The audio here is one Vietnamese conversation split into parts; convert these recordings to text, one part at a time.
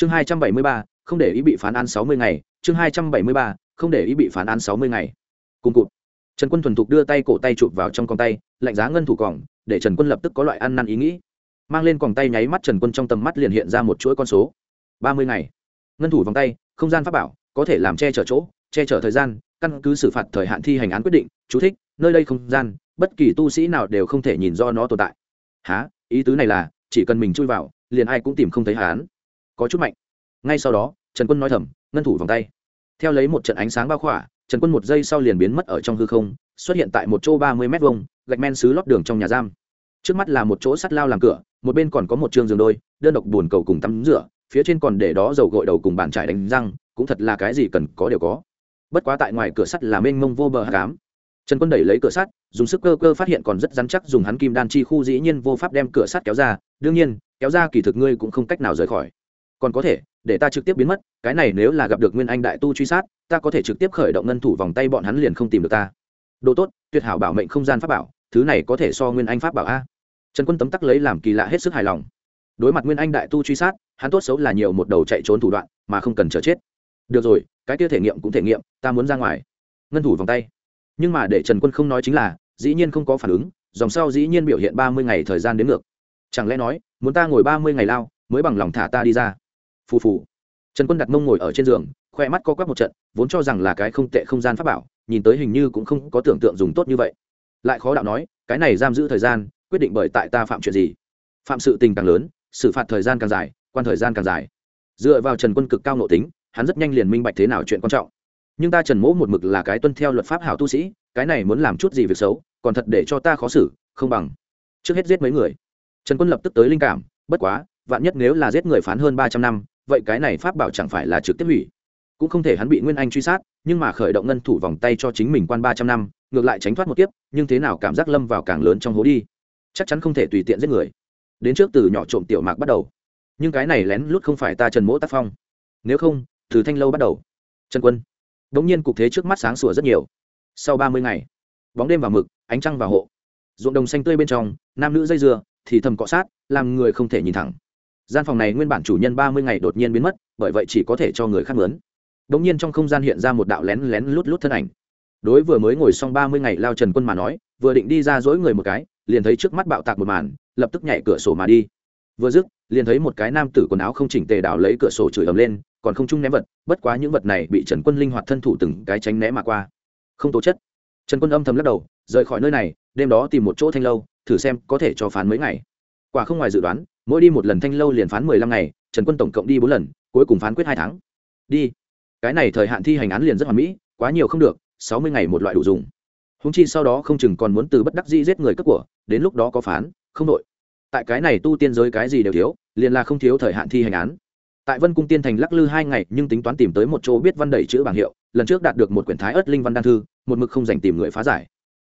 chương hai trăm bảy mươi ba, không để ý bị phán án sáu mươi ngày. Chương hai trăm bảy mươi ba, không để ý bị phán án sáu mươi ngày. Cùng cụt. Trần quân thuần thục đưa tay cổ tay chụp vào trong con tay, lạnh giá ngân thủ còng, để trần quân lập tức có loại ăn năn ý nghĩ. Mang lên còng tay nháy mắt trần quân trong tầm mắt liền hiện ra một chuỗi con số. ba mươi ngày. Ngân thủ vòng tay, không gian pháp bảo, có thể làm che chở chỗ, che chở thời gian, căn cứ xử phạt thời hạn thi hành án quyết định, chú thích, nơi đây không gian, bất kỳ tu sĩ nào đều không thể nhìn do nó tồn tại. Há ý tứ này là, chỉ cần mình chui vào, liền ai cũng tìm không thấy hán có chút mạnh. Ngay sau đó, trần quân nói thầm, ngân thủ vòng tay. Theo lấy một trận ánh sáng bao khỏa, trần quân một giây sau liền biến mất ở trong hư không, xuất hiện tại một chỗ ba mươi m hai gạch men xứ lót đường trong nhà giam. Trước mắt là một chỗ sắt lao làm cửa, một bên còn có một t giường đôi, đơn độc bùn cầu cùng tắm rửa, phía trên còn để đó dầu gội đầu cùng bàn trải đánh răng, cũng thật là cái gì cần có đều có. Bất quá tại ngoài cửa sắt là mênh mông vô bờ hạ cám trần quân đẩy lấy cửa sắt, dùng sức cơ cơ phát hiện còn rất rắn chắc dùng hắn kim đan chi khu dĩ nhiên vô pháp đem cửa sắt kéo ra, đương nhiên, kéo ra kỳ thực ngươi cũng không cách nào rời khỏi còn có thể, để ta trực tiếp biến mất, cái này nếu là gặp được nguyên anh đại tu truy sát, ta có thể trực tiếp khởi động ngân thủ vòng tay bọn hắn liền không tìm được ta. Đồ tốt, tuyệt hảo bảo mệnh không gian pháp bảo, thứ này có thể so nguyên anh pháp bảo a. Trần quân tấm tắc lấy làm kỳ lạ hết sức hài lòng. Đối mặt nguyên anh đại tu truy sát, hắn tốt xấu là nhiều một đầu chạy trốn thủ đoạn, mà không cần chờ chết. Được rồi, cái kia thể nghiệm cũng thể nghiệm, ta muốn ra ngoài. Ngân thủ vòng tay. Nhưng mà để trần quân không nói chính là, dĩ nhiên không có phản ứng, dòng sau dĩ nhiên biểu hiện ba mươi ngày thời gian đến ngược. Chẳng lẽ nói, muốn ta ngồi ba mươi ngày lao, mới bằng lòng thả ta đi ra? Phù phù. Trần quân đặt mông ngồi ở trên giường, khoe mắt co quắp một trận, vốn cho rằng là cái không tệ không gian pháp bảo, nhìn tới hình như cũng không có tưởng tượng dùng tốt như vậy. Lại khó đạo nói, cái này giam giữ thời gian, quyết định bởi tại ta phạm chuyện gì? Phạm sự tình càng lớn, xử phạt thời gian càng dài, quan thời gian càng dài. Dựa vào trần quân cực cao nội tính, hắn rất nhanh liền minh bạch thế nào chuyện quan trọng. Nhưng ta trần mỗ một mực là cái tuân theo luật pháp hảo tu sĩ, cái này muốn làm chút gì việc xấu, còn thật để cho ta khó xử, không bằng trước hết giết mấy người. Trần quân lập tức tới linh cảm, bất quá, vạn nhất nếu là giết người phán hơn ba trăm năm vậy cái này pháp bảo chẳng phải là trực tiếp hủy. Cũng không thể hắn bị nguyên anh truy sát, nhưng mà khởi động ngân thủ vòng tay cho chính mình quan ba trăm năm, ngược lại tránh thoát một kiếp, nhưng thế nào cảm giác lâm vào càng lớn trong hố đi. Chắc chắn không thể tùy tiện giết người. Đến trước từ nhỏ trộm tiểu mạc bắt đầu. Nhưng cái này lén lút không phải ta trần mỗ tác phong. Nếu không, từ thanh lâu bắt đầu. Trần quân. Đ ỗ n g nhiên cục thế trước mắt sáng sủa rất nhiều. Sau ba mươi ngày, bóng đêm vào mực, ánh trăng vào hộ. Ruộng đồng xanh tươi bên trong, nam nữ dây dưa, thì thầm cọ sát, làm người không thể nhìn thẳng gian phòng này nguyên bản chủ nhân ba mươi ngày đột nhiên biến mất, bởi vậy chỉ có thể cho người khác mướn. Đ ỗ n g nhiên trong không gian hiện ra một đạo lén lén lút lút thân ảnh. Đối vừa mới ngồi xong ba mươi ngày lao trần quân mà nói, vừa định đi ra dỗi người một cái, liền thấy trước mắt bạo tạc một màn, lập tức nhảy cửa sổ mà đi. Vừa dứt, liền thấy một cái nam tử quần áo không chỉnh tề đảo lấy cửa sổ chửi ầm lên, còn không chung ném vật, bất quá những vật này bị trần quân linh hoạt thân thủ từng cái tránh né mà qua. Không tố chất. Trần quân âm thầm lắc đầu, rời khỏi nơi này, đêm đó tìm một chỗ thanh lâu, thử xem có thể cho phán mấy ngày. Quả không ngoài dự đoán mỗi đi một lần thanh lâu liền phán mười lăm ngày, trần quân tổng cộng đi bốn lần, cuối cùng phán quyết hai tháng. Đi. Cái này thời hạn thi hành án liền rất hoàn mỹ, quá nhiều không được, sáu mươi ngày một loại đủ dùng. Húng chi sau đó không chừng còn muốn từ bất đắc dĩ giết người cướp của, đến lúc đó có phán, không đội. Tại cái này tu tiên giới cái gì đều thiếu, liền là không thiếu thời hạn thi hành án. Tại vân cung tiên thành lắc lư hai ngày, nhưng tính toán tìm tới một chỗ biết văn đẩy chữ bảng hiệu, lần trước đạt được một quyển thái ớt linh văn đan thư, một mực không dành tìm người phá giải.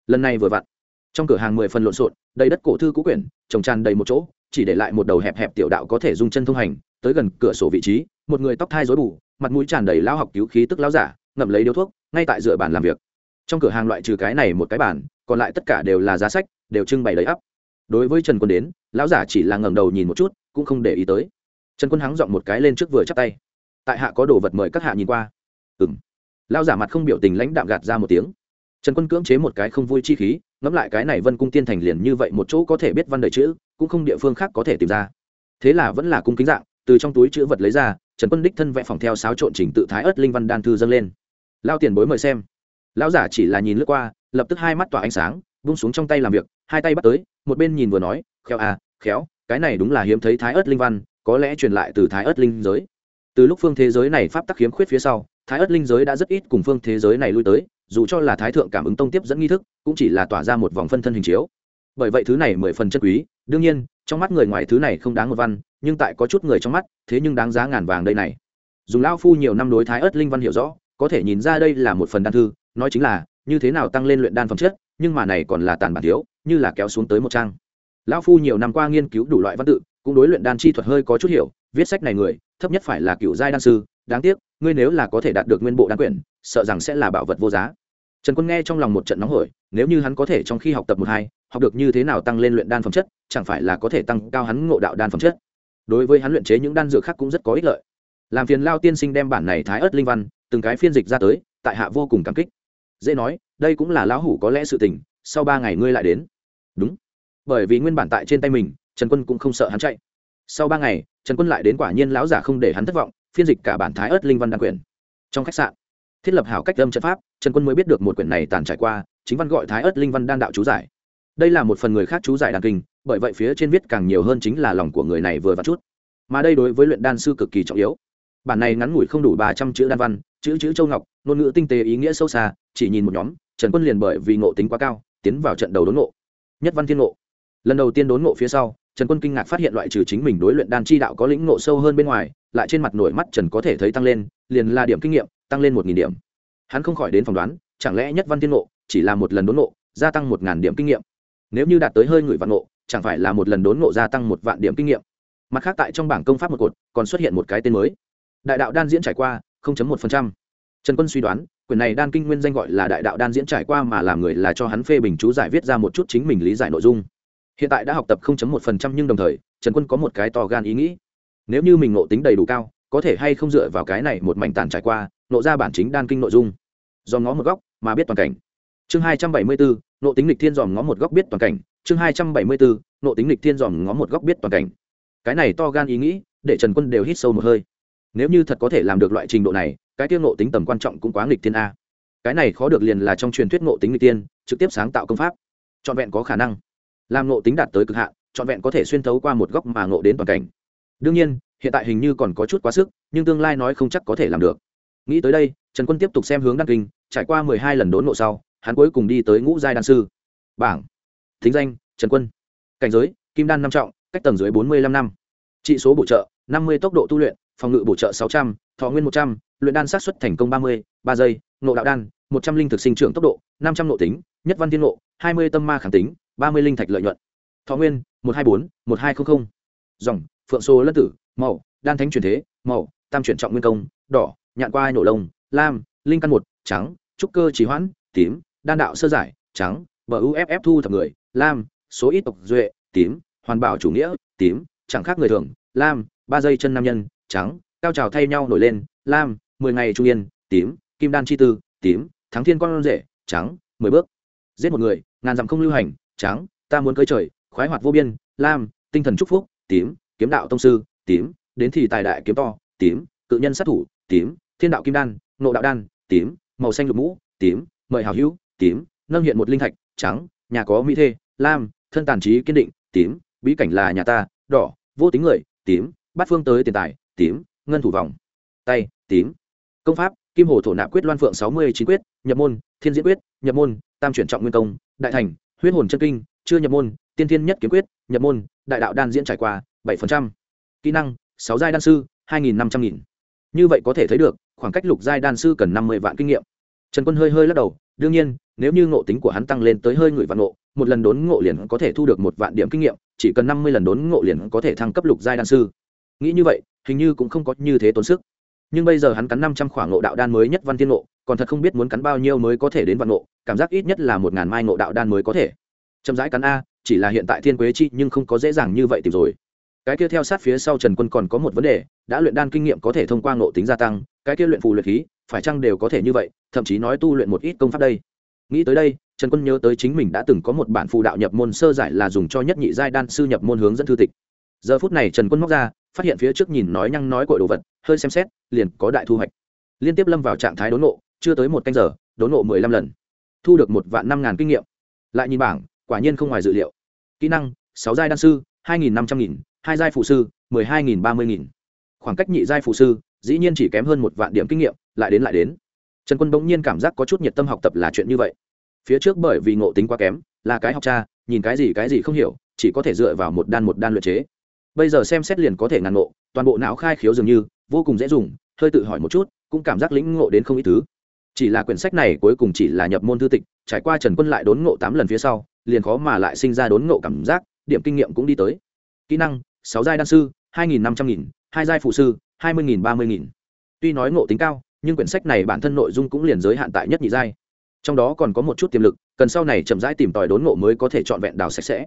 Lần này vừa vặn, trong cửa hàng mười phần lộn xộn, đầy đất cổ thư cũ quyển, trồng tràn đầy một chỗ chỉ để lại một đầu hẹp hẹp tiểu đạo có thể dung chân thông hành, tới gần cửa sổ vị trí, một người tóc thai rối bù, mặt mũi tràn đầy lao học cứu khí tức lao giả, ngậm lấy điếu thuốc, ngay tại dựa bàn làm việc. Trong cửa hàng loại trừ cái này một cái bàn, còn lại tất cả đều là giá sách, đều trưng bày đầy ắp. Đối với trần quân đến, lão giả chỉ là ngẩng đầu nhìn một chút, cũng không để ý tới. Trần quân hắng giọng một cái lên trước vừa chắp tay. Tại hạ có đồ vật mời các hạ nhìn qua. Ừng lao giả mặt không biểu tình lãnh đạm gạt ra một tiếng. Trần quân cưỡng chế một cái không vui chi khí, ngẫm lại cái này vân cung tiên thành liền như vậy một chỗ có thể biết văn đời chữ cũng không địa phương khác có thể tìm ra. Thế là vẫn là cung kính dạng, từ trong túi chữ vật lấy ra, trần quân đích thân vẽ phòng theo xáo trộn trình tự thái ớt linh văn đan thư dâng lên. Lao tiền bối mời xem. Lão giả chỉ là nhìn lướt qua, lập tức hai mắt tỏa ánh sáng bung xuống trong tay làm việc, hai tay bắt tới, một bên nhìn vừa nói, khéo à khéo, cái này đúng là hiếm thấy thái ớt linh văn, có lẽ truyền lại từ thái ớt linh giới. Từ lúc phương thế giới này pháp tắc hiếm khuyết phía sau, thái ớt linh giới đã rất ít cùng phương thế giới này lui tới, dù cho là thái thượng cảm ứng tông tiếp dẫn nghi thức, cũng chỉ là tỏa ra một vòng phân thân hình chiếu bởi vậy thứ này mười phần chân quý. Đương nhiên, trong mắt người ngoài thứ này không đáng một văn, nhưng tại có chút người trong mắt, thế nhưng đáng giá ngàn vàng đây này. Dùng lao phu nhiều năm đối thái ớt linh văn hiểu rõ, có thể nhìn ra đây là một phần đan thư, nói chính là, như thế nào tăng lên luyện đan phẩm chất, nhưng mà này còn là tàn bản thiếu, như là kéo xuống tới một trang. Lão phu nhiều năm qua nghiên cứu đủ loại văn tự, cũng đối luyện đan chi thuật hơi có chút hiểu, viết sách này người, thấp nhất phải là cựu giai đan sư, đáng tiếc, ngươi nếu là có thể đạt được nguyên bộ đan quyển, sợ rằng sẽ là bảo vật vô giá. Trần quân nghe trong lòng một trận nóng hổi, nếu như hắn có thể trong khi học tập một hai học được như thế nào tăng lên luyện đan phẩm chất, chẳng phải là có thể tăng cao hắn ngộ đạo đan phẩm chất. Đối với hắn luyện chế những đan dược khác cũng rất có ích lợi. Làm phiền lao tiên sinh đem bản này thái ớt linh văn, từng cái phiên dịch ra tới, tại hạ vô cùng cảm kích. Dễ nói, đây cũng là lão hủ có lẽ sự tình, sau ba ngày ngươi lại đến. Đúng. Bởi vì nguyên bản tại trên tay mình, trần quân cũng không sợ hắn chạy. Sau ba ngày, trần quân lại đến quả nhiên lão giả không để hắn thất vọng, phiên dịch cả bản thái ớt linh văn đan quyển trong khách sạn, thiết lập hảo cách âm trận pháp, trần quân mới biết được một quyển này tàn trải qua, chính văn gọi thái ớt linh văn đan đạo chú giải đây là một phần người khác chú giải đàn kinh, bởi vậy phía trên viết càng nhiều hơn chính là lòng của người này vừa vặn chút. Mà đây đối với luyện đan sư cực kỳ trọng yếu. Bản này ngắn ngủi không đủ ba trăm chữ đan văn, chữ chữ châu ngọc, ngôn ngữ tinh tế ý nghĩa sâu xa, chỉ nhìn một nhóm, trần quân liền bởi vì ngộ tính quá cao, tiến vào trận đầu đốn ngộ. Nhất văn thiên ngộ. Lần đầu tiên đốn ngộ phía sau, trần quân kinh ngạc phát hiện loại trừ chính mình đối luyện đan chi đạo có lĩnh ngộ sâu hơn bên ngoài, lại trên mặt nổi mắt trần có thể thấy tăng lên, liền là điểm kinh nghiệm, tăng lên một nghìn điểm. Hắn không khỏi đến phỏng đoán, chẳng lẽ nhất văn thiên ngộ chỉ là một lần đốn ngộ, gia tăng một ngàn điểm kinh nghiệm? Nếu như đạt tới hơi người vạn ngộ, chẳng phải là một lần đốn ngộ gia tăng một vạn điểm kinh nghiệm. Mặt khác tại trong bảng công pháp một cột, còn xuất hiện một cái tên mới. Đại đạo đan diễn trải qua 0.1%. trần quân suy đoán quyền này đan kinh nguyên danh gọi là đại đạo đan diễn trải qua mà làm người là cho hắn phê bình chú giải viết ra một chút chính mình lý giải nội dung. Hiện tại đã học tập 0.1% nhưng đồng thời, trần quân có một cái to gan ý nghĩ. Nếu như mình ngộ tính đầy đủ cao, có thể hay không dựa vào cái này một mảnh tàn trải qua nộ ra bản chính đan kinh nội dung. Do ngó một góc, mà biết toàn cảnh chương 274, nộ tính lịch thiên dòm ngó một góc biết toàn cảnh. Chương 274, nộ tính lịch thiên dòm ngó một góc biết toàn cảnh. Cái này to gan ý nghĩ để trần quân đều hít sâu một hơi. Nếu như thật có thể làm được loại trình độ này cái tiêu nội tính tầm quan trọng cũng quá nghịch thiên a. Cái này khó được liền là trong truyền thuyết nội tính nghịch tiên trực tiếp sáng tạo công pháp. Trọn vẹn có khả năng. Làm nội tính đạt tới cực hạn trọn vẹn có thể xuyên thấu qua một góc mà ngộ đến toàn cảnh. Đương nhiên hiện tại hình như còn có chút quá sức nhưng tương lai nói không chắc có thể làm được. Nghĩ tới đây trần quân tiếp tục xem hướng đăng kinh trải qua mười hai lần đốn ngộ sau hắn cuối cùng đi tới ngũ giai đan sư. Bảng. Thính danh, trần quân. Cảnh giới, kim đan năm trọng, cách tầng dưới bốn mươi lăm năm. Trị số bổ trợ, năm mươi tốc độ tu luyện, phòng ngự bổ trợ sáu trăm, thọ nguyên một trăm, luyện đan sát xuất thành công ba mươi, ba giây nộ đạo đan, một trăm linh thực sinh trưởng tốc độ, năm trăm nộ tính, nhất văn tiên nộ hai mươi tâm ma khẳng tính, ba mươi linh thạch lợi nhuận. Thọ nguyên, một hai bốn, một hai trăm linh dòng, phượng số lân tử màu đan thánh truyền thế màu tam chuyển trọng nguyên công, đỏ, nhạn qua nổ lông, lam, linh căn một, trắng, trúc cơ trì hoãn, tím đan đạo sơ giải, trắng, bờ uff thu thập người, lam, số ít tộc duệ, tím, hoàn bảo chủ nghĩa, tím, chẳng khác người thường, lam, ba dây chân nam nhân, trắng, cao trào thay nhau nổi lên, lam, mười ngày trung yên, tím, kim đan chi tư, tím, thắng thiên con rể, trắng, mười bước. Giết một người, ngàn dặm không lưu hành, trắng, ta muốn cưới trời, khoái hoạt vô biên, lam, tinh thần chúc phúc, tím, kiếm đạo tông sư, tím, đến thì tài đại kiếm to, tím, cự nhân sát thủ, tím, thiên đạo kim đan nộ đạo đan, tím, màu xanh lục mũ, tím, mời hào hữu tím, nâng hiện một linh thạch, trắng, nhà có mỹ thê, lam, thân tàn trí, kiên định, tím, bí cảnh là nhà ta, đỏ, vô tính người, tím, bát phương tới tiền tài, tím, ngân thủ vòng. Tay, tím. Công pháp, kim hồ thổ nạp quyết loan phượng sáu mươi chín quyết, nhập môn, thiên diễn quyết, nhập môn, tam chuyển trọng nguyên công, đại thành, huyết hồn chân kinh, chưa nhập môn, tiên thiên nhất kiếm quyết, nhập môn, đại đạo đan diễn trải qua, bảy phần trăm. Kỹ năng, sáu giai đan sư, hai nghìn năm trăm nghìn. Như vậy có thể thấy được, khoảng cách lục giai đan sư cần năm mươi vạn kinh nghiệm trần quân hơi hơi lắc đầu, đương nhiên, nếu như ngộ tính của hắn tăng lên tới hơi người vạn ngộ, một lần đốn ngộ liền có thể thu được một vạn điểm kinh nghiệm, chỉ cần năm mươi lần đốn ngộ liền có thể thăng cấp lục giai đan sư. Nghĩ như vậy, hình như cũng không có như thế tốn sức. Nhưng bây giờ hắn cắn năm trăm khoảng ngộ đạo đan mới nhất văn tiên ngộ, còn thật không biết muốn cắn bao nhiêu mới có thể đến vạn ngộ, cảm giác ít nhất là một ngàn mai ngộ đạo đan mới có thể. Chậm rãi cắn a, chỉ là hiện tại thiên quế chi nhưng không có dễ dàng như vậy tìm rồi. Cái kia theo sát phía sau trần quân còn có một vấn đề, đã luyện đan kinh nghiệm có thể thông qua ngộ tính gia tăng, cái kia luyện phù luyện khí phải chăng đều có thể như vậy, thậm chí nói tu luyện một ít công pháp đây? Nghĩ tới đây, trần quân nhớ tới chính mình đã từng có một bản phù đạo nhập môn sơ giải là dùng cho nhất nhị giai đan sư nhập môn hướng dẫn thư tịch. Giờ phút này trần quân móc ra, phát hiện phía trước nhìn nói nhăng nói cội đồ vật, hơi xem xét, liền có đại thu hoạch. Liên tiếp lâm vào trạng thái đốn nộ chưa tới một canh giờ, đốn nộ mười lăm lần. Thu được một vạn năm ngàn kinh nghiệm. Lại nhìn bảng, quả nhiên không ngoài dự liệu. Kỹ năng, sáu giai đan sư, hai nghìn năm trăm nghìn, hai giai phụ sư, mười hai nghìn ba mươi nghìn. Khoảng cách nhị giai phụ sư dĩ nhiên chỉ kém hơn một vạn điểm kinh nghiệm, lại đến lại đến. Trần quân bỗng nhiên cảm giác có chút nhiệt tâm học tập là chuyện như vậy. Phía trước bởi vì ngộ tính quá kém, là cái học cha, nhìn cái gì cái gì không hiểu, chỉ có thể dựa vào một đan một đan luyện chế. Bây giờ xem xét liền có thể ngàn ngộ, toàn bộ não khai khiếu dường như, vô cùng dễ dùng, hơi tự hỏi một chút, cũng cảm giác lĩnh ngộ đến không ít thứ. Chỉ là quyển sách này cuối cùng chỉ là nhập môn thư tịch, trải qua trần quân lại đốn ngộ tám lần phía sau, liền khó mà lại sinh ra đốn ngộ cảm giác, điểm kinh nghiệm cũng đi tới. Kỹ năng, sáu giai đan sư, hai nghìn năm trăm nghìn, hai giai phụ sư hai mươi nghìn, ba mươi nghìn. Tuy nói ngộ tính cao, nhưng quyển sách này bản thân nội dung cũng liền giới hạn tại nhất nhị giai. Trong đó còn có một chút tiềm lực, cần sau này chậm rãi tìm tòi đốn ngộ mới có thể trọn vẹn đào sạch sẽ.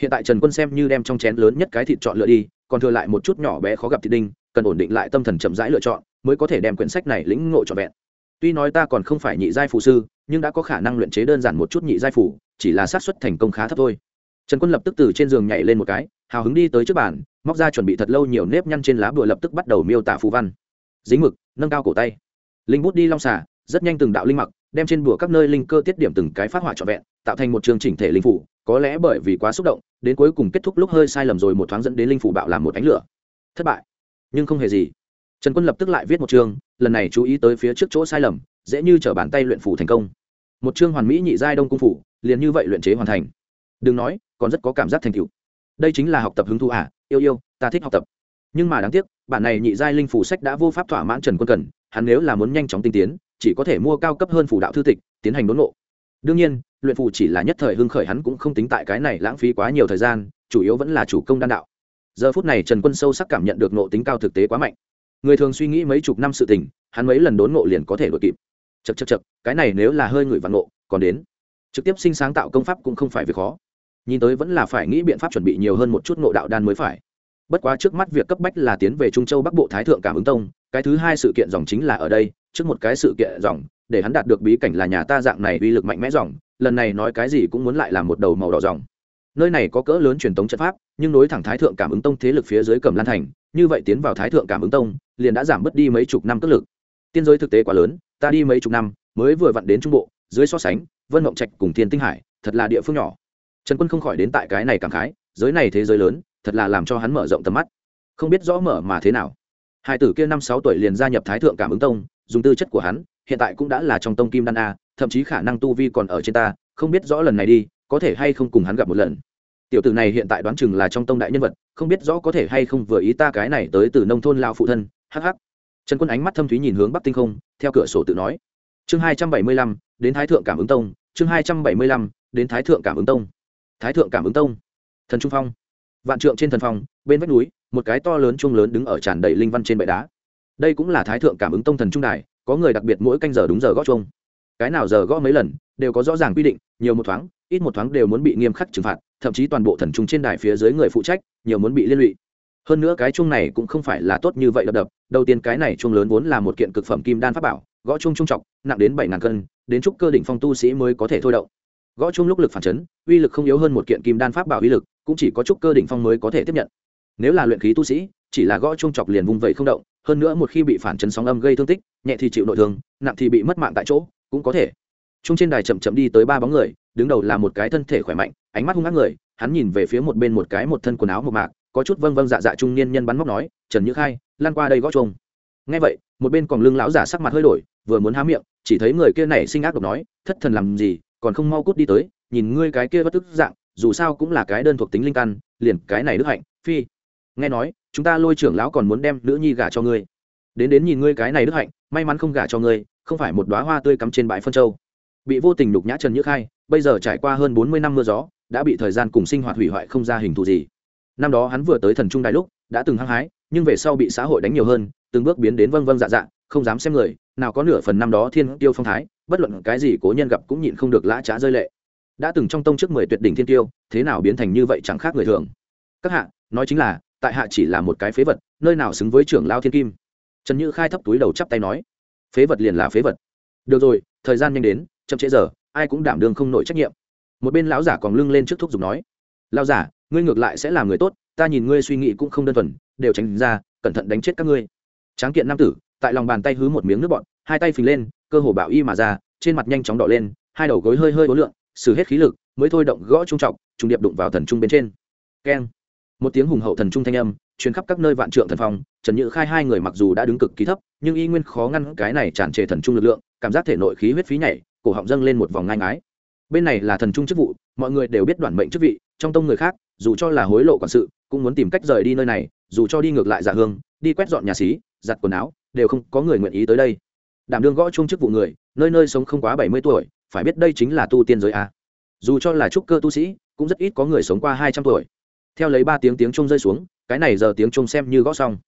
Hiện tại trần quân xem như đem trong chén lớn nhất cái thịt chọn lựa đi, còn thừa lại một chút nhỏ bé khó gặp thịt đinh, cần ổn định lại tâm thần chậm rãi lựa chọn, mới có thể đem quyển sách này lĩnh ngộ trọn vẹn. Tuy nói ta còn không phải nhị giai phụ sư, nhưng đã có khả năng luyện chế đơn giản một chút nhị giai phủ chỉ là xác suất thành công khá thấp thôi. Trần quân lập tức từ trên giường nhảy lên một cái, hào hứng đi tới trước bàn móc ra chuẩn bị thật lâu nhiều nếp nhăn trên lá bùa lập tức bắt đầu miêu tả phù văn. Dính mực, nâng cao cổ tay. Linh bút đi long xả rất nhanh từng đạo linh mặc, đem trên bùa các nơi linh cơ tiết điểm từng cái phát họa trọn vẹn, tạo thành một chương chỉnh thể linh phủ, có lẽ bởi vì quá xúc động, đến cuối cùng kết thúc lúc hơi sai lầm rồi một thoáng dẫn đến linh phủ bạo làm một ánh lửa. Thất bại. Nhưng không hề gì. Trần quân lập tức lại viết một chương, lần này chú ý tới phía trước chỗ sai lầm, dễ như t bàn tay luyện phủ thành công. Một chương hoàn mỹ nhị giai đông cung phủ, liền như vậy luyện chế hoàn thành. Đừng nói, còn rất có cảm giác thành tựu đây chính là học tập hứng thú à yêu yêu, ta thích học tập. Nhưng mà đáng tiếc, bản này nhị giai linh phủ sách đã vô pháp thỏa mãn trần quân cần, hắn nếu là muốn nhanh chóng tinh tiến, chỉ có thể mua cao cấp hơn phủ đạo thư tịch, tiến hành đốn ngộ. Đương nhiên, luyện phủ chỉ là nhất thời hưng khởi hắn cũng không tính tại cái này lãng phí quá nhiều thời gian, chủ yếu vẫn là chủ công đan đạo. Giờ phút này trần quân sâu sắc cảm nhận được nộ tính cao thực tế quá mạnh. Người thường suy nghĩ mấy chục năm sự tình, hắn mấy lần đốn ngộ liền có thể đ kịp. Chật chật chật cái này nếu là hơi ngửi vạn ngộ, còn đến. Trực tiếp sinh sáng tạo công pháp cũng không phải việc khó nhìn tới vẫn là phải nghĩ biện pháp chuẩn bị nhiều hơn một chút ngộ đạo đan mới phải. Bất quá trước mắt việc cấp bách là tiến về trung châu bắc bộ thái thượng cảm ứng tông, cái thứ hai sự kiện dòng chính là ở đây, trước một cái sự kiện dòng, để hắn đạt được bí cảnh là nhà ta dạng này uy lực mạnh mẽ dòng, lần này nói cái gì cũng muốn lại làm một đầu màu đỏ dòng. Nơi này có cỡ lớn truyền thống trận pháp, nhưng nối thẳng thái thượng cảm ứng tông thế lực phía dưới cầm lan thành, như vậy tiến vào thái thượng cảm ứng tông, liền đã giảm bớt đi mấy chục năm cất lực. Tiên giới thực tế quá lớn, ta đi mấy chục năm, mới vừa vặn đến trung bộ, dưới so sánh, vân mộng trạch cùng thiên tinh hải, thật là địa phương nhỏ trần quân không khỏi đến tại cái này cảm khái, giới này thế giới lớn, thật là làm cho hắn mở rộng tầm mắt. Không biết rõ mở mà thế nào. Hai tử kia năm sáu tuổi liền gia nhập thái thượng cảm ứng tông, dùng tư chất của hắn, hiện tại cũng đã là trong tông kim đan a, thậm chí khả năng tu vi còn ở trên ta, không biết rõ lần này đi, có thể hay không cùng hắn gặp một lần. Tiểu tử này hiện tại đoán chừng là trong tông đại nhân vật, không biết rõ có thể hay không vừa ý ta cái này tới từ nông thôn lao phụ thân hh trần quân ánh mắt thâm thúy nhìn hướng bắc tinh không, theo cửa sổ tự nói. Chương hai trăm bảy mươi lăm, đến thái thượng cảm ứng tông, chương hai trăm bảy mươi lăm, đến thái thượng cảm ứng tông thái thượng cảm ứng tông. Thần trung phong. Vạn trượng trên thần phong, bên vách núi, một cái to lớn chuông lớn đứng ở tràn đầy linh văn trên bệ đá. Đây cũng là thái thượng cảm ứng tông thần trung đài, có người đặc biệt mỗi canh giờ đúng giờ gõ chuông. Cái nào giờ gõ mấy lần, đều có rõ ràng quy định, nhiều một thoáng, ít một thoáng đều muốn bị nghiêm khắc trừng phạt, thậm chí toàn bộ thần trung trên đài phía dưới người phụ trách, nhiều muốn bị liên lụy. Hơn nữa cái chuông này cũng không phải là tốt như vậy đập đập, đầu tiên cái này chuông lớn vốn là một kiện cực phẩm kim đan pháp bảo, gõ chuông trung trọng, nặng đến bảy ngàn cân, đến trúc cơ đỉnh phong tu sĩ mới có thể thôi động gõ chung lúc lực phản chấn, uy lực không yếu hơn một kiện kim đan pháp bảo uy lực, cũng chỉ có trúc cơ đỉnh phong mới có thể tiếp nhận. Nếu là luyện khí tu sĩ, chỉ là gõ chung chọc liền vung vẩy không động, hơn nữa một khi bị phản chấn sóng âm gây thương tích, nhẹ thì chịu nội thương, nặng thì bị mất mạng tại chỗ, cũng có thể. Chung trên đài chậm chậm đi tới ba bóng người, đứng đầu là một cái thân thể khỏe mạnh, ánh mắt hung ác người, hắn nhìn về phía một bên một cái một thân quần áo một mạc, có chút vâng vâng dạ dạ trung niên nhân bắn móc nói, trần như khai, lan qua đây gõ chung ngay vậy, một bên còn lưng lão giả sắc mặt hơi đổi, vừa muốn há miệng, chỉ thấy người kia này sinh ác độc nói, thất thần làm gì còn không mau cút đi tới, nhìn ngươi cái kia bất tức dạng, dù sao cũng là cái đơn thuộc tính linh căn, liền cái này đức hạnh, phi. Nghe nói, chúng ta lôi trưởng lão còn muốn đem nữ nhi gả cho ngươi. Đến đến nhìn ngươi cái này đức hạnh, may mắn không gả cho ngươi, không phải một đoá hoa tươi cắm trên bãi phân châu. Bị vô tình đục nhã trần nhức hai bây giờ trải qua hơn bốn mươi năm mưa gió, đã bị thời gian cùng sinh hoạt hủy hoại không ra hình thù gì. Năm đó hắn vừa tới thần trung đại lúc, đã từng hăng hái, nhưng về sau bị xã hội đánh nhiều hơn, từng bước biến đến vâng vâng dạ dạ không dám xem người, nào có nửa phần năm đó thiên tiêu phong thái, bất luận cái gì cố nhân gặp cũng nhịn không được lã trá rơi lệ. Đã từng trong tông trước mười tuyệt đỉnh thiên tiêu thế nào biến thành như vậy chẳng khác người thường. Các hạ, nói chính là, tại hạ chỉ là một cái phế vật, nơi nào xứng với trưởng lao thiên kim. Trần như khai thấp túi đầu chắp tay nói, phế vật liền là phế vật. Được rồi, thời gian nhanh đến, chậm trễ giờ, ai cũng đảm đương không nổi trách nhiệm. Một bên lão giả còn lưng lên trước thuốc dùng nói lao giả, ngươi ngược lại sẽ là người tốt, ta nhìn ngươi suy nghĩ cũng không đơn thuần, đều tránh ra, cẩn thận đánh chết các ngươi. Tráng kiện nam tử tại lòng bàn tay hứ một miếng nước bọn hai tay phình lên, cơ hồ bạo y mà ra, trên mặt nhanh chóng đỏ lên, hai đầu gối hơi hơi ối lượng xử hết khí lực, mới thôi động gõ trung trọng, trùng điệp đụng vào thần trung bên trên. Keng. Một tiếng hùng hậu thần trung thanh âm chuyến khắp các nơi vạn trượng thần phong, trần nhự khai hai người mặc dù đã đứng cực kỳ thấp, nhưng y nguyên khó ngăn cái này tràn trề thần trung lực lượng, cảm giác thể nội khí huyết phí nhảy, cổ họng dâng lên một vòng ngang ái bên này là thần trung chức vụ, mọi người đều biết đoạn mệnh chức vị, trong tông người khác, dù cho là hối lộ quản sự, cũng muốn tìm cách rời đi nơi này, dù cho đi ngược lại dạ hương, đi quét dọn nhà xí giặt quần áo, đều không có người nguyện ý tới đây. Đảm đương gõ chung chức vụ người, nơi nơi sống không quá bảy mươi tuổi, phải biết đây chính là tu tiên giới a. Dù cho là trúc cơ tu sĩ, cũng rất ít có người sống qua hai trăm tuổi. Theo lấy ba tiếng tiếng chung rơi xuống, cái này giờ tiếng chung xem như gõ xong.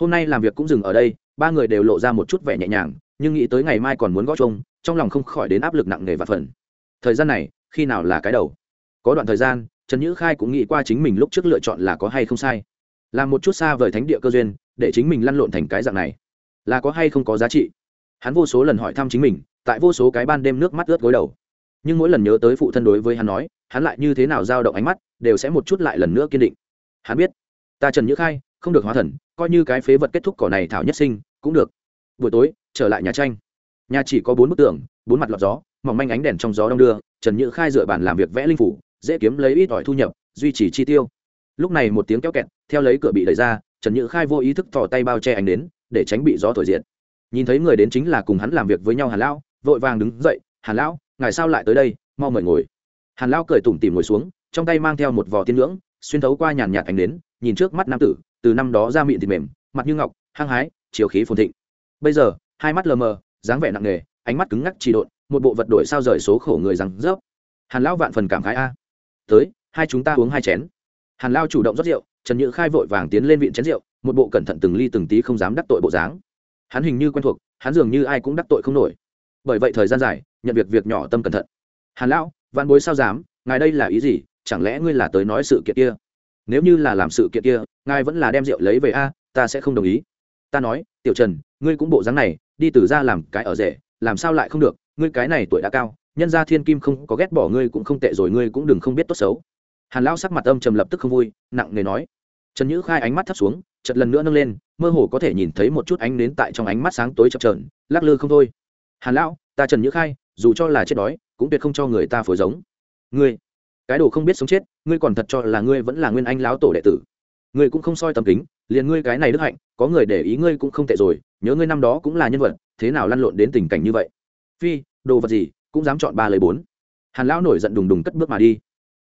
Hôm nay làm việc cũng dừng ở đây, ba người đều lộ ra một chút vẻ nhẹ nhàng, nhưng nghĩ tới ngày mai còn muốn gõ chung trong lòng không khỏi đến áp lực nặng nề và phần thời gian này, khi nào là cái đầu? Có đoạn thời gian, trần nhữ khai cũng nghĩ qua chính mình lúc trước lựa chọn là có hay không sai. Làm một chút xa vời thánh địa cơ duyên để chính mình lăn lộn thành cái dạng này. Là có hay không có giá trị? Hắn vô số lần hỏi thăm chính mình, tại vô số cái ban đêm nước mắt ướt gối đầu. Nhưng mỗi lần nhớ tới phụ thân đối với hắn nói, hắn lại như thế nào dao động ánh mắt, đều sẽ một chút lại lần nữa kiên định. Hắn biết, ta trần nhữ khai, không được hóa thần, coi như cái phế vật kết thúc cỏ này thảo nhất sinh, cũng được. Buổi tối, trở lại nhà tranh. Nhà chỉ có bốn bức tường, bốn mặt lọt gió, mỏng manh ánh đèn trong gió đông đưa, trần nhữ khai dựa bàn làm việc vẽ linh phủ, dễ kiếm lấy ít ỏi thu nhập, duy trì chi tiêu. Lúc này một tiếng kéo kẹt, theo lấy cửa bị đẩy ra trần nhữ khai vô ý thức thò tay bao che anh đến để tránh bị gió thổi diện nhìn thấy người đến chính là cùng hắn làm việc với nhau hàn lão, vội vàng đứng dậy, hàn lão, ngài sao lại tới đây? Mau mời ngồi. Hàn lão cười tủm tỉm ngồi xuống, trong tay mang theo một vò tiên ngưỡng, xuyên thấu qua nhàn nhạt ánh đến nhìn trước mắt nam tử, từ năm đó ra miệng thịt mềm, mặt như ngọc, hăng hái, chiều khí phồn thịnh. Bây giờ, hai mắt lờ mờ, dáng vẻ nặng nề, ánh mắt cứng ngắc trì độn, một bộ vật đổi sao rời số khổ người rằng rớp. Hàn lão vạn phần cảm khái, a, tới, hai chúng ta uống hai chén. Hàn lao chủ động rót rượu trần nhữ khai vội vàng tiến lên viện chén rượu, một bộ cẩn thận từng ly từng tí không dám đắc tội bộ dáng. Hắn hình như quen thuộc, hắn dường như ai cũng đắc tội không nổi. Bởi vậy thời gian dài, nhận việc việc nhỏ tâm cẩn thận. Hàn lão văn bối sao dám, ngài đây là ý gì, chẳng lẽ ngươi là tới nói sự kiện kia? Nếu như là làm sự kiện kia, ngài vẫn là đem rượu lấy về a, ta sẽ không đồng ý. Ta nói, tiểu trần, ngươi cũng bộ dáng này, đi từ ra làm cái ở rể, làm sao lại không được, ngươi cái này tuổi đã cao, nhân gia thiên kim không có ghét bỏ ngươi cũng không tệ rồi, ngươi cũng đừng không biết tốt xấu hàn lão sắc mặt âm trầm lập tức không vui, nặng nề nói. Trần nhữ khai ánh mắt thấp xuống chật lần nữa nâng lên, mơ hồ có thể nhìn thấy một chút ánh nến tại trong ánh mắt sáng tối chập trờn lắc lư không thôi. Hàn lão, ta trần nhữ khai, dù cho là chết đói, cũng tuyệt không cho người ta phối giống. Ngươi, cái đồ không biết sống chết, ngươi còn thật cho là ngươi vẫn là nguyên anh lão tổ đệ tử. Ngươi cũng không soi tầm kính, liền ngươi cái này đức hạnh, có người để ý ngươi cũng không tệ rồi, nhớ ngươi năm đó cũng là nhân vật, thế nào lăn lộn đến tình cảnh như vậy? Phi, đồ vật gì, cũng dám chọn ba lấy bốn. Hàn lão nổi giận đùng đùng cất bước mà đi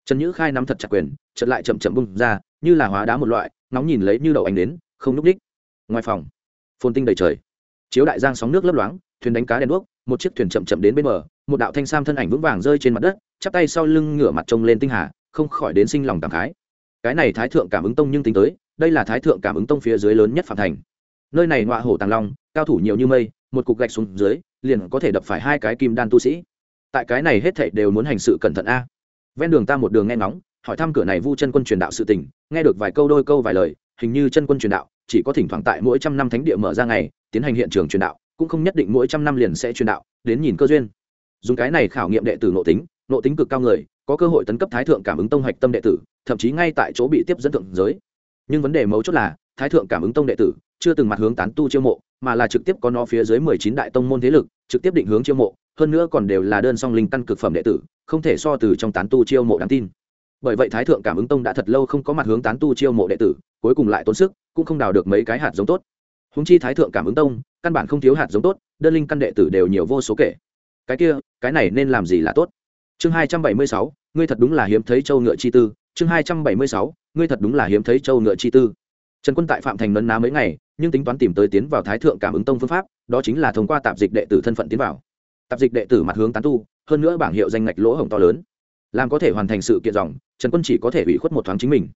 trần nhữ khai nắm thật chặt quyền chật lại chậm chậm bung ra, như là hóa đá một loại, nóng nhìn lấy như đầu ánh đến, không núp đích ngoài phòng, phồn tinh đầy trời. Chiếu đại giang sóng nước lấp loáng, thuyền đánh cá đèn đuốc, một chiếc thuyền chậm chậm đến bên bờ, một đạo thanh sam thân ảnh vững vàng rơi trên mặt đất, chắp tay sau lưng ngửa mặt trông lên tinh hà, không khỏi đến sinh lòng cảm khái. Cái này thái thượng cảm ứng tông nhưng tính tới, đây là thái thượng cảm ứng tông phía dưới lớn nhất phạm thành. Nơi này ngọa hổ tàng long, cao thủ nhiều như mây, một cục gạch xuống dưới, liền có thể đập phải hai cái kim đan tu sĩ. Tại cái này hết thảy đều muốn hành sự cẩn thận a ven đường ta một đường nghe ngóng, hỏi thăm cửa này vu chân quân truyền đạo sự tình, nghe được vài câu đôi câu vài lời, hình như chân quân truyền đạo, chỉ có thỉnh thoảng tại mỗi trăm năm thánh địa mở ra ngày, tiến hành hiện trường truyền đạo, cũng không nhất định mỗi trăm năm liền sẽ truyền đạo, đến nhìn cơ duyên. Dùng cái này khảo nghiệm đệ tử nội tính nội tính cực cao người, có cơ hội tấn cấp thái thượng cảm ứng tông hạch tâm đệ tử, thậm chí ngay tại chỗ bị tiếp dẫn thượng giới. Nhưng vấn đề mấu chốt là, thái thượng cảm ứng tông đệ tử chưa từng mặt hướng tán tu chiêu mộ mà là trực tiếp có nó phía dưới mười chín đại tông môn thế lực, trực tiếp định hướng chiêu mộ, hơn nữa còn đều là đơn song linh căn cực phẩm đệ tử, không thể so từ trong tán tu chiêu mộ đáng tin. Bởi vậy thái thượng cảm ứng tông đã thật lâu không có mặt hướng tán tu chiêu mộ đệ tử, cuối cùng lại tốn sức, cũng không đào được mấy cái hạt giống tốt. Húng chi thái thượng cảm ứng tông, căn bản không thiếu hạt giống tốt, đơn linh căn đệ tử đều nhiều vô số kể. Cái kia, cái này nên làm gì là tốt? Chương hai trăm bảy mươi sáu, ngươi thật đúng là hiếm thấy châu ngựa chi tư. Chương hai trăm bảy mươi sáu, ngươi thật đúng là hiếm thấy châu ngựa chi tư. Trần quân tại phạm thành nấn ná mấy ngày nhưng tính toán tìm tới tiến vào thái thượng cảm ứng tông phương pháp, đó chính là thông qua tạp dịch đệ tử thân phận tiến vào. Tạp dịch đệ tử mặt hướng tán tu, hơn nữa bảng hiệu danh ngạch lỗ hổng to lớn. Làm có thể hoàn thành sự kiện dòng, trần quân chỉ có thể ủy khuất một thoáng chính mình.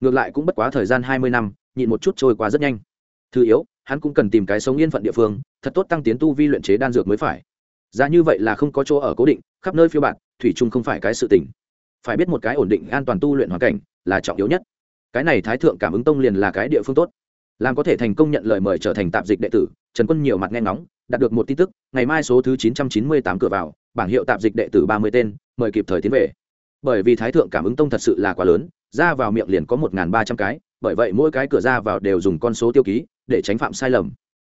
Ngược lại cũng bất quá thời gian hai mươi năm, nhịn một chút trôi qua rất nhanh. Thứ yếu, hắn cũng cần tìm cái sống yên phận địa phương, thật tốt tăng tiến tu vi luyện chế đan dược mới phải. Giá như vậy là không có chỗ ở cố định, khắp nơi phiêu bạn thủy chung không phải cái sự tỉnh phải biết một cái ổn định an toàn tu luyện hoàn cảnh là trọng yếu nhất. Cái này thái thượng cảm ứng tông liền là cái địa phương tốt làm có thể thành công nhận lời mời trở thành tạp dịch đệ tử, trần quân nhiều mặt nghe ngóng, đạt được một tin tức, ngày mai số thứ chín trăm chín mươi tám cửa vào, bảng hiệu tạp dịch đệ tử ba mươi tên, mời kịp thời tiến về. Bởi vì thái thượng cảm ứng tông thật sự là quá lớn, ra vào miệng liền có một ba trăm cái, bởi vậy mỗi cái cửa ra vào đều dùng con số tiêu ký, để tránh phạm sai lầm.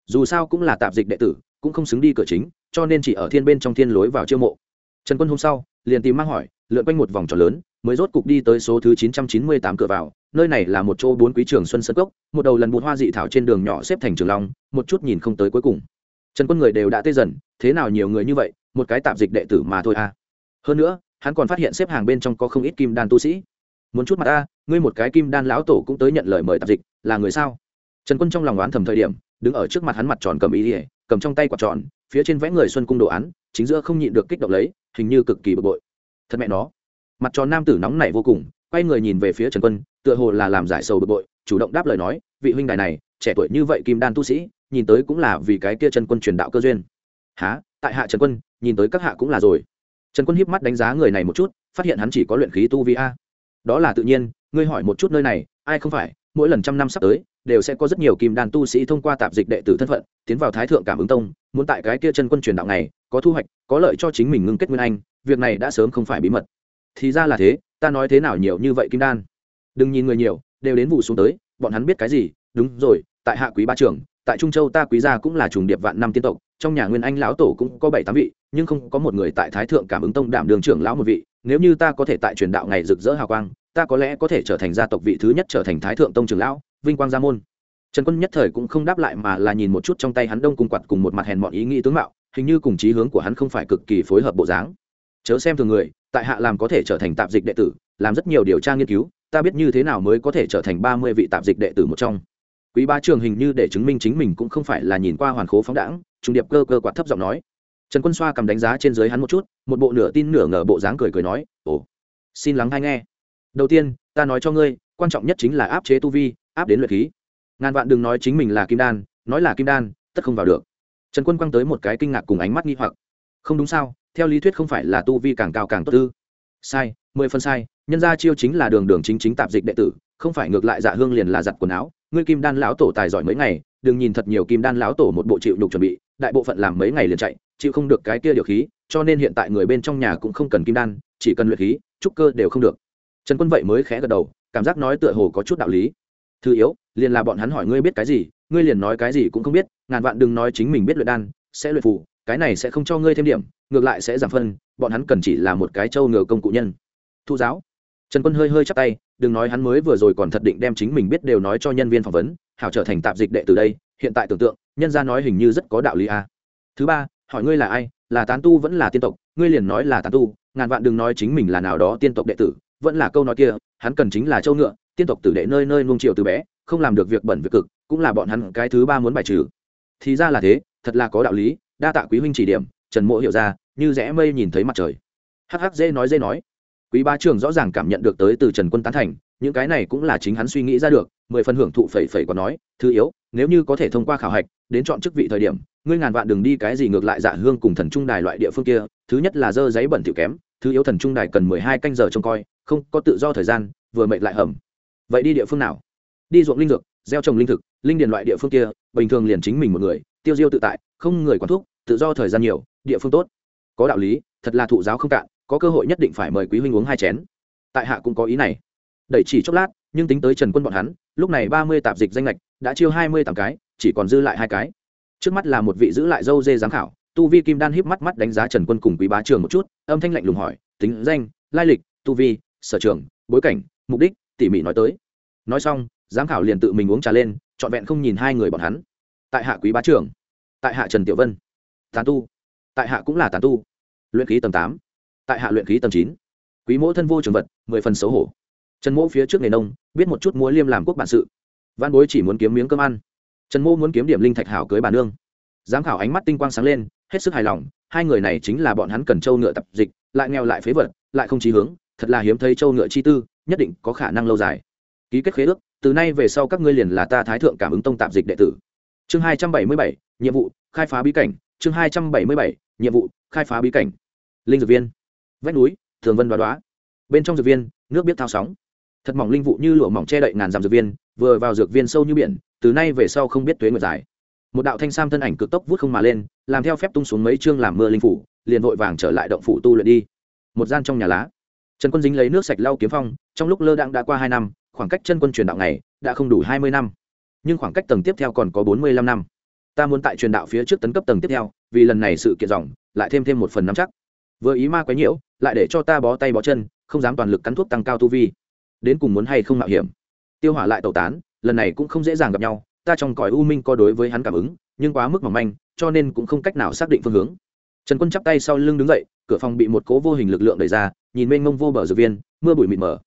Dù sao cũng là tạp dịch đệ tử, cũng không xứng đi cửa chính, cho nên chỉ ở thiên bên trong thiên lối vào chiêu mộ. Trần quân hôm sau, liền tìm mang hỏi, lượn quanh một vòng tròn lớn, mới rốt cục đi tới số thứ chín trăm chín mươi tám cửa vào nơi này là một chỗ bốn quý trường xuân sơn cốc, một đầu lần bụt hoa dị thảo trên đường nhỏ xếp thành trường long, một chút nhìn không tới cuối cùng. Trần quân người đều đã tê dần, thế nào nhiều người như vậy, một cái tạp dịch đệ tử mà thôi à. Hơn nữa, hắn còn phát hiện xếp hàng bên trong có không ít kim đan tu sĩ. Muốn chút mặt ta, ngươi một cái kim đan lão tổ cũng tới nhận lời mời tạp dịch, là người sao? Trần quân trong lòng đoán thầm thời điểm, đứng ở trước mặt hắn mặt tròn cầm ý ỉa cầm trong tay quạt tròn, phía trên vẽ người xuân cung đồ án, chính giữa không nhịn được kích động lấy, hình như cực kỳ bực bội. Thật mẹ nó. Mặt tròn nam tử nóng nảy vô cùng quay người nhìn về phía trần quân, tựa hồ là làm giải sầu bực bội, chủ động đáp lời nói, vị huynh đài này, trẻ tuổi như vậy kim đan tu sĩ, nhìn tới cũng là vì cái kia trần quân truyền đạo cơ duyên. Há tại hạ trần quân, nhìn tới các hạ cũng là rồi. Trần quân hiếp mắt đánh giá người này một chút, phát hiện hắn chỉ có luyện khí tu vi a. Đó là tự nhiên, ngươi hỏi một chút nơi này, ai không phải, mỗi lần trăm năm sắp tới, đều sẽ có rất nhiều kim đan tu sĩ thông qua tạp dịch đệ tử thân phận, tiến vào thái thượng cảm ứng tông, muốn tại cái kia chân quân truyền đạo này, có thu hoạch, có lợi cho chính mình ngưng kết nguyên anh, việc này đã sớm không phải bí mật. Thì ra là thế ta nói thế nào nhiều như vậy kim đan? Đừng nhìn người nhiều, đều đến vụ xuống tới, bọn hắn biết cái gì? Đúng rồi, tại hạ quý ba trưởng tại trung châu ta quý gia cũng là trùng điệp vạn năm tiên tộc, trong nhà nguyên anh lão tổ cũng có bảy tám vị, nhưng không có một người tại thái thượng cảm ứng tông đảm đường trưởng lão một vị. Nếu như ta có thể tại truyền đạo ngày rực rỡ hào quang, ta có lẽ có thể trở thành gia tộc vị thứ nhất trở thành thái thượng tông trưởng lão, vinh quang gia môn. Trần quân nhất thời cũng không đáp lại mà là nhìn một chút trong tay hắn đông cùng quạt cùng một mặt hèn mọn ý nghĩ tướng mạo, hình như cùng chí hướng của hắn không phải cực kỳ phối hợp bộ dáng. Chớ xem thường người tại hạ làm có thể trở thành tạp dịch đệ tử, làm rất nhiều điều tra nghiên cứu, ta biết như thế nào mới có thể trở thành ba mươi vị tạp dịch đệ tử một trong. Quý ba trường hình như để chứng minh chính mình cũng không phải là nhìn qua hoàn khố phóng đãng, trung điệp cơ cơ quạt thấp giọng nói. Trần quân xoa cầm đánh giá trên dưới hắn một chút, một bộ nửa tin nửa ngờ bộ dáng cười cười nói, ồ, xin lắng hay nghe. Đầu tiên, ta nói cho ngươi, quan trọng nhất chính là áp chế tu vi, áp đến luyện khí. Ngàn vạn đừng nói chính mình là kim đan, nói là kim đan, tất không vào được. Trần quân quăng tới một cái kinh ngạc cùng ánh mắt nghi hoặc không đúng sao, theo lý thuyết không phải là tu vi càng cao càng tốt ư? Sai, mười phần sai, nhân gia chiêu chính là đường đường chính chính tạp dịch đệ tử, không phải ngược lại dạ hương liền là giặt quần áo. Ngươi kim đan lão tổ tài giỏi mấy ngày, đừng nhìn thật nhiều kim đan lão tổ một bộ chịu nhục chuẩn bị, đại bộ phận làm mấy ngày liền chạy, chịu không được cái kia điều khí, cho nên hiện tại người bên trong nhà cũng không cần kim đan, chỉ cần luyện khí, trúc cơ đều không được. Trần quân vậy mới khẽ gật đầu, cảm giác nói tựa hồ có chút đạo lý. Thứ yếu, liền là bọn hắn hỏi ngươi biết cái gì, ngươi liền nói cái gì cũng không biết, ngàn vạn đừng nói chính mình biết luyện đan, sẽ luyện phủ cái này sẽ không cho ngươi thêm điểm, ngược lại sẽ giảm phân, bọn hắn cần chỉ là một cái trâu ngựa công cụ nhân. Thu giáo. Trần quân hơi hơi chắp tay, đừng nói hắn mới vừa rồi còn thật định đem chính mình biết đều nói cho nhân viên phỏng vấn, hảo trở thành tạp dịch đệ từ đây, hiện tại tưởng tượng, nhân gia nói hình như rất có đạo lý a. À. thứ ba, hỏi ngươi là ai, là tán tu vẫn là tiên tộc, ngươi liền nói là tán tu, ngàn vạn đừng nói chính mình là nào đó tiên tộc đệ tử, vẫn là câu nói kia, hắn cần chính là châu ngựa, tiên tộc tử đệ nơi nơi nuông chiều từ bé, không làm được việc bẩn việc cực, cũng là bọn hắn cái thứ ba muốn bài trừ. Thì ra là thế, thật là có đạo lý đa tạ quý huynh chỉ điểm, trần mộ hiểu ra, như rẽ mây nhìn thấy mặt trời. Hắc dễ nói dễ nói. Quý ba trường rõ ràng cảm nhận được tới từ trần quân tán thành, những cái này cũng là chính hắn suy nghĩ ra được, mười phần hưởng thụ phẩy phẩy còn nói, thứ yếu, nếu như có thể thông qua khảo hạch, đến chọn chức vị thời điểm, ngươi ngàn vạn đừng đi cái gì ngược lại dạ hương cùng thần trung đài loại địa phương kia, thứ nhất là dơ giấy bẩn tiểu kém, thứ yếu thần trung đài cần mười hai canh giờ trông coi, không có tự do thời gian, vừa mệt lại hầm. Vậy đi địa phương nào? Đi ruộng linh dược, gieo trồng linh thực, linh điền loại địa phương kia, bình thường liền chính mình một người, tiêu diêu tự tại, không người quản thuốc tự do thời gian nhiều, địa phương tốt. Có đạo lý, thật là thụ giáo không cạn, có cơ hội nhất định phải mời quý huynh uống hai chén. Tại hạ cũng có ý này. Đẩy chỉ chốc lát, nhưng tính tới trần quân bọn hắn, lúc này ba mươi tạp dịch danh lệch đã chiêu hai mươi tám cái, chỉ còn dư lại hai cái. Trước mắt là một vị giữ lại dâu dê giám khảo, tu vi kim đan híp mắt mắt đánh giá trần quân cùng quý bá trường một chút, âm thanh lạnh lùng hỏi, tính danh, lai lịch, tu vi, sở trường, bối cảnh, mục đích, tỉ mỉ nói tới. Nói xong, giám khảo liền tự mình uống trà lên, trọn vẹn không nhìn hai người bọn hắn. Tại hạ quý bá trưởng tại hạ trần tiểu vân tán tu. Tại hạ cũng là tán tu. Luyện khí tầng tám. Tại hạ luyện khí tầng chín. Quý mỗ thân vô trường vật, mười phần xấu hổ. Trần mỗ phía trước nghề nông, biết một chút múa liêm làm quốc bản sự. Văn bối chỉ muốn kiếm miếng cơm ăn. Trần mỗ muốn kiếm điểm linh thạch hảo cưới bà nương. Giám khảo ánh mắt tinh quang sáng lên, hết sức hài lòng, hai người này chính là bọn hắn cần trâu ngựa tập dịch, lại nghèo lại phế vật, lại không trí hướng, thật là hiếm thấy trâu ngựa chi tư, nhất định có khả năng lâu dài. Ký kết khế ước, từ nay về sau các ngươi liền là ta thái thượng cảm ứng tông tạp dịch đệ tử. Chương hai trăm bảy mươi bảy, nhiệm vụ, khai phá bí cảnh chương hai trăm bảy mươi bảy, nhiệm vụ, khai phá bí cảnh. Linh dược viên. Vách núi thường vân đoá đoá. Bên trong dược viên, nước biết thao sóng. Thật mỏng linh vụ như lụa mỏng che đậy ngàn dặm dược viên, vừa vào dược viên sâu như biển, từ nay về sau không biết tuế nguyệt dài. Một đạo thanh sam thân ảnh cực tốc vút không mà lên, làm theo phép tung xuống mấy chương làm mưa linh phủ, liền vội vàng trở lại động phủ tu luyện đi. Một gian trong nhà lá. Trần quân dính lấy nước sạch lau kiếm phong, trong lúc lơ đãng đã qua hai năm, khoảng cách chân quân truyền đạo này đã không đủ hai mươi năm. Nhưng khoảng cách tầng tiếp theo còn có bốn mươi lăm năm ta muốn tại truyền đạo phía trước tấn cấp tầng tiếp theo, vì lần này sự kiện dòng, lại thêm thêm một phần nắm chắc. Vừa ý ma quấy nhiễu, lại để cho ta bó tay bó chân, không dám toàn lực cắn thuốc tăng cao tu vi. Đến cùng muốn hay không mạo hiểm? Tiêu hỏa lại tẩu tán, lần này cũng không dễ dàng gặp nhau, ta trong cõi u minh có đối với hắn cảm ứng, nhưng quá mức mỏng manh, cho nên cũng không cách nào xác định phương hướng. Trần quân chắp tay sau lưng đứng dậy, cửa phòng bị một cố vô hình lực lượng đẩy ra, nhìn mênh mông vô bờ dược viên, mưa bụi mịt mờ.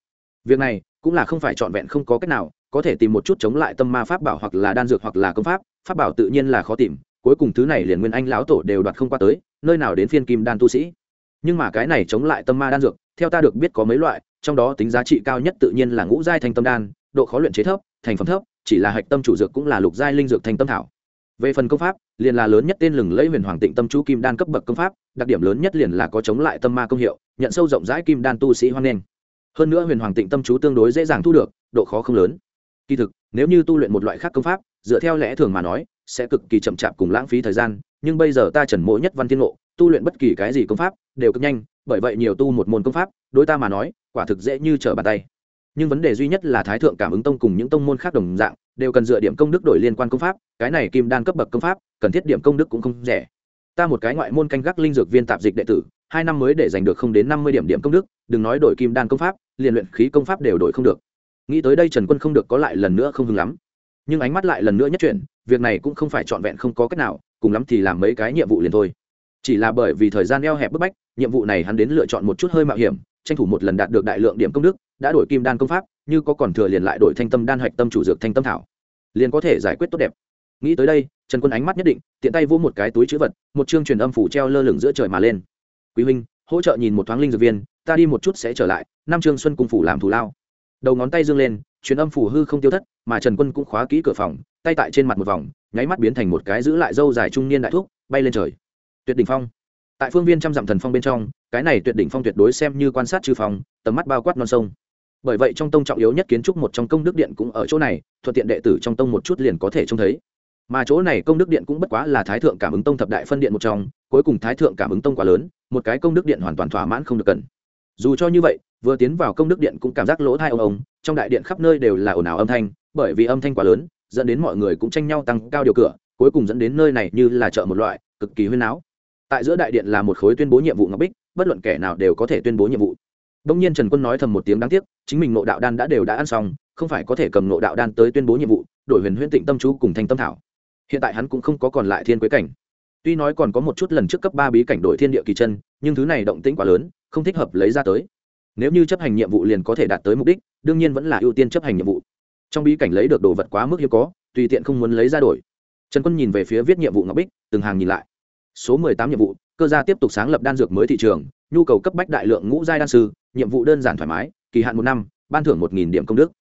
Việc này cũng là không phải trọn vẹn không có cách nào, có thể tìm một chút chống lại tâm ma pháp bảo hoặc là đan dược hoặc là công pháp pháp bảo tự nhiên là khó tìm, cuối cùng thứ này liền nguyên anh lão tổ đều đoạt không qua tới, nơi nào đến phiên kim đan tu sĩ. Nhưng mà cái này chống lại tâm ma đan dược, theo ta được biết có mấy loại, trong đó tính giá trị cao nhất tự nhiên là ngũ giai thanh tâm đan, độ khó luyện chế thấp, thành phẩm thấp, chỉ là hạch tâm chủ dược cũng là lục giai linh dược thanh tâm thảo. Về phần công pháp, liền là lớn nhất tên lừng lẫy huyền hoàng tịnh tâm chú kim đan cấp bậc công pháp, đặc điểm lớn nhất liền là có chống lại tâm ma công hiệu, nhận sâu rộng rãi kim đan tu sĩ hoan nghênh. Hơn nữa huyền hoàng tịnh tâm chú tương đối dễ dàng thu được, độ khó không lớn. Kỳ thực, nếu như tu luyện một loại khác công pháp dựa theo lẽ thường mà nói, sẽ cực kỳ chậm chạp cùng lãng phí thời gian, nhưng bây giờ ta trần mỗ nhất văn thiên ngộ tu luyện bất kỳ cái gì công pháp, đều cực nhanh, bởi vậy nhiều tu một môn công pháp, đối ta mà nói, quả thực dễ như trở bàn tay. Nhưng vấn đề duy nhất là thái thượng cảm ứng tông cùng những tông môn khác đồng dạng, đều cần dựa điểm công đức đổi liên quan công pháp, cái này kim đan cấp bậc công pháp, cần thiết điểm công đức cũng không rẻ. Ta một cái ngoại môn canh gác linh dược viên tạp dịch đệ tử, hai năm mới để giành được không đến năm mươi điểm điểm công đức, đừng nói đổi kim đan công pháp, liền luyện khí công pháp đều đổi không được. Nghĩ tới đây trần quân không được có lại lần nữa không hưng lắm nhưng ánh mắt lại lần nữa nhất chuyển, việc này cũng không phải trọn vẹn không có cách nào, cùng lắm thì làm mấy cái nhiệm vụ liền thôi. Chỉ là bởi vì thời gian eo hẹp bức bách, nhiệm vụ này hắn đến lựa chọn một chút hơi mạo hiểm, tranh thủ một lần đạt được đại lượng điểm công đức, đã đổi kim đan công pháp, như có còn thừa liền lại đổi thanh tâm đan hạch tâm chủ dược thanh tâm thảo, liền có thể giải quyết tốt đẹp. Nghĩ tới đây, trần quân ánh mắt nhất định, tiện tay vỗ một cái túi chữ vật, một chương truyền âm phủ treo lơ lửng giữa trời mà lên. Quý huynh, hỗ trợ nhìn một thoáng linh dược viên, ta đi một chút sẽ trở lại, năm chương xuân cung phủ làm thù lao. Đầu ngón tay dương lên, truyền âm phủ hư không tiêu thất mà trần quân cũng khóa kỹ cửa phòng, tay tại trên mặt một vòng, nháy mắt biến thành một cái giữ lại dâu dài trung niên đại thuốc bay lên trời. Tuyệt đỉnh phong. Tại phương viên trăm dặm thần phong bên trong, cái này tuyệt đỉnh phong tuyệt đối xem như quan sát trừ phòng tầm mắt bao quát non sông. Bởi vậy trong tông trọng yếu nhất kiến trúc một trong công đức điện cũng ở chỗ này, thuận tiện đệ tử trong tông một chút liền có thể trông thấy. Mà chỗ này công đức điện cũng bất quá là thái thượng cảm ứng tông thập đại phân điện một trong, cuối cùng thái thượng cảm ứng tông quá lớn, một cái công đức điện hoàn toàn thỏa mãn không được cần. Dù cho như vậy, vừa tiến vào công đức điện cũng cảm giác lỗ thai ông ông, trong đại điện khắp nơi đều là ồn ào âm thanh bởi vì âm thanh quá lớn, dẫn đến mọi người cũng tranh nhau tăng cao điều cửa, cuối cùng dẫn đến nơi này như là chợ một loại, cực kỳ huyên náo. tại giữa đại điện là một khối tuyên bố nhiệm vụ ngọc bích, bất luận kẻ nào đều có thể tuyên bố nhiệm vụ. Đông nhiên trần quân nói thầm một tiếng đáng tiếc, chính mình nộ đạo đan đã đều đã ăn xong, không phải có thể cầm nộ đạo đan tới tuyên bố nhiệm vụ, đổi huyền huyễn tịnh tâm chú cùng thanh tâm thảo. Hiện tại hắn cũng không có còn lại thiên quế cảnh. Tuy nói còn có một chút lần trước cấp ba bí cảnh đổi thiên địa kỳ chân, nhưng thứ này động tĩnh quá lớn, không thích hợp lấy ra tới. Nếu như chấp hành nhiệm vụ liền có thể đạt tới mục đích, đương nhiên vẫn là ưu tiên chấp hành nhiệm vụ trong bí cảnh lấy được đồ vật quá mức hiếm có, tùy tiện không muốn lấy ra đổi. Trần quân nhìn về phía viết nhiệm vụ ngọc bích, từng hàng nhìn lại. Số mười tám nhiệm vụ, cơ gia tiếp tục sáng lập đan dược mới thị trường, nhu cầu cấp bách đại lượng ngũ giai đan sư, nhiệm vụ đơn giản thoải mái, kỳ hạn một năm, ban thưởng một nghìn điểm công đức.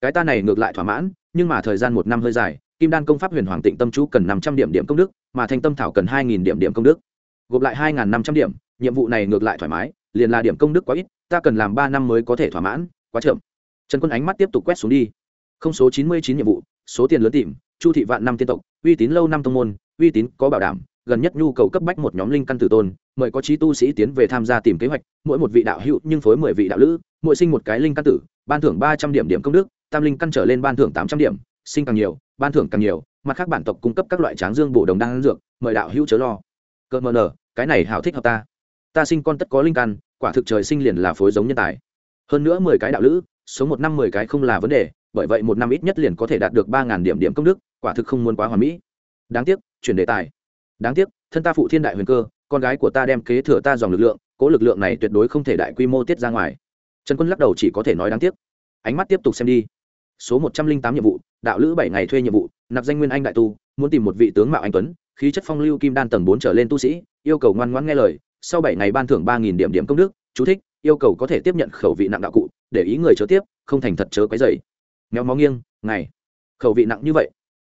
Cái ta này ngược lại thỏa mãn, nhưng mà thời gian một năm hơi dài, kim đan công pháp huyền hoàng tịnh tâm chú cần năm trăm điểm điểm công đức, mà thanh tâm thảo cần hai nghìn điểm điểm công đức. Gộp lại hai năm trăm điểm, nhiệm vụ này ngược lại thoải mái, liền là điểm công đức quá ít, ta cần làm ba năm mới có thể thỏa mãn, quá chậm. Trần quân ánh mắt tiếp tục quét xuống đi không số chín mươi chín nhiệm vụ, số tiền lớn tìm, chu thị vạn năm tiên tộc, uy tín lâu năm tông môn, uy tín có bảo đảm, gần nhất nhu cầu cấp bách một nhóm linh căn tử tôn, mời có trí tu sĩ tiến về tham gia tìm kế hoạch, mỗi một vị đạo hữu nhưng phối mười vị đạo lữ, mỗi sinh một cái linh căn tử, ban thưởng ba trăm điểm điểm công đức, tam linh căn trở lên ban thưởng tám trăm điểm, sinh càng nhiều, ban thưởng càng nhiều, mặt khác bản tộc cung cấp các loại tráng dương bổ đồng đan dược, mời đạo hữu chớ lo. Cơ mờ nở cái này hảo thích hợp ta. Ta sinh con tất có linh căn, quả thực trời sinh liền là phối giống nhân tài. Hơn nữa mười cái đạo lữ số một năm mười cái không là vấn đề bởi vậy một năm ít nhất liền có thể đạt được ba ngàn điểm điểm công đức, quả thực không muốn quá hoàn mỹ. Đáng tiếc, chuyển đề tài. Đáng tiếc, thân ta phụ thiên đại huyền cơ, con gái của ta đem kế thừa ta dòng lực lượng, cố lực lượng này tuyệt đối không thể đại quy mô tiết ra ngoài. Trần quân lắc đầu chỉ có thể nói đáng tiếc. Ánh mắt tiếp tục xem đi. Số một trăm linh tám nhiệm vụ, đạo lữ bảy ngày thuê nhiệm vụ, nạp danh nguyên anh đại tu, muốn tìm một vị tướng mạo anh tuấn, khí chất phong lưu kim đan tầng bốn trở lên tu sĩ, yêu cầu ngoan ngoãn nghe lời, sau bảy ngày ban thưởng ba nghìn điểm điểm công đức, chú thích, yêu cầu có thể tiếp nhận khẩu vị nặng đạo cụ, để ý người chớ tiếp, không thành thật chớ quấy dày méo mó nghiêng, ngày. Khẩu vị nặng như vậy,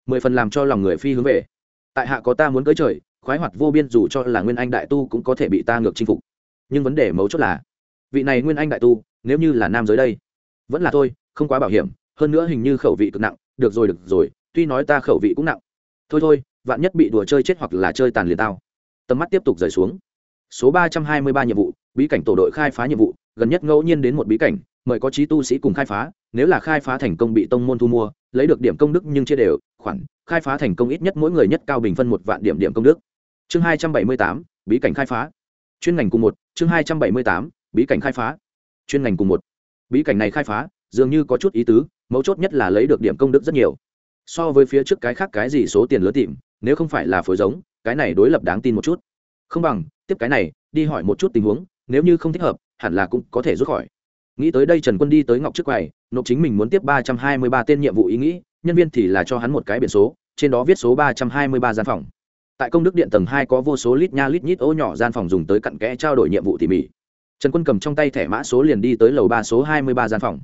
mười phần làm cho lòng người phi hướng về. Tại hạ có ta muốn cưới trời, khoái hoạt vô biên dù cho là nguyên anh đại tu cũng có thể bị ta ngược chinh phục. Nhưng vấn đề mấu chốt là, vị này nguyên anh đại tu, nếu như là nam giới đây, vẫn là thôi, không quá bảo hiểm, hơn nữa hình như khẩu vị cực nặng, được rồi được rồi, tuy nói ta khẩu vị cũng nặng. Thôi thôi, vạn nhất bị đùa chơi chết hoặc là chơi tàn liền tao. Tầm mắt tiếp tục rời xuống. Số ba trăm hai mươi ba nhiệm vụ, bí cảnh tổ đội khai phá nhiệm vụ, gần nhất ngẫu nhiên đến một bí cảnh, mời có trí tu sĩ cùng khai phá nếu là khai phá thành công bị tông môn thu mua, lấy được điểm công đức nhưng chia đều, khoản, khai phá thành công ít nhất mỗi người nhất cao bình phân một vạn điểm điểm công đức. Chương hai trăm bảy mươi tám, bí cảnh khai phá. Chuyên ngành cùng một, chương hai trăm bảy mươi tám, bí cảnh khai phá. Chuyên ngành cùng một. Bí cảnh này khai phá, dường như có chút ý tứ, mấu chốt nhất là lấy được điểm công đức rất nhiều. So với phía trước cái khác cái gì số tiền lớn tìm, nếu không phải là phối giống, cái này đối lập đáng tin một chút. Không bằng, tiếp cái này, đi hỏi một chút tình huống, nếu như không thích hợp, hẳn là cũng có thể rút khỏi nghĩ tới đây trần quân đi tới ngọc trước quầy, nộp chính mình muốn tiếp ba trăm hai mươi ba tên nhiệm vụ ý nghĩ, nhân viên thì là cho hắn một cái biển số, trên đó viết số ba trăm hai mươi ba gian phòng. Tại công đức điện tầng hai có vô số lít nha lít nhít ô nhỏ gian phòng dùng tới cặn kẽ trao đổi nhiệm vụ tỉ mỉ. Trần quân cầm trong tay thẻ mã số liền đi tới lầu ba số hai mươi ba gian phòng.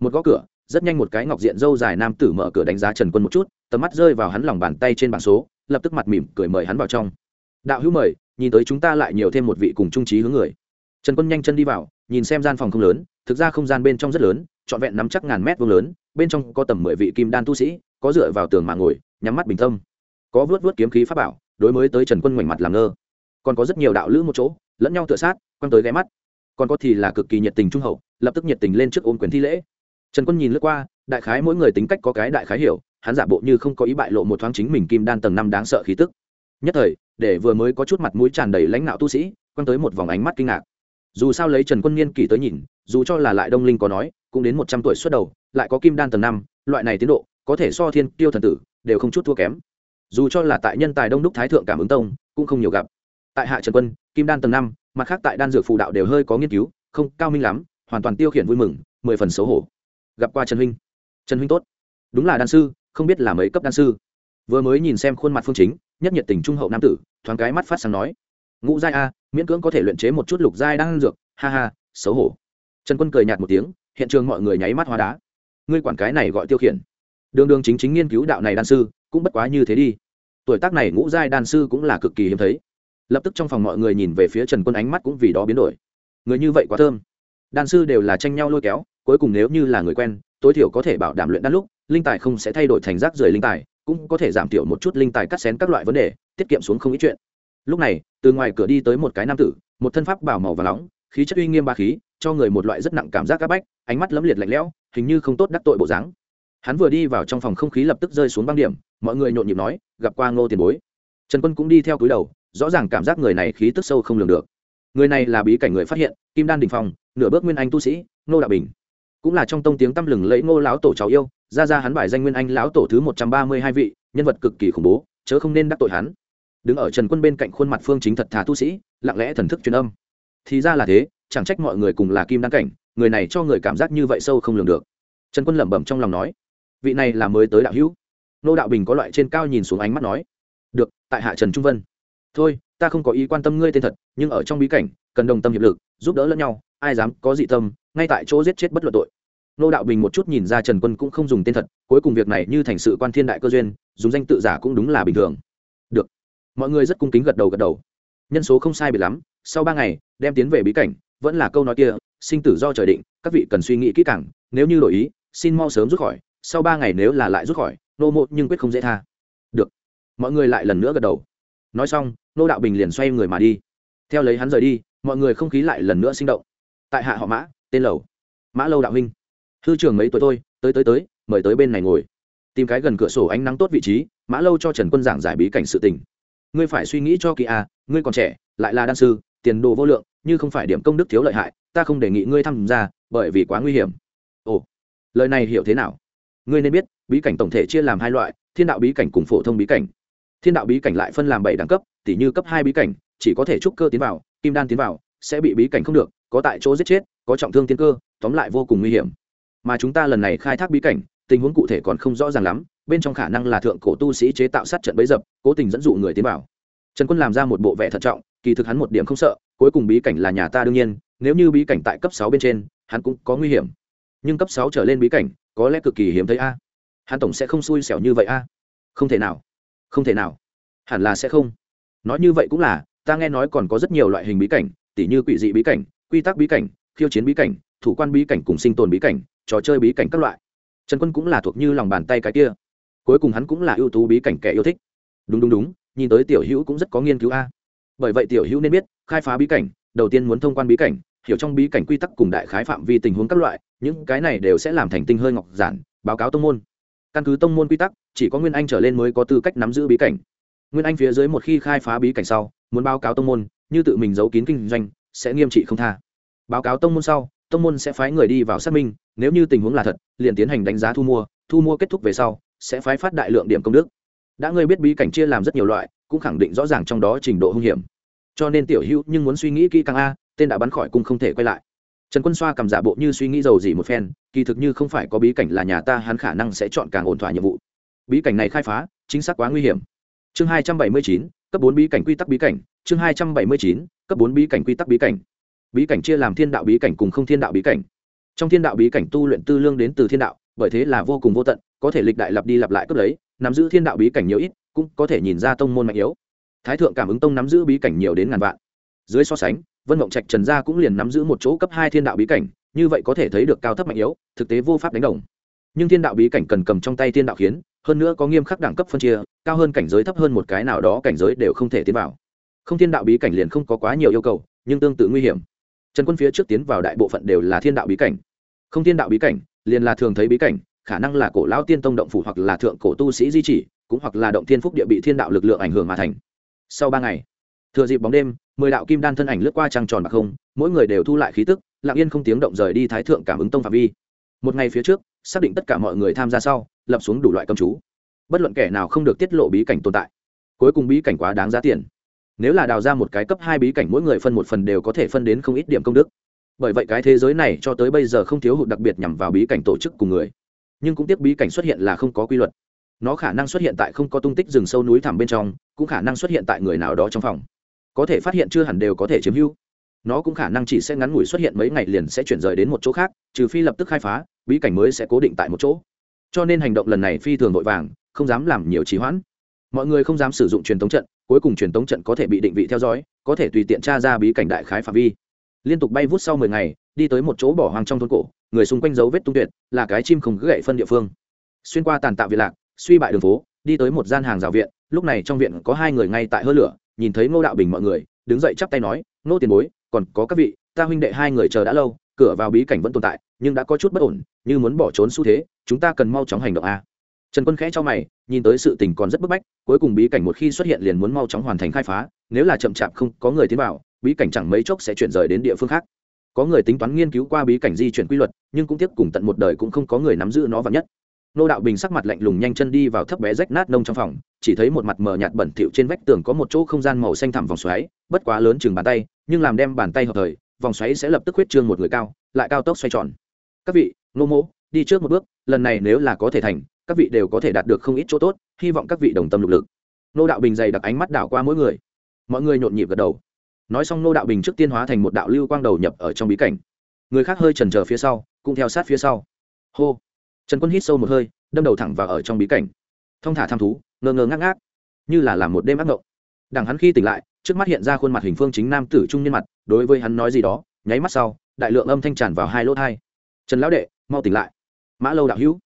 Một gõ cửa, rất nhanh một cái ngọc diện dâu dài nam tử mở cửa đánh giá trần quân một chút, tầm mắt rơi vào hắn lòng bàn tay trên bảng số, lập tức mặt mỉm cười mời hắn vào trong. Đạo hữu mời, nhìn tới chúng ta lại nhiều thêm một vị cùng trung trí hướng người. Trần quân nhanh chân đi vào, nhìn xem gian phòng không lớn thực ra không gian bên trong rất lớn, trọn vẹn nắm chắc ngàn mét vuông lớn, bên trong có tầm mười vị kim đan tu sĩ, có dựa vào tường mà ngồi, nhắm mắt bình tâm. Có vớt vớt kiếm khí pháp bảo, đối mới tới trần quân ngoảnh mặt làm ngơ. Còn có rất nhiều đạo lữ một chỗ, lẫn nhau tựa sát, quăng tới ghé mắt. Còn có thì là cực kỳ nhiệt tình trung hậu, lập tức nhiệt tình lên trước ôm quyền thi lễ. Trần quân nhìn lướt qua, đại khái mỗi người tính cách có cái đại khái hiểu, hắn giả bộ như không có ý bại lộ một thoáng chính mình kim đan tầng năm đáng sợ khí tức. Nhất thời, để vừa mới có chút mặt mũi tràn đầy lãnh đạo tu sĩ, quăng tới một vòng ánh mắt kinh ngạc dù sao lấy trần quân niên kỷ tới nhìn, dù cho là lại đông linh có nói, cũng đến một trăm tuổi xuất đầu, lại có kim đan tầng năm, loại này tiến độ, có thể so thiên tiêu thần tử, đều không chút thua kém. Dù cho là tại nhân tài đông đúc thái thượng cảm ứng tông, cũng không nhiều gặp. Tại hạ trần quân, kim đan tầng năm, mặt khác tại đan dược phụ đạo đều hơi có nghiên cứu, không, cao minh lắm, hoàn toàn tiêu khiển vui mừng, mười phần xấu hổ. Gặp qua trần huynh. Trần huynh tốt. Đúng là đan sư, không biết là mấy cấp đan sư. Vừa mới nhìn xem khuôn mặt phương chính, nhất nhiệt tình trung hậu nam tử, thoáng cái mắt phát sáng nói ngũ giai a, miễn cưỡng có thể luyện chế một chút lục giai đan dược, ha ha, xấu hổ. Trần quân cười nhạt một tiếng, hiện trường mọi người nháy mắt hóa đá. Ngươi quản cái này gọi tiêu khiển. Đường đường chính chính nghiên cứu đạo này đan sư, cũng bất quá như thế đi. Tuổi tác này ngũ giai đan sư cũng là cực kỳ hiếm thấy. Lập tức trong phòng mọi người nhìn về phía trần quân ánh mắt cũng vì đó biến đổi. Người như vậy quá thơm. Đan sư đều là tranh nhau lôi kéo, cuối cùng nếu như là người quen, tối thiểu có thể bảo đảm luyện đan lúc, linh tài không sẽ thay đổi thành rác rưởi linh tài, cũng có thể giảm thiểu một chút linh tài cắt xén các loại vấn đề, tiết kiệm xuống không ít chuyện lúc này, từ ngoài cửa đi tới một cái nam tử, một thân pháp bảo màu và nóng, khí chất uy nghiêm ba khí, cho người một loại rất nặng cảm giác áp bách, ánh mắt lấm liệt lạnh lẽo, hình như không tốt đắc tội bộ dáng. Hắn vừa đi vào trong phòng không khí lập tức rơi xuống băng điểm, mọi người nhộn nhịp nói, gặp qua ngô tiền bối. Trần quân cũng đi theo cúi đầu, rõ ràng cảm giác người này khí tức sâu không lường được. Người này là bí cảnh người phát hiện, kim đan đình phòng, nửa bước nguyên anh tu sĩ, ngô đạo bình. Cũng là trong tông tiếng tăm lừng lẫy ngô lão tổ cháu yêu, ra ra hắn bài danh nguyên anh lão tổ thứ một trăm ba mươi hai vị, nhân vật cực kỳ khủng bố, chớ không nên đắc tội hắn đứng ở trần quân bên cạnh khuôn mặt phương chính thật thà tu sĩ, lặng lẽ thần thức truyền âm. Thì ra là thế, chẳng trách mọi người cùng là kim đăng cảnh, người này cho người cảm giác như vậy sâu không lường được. Trần quân lẩm bẩm trong lòng nói, vị này là mới tới đạo hữu. Nô đạo bình có loại trên cao nhìn xuống ánh mắt nói, được, tại hạ trần trung vân. Thôi, ta không có ý quan tâm ngươi tên thật, nhưng ở trong bí cảnh, cần đồng tâm hiệp lực, giúp đỡ lẫn nhau, ai dám có dị tâm, ngay tại chỗ giết chết bất luận tội. Nô đạo bình một chút nhìn ra trần quân cũng không dùng tên thật, cuối cùng việc này như thành sự quan thiên đại cơ duyên, dùng danh tự giả cũng đúng là bình thường mọi người rất cung kính gật đầu gật đầu. Nhân số không sai biệt lắm, sau ba ngày, đem tiến về bí cảnh, vẫn là câu nói kia, sinh tử do trời định, các vị cần suy nghĩ kỹ càng, nếu như đổi ý, xin mau sớm rút khỏi, sau ba ngày nếu là lại rút khỏi, nô mộ nhưng quyết không dễ tha. Được. Mọi người lại lần nữa gật đầu. Nói xong, nô đạo bình liền xoay người mà đi. Theo lấy hắn rời đi, mọi người không khí lại lần nữa sinh động. Tại hạ họ mã, tên lầu. Mã lâu đạo huynh. Hư trường mấy tuổi tôi tới tới tới, mời tới bên này ngồi. Tìm cái gần cửa sổ ánh nắng tốt vị trí, mã lâu cho trần quân giảng giải bí cảnh sự tình ngươi phải suy nghĩ cho kỳ à ngươi còn trẻ, lại là đan sư, tiền đồ vô lượng, như không phải điểm công đức thiếu lợi hại, ta không đề nghị ngươi tham gia, bởi vì quá nguy hiểm. Ồ, lời này hiểu thế nào? Ngươi nên biết, bí cảnh tổng thể chia làm hai loại, thiên đạo bí cảnh cùng phổ thông bí cảnh. Thiên đạo bí cảnh lại phân làm bảy đẳng cấp, tỉ như cấp hai bí cảnh, chỉ có thể trúc cơ tiến vào, kim đan tiến vào, sẽ bị bí cảnh không được, có tại chỗ giết chết, có trọng thương tiến cơ, tóm lại vô cùng nguy hiểm. Mà chúng ta lần này khai thác bí cảnh, tình huống cụ thể còn không rõ ràng lắm bên trong khả năng là thượng cổ tu sĩ chế tạo sát trận bấy dập, cố tình dẫn dụ người tiến vào. Trần quân làm ra một bộ vẻ thận trọng, kỳ thực hắn một điểm không sợ, cuối cùng bí cảnh là nhà ta đương nhiên, nếu như bí cảnh tại cấp sáu bên trên, hắn cũng có nguy hiểm. Nhưng cấp sáu trở lên bí cảnh, có lẽ cực kỳ hiếm thấy a. Hắn tổng sẽ không xui xẻo như vậy a. Không thể nào, không thể nào. Hẳn là sẽ không. Nói như vậy cũng là, ta nghe nói còn có rất nhiều loại hình bí cảnh, tỉ như quỷ dị bí cảnh, quy tắc bí cảnh, khiêu chiến bí cảnh, thủ quan bí cảnh cùng sinh tồn bí cảnh, trò chơi bí cảnh các loại. Trần quân cũng là thuộc như lòng bàn tay cái kia cuối cùng hắn cũng là ưu tú bí cảnh kẻ yêu thích. Đúng đúng đúng, nhìn tới tiểu hữu cũng rất có nghiên cứu a. Bởi vậy tiểu hữu nên biết, khai phá bí cảnh, đầu tiên muốn thông quan bí cảnh, hiểu trong bí cảnh quy tắc cùng đại khái phạm vi tình huống các loại, những cái này đều sẽ làm thành tinh hơi ngọc giản, báo cáo tông môn. Căn cứ tông môn quy tắc, chỉ có nguyên anh trở lên mới có tư cách nắm giữ bí cảnh. Nguyên anh phía dưới một khi khai phá bí cảnh sau, muốn báo cáo tông môn, như tự mình giấu kín kinh doanh, sẽ nghiêm trị không tha. Báo cáo tông môn sau, tông môn sẽ phái người đi vào xác minh, nếu như tình huống là thật, liền tiến hành đánh giá thu mua thu mua kết thúc về sau sẽ phái phát đại lượng điểm công đức. Đã ngươi biết bí cảnh chia làm rất nhiều loại, cũng khẳng định rõ ràng trong đó trình độ hung hiểm. Cho nên tiểu hữu nhưng muốn suy nghĩ kỹ càng a, tên đã bắn khỏi cung không thể quay lại. Trần quân xoa cầm giả bộ như suy nghĩ giàu gì một phen, kỳ thực như không phải có bí cảnh là nhà ta, hắn khả năng sẽ chọn càng ổn thỏa nhiệm vụ. Bí cảnh này khai phá, chính xác quá nguy hiểm. Chương hai trăm bảy mươi chín, cấp bốn bí cảnh quy tắc bí cảnh, chương hai trăm bảy mươi chín, cấp bốn bí cảnh quy tắc bí cảnh. Bí cảnh chia làm thiên đạo bí cảnh cùng không thiên đạo bí cảnh. Trong thiên đạo bí cảnh tu luyện tư lương đến từ thiên đạo, bởi thế là vô cùng vô tận có thể lịch đại lặp đi lặp lại cấp lấy, nắm giữ thiên đạo bí cảnh nhiều ít, cũng có thể nhìn ra tông môn mạnh yếu. Thái thượng cảm ứng tông nắm giữ bí cảnh nhiều đến ngàn vạn. Dưới so sánh, vân mộng trạch, trần gia cũng liền nắm giữ một chỗ cấp hai thiên đạo bí cảnh, như vậy có thể thấy được cao thấp mạnh yếu, thực tế vô pháp đánh đồng. Nhưng thiên đạo bí cảnh cần cầm trong tay thiên đạo khiến, hơn nữa có nghiêm khắc đẳng cấp phân chia, cao hơn cảnh giới thấp hơn một cái nào đó cảnh giới đều không thể tiến vào. Không thiên đạo bí cảnh liền không có quá nhiều yêu cầu, nhưng tương tự nguy hiểm. Trần quân phía trước tiến vào đại bộ phận đều là thiên đạo bí cảnh. Không thiên đạo bí cảnh, liền là thường thấy bí cảnh khả năng là cổ lão tiên tông động phủ hoặc là thượng cổ tu sĩ di chỉ, cũng hoặc là động thiên phúc địa bị thiên đạo lực lượng ảnh hưởng mà thành. Sau ba ngày, thừa dịp bóng đêm, mười đạo kim đan thân ảnh lướt qua trăng tròn bạc không, mỗi người đều thu lại khí tức, lặng yên không tiếng động rời đi thái thượng cảm ứng tông phạm vi. Một ngày phía trước, xác định tất cả mọi người tham gia sau, lập xuống đủ loại công chú. Bất luận kẻ nào không được tiết lộ bí cảnh tồn tại. Cuối cùng bí cảnh quá đáng giá tiền. Nếu là đào ra một cái cấp hai bí cảnh, mỗi người phân một phần đều có thể phân đến không ít điểm công đức. Bởi vậy cái thế giới này cho tới bây giờ không thiếu hụt đặc biệt nhằm vào bí cảnh tổ chức cùng người nhưng cũng tiếc bí cảnh xuất hiện là không có quy luật. Nó khả năng xuất hiện tại không có tung tích rừng sâu núi thẳm bên trong, cũng khả năng xuất hiện tại người nào đó trong phòng. Có thể phát hiện chưa hẳn đều có thể chiếm hữu. Nó cũng khả năng chỉ sẽ ngắn ngủi xuất hiện mấy ngày liền sẽ chuyển rời đến một chỗ khác, trừ phi lập tức khai phá, bí cảnh mới sẽ cố định tại một chỗ. Cho nên hành động lần này phi thường vội vàng, không dám làm nhiều trì hoãn. Mọi người không dám sử dụng truyền thống trận, cuối cùng truyền thống trận có thể bị định vị theo dõi, có thể tùy tiện tra ra bí cảnh đại khái phạm vi liên tục bay vút sau mười ngày, đi tới một chỗ bỏ hoang trong thôn cổ, người xung quanh dấu vết tung tuyệt, là cái chim không gậy phân địa phương. Xuyên qua tàn tạo viện lạc, suy bại đường phố, đi tới một gian hàng rào viện, lúc này trong viện có hai người ngay tại hơ lửa, nhìn thấy ngô đạo bình mọi người, đứng dậy chắp tay nói, ngô tiền bối, còn có các vị, ta huynh đệ hai người chờ đã lâu, cửa vào bí cảnh vẫn tồn tại, nhưng đã có chút bất ổn, như muốn bỏ trốn xu thế, chúng ta cần mau chóng hành động a. Trần quân khẽ cho mày, nhìn tới sự tình còn rất bức bách, cuối cùng bí cảnh một khi xuất hiện liền muốn mau chóng hoàn thành khai phá, nếu là chậm chạp không có người tiến vào bí cảnh chẳng mấy chốc sẽ chuyển rời đến địa phương khác. Có người tính toán nghiên cứu qua bí cảnh di chuyển quy luật, nhưng cũng tiếp cùng tận một đời cũng không có người nắm giữ nó vào nhất. Nô đạo bình sắc mặt lạnh lùng nhanh chân đi vào thấp bé rách nát nông trong phòng, chỉ thấy một mặt mờ nhạt bẩn thỉu trên vách tường có một chỗ không gian màu xanh thẳm vòng xoáy, bất quá lớn chừng bàn tay, nhưng làm đem bàn tay hợp thời, vòng xoáy sẽ lập tức huyết trương một người cao, lại cao tốc xoay tròn. Các vị, nô mỗ, đi trước một bước, lần này nếu là có thể thành, các vị đều có thể đạt được không ít chỗ tốt, hy vọng các vị đồng tâm lục lực. Nô đạo bình dày đặc ánh mắt đảo qua mỗi người. Mọi người nhộn nhịp gật đầu nói xong nô đạo bình trước tiên hóa thành một đạo lưu quang đầu nhập ở trong bí cảnh. Người khác hơi chần trờ phía sau, cũng theo sát phía sau. Hô! Trần quân hít sâu một hơi, đâm đầu thẳng vào ở trong bí cảnh. Thong thả tham thú, ngơ ngơ ngác ngác, như là làm một đêm ác ngộng. Đằng hắn khi tỉnh lại, trước mắt hiện ra khuôn mặt hình phương chính nam tử trung niên mặt, đối với hắn nói gì đó, nháy mắt sau, đại lượng âm thanh tràn vào hai lỗ thai. Trần lão đệ, mau tỉnh lại. Mã lâu đạo hữu.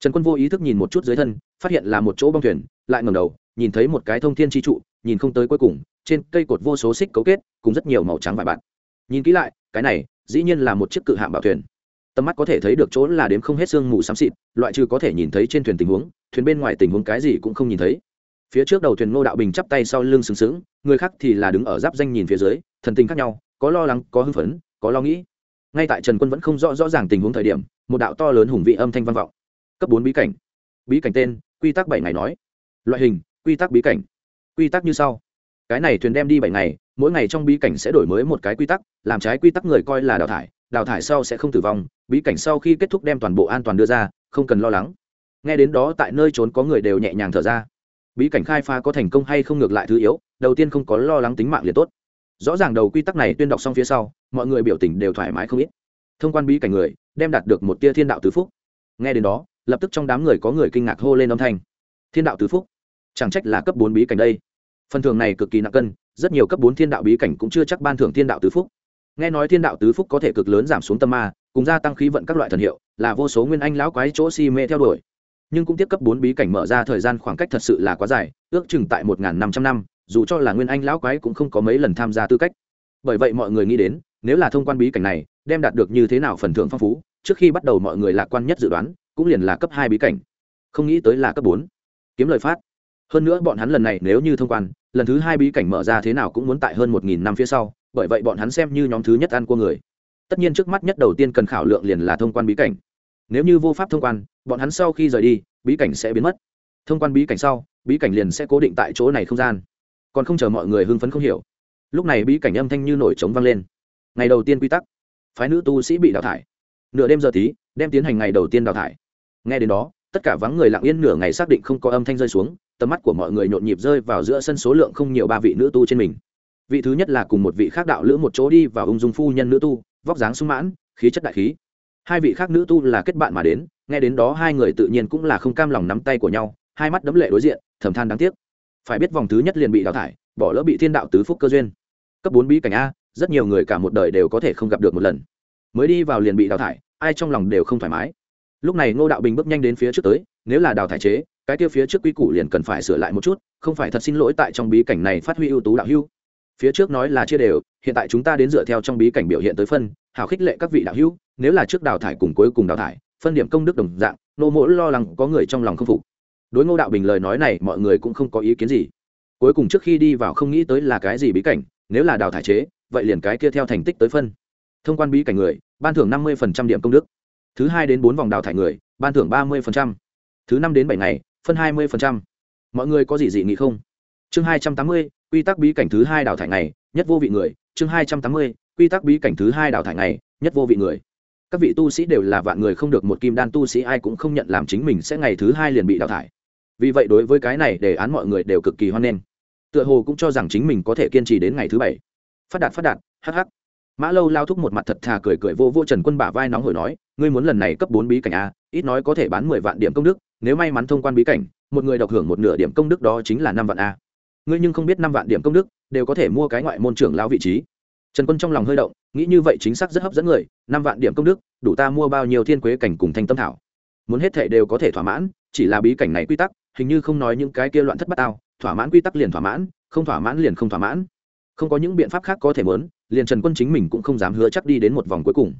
Trần quân vô ý thức nhìn một chút dưới thân, phát hiện là một chỗ bong thuyền, lại ngầm đầu nhìn thấy một cái thông thiên tri trụ, nhìn không tới cuối cùng, trên cây cột vô số xích cấu kết, cùng rất nhiều màu trắng vải bạt. Nhìn kỹ lại, cái này, dĩ nhiên là một chiếc cự hạm bảo thuyền. Tầm mắt có thể thấy được chỗ là đếm không hết sương mù xám xịt, loại trừ có thể nhìn thấy trên thuyền tình huống, thuyền bên ngoài tình huống cái gì cũng không nhìn thấy. Phía trước đầu thuyền ngô đạo bình chắp tay sau lưng sừng sững, người khác thì là đứng ở giáp danh nhìn phía dưới, thần tình khác nhau, có lo lắng, có hưng phấn, có lo nghĩ. Ngay tại trần quân vẫn không rõ rõ ràng tình huống thời điểm, một đạo to lớn hùng vị âm thanh vang vọng. Cấp bốn bí cảnh. Bí cảnh tên, quy tắc bảy ngày nói. Loại hình quy tắc bí cảnh. Quy tắc như sau. Cái này thuyền đem đi bảy ngày, mỗi ngày trong bí cảnh sẽ đổi mới một cái quy tắc, làm trái quy tắc người coi là đào thải đào thải sau sẽ không tử vong, bí cảnh sau khi kết thúc đem toàn bộ an toàn đưa ra, không cần lo lắng. Nghe đến đó tại nơi trốn có người đều nhẹ nhàng thở ra. Bí cảnh khai phá có thành công hay không ngược lại thứ yếu, đầu tiên không có lo lắng tính mạng liền tốt. Rõ ràng đầu quy tắc này tuyên đọc xong phía sau, mọi người biểu tình đều thoải mái không ít. Thông quan bí cảnh người, đem đạt được một tia thiên đạo tứ phúc. Nghe đến đó, lập tức trong đám người có người kinh ngạc hô lên âm thanh. Thiên đạo tứ phúc chẳng trách là cấp bốn bí cảnh đây. Phần thưởng này cực kỳ nặng cân, rất nhiều cấp bốn thiên đạo bí cảnh cũng chưa chắc ban thưởng thiên đạo tứ phúc. Nghe nói thiên đạo tứ phúc có thể cực lớn giảm xuống tâm ma, cùng gia tăng khí vận các loại thần hiệu, là vô số nguyên anh lão quái chỗ si mê theo đuổi. Nhưng cũng tiếp cấp bốn bí cảnh mở ra thời gian khoảng cách thật sự là quá dài, ước chừng tại một năm trăm năm, dù cho là nguyên anh lão quái cũng không có mấy lần tham gia tư cách. Bởi vậy mọi người nghĩ đến, nếu là thông quan bí cảnh này, đem đạt được như thế nào phần thưởng phong phú, trước khi bắt đầu mọi người lạc quan nhất dự đoán, cũng liền là cấp hai bí cảnh. Không nghĩ tới là cấp bốn. Kiếm lời phát hơn nữa bọn hắn lần này nếu như thông quan, lần thứ hai bí cảnh mở ra thế nào cũng muốn tại hơn một nghìn năm phía sau, bởi vậy bọn hắn xem như nhóm thứ nhất ăn của người. Tất nhiên trước mắt nhất đầu tiên cần khảo lượng liền là thông quan bí cảnh. Nếu như vô pháp thông quan, bọn hắn sau khi rời đi, bí cảnh sẽ biến mất. Thông quan bí cảnh sau, bí cảnh liền sẽ cố định tại chỗ này không gian. Còn không chờ mọi người hưng phấn không hiểu, lúc này bí cảnh âm thanh như nổi trống vang lên. Ngày đầu tiên quy tắc, phái nữ tu sĩ bị đào thải. Nửa đêm giờ tí, đem tiến hành ngày đầu tiên đào thải. Nghe đến đó tất cả vắng người lặng yên nửa ngày xác định không có âm thanh rơi xuống, tầm mắt của mọi người nhộn nhịp rơi vào giữa sân số lượng không nhiều ba vị nữ tu trên mình. Vị thứ nhất là cùng một vị khác đạo lữ một chỗ đi và ung dung phu nhân nữ tu, vóc dáng sung mãn, khí chất đại khí. Hai vị khác nữ tu là kết bạn mà đến, nghe đến đó hai người tự nhiên cũng là không cam lòng nắm tay của nhau, hai mắt đấm lệ đối diện, thầm than đáng tiếc. Phải biết vòng thứ nhất liền bị đào thải, bỏ lỡ bị thiên đạo tứ phúc cơ duyên. Cấp bốn bí cảnh a, rất nhiều người cả một đời đều có thể không gặp được một lần. Mới đi vào liền bị đào thải, ai trong lòng đều không thoải mái lúc này ngô đạo bình bước nhanh đến phía trước tới, nếu là đào thải chế, cái kia phía trước quy củ liền cần phải sửa lại một chút, không phải thật xin lỗi tại trong bí cảnh này phát huy ưu tú đạo hưu phía trước nói là chia đều, hiện tại chúng ta đến dựa theo trong bí cảnh biểu hiện tới phân hào khích lệ các vị đạo hưu nếu là trước đào thải cùng cuối cùng đào thải, phân điểm công đức đồng dạng nô mỗi lo lắng có người trong lòng không phục. Đối ngô đạo bình lời nói này, mọi người cũng không có ý kiến gì. Cuối cùng trước khi đi vào không nghĩ tới là cái gì bí cảnh, nếu là đào thải chế, vậy liền cái kia theo thành tích tới phân. Thông quan bí cảnh người, ban thưởng năm mươi điểm công đức thứ hai đến bốn vòng đào thải người, ban thưởng ba mươi thứ năm đến bảy ngày, phân hai mươi mọi người có gì dị nghị không? Chương hai trăm tám mươi, quy tắc bí cảnh thứ hai đào thải ngày, nhất vô vị người. Chương hai trăm tám mươi, quy tắc bí cảnh thứ hai đào thải ngày, nhất vô vị người. Các vị tu sĩ đều là vạn người không được một kim đan tu sĩ, ai cũng không nhận làm chính mình sẽ ngày thứ hai liền bị đào thải. Vì vậy đối với cái này đề án mọi người đều cực kỳ hoan nghênh. Tựa hồ cũng cho rằng chính mình có thể kiên trì đến ngày thứ bảy. Phát đạt phát đạt hh mã lâu lao thúc một mặt thật thà cười cười vô vô trần quân bả vai nóng hổi nói ngươi muốn lần này cấp bốn bí cảnh a, ít nói có thể bán mười vạn điểm công đức, nếu may mắn thông quan bí cảnh, một người độc hưởng một nửa điểm công đức đó chính là năm vạn a. Ngươi nhưng không biết năm vạn điểm công đức, đều có thể mua cái ngoại môn trưởng lao vị trí. Trần quân trong lòng hơi động, nghĩ như vậy chính xác rất hấp dẫn người, năm vạn điểm công đức, đủ ta mua bao nhiêu thiên quế cảnh cùng thanh tâm thảo. Muốn hết thảy đều có thể thỏa mãn, chỉ là bí cảnh này quy tắc, hình như không nói những cái kia loạn thất bát ao thỏa mãn quy tắc liền thỏa mãn, không thỏa mãn liền không thỏa mãn. Không có những biện pháp khác có thể mớn liền trần quân chính mình cũng không dám hứa chắc đi đến một vòng cuối cùng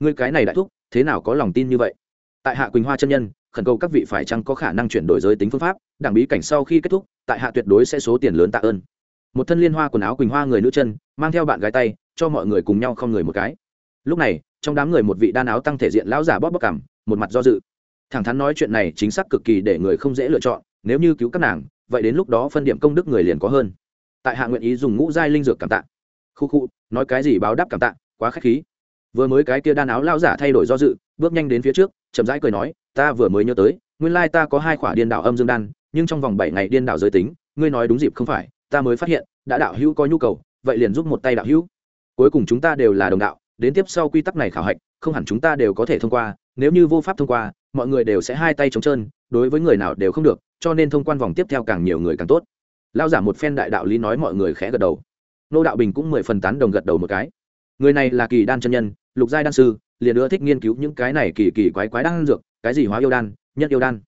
ngươi cái này đại thúc, thế nào có lòng tin như vậy? Tại hạ quỳnh hoa chân nhân, khẩn cầu các vị phải chăng có khả năng chuyển đổi giới tính phương pháp, đảng bí cảnh sau khi kết thúc, tại hạ tuyệt đối sẽ số tiền lớn tạ ơn. Một thân liên hoa quần áo quỳnh hoa người nữ chân, mang theo bạn gái tay, cho mọi người cùng nhau không người một cái. Lúc này, trong đám người một vị đan áo tăng thể diện lão giả bóp bóp cảm một mặt do dự. Thẳng thắn nói chuyện này chính xác cực kỳ để người không dễ lựa chọn, nếu như cứu các nàng, vậy đến lúc đó phân điểm công đức người liền có hơn. Tại hạ nguyện ý dùng ngũ giai linh dược cảm tạ. Khu khu, nói cái gì báo đáp cảm tạ, quá k h á c h khí vừa mới cái kia đan áo lao giả thay đổi do dự, bước nhanh đến phía trước, chậm rãi cười nói, ta vừa mới nhớ tới, nguyên lai ta có hai khỏa điên đạo âm dương đan, nhưng trong vòng bảy ngày điên đạo giới tính, ngươi nói đúng dịp không phải, ta mới phát hiện, đã đạo hữu có nhu cầu, vậy liền giúp một tay đạo hữu. Cuối cùng chúng ta đều là đồng đạo, đến tiếp sau quy tắc này khảo hạch, không hẳn chúng ta đều có thể thông qua, nếu như vô pháp thông qua, mọi người đều sẽ hai tay trống trơn, đối với người nào đều không được, cho nên thông quan vòng tiếp theo càng nhiều người càng tốt. Lao giả một phen đại đạo lý nói mọi người khẽ gật đầu. Nô đạo bình cũng mười phần tán đồng gật đầu một cái người này là kỳ đan chân nhân, lục giai đan sư, liền ưa thích nghiên cứu những cái này kỳ kỳ quái quái đan dược, cái gì hóa yêu đan nhất yêu đan.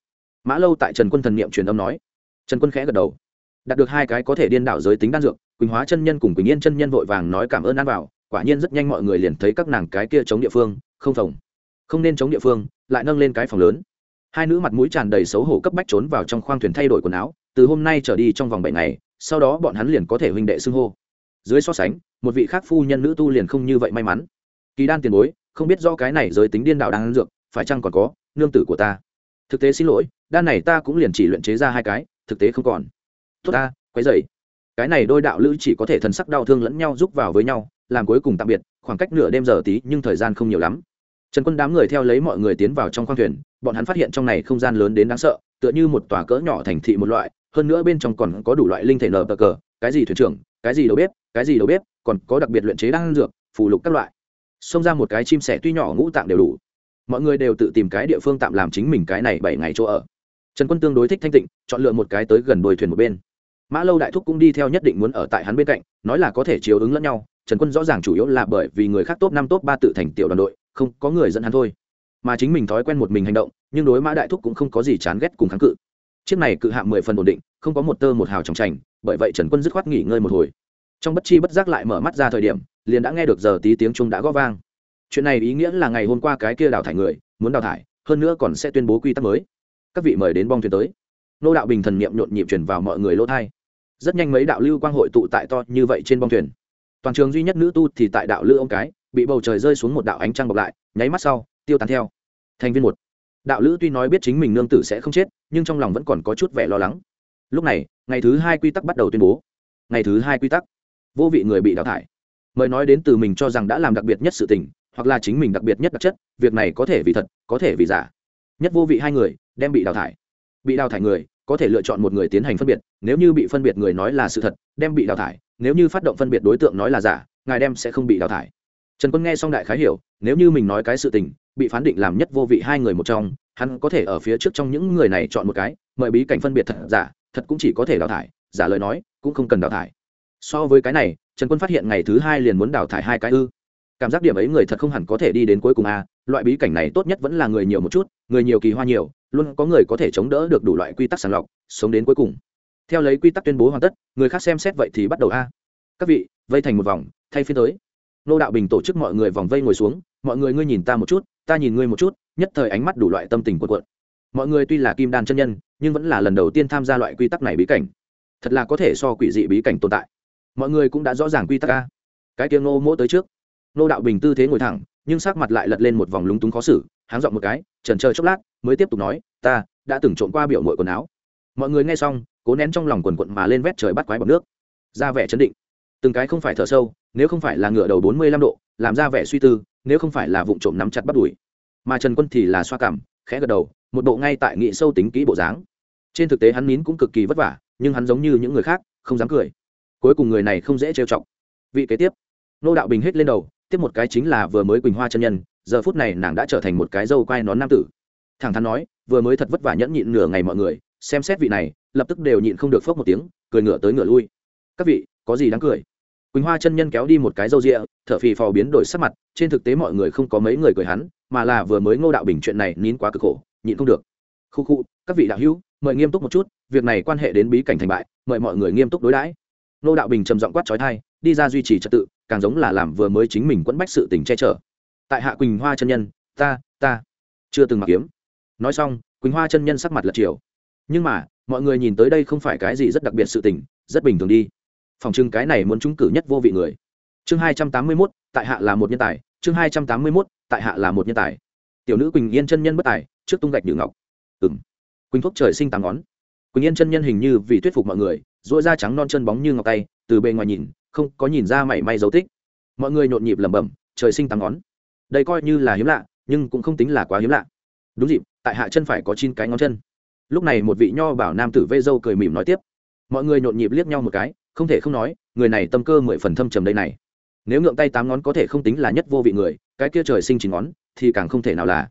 Mã lâu tại trần quân thần niệm truyền âm nói. Trần quân khẽ gật đầu. Đạt được hai cái có thể điên đảo giới tính đan dược, quỳnh hóa chân nhân cùng quỳnh yên chân nhân vội vàng nói cảm ơn ăn vào, quả nhiên rất nhanh mọi người liền thấy các nàng cái kia chống địa phương, không phòng. Không nên chống địa phương, lại nâng lên cái phòng lớn. Hai nữ mặt mũi tràn đầy xấu hổ cấp bách trốn vào trong khoang thuyền thay đổi quần áo, từ hôm nay trở đi trong vòng bảy ngày, sau đó bọn hắn liền có thể huynh đệ xưng hô dưới so sánh, một vị khác phu nhân nữ tu liền không như vậy may mắn. Kỳ đan tiền bối, không biết do cái này giới tính điên đạo đang ăn dược, phải chăng còn có nương tử của ta? Thực tế xin lỗi, đan này ta cũng liền chỉ luyện chế ra hai cái, thực tế không còn. Tốt ta, quấy dậy cái này đôi đạo lữ chỉ có thể thần sắc đau thương lẫn nhau giúp vào với nhau, làm cuối cùng tạm biệt, khoảng cách nửa đêm giờ tí, nhưng thời gian không nhiều lắm. Trần quân đám người theo lấy mọi người tiến vào trong khoang thuyền, bọn hắn phát hiện trong này không gian lớn đến đáng sợ, tựa như một tòa cỡ nhỏ thành thị một loại, hơn nữa bên trong còn có đủ loại linh thể nở cờ, cái gì thuyền trưởng cái gì đầu bếp, cái gì đầu bếp, còn có đặc biệt luyện chế đan dược, phù lục các loại. Xông ra một cái chim sẻ tuy nhỏ ngũ tạng đều đủ. Mọi người đều tự tìm cái địa phương tạm làm chính mình cái này bảy ngày chỗ ở. Trần quân tương đối thích thanh tịnh, chọn lựa một cái tới gần đồi thuyền một bên. Mã lâu đại thúc cũng đi theo nhất định muốn ở tại hắn bên cạnh, nói là có thể chiếu ứng lẫn nhau. Trần quân rõ ràng chủ yếu là bởi vì người khác top năm, top ba tự thành tiểu đoàn đội, không có người dẫn hắn thôi. Mà chính mình thói quen một mình hành động, nhưng đối mã đại thúc cũng không có gì chán ghét cùng kháng cự chiếc này cự hạm mười phần ổn định, không có một tơ một hào trong trành bởi vậy trần quân dứt khoát nghỉ ngơi một hồi. Trong bất chi bất giác lại mở mắt ra thời điểm, liền đã nghe được giờ tí tiếng chung đã gõ vang. Chuyện này ý nghĩa là ngày hôm qua cái kia đào thải người, muốn đào thải, hơn nữa còn sẽ tuyên bố quy tắc mới. Các vị mời đến bong thuyền tới. Nô đạo bình thần niệm nhộn nhịp truyền vào mọi người lỗ thai rất nhanh mấy đạo lưu quang hội tụ tại to như vậy trên bong thuyền. Toàn trường duy nhất nữ tu thì tại đạo lưu ông cái, bị bầu trời rơi xuống một đạo ánh trăng bọc lại, nháy mắt sau, tiêu tán theo. Thành viên một đạo lữ tuy nói biết chính mình nương tử sẽ không chết, nhưng trong lòng vẫn còn có chút vẻ lo lắng. Lúc này, ngày thứ hai quy tắc bắt đầu tuyên bố. Ngày thứ hai quy tắc. Vô vị người bị đào thải. Mời nói đến từ mình cho rằng đã làm đặc biệt nhất sự tình, hoặc là chính mình đặc biệt nhất đặc chất, việc này có thể vì thật, có thể vì giả. Nhất vô vị hai người, đem bị đào thải. Bị đào thải người, có thể lựa chọn một người tiến hành phân biệt, nếu như bị phân biệt người nói là sự thật, đem bị đào thải, nếu như phát động phân biệt đối tượng nói là giả, ngài đem sẽ không bị đào thải trần quân nghe xong đại khái hiểu, nếu như mình nói cái sự tình, bị phán định làm nhất vô vị hai người một trong, hắn có thể ở phía trước trong những người này chọn một cái, mời bí cảnh phân biệt thật giả, thật cũng chỉ có thể đào thải, giả lời nói, cũng không cần đào thải. So với cái này, trần quân phát hiện ngày thứ hai liền muốn đào thải hai cái ư. Cảm giác điểm ấy người thật không hẳn có thể đi đến cuối cùng a, loại bí cảnh này tốt nhất vẫn là người nhiều một chút, người nhiều kỳ hoa nhiều, luôn có người có thể chống đỡ được đủ loại quy tắc sàng lọc, sống đến cuối cùng. Theo lấy quy tắc tuyên bố hoàn tất, người khác xem xét vậy thì bắt đầu a. Các vị, vây thành một vòng, thay phiên tới nô đạo bình tổ chức mọi người vòng vây ngồi xuống, mọi người ngươi nhìn ta một chút, ta nhìn ngươi một chút, nhất thời ánh mắt đủ loại tâm tình cuộn cuộn. Mọi người tuy là kim đan chân nhân, nhưng vẫn là lần đầu tiên tham gia loại quy tắc này bí cảnh. Thật là có thể so quỷ dị bí cảnh tồn tại. Mọi người cũng đã rõ ràng quy tắc a. Cái tiếng nô mỗ tới trước. Nô đạo bình tư thế ngồi thẳng, nhưng sắc mặt lại lật lên một vòng lúng túng khó xử, háng dọn một cái, trần chờ chốc lát, mới tiếp tục nói, ta đã từng trộn qua biểu mội quần áo. Mọi người nghe xong, cố nén trong lòng quần quận mà lên vét trời bắt quái bọc nước. Ra vẻ chấn định. Từng cái không phải thở sâu nếu không phải là ngựa đầu bốn mươi lăm độ, làm ra vẻ suy tư, nếu không phải là vụ trộm nắm chặt bắt đuổi. Mà trần quân thì là xoa cảm, khẽ gật đầu, một bộ ngay tại nghị sâu tính kỹ bộ dáng. Trên thực tế hắn nín cũng cực kỳ vất vả, nhưng hắn giống như những người khác, không dám cười. Cuối cùng người này không dễ trêu chọc. Vị kế tiếp. Nô đạo bình hết lên đầu, tiếp một cái chính là vừa mới quỳnh hoa chân nhân, giờ phút này nàng đã trở thành một cái dâu quai nón nam tử. Thẳng thắn nói, vừa mới thật vất vả nhẫn nhịn nửa ngày mọi người, xem xét vị này, lập tức đều nhịn không được phốc một tiếng, cười ngửa tới ngửa lui. Các vị, có gì đáng cười? Quỳnh hoa chân nhân kéo đi một cái râu rịa, thở phì phò biến đổi sắc mặt, trên thực tế mọi người không có mấy người cười hắn, mà là vừa mới ngô đạo bình chuyện này nín quá cực khổ, nhịn không được. Khu khu, các vị đạo hữu, mời nghiêm túc một chút, việc này quan hệ đến bí cảnh thành bại, mời mọi người nghiêm túc đối đãi. Ngô đạo bình trầm giọng quát trói thai đi ra duy trì trật tự, càng giống là làm vừa mới chính mình quẫn bách sự tình che chở. Tại hạ quỳnh hoa chân nhân, ta ta chưa từng mặc kiếm. Nói xong, quỳnh hoa chân nhân sắc mặt lật chiều. Nhưng mà, mọi người nhìn tới đây không phải cái gì rất đặc biệt sự tình, rất bình thường đi phòng trưng cái này muốn trúng cử nhất vô vị người. Chương hai trăm tám mươi mốt, tại hạ là một nhân tài. Chương hai trăm tám mươi mốt, tại hạ là một nhân tài. Tiểu nữ quỳnh yên chân nhân bất tài, trước tung gạch nhự ngọc. Ừng quỳnh thuốc trời sinh tám ngón. Quỳnh yên chân nhân hình như vì thuyết phục mọi người dỗi da trắng non chân bóng như ngọc tay, từ bề ngoài nhìn, không có nhìn ra mảy may dấu tích. Mọi người nhộn nhịp lẩm bẩm, trời sinh tám ngón. Đây coi như là hiếm lạ, nhưng cũng không tính là quá hiếm lạ. Đúng dịp, tại hạ chân phải có chín cái ngón chân. Lúc này một vị nho bảo nam tử vê dâu cười mỉm nói tiếp. Mọi người nhộn nhịp liếc nhau một cái không thể không nói, người này tâm cơ mười phần thâm trầm đây này. Nếu ngượng tay tám ngón có thể không tính là nhất vô vị người, cái kia trời sinh chín ngón, thì càng không thể nào là.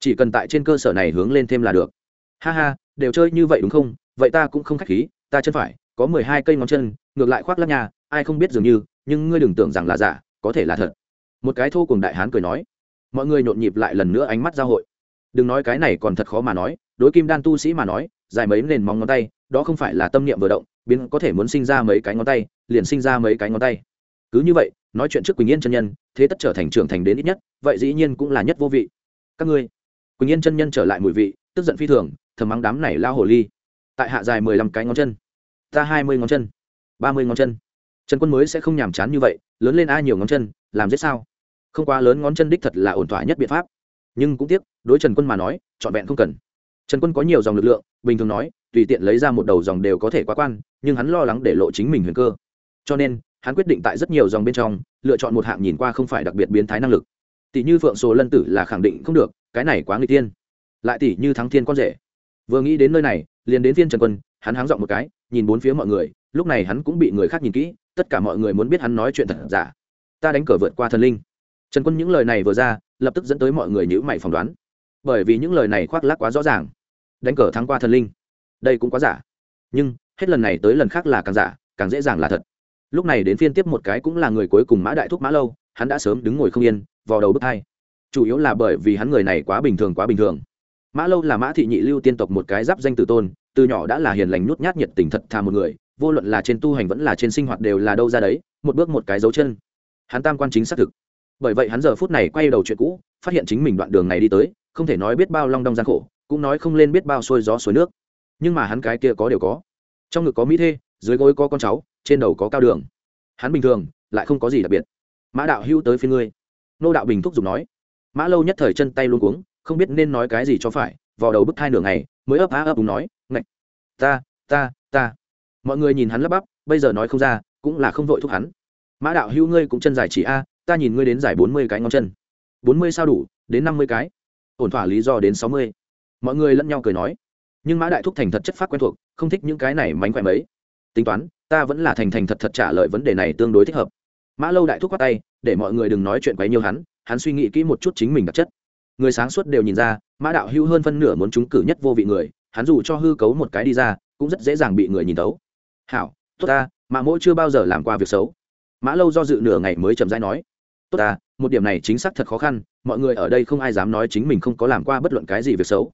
Chỉ cần tại trên cơ sở này hướng lên thêm là được. Ha ha, đều chơi như vậy đúng không? Vậy ta cũng không khách khí, ta chân phải, có mười hai cây ngón chân, ngược lại khoác lắc nhà, ai không biết dường như, nhưng ngươi đừng tưởng rằng là giả, có thể là thật. Một cái thô cùng đại hán cười nói. Mọi người nhộn nhịp lại lần nữa ánh mắt giao hội. Đừng nói cái này còn thật khó mà nói, đối kim đan tu sĩ mà nói, dài mấy nền móng ngón tay, đó không phải là tâm niệm vừa động biến có thể muốn sinh ra mấy cái ngón tay, liền sinh ra mấy cái ngón tay. Cứ như vậy, nói chuyện trước quỳnh yên chân nhân, thế tất trở thành trưởng thành đến ít nhất, vậy dĩ nhiên cũng là nhất vô vị. Các ngươi, quỳnh yên chân nhân trở lại mùi vị, tức giận phi thường, thầm mắng đám này lao hồ ly. Tại hạ dài mười lăm cái ngón chân, ta hai mươi ngón chân, ba mươi ngón chân. Trần quân mới sẽ không nhàm chán như vậy, lớn lên ai nhiều ngón chân, làm giết sao? Không quá lớn ngón chân đích thật là ổn thỏa nhất biện pháp. Nhưng cũng tiếc, đối trần quân mà nói, trọn vẹn không cần. Trần quân có nhiều dòng lực lượng, bình thường nói tùy tiện lấy ra một đầu dòng đều có thể quá quan, nhưng hắn lo lắng để lộ chính mình huyền cơ. Cho nên, hắn quyết định tại rất nhiều dòng bên trong, lựa chọn một hạng nhìn qua không phải đặc biệt biến thái năng lực. Tỷ như phượng sổ lân tử là khẳng định không được, cái này quá người tiên lại tỷ như thắng thiên con rể. Vừa nghĩ đến nơi này, liền đến viên trần quân, hắn háng dọn một cái, nhìn bốn phía mọi người, lúc này hắn cũng bị người khác nhìn kỹ, tất cả mọi người muốn biết hắn nói chuyện thật giả. Ta đánh cờ vượt qua thần linh. Trần quân những lời này vừa ra, lập tức dẫn tới mọi người nhữ mày phỏng đoán. Bởi vì những lời này khoác lác quá rõ ràng. Đánh cờ thắng qua thần linh đây cũng quá giả. Nhưng, hết lần này tới lần khác là càng giả, càng dễ dàng là thật. Lúc này đến phiên tiếp một cái cũng là người cuối cùng mã đại thúc mã lâu, hắn đã sớm đứng ngồi không yên vào đầu bước hai. Chủ yếu là bởi vì hắn người này quá bình thường, quá bình thường. Mã lâu là mã thị nhị lưu tiên tộc một cái giáp danh tử tôn, từ nhỏ đã là hiền lành nhút nhát nhiệt tình thật thà một người, vô luận là trên tu hành vẫn là trên sinh hoạt đều là đâu ra đấy, một bước một cái dấu chân. Hắn tam quan chính xác thực. Bởi vậy hắn giờ phút này quay đầu chuyện cũ, phát hiện chính mình đoạn đường này đi tới, không thể nói biết bao long đong gian khổ, cũng nói không lên biết bao xuôi gió suối nước nhưng mà hắn cái kia có đều có. Trong ngực có mỹ thê, dưới gối có con cháu, trên đầu có cao đường. Hắn bình thường, lại không có gì đặc biệt. Mã đạo hưu tới phía ngươi. Nô đạo bình thúc giục nói. Mã lâu nhất thời chân tay luôn cuống, không biết nên nói cái gì cho phải vào đầu bức thai nửa ngày, mới ấp á ấp đúng nói, ngạch, ta ta ta. Mọi người nhìn hắn lắp bắp, bây giờ nói không ra, cũng là không vội thúc hắn. Mã đạo hưu ngươi cũng chân dài chỉ a, ta nhìn ngươi đến dài bốn mươi cái ngón chân. Bốn mươi sao đủ, đến năm mươi cái. Ổn thỏa lý do đến sáu mươi. Mọi người lẫn nhau cười nói nhưng mã đại thúc thành thật chất phát quen thuộc, không thích những cái này mánh khỏe mấy. Tính toán, ta vẫn là thành thành thật thật trả lời vấn đề này tương đối thích hợp. Mã lâu đại thúc khoát tay, để mọi người đừng nói chuyện quấy nhiều hắn hắn suy nghĩ kỹ một chút chính mình đặc chất. Người sáng suốt đều nhìn ra, mã đạo hưu hơn phân nửa muốn trúng cử nhất vô vị người, hắn dù cho hư cấu một cái đi ra, cũng rất dễ dàng bị người nhìn tấu hảo, tốt ta, mã mỗi chưa bao giờ làm qua việc xấu. Mã lâu do dự nửa ngày mới chậm rãi nói. Tốt ta, một điểm này chính xác thật khó khăn, mọi người ở đây không ai dám nói chính mình không có làm qua bất luận cái gì việc xấu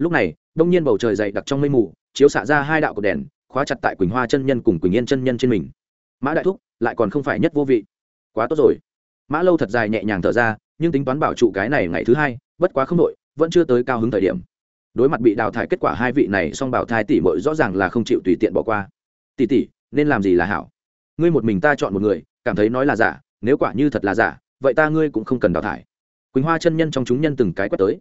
lúc này, đông nhiên bầu trời dày đặc trong mây mù, chiếu xạ ra hai đạo cột đèn, khóa chặt tại quỳnh hoa chân nhân cùng quỳnh yên chân nhân trên mình. Mã đại thúc, lại còn không phải nhất vô vị. Quá tốt rồi. Mã lâu thật dài nhẹ nhàng thở ra, nhưng tính toán bảo trụ cái này ngày thứ hai, bất quá không đội vẫn chưa tới cao hứng thời điểm. Đối mặt bị đào thải kết quả hai vị này, song bảo thai tỷ mội rõ ràng là không chịu tùy tiện bỏ qua. Tỷ tỷ, nên làm gì là hảo? Ngươi một mình ta chọn một người, cảm thấy nói là giả, nếu quả như thật là giả, vậy ta ngươi cũng không cần đào thải. Quỳnh hoa chân nhân trong chúng nhân từng cái quét tới.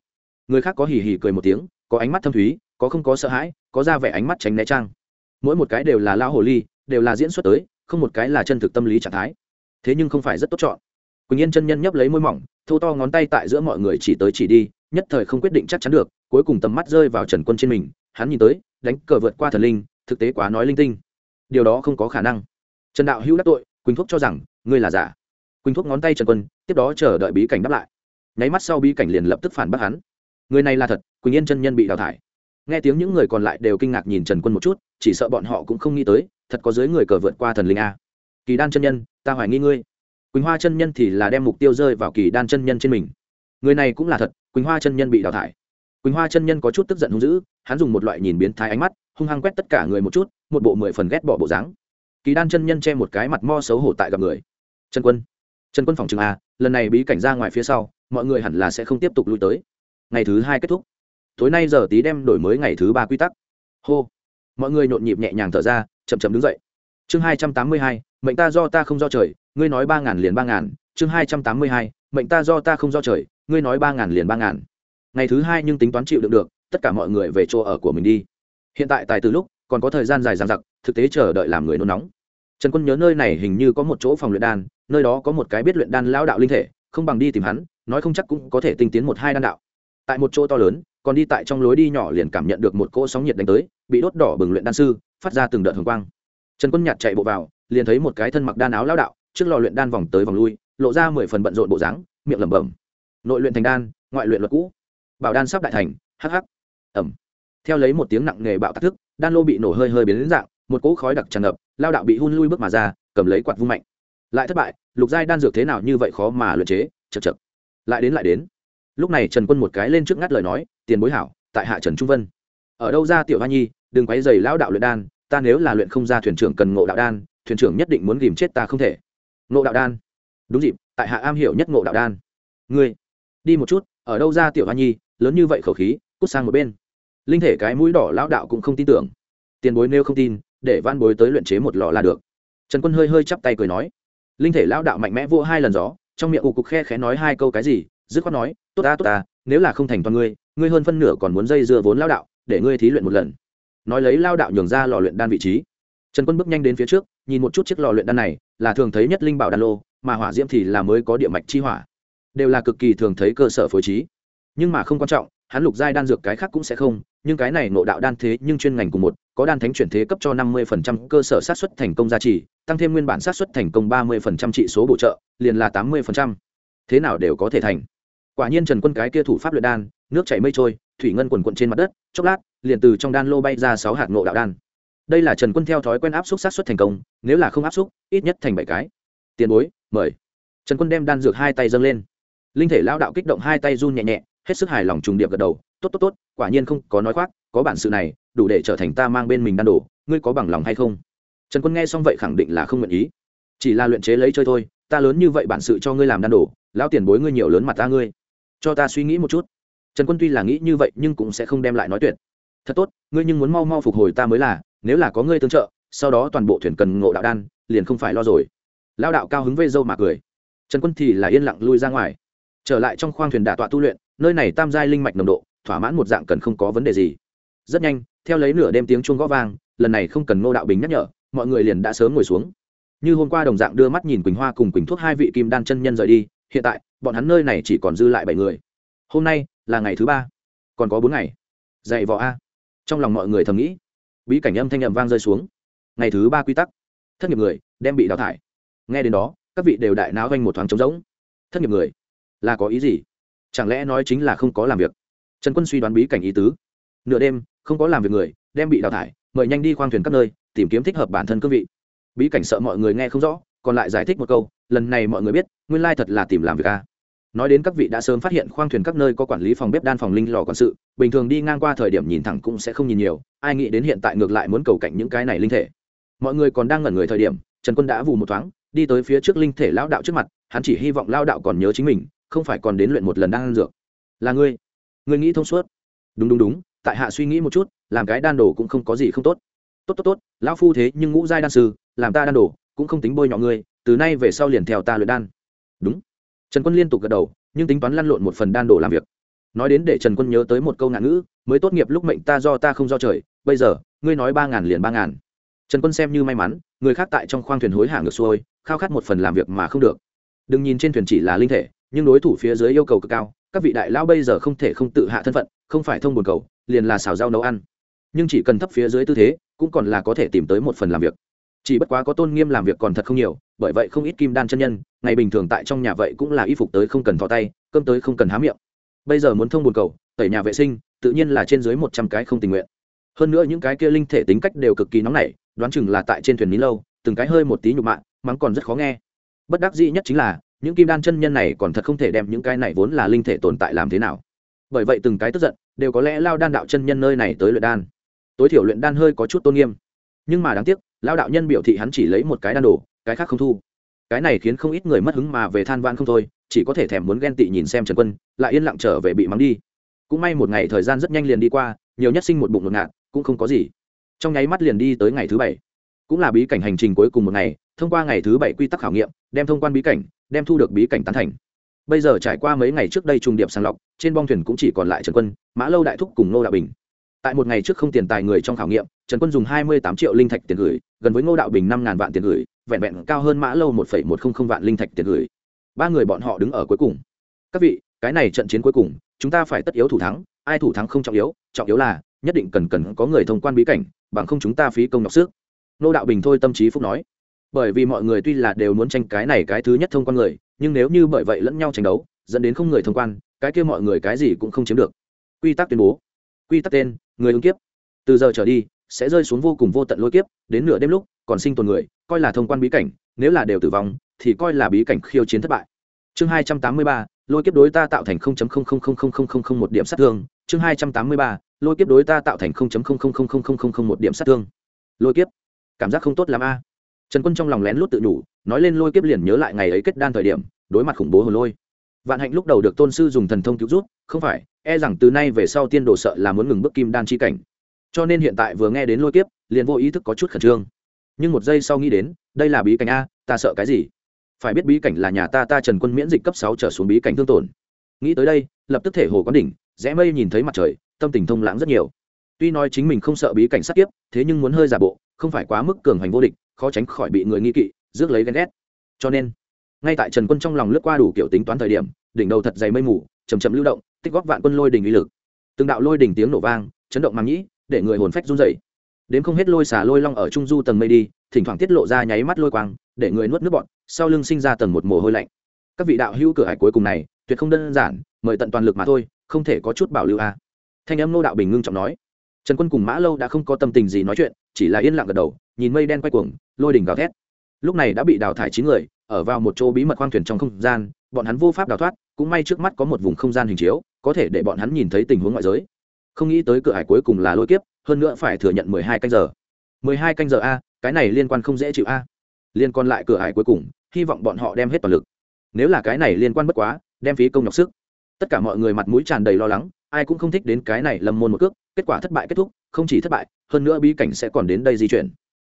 Người khác có hì hì cười một tiếng có ánh mắt thâm thúy, có không có sợ hãi, có ra vẻ ánh mắt tránh né trang. Mỗi một cái đều là lao hồ ly, đều là diễn xuất tới, không một cái là chân thực tâm lý trạng thái. Thế nhưng không phải rất tốt chọn. Quỳnh yên chân nhân nhấp lấy môi mỏng, thô to ngón tay tại giữa mọi người chỉ tới chỉ đi, nhất thời không quyết định chắc chắn được, cuối cùng tầm mắt rơi vào trần quân trên mình, hắn nhìn tới, đánh cờ vượt qua thần linh, thực tế quá nói linh tinh. Điều đó không có khả năng. Trần đạo hữu đắc tội, quỳnh Thuốc cho rằng, ngươi là giả. Quỳnh Thuốc ngón tay trần quân, tiếp đó chờ đợi bí cảnh đáp lại. Nháy mắt sau bí cảnh liền lập tức phản bác hắn người này là thật, quỳnh yên chân nhân bị đào thải. Nghe tiếng những người còn lại đều kinh ngạc nhìn trần quân một chút, chỉ sợ bọn họ cũng không nghĩ tới, thật có dưới người cờ vượt qua thần linh a. Kỳ đan chân nhân, ta hoài nghi ngươi. Quỳnh hoa chân nhân thì là đem mục tiêu rơi vào kỳ đan chân nhân trên mình. Người này cũng là thật, quỳnh hoa chân nhân bị đào thải. Quỳnh hoa chân nhân có chút tức giận hung dữ, hắn dùng một loại nhìn biến thái ánh mắt, hung hăng quét tất cả người một chút, một bộ mười phần ghét bỏ bộ dáng. Kỳ đan chân nhân che một cái mặt mo xấu hổ tại gặp người. Trần quân. Trần quân phòng trường a, lần này bí cảnh ra ngoài phía sau, mọi người hẳn là sẽ không tiếp tục lui tới ngày thứ hai kết thúc. Tối nay giờ tí đem đổi mới ngày thứ ba quy tắc. Hô. Mọi người nhộn nhịp nhẹ nhàng thở ra, chậm chậm đứng dậy. Chương hai trăm tám mươi hai, mệnh ta do ta không do trời, ngươi nói ba ngàn liền ba ngàn. Chương hai trăm tám mươi hai, mệnh ta do ta không do trời, ngươi nói ba ngàn liền ba ngàn. Ngày thứ hai nhưng tính toán chịu đựng được, tất cả mọi người về chỗ ở của mình đi. Hiện tại tài từ lúc, còn có thời gian dài dằng dặc, thực tế chờ đợi làm người nôn nóng. Trần quân nhớ nơi này hình như có một chỗ phòng luyện đan, nơi đó có một cái biết luyện đan lão đạo linh thể, không bằng đi tìm hắn, nói không chắc cũng có thể tinh tiến một hai đan đạo tại một chỗ to lớn, còn đi tại trong lối đi nhỏ liền cảm nhận được một cỗ sóng nhiệt đánh tới, bị đốt đỏ bừng luyện đan sư, phát ra từng đợt hồng quang. Trần quân nhạt chạy bộ vào, liền thấy một cái thân mặc đan áo lao đạo, trước lò luyện đan vòng tới vòng lui, lộ ra mười phần bận rộn bộ dáng, miệng lẩm bẩm. Nội luyện thành đan, ngoại luyện luật cũ. Bảo đan sắp đại thành hh ẩm. Theo lấy một tiếng nặng nghề bạo tắc thức, đan lô bị nổ hơi hơi biến đến dạng, một cỗ khói đặc tràn ngập lao đạo bị hun lui bước mà ra, cầm lấy quạt vung mạnh. Lại thất bại, lục giai đan dược thế nào như vậy khó mà luyện chế chật chật lại đến lại đến lúc này trần quân một cái lên trước ngắt lời nói, tiền bối hảo, tại hạ trần trung vân. Ở đâu ra tiểu hoa nhi, đừng quấy dày lão đạo luyện đan, ta nếu là luyện không ra thuyền trưởng cần ngộ đạo đan, thuyền trưởng nhất định muốn ghìm chết ta không thể. Ngộ đạo đan? Đúng dịp, tại hạ am hiểu nhất ngộ đạo đan. Ngươi, đi một chút, ở đâu ra tiểu hoa nhi, lớn như vậy khẩu khí, cút sang một bên. Linh thể cái mũi đỏ lão đạo cũng không tin tưởng. Tiền bối nếu không tin, để van bối tới luyện chế một lò là được. Trần quân hơi hơi chắp tay cười nói. Linh thể lão đạo mạnh mẽ vô hai lần gió, trong miệng ù cục khe khẽ nói hai câu cái gì dứt khoát nói, tốt ta tốt ta, nếu là không thành toàn ngươi ngươi hơn phân nửa còn muốn dây dưa vốn lao đạo, để ngươi thí luyện một lần. Nói lấy lao đạo nhường ra lò luyện đan vị trí. Trần quân bước nhanh đến phía trước, nhìn một chút chiếc lò luyện đan này, là thường thấy nhất linh bảo đan lô, mà hỏa diễm thì là mới có địa mạch chi hỏa. Đều là cực kỳ thường thấy cơ sở phối trí. Nhưng mà không quan trọng, hắn lục giai đan dược cái khác cũng sẽ không, nhưng cái này nộ đạo đan thế nhưng chuyên ngành cùng một, có đan thánh chuyển thế cấp cho năm mươi phần trăm cơ sở sát xuất thành công giá trị tăng thêm nguyên bản sát xuất thành công ba mươi phần trăm trị số bổ trợ, liền là tám mươi phần trăm. Thế nào đều có thể thành quả nhiên trần quân cái kia thủ pháp luyện đan, nước chảy mây trôi, thủy ngân quần quận trên mặt đất, chốc lát, liền từ trong đan lô bay ra sáu hạt nộ đạo đan. Đây là trần quân theo thói quen áp xúc sát xuất thành công, nếu là không áp xúc, ít nhất thành bảy cái. Tiền bối, mời. Trần quân đem đan dược hai tay dâng lên. Linh thể lao đạo kích động hai tay run nhẹ nhẹ, hết sức hài lòng trùng điệp gật đầu, tốt tốt tốt, quả nhiên không có nói khoác, có bản sự này, đủ để trở thành ta mang bên mình đan đồ, ngươi có bằng lòng hay không? Trần quân nghe xong vậy khẳng định là không nguyện ý. Chỉ là luyện chế lấy chơi thôi, ta lớn như vậy bản sự cho ngươi làm đan đồ, lão tiền bối ngươi nhiều lớn mặt ta ngươi cho ta suy nghĩ một chút. Trần quân tuy là nghĩ như vậy nhưng cũng sẽ không đem lại nói tuyệt. Thật tốt, ngươi nhưng muốn mau mau phục hồi ta mới là, nếu là có ngươi tương trợ, sau đó toàn bộ thuyền cần ngộ đạo đan, liền không phải lo rồi. Lao đạo cao hứng vây dâu mà cười. Trần quân thì là yên lặng lui ra ngoài. Trở lại trong khoang thuyền đả tọa tu luyện, nơi này tam giai linh mạch nồng độ, thỏa mãn một dạng cần không có vấn đề gì. Rất nhanh, theo lấy nửa đêm tiếng chuông gõ vang, lần này không cần ngô đạo bình nhắc nhở, mọi người liền đã sớm ngồi xuống. Như hôm qua đồng dạng đưa mắt nhìn quỳnh hoa cùng quỳnh thuốc hai vị kim đan chân nhân rời đi, hiện tại bọn hắn nơi này chỉ còn dư lại bảy người. Hôm nay là ngày thứ ba, còn có bốn ngày. Dạy võ a. Trong lòng mọi người thầm nghĩ, bí cảnh âm thanh ầm vang rơi xuống. Ngày thứ ba quy tắc. Thất nghiệp người đem bị đào thải. Nghe đến đó, các vị đều đại náo vanh một thoáng trống rỗng. Thất nghiệp người, là có ý gì? Chẳng lẽ nói chính là không có làm việc? Trần quân suy đoán bí cảnh ý tứ. Nửa đêm, không có làm việc người, đem bị đào thải, mời nhanh đi khoang thuyền các nơi, tìm kiếm thích hợp bản thân cương vị. Bí cảnh sợ mọi người nghe không rõ, còn lại giải thích một câu, lần này mọi người biết, nguyên lai thật là tìm làm việc a nói đến các vị đã sớm phát hiện khoang thuyền các nơi có quản lý phòng bếp đan phòng linh lò quản sự, bình thường đi ngang qua thời điểm nhìn thẳng cũng sẽ không nhìn nhiều, ai nghĩ đến hiện tại ngược lại muốn cầu cạnh những cái này linh thể. Mọi người còn đang ngẩn người thời điểm, trần quân đã vù một thoáng, đi tới phía trước linh thể lao đạo trước mặt, hắn chỉ hy vọng lao đạo còn nhớ chính mình, không phải còn đến luyện một lần đang ăn dược. Là ngươi. Ngươi nghĩ thông suốt. Đúng đúng đúng, tại hạ suy nghĩ một chút, làm cái đan đồ cũng không có gì không tốt. Tốt tốt tốt, lão phu thế nhưng ngũ giai đan sư, làm ta đan đồ, cũng không tính bôi nhọ ngươi, từ nay về sau liền theo ta luyện đan. Đúng trần quân liên tục gật đầu, nhưng tính toán lăn lộn một phần đan đồ làm việc. Nói đến để trần quân nhớ tới một câu ngạn ngữ, mới tốt nghiệp lúc mệnh ta do ta không do trời, bây giờ, ngươi nói ba ngàn liền ba ngàn. Trần quân xem như may mắn, người khác tại trong khoang thuyền hối hả ngược xuôi, khao khát một phần làm việc mà không được. Đừng nhìn trên thuyền chỉ là linh thể, nhưng đối thủ phía dưới yêu cầu cực cao, các vị đại lão bây giờ không thể không tự hạ thân phận, không phải thông buồn cầu, liền là xào rau nấu ăn. Nhưng chỉ cần thấp phía dưới tư thế, cũng còn là có thể tìm tới một phần làm việc chỉ bất quá có tôn nghiêm làm việc còn thật không nhiều, bởi vậy không ít kim đan chân nhân, ngày bình thường tại trong nhà vậy cũng là y phục tới không cần thò tay, cơm tới không cần há miệng. Bây giờ muốn thông buồn cầu, tẩy nhà vệ sinh, tự nhiên là trên dưới một trăm cái không tình nguyện. Hơn nữa những cái kia linh thể tính cách đều cực kỳ nóng nảy, đoán chừng là tại trên thuyền nín lâu, từng cái hơi một tí nhục mạ mắng còn rất khó nghe. Bất đắc dĩ nhất chính là, những kim đan chân nhân này còn thật không thể đem những cái này vốn là linh thể tồn tại làm thế nào. Bởi vậy từng cái tức giận, đều có lẽ lao đan đạo chân nhân nơi này tới luyện đan. Tối thiểu luyện đan hơi có chút tôn nghiêm nhưng mà đáng tiếc lao đạo nhân biểu thị hắn chỉ lấy một cái đan đồ, cái khác không thu. Cái này khiến không ít người mất hứng mà về than van không thôi, chỉ có thể thèm muốn ghen tị nhìn xem trần quân, lại yên lặng trở về bị mắng đi. Cũng may một ngày thời gian rất nhanh liền đi qua, nhiều nhất sinh một bụng ngột ngạt, cũng không có gì. Trong nháy mắt liền đi tới ngày thứ bảy. Cũng là bí cảnh hành trình cuối cùng một ngày, thông qua ngày thứ bảy quy tắc khảo nghiệm, đem thông quan bí cảnh, đem thu được bí cảnh tán thành. Bây giờ trải qua mấy ngày trước đây trùng điệp sàng lọc, trên bong thuyền cũng chỉ còn lại trần quân, mã lâu đại thúc cùng nô đạo bình. Tại một ngày trước không tiền tài người trong khảo nghiệm trần quân dùng hai mươi tám triệu linh thạch tiền gửi, gần với ngô đạo bình năm ngàn vạn tiền gửi, vẹn vẹn cao hơn mã lâu một phẩy một không không vạn linh thạch tiền gửi. Ba người bọn họ đứng ở cuối cùng. Các vị, cái này trận chiến cuối cùng, chúng ta phải tất yếu thủ thắng, ai thủ thắng không trọng yếu trọng yếu là nhất định cần cần có người thông quan bí cảnh, bằng không chúng ta phí công nhọc sức. Nô đạo bình thôi tâm trí phúc nói. Bởi vì mọi người tuy là đều muốn tranh cái này cái thứ nhất thông quan người, nhưng nếu như bởi vậy lẫn nhau tranh đấu, dẫn đến không người thông quan, cái kia mọi người cái gì cũng không chiếm được. Quy tắc tuyên bố. Quy tắc tên, người ứng kiếp. Từ giờ trở đi sẽ rơi xuống vô cùng vô tận lôi kiếp đến nửa đêm lúc còn sinh tồn người coi là thông quan bí cảnh nếu là đều tử vong thì coi là bí cảnh khiêu chiến thất bại chương hai trăm tám mươi ba lôi kiếp đối ta tạo thành một điểm sát thương chương hai trăm tám mươi ba lôi kiếp đối ta tạo thành một điểm sát thương lôi kiếp cảm giác không tốt l a trần quân trong lòng lén lút tự nhủ nói lên lôi kiếp liền nhớ lại ngày ấy kết đan thời điểm đối mặt khủng bố hồ lôi vạn hạnh lúc đầu được tôn sư dùng thần thông cứu rút không phải e rằng từ nay về sau tiên đồ sợ là muốn ngừng bước kim đan chi cảnh cho nên hiện tại vừa nghe đến lôi kiếp, liền vô ý thức có chút khẩn trương. Nhưng một giây sau nghĩ đến, đây là bí cảnh a, ta sợ cái gì? Phải biết bí cảnh là nhà ta ta trần quân miễn dịch cấp sáu trở xuống bí cảnh thương tổn. Nghĩ tới đây, lập tức thể hồ quán đỉnh, rẽ mây nhìn thấy mặt trời, tâm tình thông lãng rất nhiều. Tuy nói chính mình không sợ bí cảnh sát kiếp, thế nhưng muốn hơi giả bộ, không phải quá mức cường hành vô địch, khó tránh khỏi bị người nghi kỵ, rước lấy ghen ghét. Cho nên, ngay tại trần quân trong lòng lướt qua đủ kiểu tính toán thời điểm, đỉnh đầu thật dày mây mù chầm chậm lưu động, tích góp vạn quân lôi đỉnh uy lực. Từng đạo lôi đỉnh tiếng nổ vang, chấn động màng nhĩ để người hồn phách run rẩy, đến không hết lôi xả lôi long ở trung du tầng mây đi thỉnh thoảng tiết lộ ra nháy mắt lôi quang để người nuốt nước bọn sau lưng sinh ra tầng một mồ hôi lạnh. Các vị đạo hữu cửa hải cuối cùng này tuyệt không đơn giản mời tận toàn lực mà thôi không thể có chút bảo lưu a. Thanh âm nô đạo bình ngưng trọng nói. Trần quân cùng mã lâu đã không có tâm tình gì nói chuyện chỉ là yên lặng gật đầu nhìn mây đen quay cuồng lôi đỉnh gào thét. Lúc này đã bị đào thải chín người ở vào một chỗ bí mật khoang thuyền trong không gian bọn hắn vô pháp đào thoát cũng may trước mắt có một vùng không gian hình chiếu có thể để bọn hắn nhìn thấy tình huống ngoại giới không nghĩ tới cửa hải cuối cùng là lôi kiếp, hơn nữa phải thừa nhận mười hai canh giờ. mười hai canh giờ a, cái này liên quan không dễ chịu a. Liên quan lại cửa hải cuối cùng, hy vọng bọn họ đem hết toàn lực. Nếu là cái này liên quan bất quá, đem phí công nhọc sức. Tất cả mọi người mặt mũi tràn đầy lo lắng, ai cũng không thích đến cái này lầm môn một cước, kết quả thất bại kết thúc, không chỉ thất bại, hơn nữa bí cảnh sẽ còn đến đây di chuyển.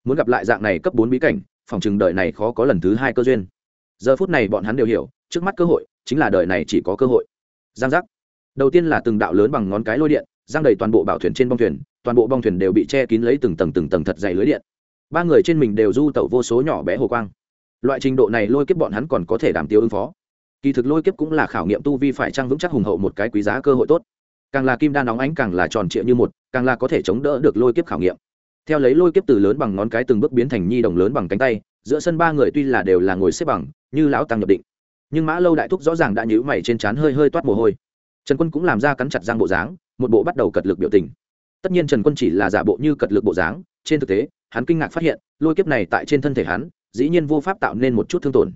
Muốn gặp lại dạng này cấp bốn bí cảnh, phòng chừng đời này khó có lần thứ hai cơ duyên. Giờ phút này bọn hắn đều hiểu, trước mắt cơ hội, chính là đời này chỉ có cơ hội. Giang giác. Đầu tiên là từng đạo lớn bằng ngón cái lôi điện giang đầy toàn bộ bảo thuyền trên bong thuyền, toàn bộ bong thuyền đều bị che kín lấy từng tầng từng tầng thật dày lưới điện. Ba người trên mình đều du tẩu vô số nhỏ bé hồ quang. Loại trình độ này lôi kiếp bọn hắn còn có thể đảm tiêu ứng phó. Kỳ thực lôi kiếp cũng là khảo nghiệm tu vi phải trang vững chắc hùng hậu một cái quý giá cơ hội tốt. Càng là kim đan nóng ánh càng là tròn trịa như một, càng là có thể chống đỡ được lôi kiếp khảo nghiệm. Theo lấy lôi kiếp từ lớn bằng ngón cái từng bước biến thành nhi đồng lớn bằng cánh tay, giữa sân ba người tuy là đều là ngồi xếp bằng, như lão tăng nhập định. Nhưng mã lâu đại thúc rõ ràng đã nhữ mày trên trán hơi hơi toát mồ hôi. Trần quân cũng làm ra cắn chặt răng bộ dáng một bộ bắt đầu cật lực biểu tình. Tất nhiên trần quân chỉ là giả bộ như cật lực bộ dáng, trên thực tế, hắn kinh ngạc phát hiện, lôi kiếp này tại trên thân thể hắn, dĩ nhiên vô pháp tạo nên một chút thương tổn.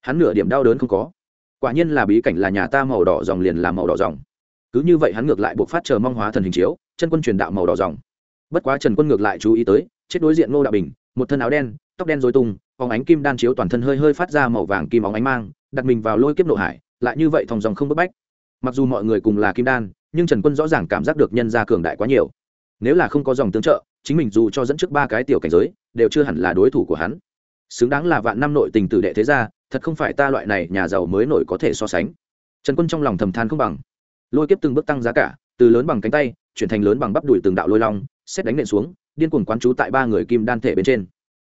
Hắn nửa điểm đau đớn không có. Quả nhiên là bí cảnh là nhà ta màu đỏ dòng liền là màu đỏ dòng. Cứ như vậy hắn ngược lại buộc phát chờ mong hóa thần hình chiếu, chân quân truyền đạo màu đỏ dòng. Bất quá trần quân ngược lại chú ý tới, chết đối diện ngô đạo bình, một thân áo đen, tóc đen dối tung phóng ánh kim đan chiếu toàn thân hơi hơi phát ra màu vàng kim óng ánh mang, đặt mình vào lôi kiếp nộ hải, lại như vậy thòng dòng không bức bách. Mặc dù mọi người cùng là kim đan nhưng trần quân rõ ràng cảm giác được nhân gia cường đại quá nhiều. Nếu là không có dòng tương trợ, chính mình dù cho dẫn trước ba cái tiểu cảnh giới, đều chưa hẳn là đối thủ của hắn. Xứng đáng là vạn năm nội tình tử đệ thế gia, thật không phải ta loại này nhà giàu mới nổi có thể so sánh. Trần quân trong lòng thầm than không bằng. Lôi kiếp từng bước tăng giá cả, từ lớn bằng cánh tay, chuyển thành lớn bằng bắp đùi từng đạo lôi long, xét đánh nện xuống, điên cuồng quán trú tại ba người kim đan thể bên trên.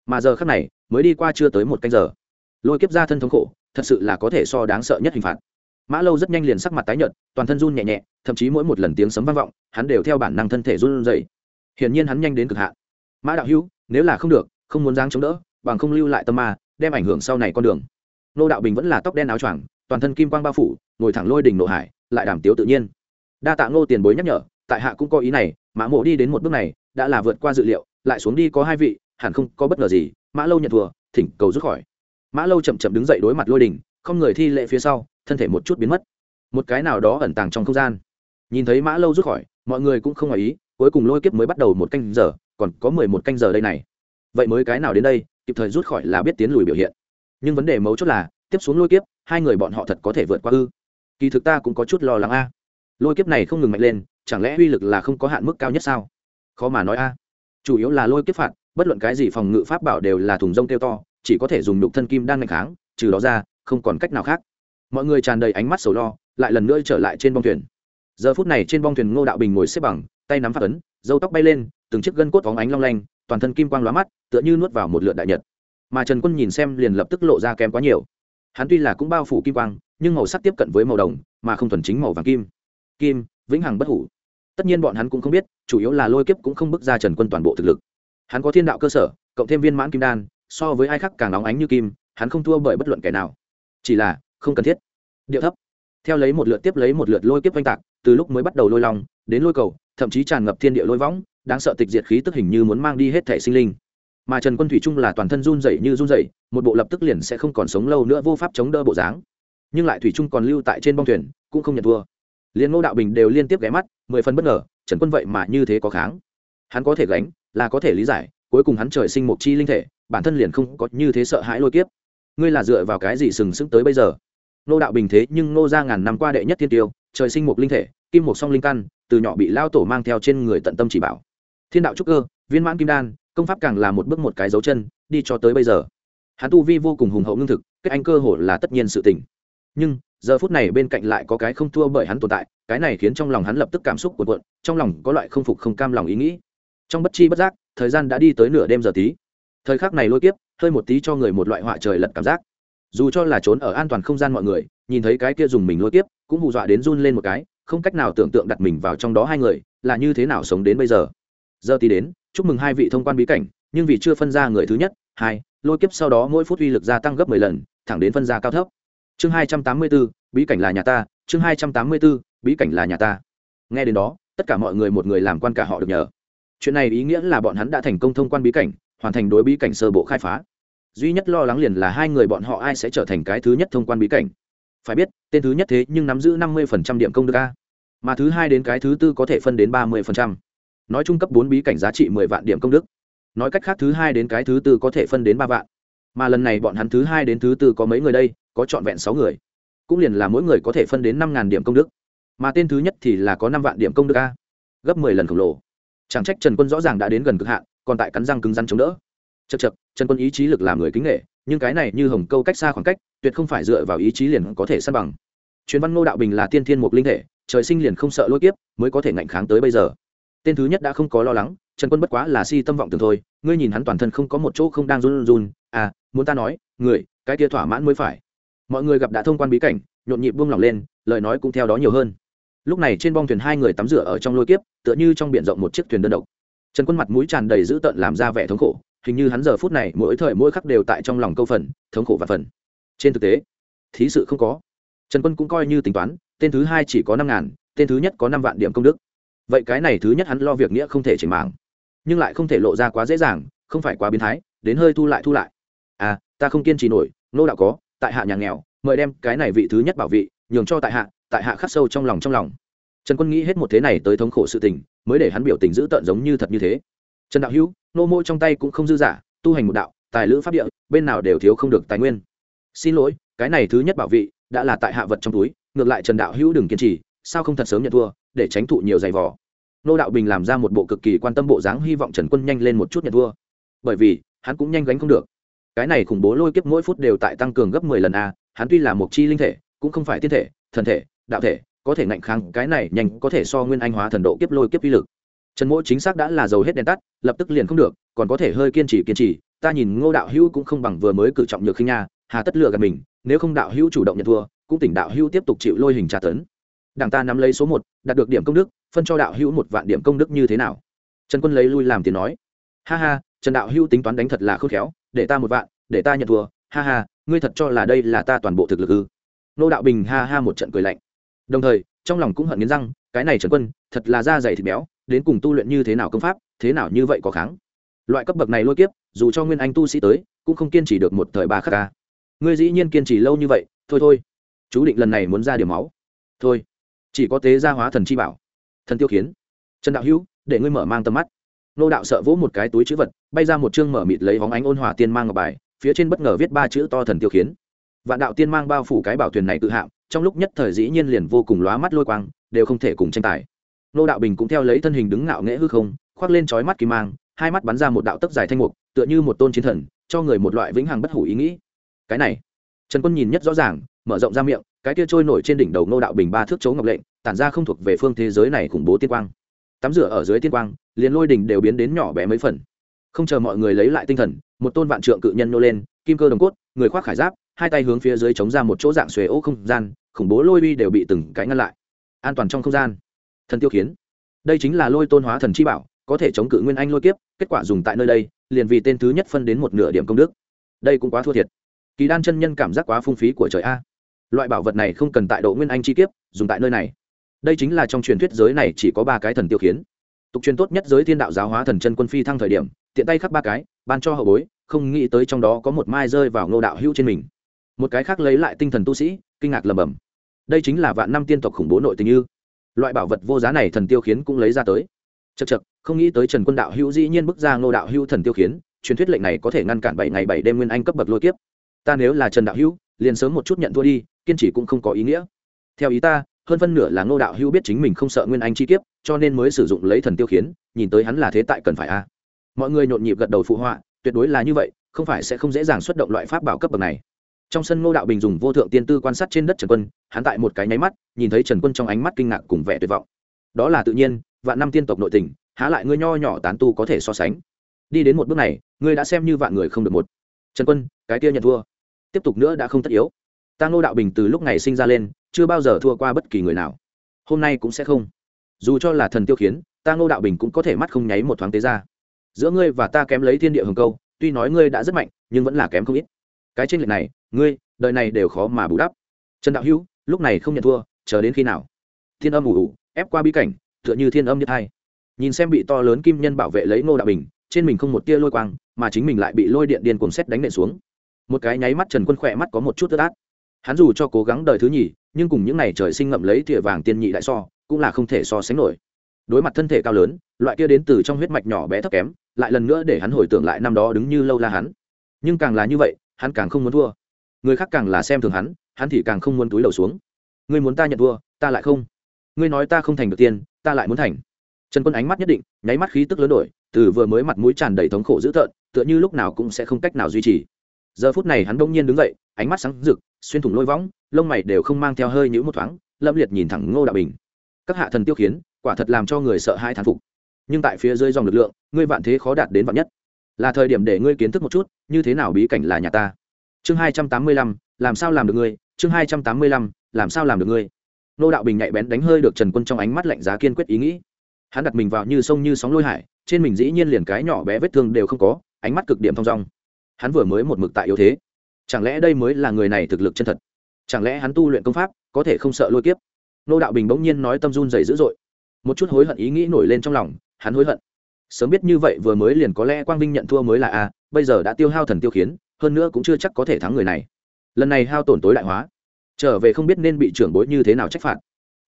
Mà giờ khắc này, mới đi qua chưa tới một canh giờ. Lôi kiếp ra thân thống khổ, thật sự là có thể so đáng sợ nhất hình phạt mã lâu rất nhanh liền sắc mặt tái nhợt, toàn thân run nhẹ nhẹ, thậm chí mỗi một lần tiếng sấm vang vọng, hắn đều theo bản năng thân thể run rẩy. Hiển nhiên hắn nhanh đến cực hạn. Mã đạo hữu, nếu là không được, không muốn giáng chống đỡ, bằng không lưu lại tâm ma, đem ảnh hưởng sau này con đường. Nô đạo bình vẫn là tóc đen áo choàng, toàn thân kim quang bao phủ, ngồi thẳng lôi đỉnh nộ hải, lại đảm tiếu tự nhiên. Đa tạ ngô tiền bối nhắc nhở, tại hạ cũng có ý này, mã mộ đi đến một bước này, đã là vượt qua dự liệu, lại xuống đi có hai vị, hẳn không có bất ngờ gì, mã lâu nhận thua, thỉnh cầu rút khỏi. Mã lâu chậm chậm đứng dậy đối mặt lôi đình không người thi lệ phía sau, thân thể một chút biến mất. Một cái nào đó ẩn tàng trong không gian. Nhìn thấy mã lâu rút khỏi, mọi người cũng không ngoài ý, cuối cùng lôi kiếp mới bắt đầu một canh giờ, còn có mười một canh giờ đây này. Vậy mới cái nào đến đây, kịp thời rút khỏi là biết tiến lùi biểu hiện. Nhưng vấn đề mấu chốt là, tiếp xuống lôi kiếp, hai người bọn họ thật có thể vượt qua ư? Kỳ thực ta cũng có chút lo lắng a. Lôi kiếp này không ngừng mạnh lên, chẳng lẽ uy lực là không có hạn mức cao nhất sao? Khó mà nói a. Chủ yếu là lôi kiếp phạt, bất luận cái gì phòng ngự pháp bảo đều là thùng rông kêu to, chỉ có thể dùng nhục thân kim đan ngày kháng, trừ đó ra không còn cách nào khác. Mọi người tràn đầy ánh mắt sầu lo, lại lần nữa trở lại trên bong thuyền. Giờ phút này trên bong thuyền ngô đạo bình ngồi xếp bằng, tay nắm phát ấn dâu tóc bay lên, từng chiếc gân cốt phóng ánh long lanh, toàn thân kim quang lóa mắt, tựa như nuốt vào một lượn đại nhật. Mà trần quân nhìn xem liền lập tức lộ ra kém quá nhiều. Hắn tuy là cũng bao phủ kim quang, nhưng màu sắc tiếp cận với màu đồng, mà không thuần chính màu vàng kim. Kim, vĩnh hằng bất hủ. Tất nhiên bọn hắn cũng không biết, chủ yếu là lôi kiếp cũng không bước ra trần quân toàn bộ thực lực. Hắn có thiên đạo cơ sở, cộng thêm viên mãn kim đan, so với ai khác càng nóng ánh như kim, hắn không thua bởi bất luận kẻ nào chỉ là, không cần thiết. Điệu thấp. Theo lấy một lượt tiếp lấy một lượt lôi kiếp oanh tạc, từ lúc mới bắt đầu lôi lòng đến lôi cầu, thậm chí tràn ngập thiên địa lôi võng, đáng sợ tịch diệt khí tức hình như muốn mang đi hết thể sinh linh. Mà trần quân thủy trung là toàn thân run dậy như run dậy một bộ lập tức liền sẽ không còn sống lâu nữa vô pháp chống đỡ bộ dáng. Nhưng lại thủy trung còn lưu tại trên bong thuyền, cũng không nhận thua. Liên ngô đạo bình đều liên tiếp ghé mắt, mười phần bất ngờ, trần quân vậy mà như thế có kháng. Hắn có thể gánh, là có thể lý giải, cuối cùng hắn trời sinh một chi linh thể, bản thân liền không có như thế sợ hãi lôi kiếp ngươi là dựa vào cái gì sừng sững tới bây giờ? Nô đạo bình thế nhưng nô ra ngàn năm qua đệ nhất thiên tiêu, trời sinh một linh thể, kim một song linh căn, từ nhỏ bị lao tổ mang theo trên người tận tâm chỉ bảo. Thiên đạo trúc cơ, viên mãn kim đan, công pháp càng là một bước một cái dấu chân, đi cho tới bây giờ. Hắn tu vi vô cùng hùng hậu ngưng thực, kết anh cơ hồ là tất nhiên sự tình. Nhưng, giờ phút này bên cạnh lại có cái không thua bởi hắn tồn tại, cái này khiến trong lòng hắn lập tức cảm xúc cuộn cuộn, trong lòng có loại không phục không cam lòng ý nghĩ. Trong bất chi bất giác, thời gian đã đi tới nửa đêm giờ tí thời khắc này lôi kiếp, hơi một tí cho người một loại họa trời lật cảm giác. Dù cho là trốn ở an toàn không gian mọi người, nhìn thấy cái kia dùng mình lôi kiếp, cũng hù dọa đến run lên một cái, không cách nào tưởng tượng đặt mình vào trong đó hai người, là như thế nào sống đến bây giờ. Giờ tí đến, chúc mừng hai vị thông quan bí cảnh, nhưng vì chưa phân ra người thứ nhất, hai, lôi kiếp sau đó mỗi phút uy lực gia tăng gấp mười lần, thẳng đến phân ra cao thấp. Chương hai trăm tám mươi b ố bí cảnh là nhà ta, chương hai trăm tám mươi b ố bí cảnh là nhà ta. Nghe đến đó, tất cả mọi người một người làm quan cả họ được nhờ. Chuyện này ý nghĩa là bọn hắn đã thành công thông quan bí cảnh hoàn thành đối bí cảnh sơ bộ khai phá. Duy nhất lo lắng liền là hai người bọn họ ai sẽ trở thành cái thứ nhất thông quan bí cảnh. Phải biết, tên thứ nhất thế nhưng nắm giữ năm mươi điểm công đức a. Mà thứ hai đến cái thứ tư có thể phân đến ba mươi nói chung cấp bốn bí cảnh giá trị mười vạn điểm công đức. Nói cách khác thứ hai đến cái thứ tư có thể phân đến ba vạn. Mà lần này bọn hắn thứ hai đến thứ tư có mấy người đây, có trọn vẹn sáu người. Cũng liền là mỗi người có thể phân đến năm ngàn điểm công đức. Mà tên thứ nhất thì là có năm vạn điểm công đức a. Gấp mười lần khổng lồ. Chẳng trách trần quân rõ ràng đã đến gần cực hạn còn tại cắn răng cứng rắn chống đỡ. Chật chật trần quân ý chí lực làm người kính nghệ, nhưng cái này như hồng câu cách xa khoảng cách, tuyệt không phải dựa vào ý chí liền có thể săn bằng. Chuyến văn ngô đạo bình là tiên thiên mục linh thể, trời sinh liền không sợ lôi kiếp, mới có thể ngạnh kháng tới bây giờ. Tên thứ nhất đã không có lo lắng, trần quân bất quá là si tâm vọng tưởng thôi, ngươi nhìn hắn toàn thân không có một chỗ không đang run run à muốn ta nói, người, cái kia thỏa mãn mới phải. Mọi người gặp đã thông quan bí cảnh, nhộn nhịp buông lỏng lên, lời nói cũng theo đó nhiều hơn. Lúc này trên bong thuyền hai người tắm rửa ở trong lôi kiếp, tựa như trong b i ể n rộng một chiếc thuyền đơn độc trần quân mặt mũi tràn đầy dữ tợn làm ra vẻ thống khổ, hình như hắn giờ phút này mỗi thời mỗi khắc đều tại trong lòng câu phần, thống khổ và phần. Trên thực tế, thí sự không có. Trần quân cũng coi như tính toán, tên thứ hai chỉ có năm ngàn, tên thứ nhất có năm vạn điểm công đức. Vậy cái này thứ nhất hắn lo việc nghĩa không thể chỉnh mạng. Nhưng lại không thể lộ ra quá dễ dàng, không phải quá biến thái, đến hơi thu lại thu lại. À ta không kiên trì nổi, nô đạo có, tại hạ nhà nghèo, mời đem cái này vị thứ nhất bảo vị, nhường cho tại hạ tại hạ khắc sâu trong lòng trong lòng trần quân nghĩ hết một thế này tới thống khổ sự tình, mới để hắn biểu tình giữ tợn giống như thật như thế. Trần đạo hữu, nô mô trong tay cũng không dư giả, tu hành một đạo, tài lữ pháp địa, bên nào đều thiếu không được tài nguyên. Xin lỗi, cái này thứ nhất bảo vị, đã là tại hạ vật trong túi, ngược lại trần đạo hữu đừng kiên trì, sao không thật sớm nhận thua, để tránh thụ nhiều giày vò. Nô đạo bình làm ra một bộ cực kỳ quan tâm bộ dáng, hy vọng trần quân nhanh lên một chút nhận thua. Bởi vì, hắn cũng nhanh gánh không được. Cái này khủng bố lôi kiếp mỗi phút đều tại tăng cường gấp mười lần a, hắn tuy là một chi linh thể, cũng không phải tiên thể, thần thể, đạo thể có thể ngạnh kháng cái này nhanh có thể so nguyên anh hóa thần độ kiếp lôi kiếp uy lực. Trần mỗi chính xác đã là dầu hết đèn tắt, lập tức liền không được, còn có thể hơi kiên trì kiên trì, ta nhìn ngô đạo hữu cũng không bằng vừa mới cử trọng nhược khinh nha, hà tất lựa gạt mình, nếu không đạo hữu chủ động nhận thua, cũng tỉnh đạo hữu tiếp tục chịu lôi hình tra tấn. Đảng ta nắm lấy số một, đạt được điểm công đức, phân cho đạo hữu một vạn điểm công đức như thế nào? Trần quân lấy lui làm tiền nói. Ha ha, trần đạo hữu tính toán đánh thật là khôn khéo, để ta một vạn, để ta nhận thua, ha ha, ngươi thật cho là đây là ta toàn bộ thực lực ư? Nô đạo bình ha ha một trận cười lạnh đồng thời, trong lòng cũng hận nghiến răng, cái này trần quân, thật là da dày thịt béo, đến cùng tu luyện như thế nào công pháp, thế nào như vậy có kháng. Loại cấp bậc này lôi kiếp, dù cho nguyên anh tu sĩ tới, cũng không kiên trì được một thời ba khắc ca. Ngươi dĩ nhiên kiên trì lâu như vậy, thôi thôi. Chú định lần này muốn ra điểm máu. Thôi. Chỉ có tế gia hóa thần chi bảo. Thần tiêu khiến trần đạo hữu, để ngươi mở mang tầm mắt. Nô đạo sợ vỗ một cái túi chữ vật, bay ra một chương mở mịt lấy hóng ánh ôn hòa tiên mang ngọc bài, phía trên bất ngờ viết ba chữ to thần tiêu khiến vạn đạo tiên mang bao phủ cái bảo thuyền này tự hạm trong lúc nhất thời dĩ nhiên liền vô cùng lóa mắt lôi quang, đều không thể cùng tranh tài. Nô đạo bình cũng theo lấy thân hình đứng ngạo nghễ hư không, khoác lên trói mắt kim mang, hai mắt bắn ra một đạo tấc dài thanh mục, tựa như một tôn chiến thần, cho người một loại vĩnh hằng bất hủ ý nghĩ. Cái này, trần quân nhìn nhất rõ ràng, mở rộng ra miệng, cái kia trôi nổi trên đỉnh đầu nô đạo bình ba thước chấu ngọc lệnh, tản ra không thuộc về phương thế giới này khủng bố tiên quang. Tắm rửa ở dưới tiên quang, liền lôi đỉnh đều biến đến nhỏ bé mấy phần. Không chờ mọi người lấy lại tinh thần, một tôn vạn trượng cự nhân nô lên, kim cơ đồng cốt, người khoác khải giáp hai tay hướng phía dưới chống ra một chỗ dạng xuề ô không gian, khủng bố lôi uy đều bị từng cái ngăn lại. An toàn trong không gian. Thần tiêu khiến đây chính là lôi tôn hóa thần chi bảo, có thể chống cự nguyên anh lôi kiếp, kết quả dùng tại nơi đây, liền vì tên thứ nhất phân đến một nửa điểm công đức. Đây cũng quá thua thiệt. Kỳ đan chân nhân cảm giác quá phung phí của trời a. Loại bảo vật này không cần tại độ nguyên anh chi kiếp, dùng tại nơi này. Đây chính là trong truyền thuyết giới này chỉ có ba cái thần tiêu khiến tục truyền tốt nhất giới thiên đạo giáo hóa thần chân quân phi thăng thời điểm, tiện tay khắc ba cái, ban cho hậu bối, không nghĩ tới trong đó có một mai rơi vào ngô đạo hữu trên mình một cái khác lấy lại tinh thần tu sĩ, kinh ngạc lầm bầm đây chính là vạn năm tiên tộc khủng bố nội tình như. Loại bảo vật vô giá này thần tiêu khiến cũng lấy ra tới. Chật chật không nghĩ tới trần quân đạo hữu dĩ nhiên bức ra ngô đạo hữu thần tiêu khiến, truyền thuyết lệnh này có thể ngăn cản bảy ngày bảy đêm nguyên anh cấp bậc lôi kiếp. Ta nếu là trần đạo hữu, liền sớm một chút nhận thua đi, kiên trì cũng không có ý nghĩa. Theo ý ta, hơn phân nửa là ngô đạo hữu biết chính mình không sợ nguyên anh chi kiếp, cho nên mới sử dụng lấy thần tiêu khiến, nhìn tới hắn là thế tại cần phải a mọi người nhộn nhịp gật đầu phụ họa, tuyệt đối là như vậy, không phải sẽ không dễ dàng xuất động loại pháp bảo cấp bậc này trong sân ngô đạo bình dùng vô thượng tiên tư quan sát trên đất trần quân, hắn tại một cái nháy mắt, nhìn thấy trần quân trong ánh mắt kinh ngạc cùng vẻ tuyệt vọng. Đó là tự nhiên, vạn năm tiên tộc nội tình, há lại ngươi nho nhỏ tán tu có thể so sánh. Đi đến một bước này, ngươi đã xem như vạn người không được một. Trần quân, cái kia nhận thua. Tiếp tục nữa đã không tất yếu. Ta ngô đạo bình từ lúc ngày sinh ra lên, chưa bao giờ thua qua bất kỳ người nào. Hôm nay cũng sẽ không. Dù cho là thần tiêu khiến, ta ngô đạo bình cũng có thể mắt không nháy một thoáng tế ra. Giữa ngươi và ta kém lấy thiên địa hồng câu, tuy nói ngươi đã rất mạnh, nhưng vẫn là kém không ít. Cái trên lệch này ngươi, đời này đều khó mà bù đắp. Trần đạo hữu, lúc này không nhận thua, chờ đến khi nào? Thiên âm ủ ủ, ép qua bí cảnh, tựa như thiên âm nhất hai nhìn xem bị to lớn kim nhân bảo vệ lấy ngô đạo bình, trên mình không một tia lôi quang, mà chính mình lại bị lôi điện điên cuồng xét đánh nện xuống. Một cái nháy mắt trần quân khỏe mắt có một chút tức át. Hắn dù cho cố gắng đời thứ nhì, nhưng cùng những n à y trời sinh ngậm lấy thìa vàng tiên nhị đại so, cũng là không thể so sánh nổi. Đối mặt thân thể cao lớn, loại kia đến từ trong huyết mạch nhỏ bé thấp kém, lại lần nữa để hắn hồi tưởng lại năm đó đứng như lâu la hắn. Nhưng càng là như vậy, hắn càng không muốn thua người khác càng là xem thường hắn hắn thì càng không muốn túi đầu xuống. Ngươi muốn ta nhận thua, ta lại không. Ngươi nói ta không thành được tiên, ta lại muốn thành. Trần quân ánh mắt nhất định, nháy mắt khí tức lớn đổi, từ vừa mới mặt mũi tràn đầy thống khổ dữ tợn, tựa như lúc nào cũng sẽ không cách nào duy trì. Giờ phút này hắn đông nhiên đứng dậy, ánh mắt sáng rực, xuyên thủng lôi võng, lông mày đều không mang theo hơi nhũ một thoáng, lâm liệt nhìn thẳng ngô đạo bình. Các hạ thần tiêu khiến, quả thật làm cho người sợ hai thán phục. Nhưng tại phía dưới dòng lực lượng, ngươi vạn thế khó đạt đến vạn nhất. Là thời điểm để ngươi kiến thức một chút, như thế nào bí cảnh là nhà ta chương hai trăm tám mươi lăm, làm sao làm được ngươi? Chương hai trăm tám mươi lăm, làm sao làm được ngươi? Nô đạo bình nhạy bén đánh hơi được trần quân trong ánh mắt lạnh giá kiên quyết ý nghĩ. Hắn đặt mình vào như sông như sóng lôi hải, trên mình dĩ nhiên liền cái nhỏ bé vết thương đều không có, ánh mắt cực điểm thong dong. Hắn vừa mới một mực tại yếu thế. Chẳng lẽ đây mới là người này thực lực chân thật? Chẳng lẽ hắn tu luyện công pháp có thể không sợ lôi kiếp? Nô đạo bình bỗng nhiên nói tâm run dày dữ dội. Một chút hối hận ý nghĩ nổi lên trong lòng, hắn hối hận. Sớm biết như vậy vừa mới liền có lẽ quang vinh nhận thua mới là a, bây giờ đã tiêu hao thần tiêu khiến hơn nữa cũng chưa chắc có thể thắng người này. Lần này hao tổn tối đại hóa, trở về không biết nên bị trưởng bối như thế nào trách phạt.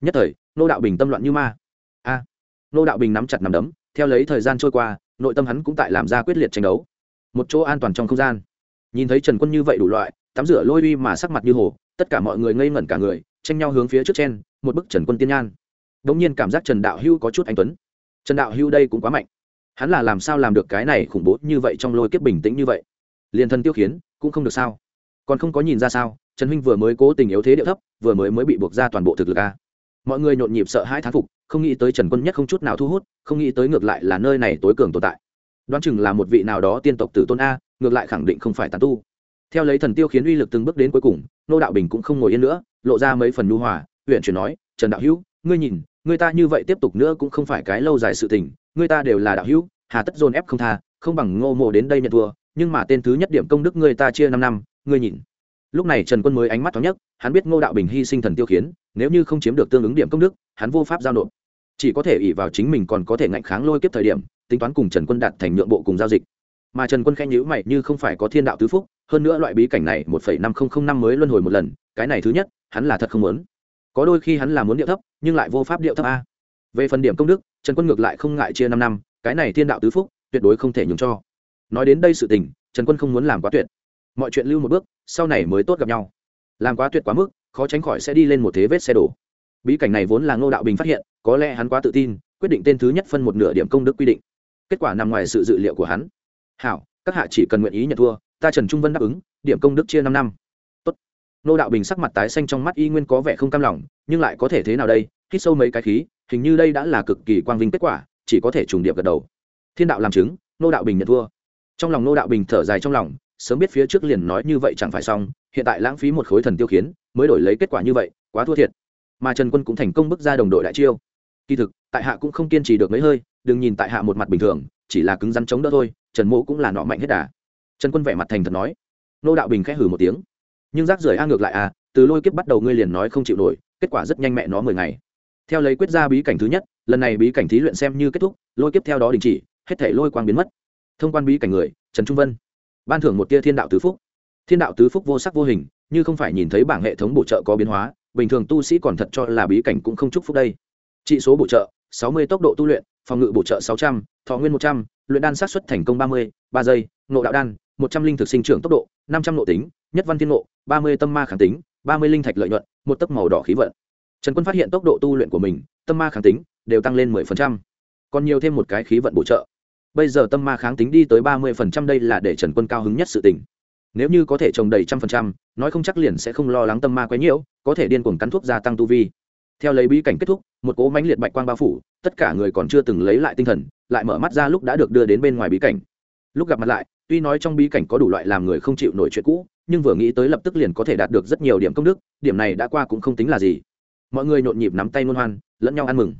Nhất thời, nô đạo bình tâm loạn như ma. A, nô đạo bình nắm chặt nắm đấm, theo lấy thời gian trôi qua, nội tâm hắn cũng tại làm ra quyết liệt tranh đấu. Một chỗ an toàn trong không gian. Nhìn thấy trần quân như vậy đủ loại, tắm rửa lôi uy mà sắc mặt như hồ, tất cả mọi người ngây ngẩn cả người, tranh nhau hướng phía trước trên một bức trần quân tiên nhan. Đ ỗ n g nhiên cảm giác trần đạo hưu có chút anh tuấn. Trần đạo hưu đây cũng quá mạnh. Hắn là làm sao làm được cái này khủng bố như vậy trong lôi kiếp bình tĩnh như vậy? Liền thân tiêu khiến, cũng không được sao. Còn không có nhìn ra sao, trần huynh vừa mới cố tình yếu thế điệu thấp, vừa mới mới bị buộc ra toàn bộ thực lực a. Mọi người nhộn nhịp sợ hai thán phục, không nghĩ tới trần quân nhất không chút nào thu hút, không nghĩ tới ngược lại là nơi này tối cường tồn tại. Đoán chừng là một vị nào đó tiên tộc tử tôn a, ngược lại khẳng định không phải tàn tu. Theo lấy thần tiêu khiến uy lực từng bước đến cuối cùng, nô đạo bình cũng không ngồi yên nữa, lộ ra mấy phần nhu hòa huyện chuyển nói, trần đạo hữu, ngươi nhìn người ta như vậy tiếp tục nữa cũng không phải cái lâu dài sự tình người ta đều là đạo hữu, hà tất dồn ép không tha, không bằng ngô mộ đến đây nhận thua nhưng mà tên thứ nhất điểm công đức người ta chia năm năm, ngươi nhìn. Lúc này trần quân mới ánh mắt thoáng nhất hắn biết ngô đạo bình hy sinh thần tiêu khiến, nếu như không chiếm được tương ứng điểm công đức, hắn vô pháp giao nộp. Chỉ có thể ỉ vào chính mình còn có thể ngạnh kháng lôi kiếp thời điểm, tính toán cùng trần quân đạt thành nhượng bộ cùng giao dịch. Mà trần quân khen nhữ mày, như không phải có thiên đạo tứ phúc, hơn nữa loại bí cảnh này một phẩy năm không năm mới luân hồi một lần, cái này thứ nhất, hắn là thật không muốn. Có đôi khi hắn là muốn điệu thấp, nhưng lại vô pháp điệu thấp a. Về phần điểm công đức, trần quân ngược lại không ngại chia năm năm, cái này thiên đạo tứ phúc, tuyệt đối không thể nhường cho nói đến đây sự tình, trần quân không muốn làm quá tuyệt. Mọi chuyện lưu một bước, sau này mới tốt gặp nhau. Làm quá tuyệt quá mức, khó tránh khỏi sẽ đi lên một thế vết xe đổ. Bí cảnh này vốn là ngô đạo bình phát hiện, có lẽ hắn quá tự tin, quyết định tên thứ nhất phân một nửa điểm công đức quy định. Kết quả nằm ngoài sự dự liệu của hắn. Hảo, các hạ chỉ cần nguyện ý nhận thua, ta trần trung vân đáp ứng, điểm công đức chia năm năm. Tốt. ngô đạo bình sắc mặt tái xanh trong mắt y nguyên có vẻ không cam lòng, nhưng lại có thể thế nào đây, hít sâu mấy cái khí, hình như đây đã là cực kỳ quang vinh kết quả, chỉ có thể trùng điệp gật đầu. Thiên đạo làm chứng, ngô đạo bình nhận thua trong lòng nô đạo bình thở dài trong lòng, sớm biết phía trước liền nói như vậy chẳng phải xong, hiện tại lãng phí một khối thần tiêu khiến mới đổi lấy kết quả như vậy, quá thua thiệt. Mà trần quân cũng thành công bước ra đồng đội đại chiêu. Kỳ thực, tại hạ cũng không kiên trì được mấy hơi, đừng nhìn tại hạ một mặt bình thường, chỉ là cứng rắn chống đỡ thôi, trần mộ cũng là nọ mạnh hết đà. Trần quân vẻ mặt thành thật nói. Nô đạo bình khẽ hử một tiếng. Nhưng rác rưởi a ngược lại à từ lôi kiếp bắt đầu ngươi liền nói không chịu nổi, kết quả rất nhanh mẹ nó mười ngày. Theo lấy quyết ra bí cảnh thứ nhất, lần này bí cảnh thí luyện xem như kết thúc, lôi kiếp theo đó đình chỉ, hết thể lôi quang biến mất thông quan bí cảnh người, trần trung vân. Ban thưởng một tia thiên đạo tứ phúc. Thiên đạo tứ phúc vô sắc vô hình, như không phải nhìn thấy bảng hệ thống bổ trợ có biến hóa, bình thường tu sĩ còn thật cho là bí cảnh cũng không chúc phúc đây. Trị số bổ trợ, sáu mươi tốc độ tu luyện, phòng ngự bổ trợ sáu trăm, thọ nguyên một trăm, luyện đan sát xuất thành công ba mươi, ba giây nộ đạo đan, một trăm linh thực sinh trưởng tốc độ, năm trăm nộ tính, nhất văn thiên nộ ba mươi tâm ma kháng tính, ba mươi linh thạch lợi nhuận, một tấc màu đỏ khí vận. Trần quân phát hiện tốc độ tu luyện của mình, tâm ma kháng tính đều tăng lên mười phần trăm. Còn nhiều thêm một cái khí vận bổ trợ bây giờ tâm ma kháng tính đi tới ba mươi phần trăm đây là để trần quân cao hứng nhất sự tình. Nếu như có thể trồng đầy trăm phần trăm, nói không chắc liền sẽ không lo lắng tâm ma quấy nhiễu, có thể điên cuồng cắn thuốc gia tăng tu vi. Theo lấy bí cảnh kết thúc, một cỗ mãnh liệt bạch quang bao phủ, tất cả người còn chưa từng lấy lại tinh thần, lại mở mắt ra lúc đã được đưa đến bên ngoài bí cảnh. Lúc gặp mặt lại, tuy nói trong bí cảnh có đủ loại làm người không chịu nổi chuyện cũ, nhưng vừa nghĩ tới lập tức liền có thể đạt được rất nhiều điểm công đức, điểm này đã qua cũng không tính là gì. Mọi người nhộn nhịp nắm tay ngôn hoan, lẫn nhau ăn mừng.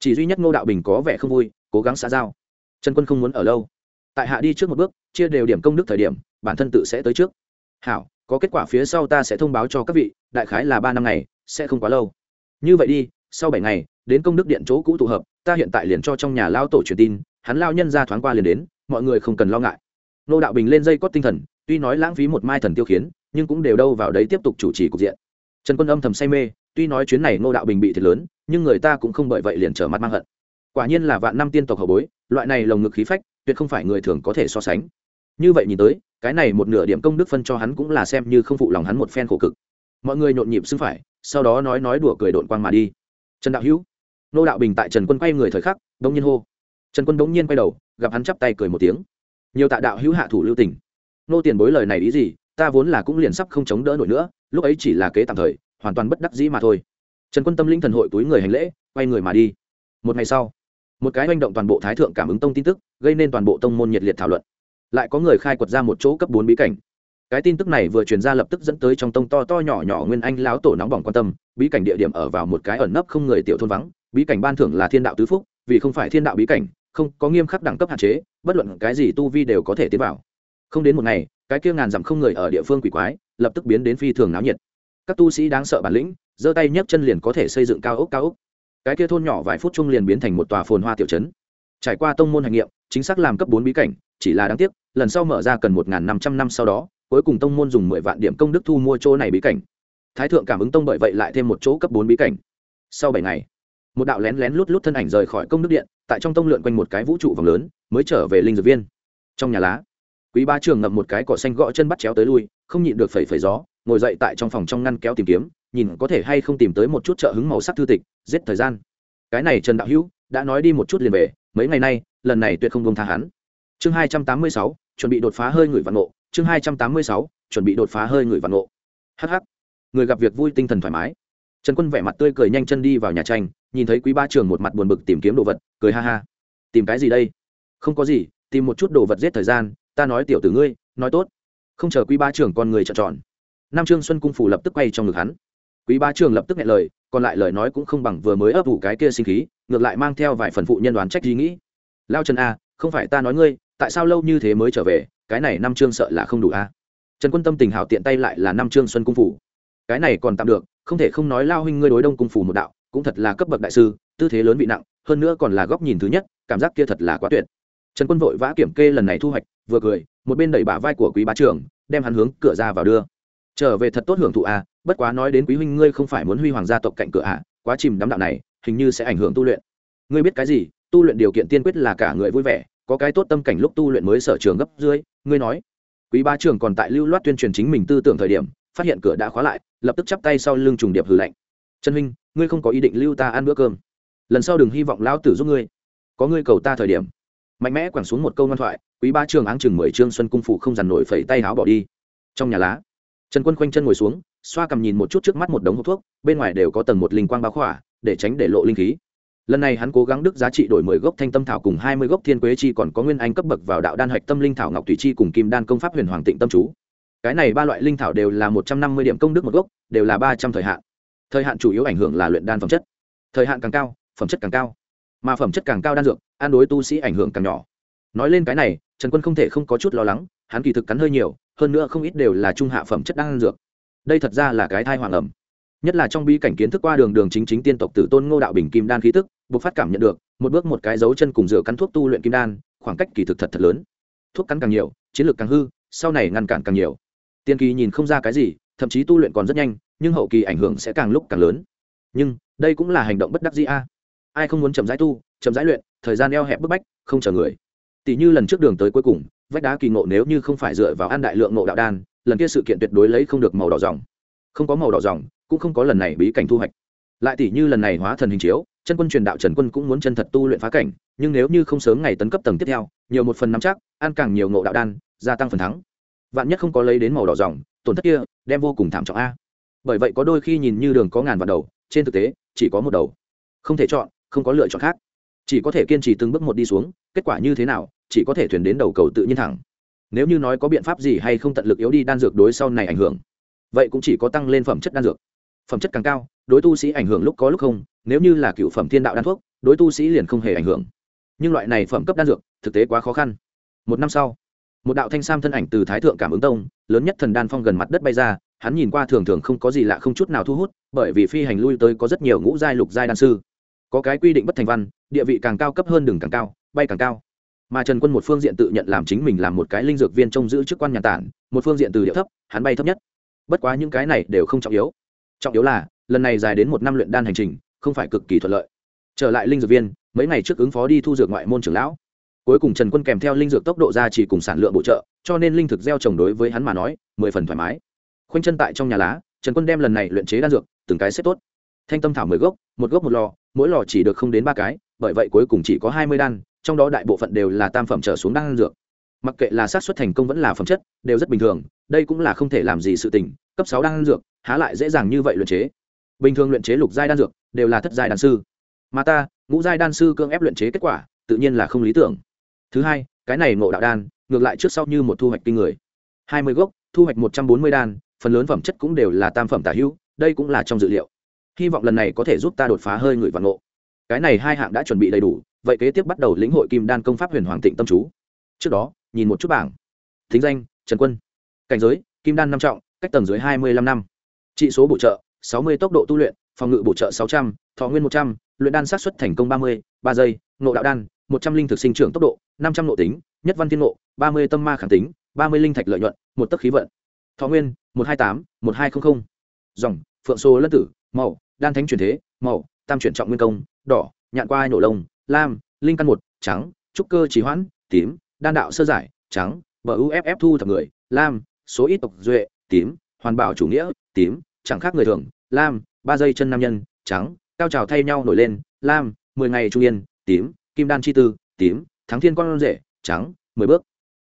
Chỉ duy nhất ngô đạo bình có vẻ không vui, cố gắng xã giao trần quân không muốn ở lâu. Tại hạ đi trước một bước, chia đều điểm công đức thời điểm, bản thân tự sẽ tới trước. Hảo, có kết quả phía sau ta sẽ thông báo cho các vị, đại khái là ba năm ngày, sẽ không quá lâu. Như vậy đi, sau bảy ngày, đến công đức điện chỗ cũ tụ hợp, ta hiện tại liền cho trong nhà lao tổ truyền tin, hắn lao nhân ra thoáng qua liền đến, mọi người không cần lo ngại. Nô đạo bình lên dây cót tinh thần, tuy nói lãng phí một mai thần tiêu khiến, nhưng cũng đều đâu vào đấy tiếp tục chủ trì cục diện. Trần quân âm thầm say mê, tuy nói chuyến này nô đạo bình bị thiệt lớn, nhưng người ta cũng không bởi vậy liền trở mặt mang hận quả nhiên là vạn năm tiên tộc hậu bối, loại này lồng ngực khí phách, tuyệt không phải người thường có thể so sánh. Như vậy nhìn tới, cái này một nửa điểm công đức phân cho hắn cũng là xem như không phụ lòng hắn một phen khổ cực. Mọi người nhộn nhịp xưng phải, sau đó nói nói đùa cười đội quang mà đi. Trần đạo hữu, nô đạo bình tại trần quân quay người thời khắc đông nhiên hô. Trần quân đống nhiên quay đầu, gặp hắn chắp tay cười một tiếng. Nhiều tạ đạo hữu hạ thủ lưu tình. Nô tiền bối lời này ý gì, ta vốn là cũng liền sắp không chống đỡ nổi nữa, lúc ấy chỉ là kế tạm thời, hoàn toàn bất đắc dĩ mà thôi. Trần quân tâm linh thần hội túi người hành lễ, quay người mà đi. Một ngày sau một cái manh động toàn bộ thái thượng cảm ứng tông tin tức, gây nên toàn bộ tông môn nhiệt liệt thảo luận. Lại có người khai quật ra một chỗ cấp bốn bí cảnh. Cái tin tức này vừa truyền ra lập tức dẫn tới trong tông to to nhỏ nhỏ nguyên anh láo tổ nóng bỏng quan tâm, bí cảnh địa điểm ở vào một cái ẩn nấp không người tiểu thôn vắng, bí cảnh ban thưởng là thiên đạo tứ phúc, vì không phải thiên đạo bí cảnh, không có nghiêm khắc đẳng cấp hạn chế, bất luận cái gì tu vi đều có thể tiến vào. Không đến một ngày, cái kia ngàn dặm không người ở địa phương quỷ quái, lập tức biến đến phi thường náo nhiệt. Các tu sĩ đáng sợ bản lĩnh, giơ tay nhấc chân liền có thể xây dựng cao ốc cao ốc cái kia thôn nhỏ vài phút chung liền biến thành một tòa phồn hoa tiểu trấn. Trải qua tông môn hành nghiệm, chính xác làm cấp bốn bí cảnh, chỉ là đáng tiếc, lần sau mở ra cần một năm trăm năm sau đó, cuối cùng tông môn dùng mười vạn điểm công đức thu mua chỗ này bí cảnh. Thái thượng cảm ứng tông bởi vậy lại thêm một chỗ cấp bốn bí cảnh. Sau bảy ngày, một đạo lén lén lút lút thân ảnh rời khỏi công đức điện, tại trong tông lượn quanh một cái vũ trụ vòng lớn, mới trở về linh dược viên. Trong nhà lá, quý ba trường ngậm một cái cỏ xanh gõ chân bắt chéo tới lui, không nhịn được phẩy phẩy gió, ngồi dậy tại trong phòng trong ngăn kéo tìm kiếm nhìn có thể hay không tìm tới một chút trợ hứng màu sắc thư tịch, giết thời gian. Cái này trần đạo hữu đã nói đi một chút liền về, mấy ngày nay, lần này tuyệt không công tha hắn. Chương hai trăm tám mươi sáu, chuẩn bị đột phá hơi người vạn ngộ. Chương hai trăm tám mươi sáu, chuẩn bị đột phá hơi người vạn ngộ. Hh người gặp việc vui tinh thần thoải mái. Trần quân vẻ mặt tươi cười nhanh chân đi vào nhà tranh, nhìn thấy quý ba trường một mặt buồn bực tìm kiếm đồ vật, cười ha ha. Tìm cái gì đây? Không có gì, tìm một chút đồ vật giết thời gian, ta nói tiểu tử ngươi, nói tốt. Không chờ quý ba trường con người trợn tròn. Nam trương xuân cung phủ lập tức quay trong ngực hắn quý ba trường lập tức nghe lời, còn lại lời nói cũng không bằng vừa mới ấp ủ cái kia sinh khí, ngược lại mang theo vài phần phụ nhân đoán trách ý nghĩ. Lao trần a, không phải ta nói ngươi, tại sao lâu như thế mới trở về, cái này năm trương sợ là không đủ a. Trần quân tâm tình hảo tiện tay lại là năm trương xuân cung phủ. Cái này còn tạm được, không thể không nói lao huynh ngươi đối đông cung phủ một đạo, cũng thật là cấp bậc đại sư, tư thế lớn bị nặng, hơn nữa còn là góc nhìn thứ nhất, cảm giác kia thật là quá tuyệt. Trần quân vội vã kiểm kê lần này thu hoạch, vừa cười, một bên đẩy bả vai của quý bá trưởng đem hắn hướng cửa ra vào đưa trở về thật tốt hưởng thụ a bất quá nói đến quý huynh ngươi không phải muốn huy hoàng gia tộc cạnh cửa à? quá chìm đắm đạo này, hình như sẽ ảnh hưởng tu luyện. Ngươi biết cái gì, tu luyện điều kiện tiên quyết là cả người vui vẻ, có cái tốt tâm cảnh lúc tu luyện mới sở trường gấp dưới, ngươi nói. Quý ba trường còn tại lưu loát tuyên truyền chính mình tư tưởng thời điểm, phát hiện cửa đã khóa lại, lập tức chắp tay sau lưng trùng điệp hừ lạnh. Trần huynh, ngươi không có ý định lưu ta ăn bữa cơm. Lần sau đừng hy vọng lão tử giúp ngươi. Có ngươi cầu ta thời điểm. Mạnh mẽ quẳng xuống một câu ngoan thoại, quý ba trường áng chừng mười trương xuân cung phụ không dằn nổi phẩy tay áo bỏ đi. Trong nhà lá trần quân khoanh chân ngồi xuống, xoa cầm nhìn một chút trước mắt một đống hộp thuốc, bên ngoài đều có tầng một linh quang báo khỏa, để tránh để lộ linh khí. Lần này hắn cố gắng đức giá trị đổi mười gốc thanh tâm thảo cùng hai mươi gốc thiên quế chi còn có nguyên anh cấp bậc vào đạo đan hạch tâm linh thảo ngọc thủy chi cùng kim đan công pháp huyền hoàng tịnh tâm chú. Cái này ba loại linh thảo đều là một trăm năm mươi điểm công đức một gốc, đều là ba trăm thời hạn. Thời hạn chủ yếu ảnh hưởng là luyện đan phẩm chất. Thời hạn càng cao, phẩm chất càng cao. Mà phẩm chất càng cao đan dược an đối tu sĩ ảnh hưởng càng nhỏ. Nói lên cái này, trần quân không thể không có chút lo lắng, hắn kỳ thực cắn hơi nhiều hơn nữa không ít đều là trung hạ phẩm chất đan dược. Đây thật ra là cái thai hoàng ẩm. Nhất là trong bi cảnh kiến thức qua đường đường chính chính tiên tộc tử tôn ngô đạo bình kim đan khí tức buộc phát cảm nhận được, một bước một cái dấu chân cùng rửa cắn thuốc tu luyện kim đan, khoảng cách kỳ thực thật thật lớn. Thuốc cắn càng nhiều, chiến lược càng hư, sau này ngăn cản càng nhiều. Tiên kỳ nhìn không ra cái gì, thậm chí tu luyện còn rất nhanh, nhưng hậu kỳ ảnh hưởng sẽ càng lúc càng lớn. Nhưng, đây cũng là hành động bất đắc dĩ a. Ai không muốn chậm rãi tu, chậm rãi luyện, thời gian eo hẹp bức bách, không chờ người. Tỷ như lần trước đường tới cuối cùng vách đá kỳ ngộ nếu như không phải dựa vào ăn đại lượng ngộ đạo đan, lần kia sự kiện tuyệt đối lấy không được màu đỏ dòng không có màu đỏ dòng cũng không có lần này bí cảnh thu hoạch. Lại tỷ như lần này hóa thần hình chiếu, chân quân truyền đạo trần quân cũng muốn chân thật tu luyện phá cảnh, nhưng nếu như không sớm ngày tấn cấp tầng tiếp theo, nhiều một phần nắm chắc, ăn càng nhiều ngộ đạo đan, gia tăng phần thắng. Vạn nhất không có lấy đến màu đỏ dòng tổn thất kia đem vô cùng thảm trọng a. Bởi vậy có đôi khi nhìn như đường có ngàn vạn đầu, trên thực tế, chỉ có một đầu. Không thể chọn, không có lựa chọn khác. Chỉ có thể kiên trì từng bước một đi xuống, kết quả như thế nào chỉ có thể thuyền đến đầu cầu tự nhiên thẳng. Nếu như nói có biện pháp gì hay không tận lực yếu đi đan dược đối sau này ảnh hưởng, vậy cũng chỉ có tăng lên phẩm chất đan dược. Phẩm chất càng cao, đối tu sĩ ảnh hưởng lúc có lúc không, nếu như là cựu phẩm thiên đạo đan thuốc, đối tu sĩ liền không hề ảnh hưởng. Nhưng loại này phẩm cấp đan dược, thực tế quá khó khăn. Một năm sau, một đạo thanh sam thân ảnh từ thái thượng cảm ứng tông, lớn nhất thần đan phong gần mặt đất bay ra, hắn nhìn qua thường thường không có gì lạ không chút nào thu hút, bởi vì phi hành lui tới có rất nhiều ngũ giai lục giai đan sư. Có cái quy định bất thành văn, địa vị càng cao cấp hơn đường càng cao, bay càng cao mà trần quân một phương diện tự nhận làm chính mình làm một cái linh dược viên trông giữ chức quan nhà tản, một phương diện từ địa thấp, hắn bay thấp nhất. Bất quá những cái này đều không trọng yếu. Trọng yếu là, lần này dài đến một năm luyện đan hành trình, không phải cực kỳ thuận lợi. Trở lại linh dược viên, mấy ngày trước ứng phó đi thu dược ngoại môn trưởng lão. Cuối cùng trần quân kèm theo linh dược tốc độ ra chỉ cùng sản lượng bổ trợ, cho nên linh thực gieo trồng đối với hắn mà nói, mười phần thoải mái. Khoanh chân tại trong nhà lá, trần quân đem lần này luyện chế đan dược, từng cái xếp tốt. Thanh tâm thảo mười gốc, một gốc một lò, mỗi lò chỉ được không đến ba cái, bởi vậy cuối cùng chỉ có hai mươi đan trong đó đại bộ phận đều là tam phẩm trở xuống đan dược. Mặc kệ là xác suất thành công vẫn là phẩm chất, đều rất bình thường, đây cũng là không thể làm gì sự tình, cấp sáu đan dược, há lại dễ dàng như vậy luyện chế. Bình thường luyện chế lục giai đan dược, đều là thất giai đan sư. Mà ta, ngũ giai đan sư cưỡng ép luyện chế kết quả, tự nhiên là không lý tưởng. Thứ hai, cái này ngộ đạo đan, ngược lại trước sau như một thu hoạch kinh người. Hai mươi gốc, thu hoạch một trăm bốn mươi đan, phần lớn phẩm chất cũng đều là tam phẩm tả hữu, đây cũng là trong dự liệu. Hy vọng lần này có thể giúp ta đột phá hơi người và ngộ. Cái này hai hạng đã chuẩn bị đầy đủ vậy kế tiếp bắt đầu lĩnh hội kim đan công pháp huyền hoàng tịnh tâm chú. Trước đó, nhìn một chút bảng. Thính danh, trần quân. Cảnh giới, kim đan năm trọng, cách tầng dưới hai mươi năm năm. Trị số bổ trợ, sáu mươi tốc độ tu luyện, phòng ngự bổ trợ sáu trăm, thọ nguyên một trăm l đan sát xuất thành công ba mươi, ba giây nộ đạo đan, một trăm linh thực sinh trưởng tốc độ, năm trăm n tính, nhất văn thiên nộ ba mươi tâm ma khẳng tính, ba mươi linh thạch lợi nhuận, một tấc khí vận. Thọ nguyên, một hai tám, một hai trăm linh dòng, phượng sô lân tử, màu, đan thánh truyền thế, màu, tam chuyển trọng nguyên công, đỏ, nhạn qua ai nổ lông lam, linh căn một, trắng, trúc cơ trí hoãn, tím, đan đạo sơ giải, trắng, bờ uff thu thập người, lam, số ít tộc duệ, tím, hoàn bảo chủ nghĩa, tím, chẳng khác người thường, lam, ba dây chân nam nhân, trắng, cao trào thay nhau nổi lên, lam, mười ngày trung yên, tím, kim đan chi tư, tím, thắng thiên con rể, trắng, mười bước.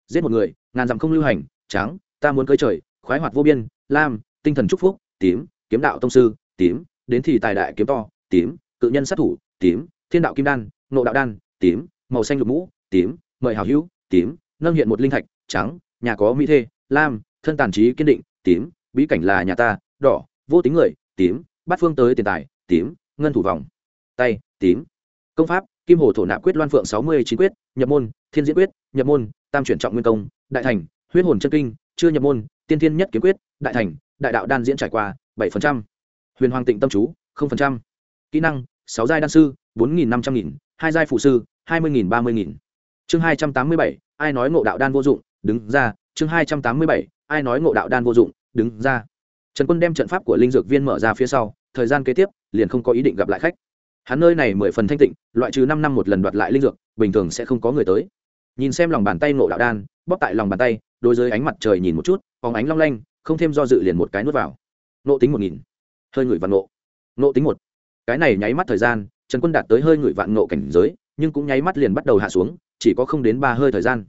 Giết một người, ngàn dặm không lưu hành, trắng, ta muốn cơi trời, khoái hoạt vô biên, lam, tinh thần chúc phúc, tím, kiếm đạo tông sư, tím, đến thì tài đại kiếm to, tím, cự nhân sát thủ, tím, thiên đạo kim đan nộ đạo đan, tím, màu xanh lục mũ, tím, mời hào hữu, tím, nâng hiện một linh thạch, trắng, nhà có mỹ thê, lam, thân tàn trí kiên định, tím, bí cảnh là nhà ta, đỏ, vô tính người, tím, bát phương tới tiền tài, tím, ngân thủ vòng, tay, tím. Công pháp, kim hồ thổ nạp quyết loan phượng sáu mươi chín quyết, nhập môn, thiên diễn quyết, nhập môn, tam chuyển trọng nguyên công, đại thành, huyết hồn chân kinh, chưa nhập môn, tiên thiên nhất kiếm quyết, đại thành, đại đạo đan diễn trải qua, bảy huyền hoàng tịnh tâm chú kỹ năng, sáu giai đan sư, bốn nghìn năm trăm nghìn hai giai phụ sư, hai mươi nghìn, ba mươi nghìn. Chương hai trăm tám mươi bảy, ai nói ngộ đạo đan vô dụng, đứng ra. Chương hai trăm tám mươi bảy, ai nói ngộ đạo đan vô dụng, đứng ra. Trần quân đem trận pháp của linh dược viên mở ra phía sau, thời gian kế tiếp, liền không có ý định gặp lại khách. Hắn nơi này mười phần thanh tịnh, loại trừ năm năm một lần đoạt lại linh dược, bình thường sẽ không có người tới. Nhìn xem lòng bàn tay ngộ đạo đan, bóp tại lòng bàn tay, đối với ánh mặt trời nhìn một chút, phóng ánh long lanh, không thêm do dự liền một cái nuốt vào. Nộ tính một nghìn. Hơi ngửi và nộ. Nộ tính một. Cái này nháy mắt thời gian trần quân đạt tới hơi ngửi vạn nộ cảnh giới, nhưng cũng nháy mắt liền bắt đầu hạ xuống, chỉ có không đến ba hơi thời gian.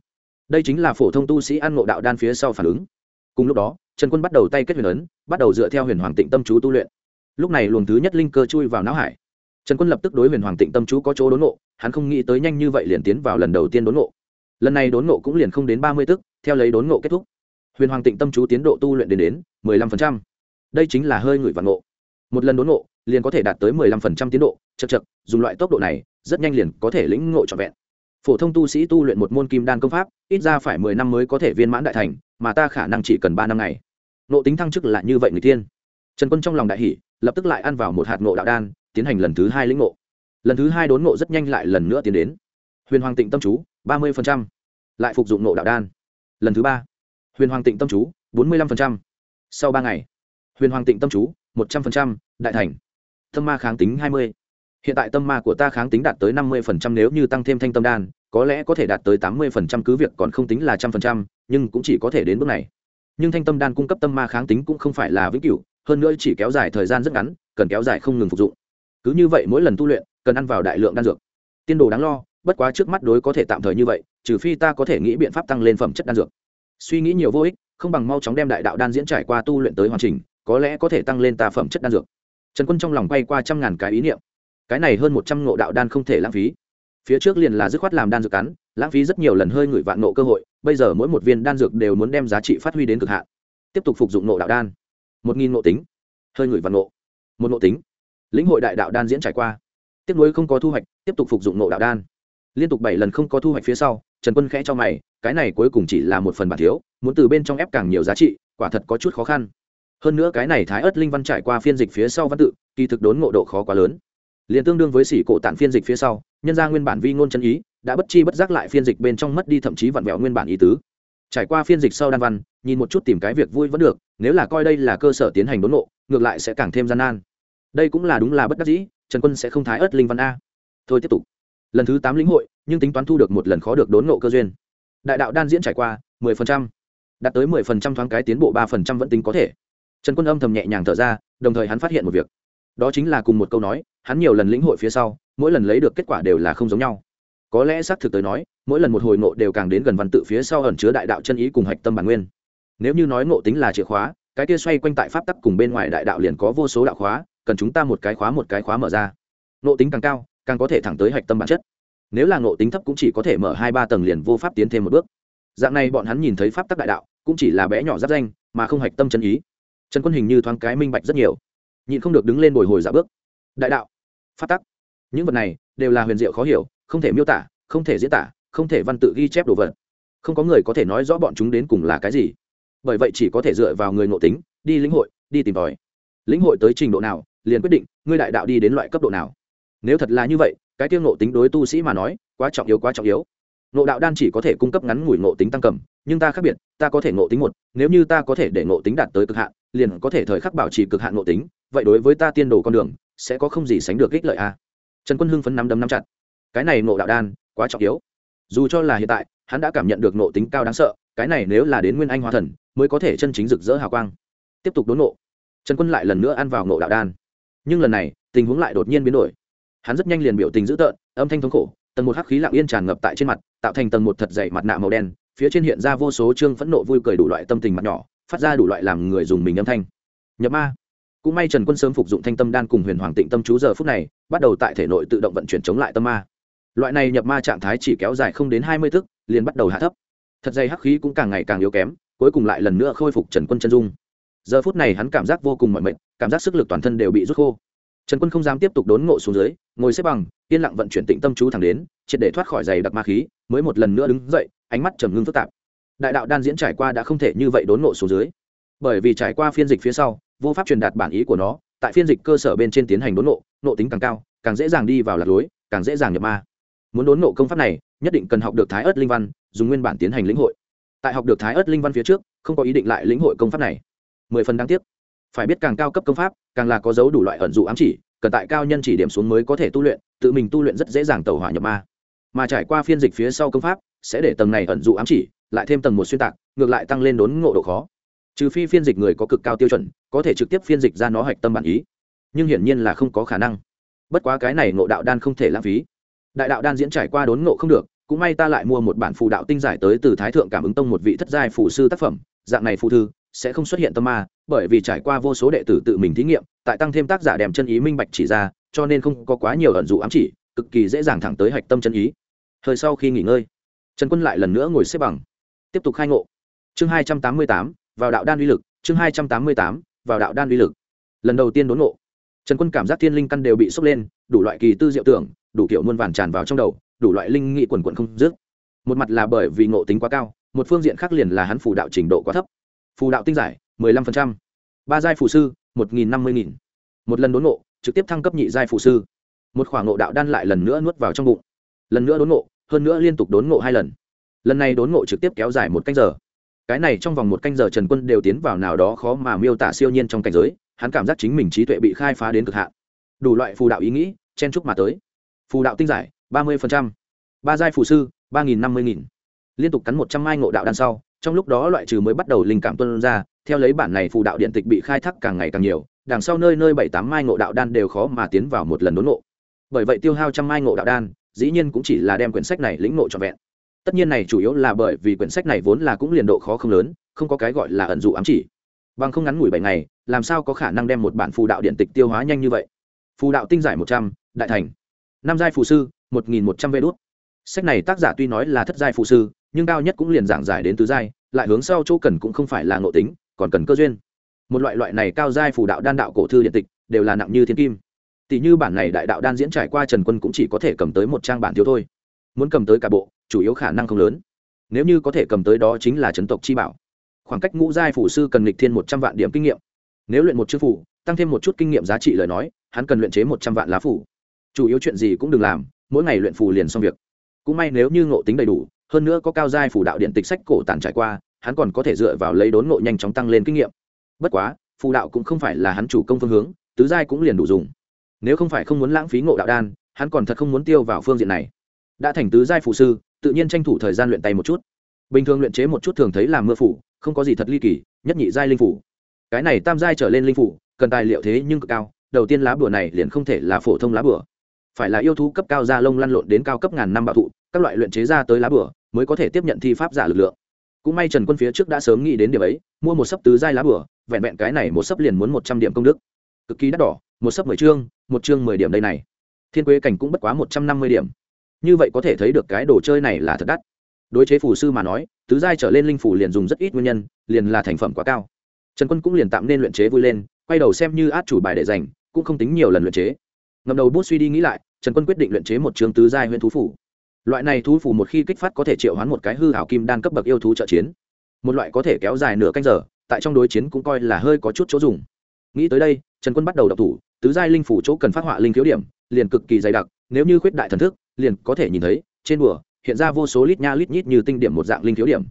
Đây chính là phổ thông tu sĩ ăn ngộ đạo đan phía sau phản ứng. Cùng lúc đó, trần quân bắt đầu tay kết huyền ấn, bắt đầu dựa theo huyền hoàng tịnh tâm chú tu luyện. Lúc này luồng thứ nhất linh cơ chui vào não hải. Trần quân lập tức đối huyền hoàng tịnh tâm chú có chỗ đốn ngộ, hắn không nghĩ tới nhanh như vậy liền tiến vào lần đầu tiên đốn ngộ. Lần này đốn ngộ cũng liền không đến ba mươi tức, theo lấy đốn ngộ kết thúc, huyền hoàng tịnh tâm chú tiến độ tu luyện đến đến mười lăm phần trăm. Đây chính là hơi ngửi vạn ngộ. Một lần đốn ngộ liền có thể đạt tới mười lăm phần trăm tiến độ chật chật, dùng loại tốc độ này, rất nhanh liền có thể lĩnh ngộ trọn vẹn. Phổ thông tu sĩ tu luyện một môn kim đan công pháp, ít ra phải mười năm mới có thể viên mãn đại thành, mà ta khả năng chỉ cần ba năm ngày. Nộ tính thăng chức là như vậy người tiên. Trần quân trong lòng đại hỷ lập tức lại ăn vào một hạt ngộ đạo đan, tiến hành lần thứ hai lĩnh ngộ. Lần thứ hai đốn ngộ rất nhanh lại lần nữa tiến đến. Huyền hoàng tịnh tâm chú, ba mươi lại phục dụng ngộ đạo đan. Lần thứ ba. Huyền hoàng tịnh tâm chú, bốn mươi năm sau ba ngày. Huyền hoàng tịnh tâm chú, một trăm linh đại thành. Tâm ma kháng tính hai mươi hiện tại tâm ma của ta kháng tính đạt tới năm mươi nếu như tăng thêm thanh tâm đan, có lẽ có thể đạt tới tám mươi cứ việc còn không tính là trăm phần trăm, nhưng cũng chỉ có thể đến bước này. Nhưng thanh tâm đan cung cấp tâm ma kháng tính cũng không phải là vĩnh cửu, hơn nữa chỉ kéo dài thời gian rất ngắn, cần kéo dài không ngừng phục dụng. Cứ như vậy mỗi lần tu luyện, cần ăn vào đại lượng đan dược. Tiên đồ đáng lo, bất quá trước mắt đối có thể tạm thời như vậy, trừ phi ta có thể nghĩ biện pháp tăng lên phẩm chất đan dược. Suy nghĩ nhiều vô ích, không bằng mau chóng đem đại đạo đan diễn trải qua tu luyện tới hoàn chỉnh, có lẽ có thể tăng lên ta phẩm chất đan dược. Trần quân trong lòng bay qua trăm ngàn cái ý niệm cái này hơn một trăm ngộ đạo đan không thể lãng phí. Phía trước liền là dứt khoát làm đan dược cắn, lãng phí rất nhiều lần hơi ngửi vạn nộ cơ hội, bây giờ mỗi một viên đan dược đều muốn đem giá trị phát huy đến cực hạn. Tiếp tục phục dụng nộ đạo đan. Một nghìn nộ tính. Hơi ngửi vạn nộ một nộ tính. Lĩnh hội đại đạo đan diễn trải qua. Tiếp nối không có thu hoạch, tiếp tục phục dụng nộ đạo đan. Liên tục bảy lần không có thu hoạch phía sau, trần quân khẽ cho mày, cái này cuối cùng chỉ là một phần bản thiếu, muốn từ bên trong ép càng nhiều giá trị, quả thật có chút khó khăn. Hơn nữa cái này thái ớt linh văn trải qua phiên dịch phía sau văn tự, kỳ thực đốn ngộ độ khó quá lớn liền tương đương với xỉ cổ tản phiên dịch phía sau, nhân ra nguyên bản vi ngôn chân ý, đã bất chi bất giác lại phiên dịch bên trong mất đi thậm chí vặn vẹo nguyên bản ý tứ. Trải qua phiên dịch sau đan văn, nhìn một chút tìm cái việc vui vẫn được, nếu là coi đây là cơ sở tiến hành đốn nộ ngược lại sẽ càng thêm gian nan. Đây cũng là đúng là bất đắc dĩ, trần quân sẽ không thái ớt linh văn a. Thôi tiếp tục. Lần thứ tám lĩnh hội, nhưng tính toán thu được một lần khó được đốn nộ cơ duyên. Đại đạo đan diễn trải qua, mười phần trăm. Đạt tới mười phần trăm thoáng cái tiến bộ ba phần trăm vẫn tính có thể. Trần quân âm thầm nhẹ nhàng thở ra, đồng thời hắn phát hiện một việc. Đó chính là cùng một câu nói hắn nhiều lần lĩnh hội phía sau, mỗi lần lấy được kết quả đều là không giống nhau. Có lẽ xác thực tới nói, mỗi lần một hồi ngộ đều càng đến gần văn tự phía sau ẩn chứa đại đạo chân ý cùng hạch tâm bản nguyên. Nếu như nói ngộ tính là chìa khóa, cái kia xoay quanh tại pháp tắc cùng bên ngoài đại đạo liền có vô số đạo khóa, cần chúng ta một cái khóa một cái khóa mở ra. Ngộ tính càng cao, càng có thể thẳng tới hạch tâm bản chất. Nếu là ngộ tính thấp cũng chỉ có thể mở hai ba tầng liền vô pháp tiến thêm một bước. Dạng này bọn hắn nhìn thấy pháp tắc đại đạo, cũng chỉ là bé nhỏ giáp danh, mà không hạch tâm chân ý. Trần quân hình như thoáng cái minh bạch rất nhiều. Nhịn không được đứng lên bồi hồi giả bước. Đại đạo phát tắc. Những vật này đều là huyền diệu khó hiểu, không thể miêu tả, không thể diễn tả, không thể văn tự ghi chép đồ vật. Không có người có thể nói rõ bọn chúng đến cùng là cái gì. Bởi vậy chỉ có thể dựa vào người ngộ tính, đi lĩnh hội, đi tìm tòi. Lĩnh hội tới trình độ nào, liền quyết định ngươi đại đạo đi đến loại cấp độ nào. Nếu thật là như vậy, cái tiêu ngộ tính đối tu sĩ mà nói, quá trọng yếu, quá trọng yếu. Ngộ đạo đan chỉ có thể cung cấp ngắn ngủi ngộ tính tăng cầm, nhưng ta khác biệt, ta có thể ngộ tính một, nếu như ta có thể để ngộ tính đạt tới cực hạn, liền có thể thời khắc bảo trì cực hạn ngộ tính. Vậy đối với ta tiên đồ con đường sẽ có không gì sánh được ích lợi a. Trần quân hưng phấn nắm đấm nắm chặt. Cái này nộ đạo đan, quá trọng yếu. Dù cho là hiện tại, hắn đã cảm nhận được nộ tính cao đáng sợ, cái này nếu là đến nguyên anh Hoa thần, mới có thể chân chính rực rỡ hào quang. Tiếp tục đốn nộ. trần quân lại lần nữa ăn vào nộ đạo đan. Nhưng lần này, tình huống lại đột nhiên biến đổi. Hắn rất nhanh liền biểu tình dữ tợn, âm thanh thống khổ, tầng một hắc khí lặng yên tràn ngập tại trên mặt, tạo thành tầng một thật dày mặt nạ màu đen, phía trên hiện ra vô số chương phẫn nộ vui cười đủ loại tâm tình mặt nhỏ, phát ra đủ loại làm người dùng mình âm thanh. Nhập ma cũng may trần quân sớm phục dụng thanh tâm đan cùng huyền hoàng tịnh tâm chú giờ phút này, bắt đầu tại thể nội tự động vận chuyển chống lại tâm ma. Loại này nhập ma trạng thái chỉ kéo dài không đến hai mươi tức liền bắt đầu hạ thấp. Thật dày hắc khí cũng càng ngày càng yếu kém, cuối cùng lại lần nữa khôi phục trần quân chân dung. Giờ phút này hắn cảm giác vô cùng mọi mệt, cảm giác sức lực toàn thân đều bị rút khô. Trần quân không dám tiếp tục đốn ngộ xuống dưới, ngồi xếp bằng, yên lặng vận chuyển tịnh tâm chú thẳng đến, triệt để thoát khỏi giày đặc ma khí, mới một lần nữa đứng dậy, ánh mắt trầm ngưng phức tạp. Đại đạo đan diễn trải qua đã không thể như vậy đốn ngộ xuống dưới. Bởi vì trải qua phiên dịch phía sau vô pháp truyền đạt bản ý của nó, tại phiên dịch cơ sở bên trên tiến hành đốn ngộ nộ tính càng cao, càng dễ dàng đi vào lạc lối, càng dễ dàng nhập ma. Muốn đốn ngộ công pháp này, nhất định cần học được thái ớt linh văn, dùng nguyên bản tiến hành lĩnh hội. Tại học được thái ớt linh văn phía trước, không có ý định lại lĩnh hội công pháp này. Mười phần đáng tiếc. Phải biết càng cao cấp công pháp, càng là có dấu đủ loại ẩn dụ ám chỉ, cần tại cao nhân chỉ điểm xuống mới có thể tu luyện, tự mình tu luyện rất dễ dàng tẩu hỏa nhập ma. Mà trải qua phiên dịch phía sau công pháp, sẽ để tầng này ẩn dụ ám chỉ, lại thêm tầng một xuyên tạc, ngược lại tăng lên đốn ngộ độ khó trừ phi phiên dịch người có cực cao tiêu chuẩn, có thể trực tiếp phiên dịch ra nó hạch tâm bản ý. Nhưng hiển nhiên là không có khả năng. Bất quá cái này ngộ đạo đan không thể lãng phí. Đại đạo đan diễn trải qua đốn ngộ không được, cũng may ta lại mua một bản phù đạo tinh giải tới từ thái thượng cảm ứng tông một vị thất giai phù sư tác phẩm, dạng này phù thư sẽ không xuất hiện tâm ma, bởi vì trải qua vô số đệ tử tự mình thí nghiệm, tại tăng thêm tác giả đem chân ý minh bạch chỉ ra, cho nên không có quá nhiều ẩn dụ ám chỉ, cực kỳ dễ dàng thẳng tới hạch tâm chân ý. Hơi sau khi nghỉ ngơi, trần quân lại lần nữa ngồi xếp bằng. Tiếp tục khai ngộ. Chương hai trăm tám mươi tám vào đạo đan uy lực, chương hai trăm tám mươi tám, vào đạo đan uy lực. Lần đầu tiên đốn ngộ, trần quân cảm giác thiên linh căn đều bị sốc lên, đủ loại kỳ tư diệu tưởng, đủ kiểu muôn vàn tràn vào trong đầu, đủ loại linh nghị quần quần không dứt. Một mặt là bởi vì ngộ tính quá cao, một phương diện khác liền là hắn phù đạo trình độ quá thấp. Phù đạo tinh giải, mười lăm phần trăm. Ba giai phù sư, một nghìn năm mươi nghìn. Một lần đốn ngộ, trực tiếp thăng cấp nhị giai phù sư. Một khoảng ngộ đạo đan lại lần nữa nuốt vào trong bụng. Lần nữa đốn ngộ, hơn nữa liên tục đốn ngộ hai lần. Lần này đốn ngộ trực tiếp kéo dài một canh giờ cái này trong vòng một canh giờ trần quân đều tiến vào nào đó khó mà miêu tả siêu nhiên trong cảnh giới, hắn cảm giác chính mình trí tuệ bị khai phá đến cực hạn. Đủ loại phù đạo ý nghĩ, chen chúc mà tới. Phù đạo tinh giải, ba mươi ba giai phù sư, ba nghìn năm mươi nghìn. Liên tục cắn một trăm mai ngộ đạo đan sau, trong lúc đó loại trừ mới bắt đầu linh cảm tuân ra, theo lấy bản này phù đạo điện tịch bị khai thác càng ngày càng nhiều, đằng sau nơi nơi bảy tám mai ngộ đạo đan đều khó mà tiến vào một lần đốn ngộ. Bởi vậy tiêu hao trăm mai ngộ đạo đan, dĩ nhiên cũng chỉ là đem quyển sách này lĩnh ngộ trọn vẹn tất nhiên này chủ yếu là bởi vì quyển sách này vốn là cũng liền độ khó không lớn, không có cái gọi là ẩn dụ ám chỉ. Bằng không ngắn ngủi bảy ngày, làm sao có khả năng đem một bản phù đạo điện tịch tiêu hóa nhanh như vậy? Phù đạo tinh giải một trăm, đại thành. Năm giai phù sư, một nghìn một trăm vê đốt sách này tác giả tuy nói là thất giai phù sư, nhưng cao nhất cũng liền giảng giải đến tứ giai, lại hướng sau chỗ cần cũng không phải là ngộ tính, còn cần cơ duyên. Một loại loại này cao giai phù đạo đan đạo cổ thư điện tịch, đều là nặng như thiên kim. Tỷ như bản này đại đạo đan diễn trải qua trần quân cũng chỉ có thể cầm tới một trang bản thiếu thôi muốn cầm tới cả bộ, chủ yếu khả năng không lớn. Nếu như có thể cầm tới đó chính là chấn tộc chi bảo. Khoảng cách ngũ giai phủ sư cần lịch thiên một trăm vạn điểm kinh nghiệm. Nếu luyện một chữ phủ, tăng thêm một chút kinh nghiệm giá trị lời nói, hắn cần luyện chế một trăm vạn lá phủ. Chủ yếu chuyện gì cũng đừng làm, mỗi ngày luyện phù liền xong việc. Cũng may nếu như ngộ tính đầy đủ, hơn nữa có cao giai phủ đạo điện tịch sách cổ tàn trải qua, hắn còn có thể dựa vào lấy đốn ngộ nhanh chóng tăng lên kinh nghiệm. Bất quá, phù đạo cũng không phải là hắn chủ công phương hướng, tứ giai cũng liền đủ dùng. Nếu không phải không muốn lãng phí ngộ đạo đan, hắn còn thật không muốn tiêu vào phương diện này đã thành tứ giai phụ sư, tự nhiên tranh thủ thời gian luyện tay một chút. Bình thường luyện chế một chút thường thấy làm mưa phủ, không có gì thật ly kỳ, nhất nhị giai linh phủ. Cái này tam giai trở lên linh phủ, cần tài liệu thế nhưng cực cao, đầu tiên lá bửa này liền không thể là phổ thông lá bửa phải là yêu thú cấp cao da lông lăn lộn đến cao cấp ngàn năm bạo thụ, các loại luyện chế ra tới lá bửa mới có thể tiếp nhận thi pháp giả lực lượng. Cũng may trần quân phía trước đã sớm nghĩ đến điểm ấy, mua một sấp tứ giai lá bửa vẹn vẹn cái này một sấp liền muốn một trăm điểm công đức. Cực kỳ đắt đỏ, một sấp mười chương, một chương mười điểm đây này. Thiên quế cảnh cũng bất quá một trăm năm mươi điểm như vậy có thể thấy được cái đồ chơi này là thật đắt. Đối chế phù sư mà nói, tứ giai trở lên linh phủ liền dùng rất ít nguyên nhân, liền là thành phẩm quá cao. Trần quân cũng liền tạm nên luyện chế vui lên, quay đầu xem như át chủ bài để dành cũng không tính nhiều lần luyện chế. Ngầm đầu bút suy đi nghĩ lại, trần quân quyết định luyện chế một trường tứ giai huyện thú phủ loại này thú phủ một khi kích phát có thể triệu hoán một cái hư hảo kim đan cấp bậc yêu thú trợ chiến. Một loại có thể kéo dài nửa canh giờ, tại trong đối chiến cũng coi là hơi có chút chỗ dùng. Nghĩ tới đây, trần quân bắt đầu đọc thủ, tứ giai linh phủ chỗ cần phát họa linh khiếu điểm, liền cực kỳ dày đặc, nếu như khuyết đại thần thức liền có thể nhìn thấy, trên bùa, hiện ra vô số lít nha lít nhít như tinh điểm một dạng linh thiếu điểm.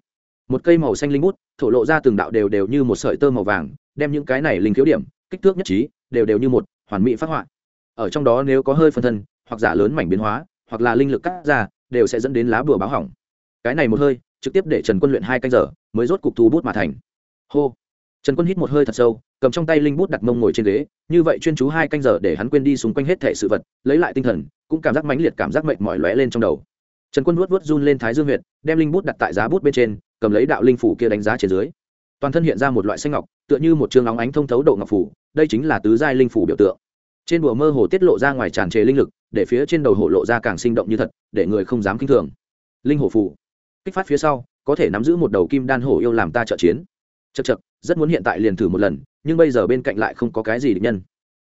Một cây màu xanh linh bút, thổ lộ ra từng đạo đều đều như một sợi tơ màu vàng, đem những cái này linh thiếu điểm, kích thước nhất trí, đều đều như một, hoàn mỹ phát họa. Ở trong đó nếu có hơi phân thân, hoặc giả lớn mảnh biến hóa, hoặc là linh lực cắt ra, đều sẽ dẫn đến lá bùa báo hỏng. Cái này một hơi, trực tiếp để trần quân luyện hai canh giờ, mới rốt cục thu bút mà thành. Hô! Trần quân hít một hơi thật sâu, cầm trong tay linh bút đặt mông ngồi trên ghế, như vậy chuyên chú hai canh giờ để hắn quên đi xung quanh hết thể sự vật, lấy lại tinh thần, cũng cảm giác mãnh liệt cảm giác mệt mỏi lóe lên trong đầu. Trần quân vuốt vuốt run lên thái dương huyệt, đem linh bút đặt tại giá bút bên trên, cầm lấy đạo linh phủ kia đánh giá trên dưới. Toàn thân hiện ra một loại xanh ngọc, tựa như một trường óng ánh thông thấu độ ngọc phủ, đây chính là tứ giai linh phủ biểu tượng. Trên bùa mơ hồ tiết lộ ra ngoài tràn trề linh lực, để phía trên đầu hồ lộ ra càng sinh động như thật, để người không dám k thường. Linh hổ phủ. Kích phát phía sau, có thể nắm giữ một đầu kim đan hổ yêu làm ta trợ chiến chật chật, rất muốn hiện tại liền thử một lần, nhưng bây giờ bên cạnh lại không có cái gì định nhân.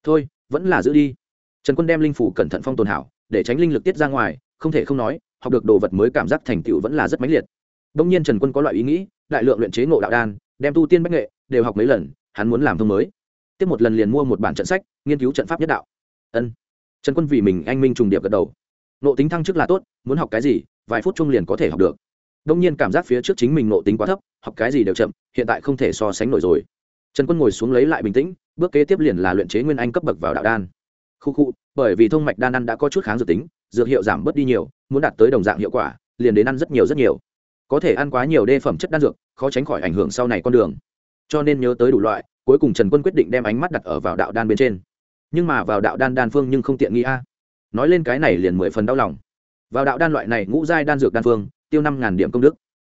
Thôi, vẫn là giữ đi. Trần quân đem linh phủ cẩn thận phong tồn hảo, để tránh linh lực tiết ra ngoài, không thể không nói, học được đồ vật mới cảm giác thành tựu vẫn là rất mãnh liệt. Đông nhiên trần quân có loại ý nghĩ, đại lượng luyện chế ngộ đạo đan, đem tu tiên bách nghệ, đều học mấy lần, hắn muốn làm thông mới. Tiếp một lần liền mua một bản trận sách, nghiên cứu trận pháp nhất đạo. Ân. Trần quân vì mình anh minh trùng điệp gật đầu. Nộ tính thăng chức là tốt, muốn học cái gì, vài phút chung liền có thể học được đông nhiên cảm giác phía trước chính mình nộ tính quá thấp, học cái gì đều chậm, hiện tại không thể so sánh nổi rồi. Trần quân ngồi xuống lấy lại bình tĩnh, bước kế tiếp liền là luyện chế nguyên anh cấp bậc vào đạo đan. Khu khu, bởi vì thông mạch đan ăn đã có chút kháng dược tính, dược hiệu giảm bớt đi nhiều, muốn đạt tới đồng dạng hiệu quả, liền đến ăn rất nhiều rất nhiều. Có thể ăn quá nhiều đê phẩm chất đan dược, khó tránh khỏi ảnh hưởng sau này con đường. Cho nên nhớ tới đủ loại, cuối cùng trần quân quyết định đem ánh mắt đặt ở vào đạo đan bên trên. Nhưng mà vào đạo đan đan phương nhưng không tiện nghi a. Nói lên cái này liền mười phần đau lòng. Vào đạo đan loại này ngũ giai đan dược đan phương tiêu năm ngàn điểm công đức.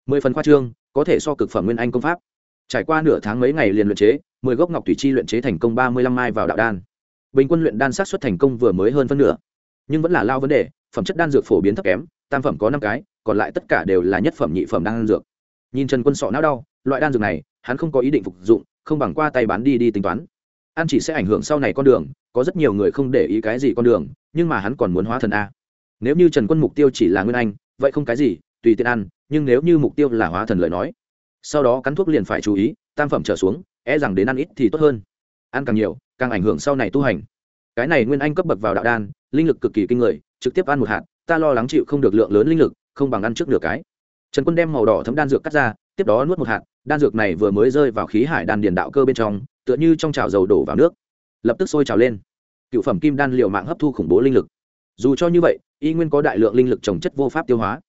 Mười phần khoa trương, có thể so cực phẩm nguyên anh công pháp. Trải qua nửa tháng mấy ngày liền luyện chế, mười gốc ngọc thủy chi luyện chế thành công ba mươi lăm mai vào đạo đan. Bình quân luyện đan sát xuất thành công vừa mới hơn phân nửa. Nhưng vẫn là lao vấn đề, phẩm chất đan dược phổ biến thấp kém, tam phẩm có năm cái, còn lại tất cả đều là nhất phẩm nhị phẩm đan dược. Nhìn trần quân sọ não đau, loại đan dược này, hắn không có ý định phục dụng, không bằng qua tay bán đi đi tính toán. Ăn chỉ sẽ ảnh hưởng sau này con đường, có rất nhiều người không để ý cái gì con đường, nhưng mà hắn còn muốn hóa thần a. Nếu như trần quân mục tiêu chỉ là nguyên anh, vậy không cái gì tùy tiện ăn, nhưng nếu như mục tiêu là hóa thần lời nói, sau đó cắn thuốc liền phải chú ý, tam phẩm trở xuống e rằng đến ăn ít thì tốt hơn. Ăn càng nhiều, càng ảnh hưởng sau này tu hành. Cái này nguyên anh cấp bậc vào đạo đan, linh lực cực kỳ kinh người, trực tiếp ăn một hạt, ta lo lắng chịu không được lượng lớn linh lực, không bằng ăn trước nửa cái. Trần quân đem màu đỏ thấm đan dược cắt ra, tiếp đó nuốt một hạt, đan dược này vừa mới rơi vào khí hải đan điền đạo cơ bên trong, tựa như trong chảo dầu đổ vào nước, lập tức sôi trào lên. Cựu phẩm kim đan liệu mạng hấp thu khủng bố linh lực. Dù cho như vậy, y nguyên có đại lượng linh lực trồng chất vô pháp tiêu hóa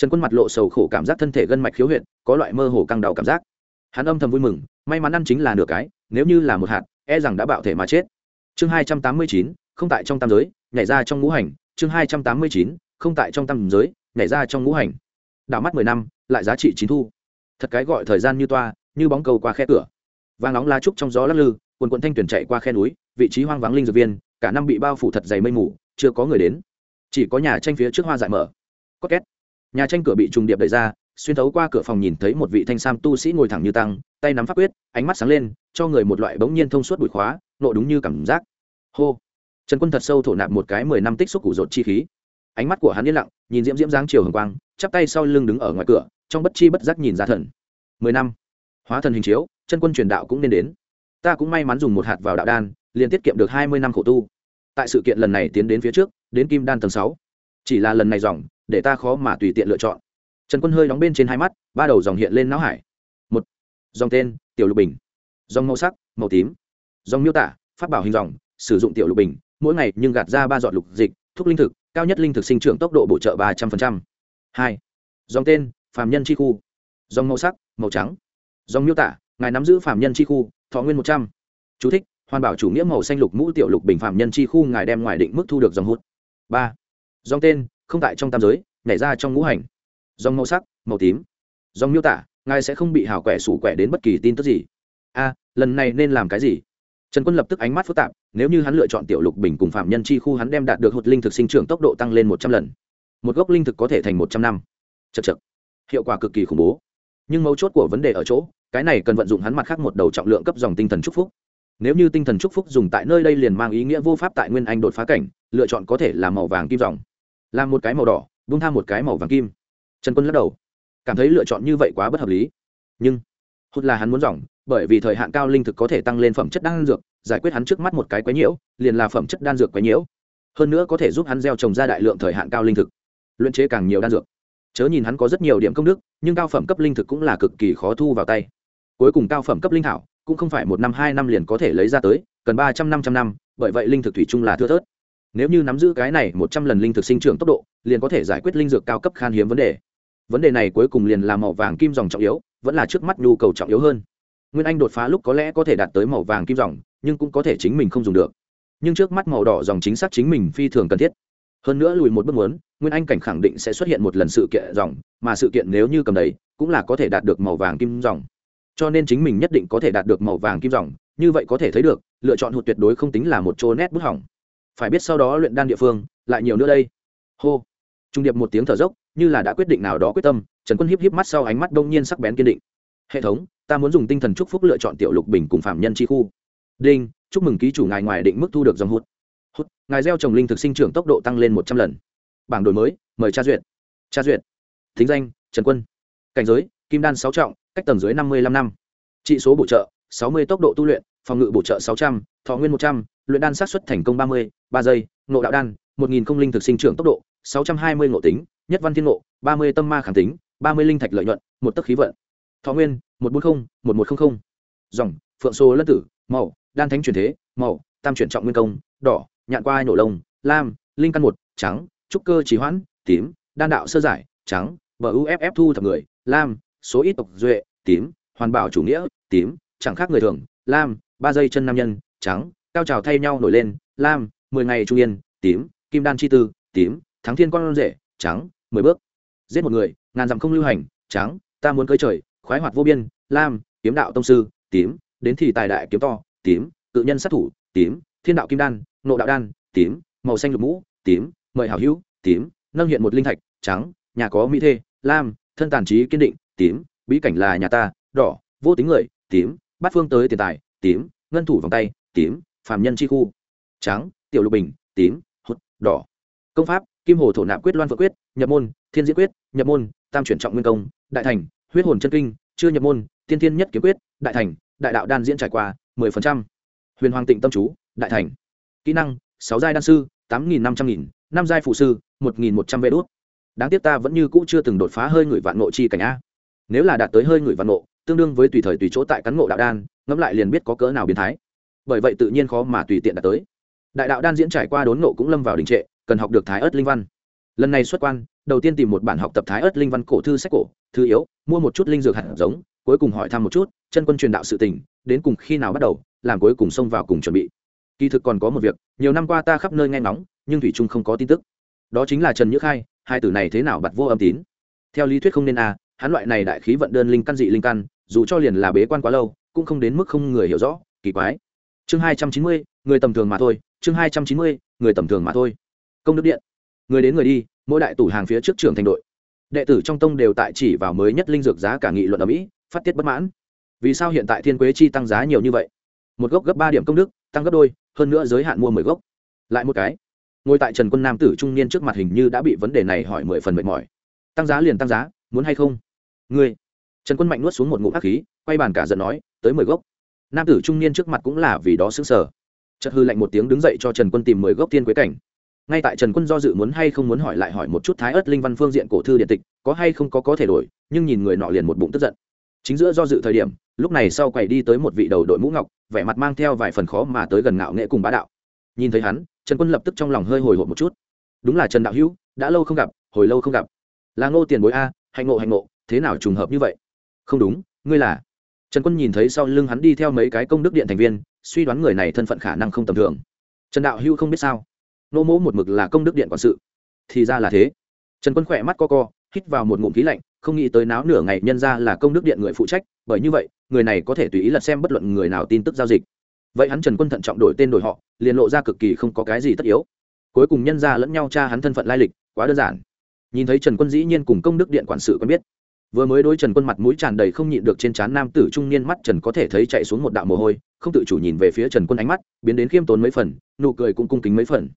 trần quân mặt lộ sầu khổ cảm giác thân thể gân mạch khiếu huyện có loại mơ hồ căng đau cảm giác. Hắn âm thầm vui mừng, may mắn ăn chính là nửa cái, nếu như là một hạt e rằng đã bạo thể mà chết. Chương hai trăm tám mươi chín, không tại trong tam giới, nhảy ra trong ngũ hành. Chương hai trăm tám mươi chín, không tại trong tam giới, nhảy ra trong ngũ hành. Đảo mắt mười năm, lại giá trị chín thu. Thật cái gọi thời gian như toa, như bóng cầu qua khe cửa. Vàng nóng lá trúc trong gió lắc lư, quần quận thanh tuyển chạy qua khe núi, vị trí hoang vắng linh dược viên, cả năm bị bao phủ thật dày mây mù, chưa có người đến. Chỉ có nhà tranh phía trước hoa dại mở. Có két nhà tranh cửa bị trùng điệp đẩy ra, xuyên thấu qua cửa phòng nhìn thấy một vị thanh sam tu sĩ ngồi thẳng như tăng, tay nắm pháp quyết, ánh mắt sáng lên, cho người một loại bỗng nhiên thông suốt bụi khóa, nộ đúng như cảm giác. Hô! Trần quân thật sâu thổ nạp một cái mười năm tích xúc củ rột chi khí. Ánh mắt của hắn yên lặng, nhìn diễm diễm dáng chiều hồng quang, chắp tay sau lưng đứng ở ngoài cửa, trong bất chi bất giác nhìn ra thần. Mười năm. Hóa thần hình chiếu chân quân truyền đạo cũng nên đến. Ta cũng may mắn dùng một hạt vào đạo đan, liền tiết kiệm được hai mươi năm khổ tu. Tại sự kiện lần này tiến đến phía trước, đến kim đan tầng sáu. Chỉ là lần này dòng để ta khó mà tùy tiện lựa chọn. Trần quân hơi đóng bên trên hai mắt ba đầu dòng hiện lên não hải. Một dòng tên tiểu lục bình. Dòng màu sắc màu tím. Dòng miêu tả phát bảo hình dòng sử dụng tiểu lục bình mỗi ngày nhưng gạt ra ba giọt lục dịch thuốc linh thực cao nhất linh thực sinh trưởng tốc độ bổ trợ ba trăm linh hai dòng tên phàm nhân chi khu. Dòng màu sắc màu trắng. Dòng miêu tả ngài nắm giữ phàm nhân chi khu thọ nguyên một trăm. Chú thích, hoàn bảo chủ nghĩa màu xanh lục mũ tiểu lục bình phàm nhân chi khu ngài đem ngoài định mức thu được dòng hút. Ba dòng tên không tại trong tam giới, nhảy ra trong ngũ hành. Dòng màu sắc, màu tím. Dòng miêu tả, ngài sẽ không bị hào quẻ sủ quẻ đến bất kỳ tin tức gì. A, lần này nên làm cái gì? Trần quân lập tức ánh mắt phức tạp, nếu như hắn lựa chọn tiểu lục bình cùng phạm nhân chi khu hắn đem đạt được hột linh thực sinh trưởng tốc độ tăng lên một trăm lần. Một gốc linh thực có thể thành một trăm năm. Chật chật hiệu quả cực kỳ khủng bố. Nhưng mấu chốt của vấn đề ở chỗ, cái này cần vận dụng hắn mặt khác một đầu trọng lượng cấp dòng tinh thần trúc phúc. Nếu như tinh thần trúc phúc dùng tại nơi đây liền mang ý nghĩa vô pháp tại nguyên anh đột phá cảnh, lựa chọn có thể là màu vàng kim dòng làm một cái màu đỏ bung tham một cái màu vàng kim. Trần quân lắc đầu. Cảm thấy lựa chọn như vậy quá bất hợp lý. Nhưng hút là hắn muốn dòng, bởi vì thời hạn cao linh thực có thể tăng lên phẩm chất đan dược, giải quyết hắn trước mắt một cái quái nhiễu, liền là phẩm chất đan dược quái nhiễu. Hơn nữa có thể giúp hắn gieo trồng ra đại lượng thời hạn cao linh thực, luyện chế càng nhiều đan dược. Chớ nhìn hắn có rất nhiều điểm công đức, nhưng cao phẩm cấp linh thực cũng là cực kỳ khó thu vào tay. Cuối cùng cao phẩm cấp linh thảo, cũng không phải một năm hai năm liền có thể lấy ra tới, cần ba trăm năm trăm năm, bởi vậy linh thực thủy chung là thưa thớt nếu như nắm giữ cái này một trăm lần linh thực sinh trưởng tốc độ, liền có thể giải quyết linh dược cao cấp khan hiếm vấn đề. Vấn đề này cuối cùng liền là màu vàng kim dòng trọng yếu, vẫn là trước mắt nhu cầu trọng yếu hơn. Nguyên anh đột phá lúc có lẽ có thể đạt tới màu vàng kim dòng, nhưng cũng có thể chính mình không dùng được. Nhưng trước mắt màu đỏ dòng chính xác chính mình phi thường cần thiết. Hơn nữa lùi một bước muốn, nguyên anh cảnh khẳng định sẽ xuất hiện một lần sự kiện dòng, mà sự kiện nếu như cầm đấy cũng là có thể đạt được màu vàng kim dòng. Cho nên chính mình nhất định có thể đạt được màu vàng kim dòng, như vậy có thể thấy được, lựa chọn hụt tuyệt đối không tính là một chỗ nét bút hỏng phải biết sau đó luyện đan địa phương, lại nhiều nữa đây. Hô. Trung điệp một tiếng thở dốc, như là đã quyết định nào đó quyết tâm, trần quân hiếp hiếp mắt sau ánh mắt đông nhiên sắc bén kiên định. Hệ thống, ta muốn dùng tinh thần chúc phúc lựa chọn tiểu lục bình cùng phạm nhân chi khu. Đinh, chúc mừng ký chủ ngài ngoài định mức thu được dòng hút hút ngài gieo trồng linh thực sinh trưởng tốc độ tăng lên một trăm lần. Bảng đổi mới, mời tra duyệt. Tra duyệt. Thính danh, trần quân. Cảnh giới, kim đan sáu trọng, cách tầng dưới năm mươi năm năm. Trị số bổ trợ, sáu mươi tốc độ tu luyện, phòng ngự bổ trợ sáu trăm thọ nguyên một trăm l đan sát xuất thành công ba mươi, ba giây, ngộ đạo đan, một nghìn công linh thực sinh trưởng tốc độ, sáu trăm hai mươi ngộ tính, nhất văn thiên ngộ, ba mươi tâm ma khẳng tính, ba mươi linh thạch lợi nhuận, một tấc khí vận. Thọ nguyên, một trăm bốn mươi một một trăm linh dòng, phượng sô lân tử, màu, đan thánh truyền thế, màu, tam chuyển trọng nguyên công, đỏ, nhạn qua nổ lông, lam, linh căn một, trắng, trúc cơ trì hoãn, tím, đan đạo sơ giải, trắng, bờ uff thu thập người, lam, số ít tộc duệ, tím, hoàn bảo chủ nghĩa, tím, chẳng khác người thường, lam, ba giây chân nam nhân trắng, cao trào thay nhau nổi lên, lam, mười ngày trung yên, tím, kim đan chi tư, tím, thắng thiên con rể, trắng, mười bước. Giết một người, ngàn dặm không lưu hành, trắng, ta muốn cưới trời, khoái hoạt vô biên, lam, kiếm đạo tông sư, tím, đến thì tài đại kiếm to, tím tự nhân sát thủ, tím, thiên đạo kim đan, nộ đạo đan, tím, màu xanh lục mũ, tím, mời hảo hữu, tím, nâng hiện một linh thạch, trắng, nhà có mỹ thê, lam, thân tàn trí kiên định, tím, bí cảnh là nhà ta, đỏ, vô tính người, tím, bát phương tới tiền tài, tím, ngân thủ vòng tay tím, phàm nhân chi khu. Trắng, tiểu lục bình, tím hút đỏ. Công pháp, kim hồ thổ nạp quyết loan vợ quyết, nhập môn, thiên diễn quyết, nhập môn, tam chuyển trọng nguyên công, đại thành, huyết hồn chân kinh, chưa nhập môn, tiên thiên nhất kiếm quyết, đại thành, đại đạo đan diễn trải qua, mười phần trăm. Huyền hoàng tịnh tâm chú, đại thành. Kỹ năng, sáu giai đan sư, tám nghìn năm trăm nghìn, năm giai phụ sư, một nghìn một trăm vê đốt đáng tiếc ta vẫn như cũ chưa từng đột phá hơi người vạn nộ chi cảnh a. Nếu là đạt tới hơi người vạn nộ, tương đương với tùy thời tùy chỗ tại cán ngộ đạo đan, ngẫm lại liền biết có cỡ nào biến thái bởi vậy tự nhiên khó mà tùy tiện đạt tới. Đại đạo đan diễn trải qua đốn nộ cũng lâm vào đình trệ cần học được thái ớt linh văn. Lần này xuất quan đầu tiên tìm một bản học tập thái ớt linh văn cổ thư sách cổ thư yếu mua một chút linh dược hạt giống cuối cùng hỏi thăm một chút chân quân truyền đạo sự tình đến cùng khi nào bắt đầu làm cuối cùng xông vào cùng chuẩn bị. Kỳ thực còn có một việc nhiều năm qua ta khắp nơi nghe ngóng nhưng thủy trung không có tin tức. Đó chính là trần nhữ khai hai tử này thế nào bật vô âm tín. Theo lý thuyết không nên à, hắn loại này đại khí vận đơn linh căn dị linh căn dù cho liền là bế quan quá lâu cũng không đến mức không người hiểu rõ kỳ quái chương hai trăm chín mươi, người tầm thường mà thôi. Chương hai trăm chín mươi, người tầm thường mà thôi. Công đức điện. Người đến người đi, mỗi đại tủ hàng phía trước trường thành đội. Đệ tử trong tông đều tại chỉ vào mới nhất linh dược giá cả nghị luận ở mỹ, phát tiết bất mãn. Vì sao hiện tại thiên quế chi tăng giá nhiều như vậy? Một gốc gấp ba điểm công đức, tăng gấp đôi, hơn nữa giới hạn mua mười gốc. Lại một cái. Ngồi tại trần quân nam tử trung niên trước mặt hình như đã bị vấn đề này hỏi mười phần mệt mỏi. Tăng giá liền tăng giá, muốn hay không? Ngươi. Trần quân mạnh nuốt xuống một ngụm ác khí, quay bàn cả giận nói, tới mười gốc nam tử trung niên trước mặt cũng là vì đó xứng sở chợt hư lạnh một tiếng đứng dậy cho trần quân tìm mười gốc tiên quế cảnh. Ngay tại trần quân do dự muốn hay không muốn hỏi lại hỏi một chút thái ớt linh văn phương diện cổ thư điện tịch, có hay không có có thể đổi, nhưng nhìn người nọ liền một bụng tức giận. Chính giữa do dự thời điểm, lúc này sau quầy đi tới một vị đầu đội mũ ngọc, vẻ mặt mang theo vài phần khó mà tới gần ngạo nghệ cùng bá đạo. Nhìn thấy hắn, trần quân lập tức trong lòng hơi hồi hộp một chút. Đúng là trần đạo hữu, đã lâu không gặp, hồi lâu không gặp. Là ngô tiền bối a, hạnh ngộ hạnh ngộ, thế nào trùng hợp như vậy? Không đúng, ngươi là? Trần quân nhìn thấy sau lưng hắn đi theo mấy cái công đức điện thành viên, suy đoán người này thân phận khả năng không tầm thường. Trần đạo hữu không biết sao. Nô mỗ một mực là công đức điện quản sự. Thì ra là thế. Trần quân khỏe mắt co co, hít vào một ngụm khí lạnh, không nghĩ tới náo nửa ngày nhân ra là công đức điện người phụ trách, bởi như vậy, người này có thể tùy ý lật xem bất luận người nào tin tức giao dịch. Vậy hắn trần quân thận trọng đổi tên đổi họ, liền lộ ra cực kỳ không có cái gì tất yếu. Cuối cùng nhân ra lẫn nhau tra hắn thân phận lai lịch, quá đơn giản. Nhìn thấy trần quân dĩ nhiên cùng công đức điện quản sự quen biết vừa mới đối trần quân mặt mũi tràn đầy không nhịn được trên trán nam tử trung niên mắt trần có thể thấy chạy xuống một đạo mồ hôi, không tự chủ nhìn về phía trần quân ánh mắt, biến đến khiêm tốn mấy phần, nụ cười cũng cung kính mấy phần.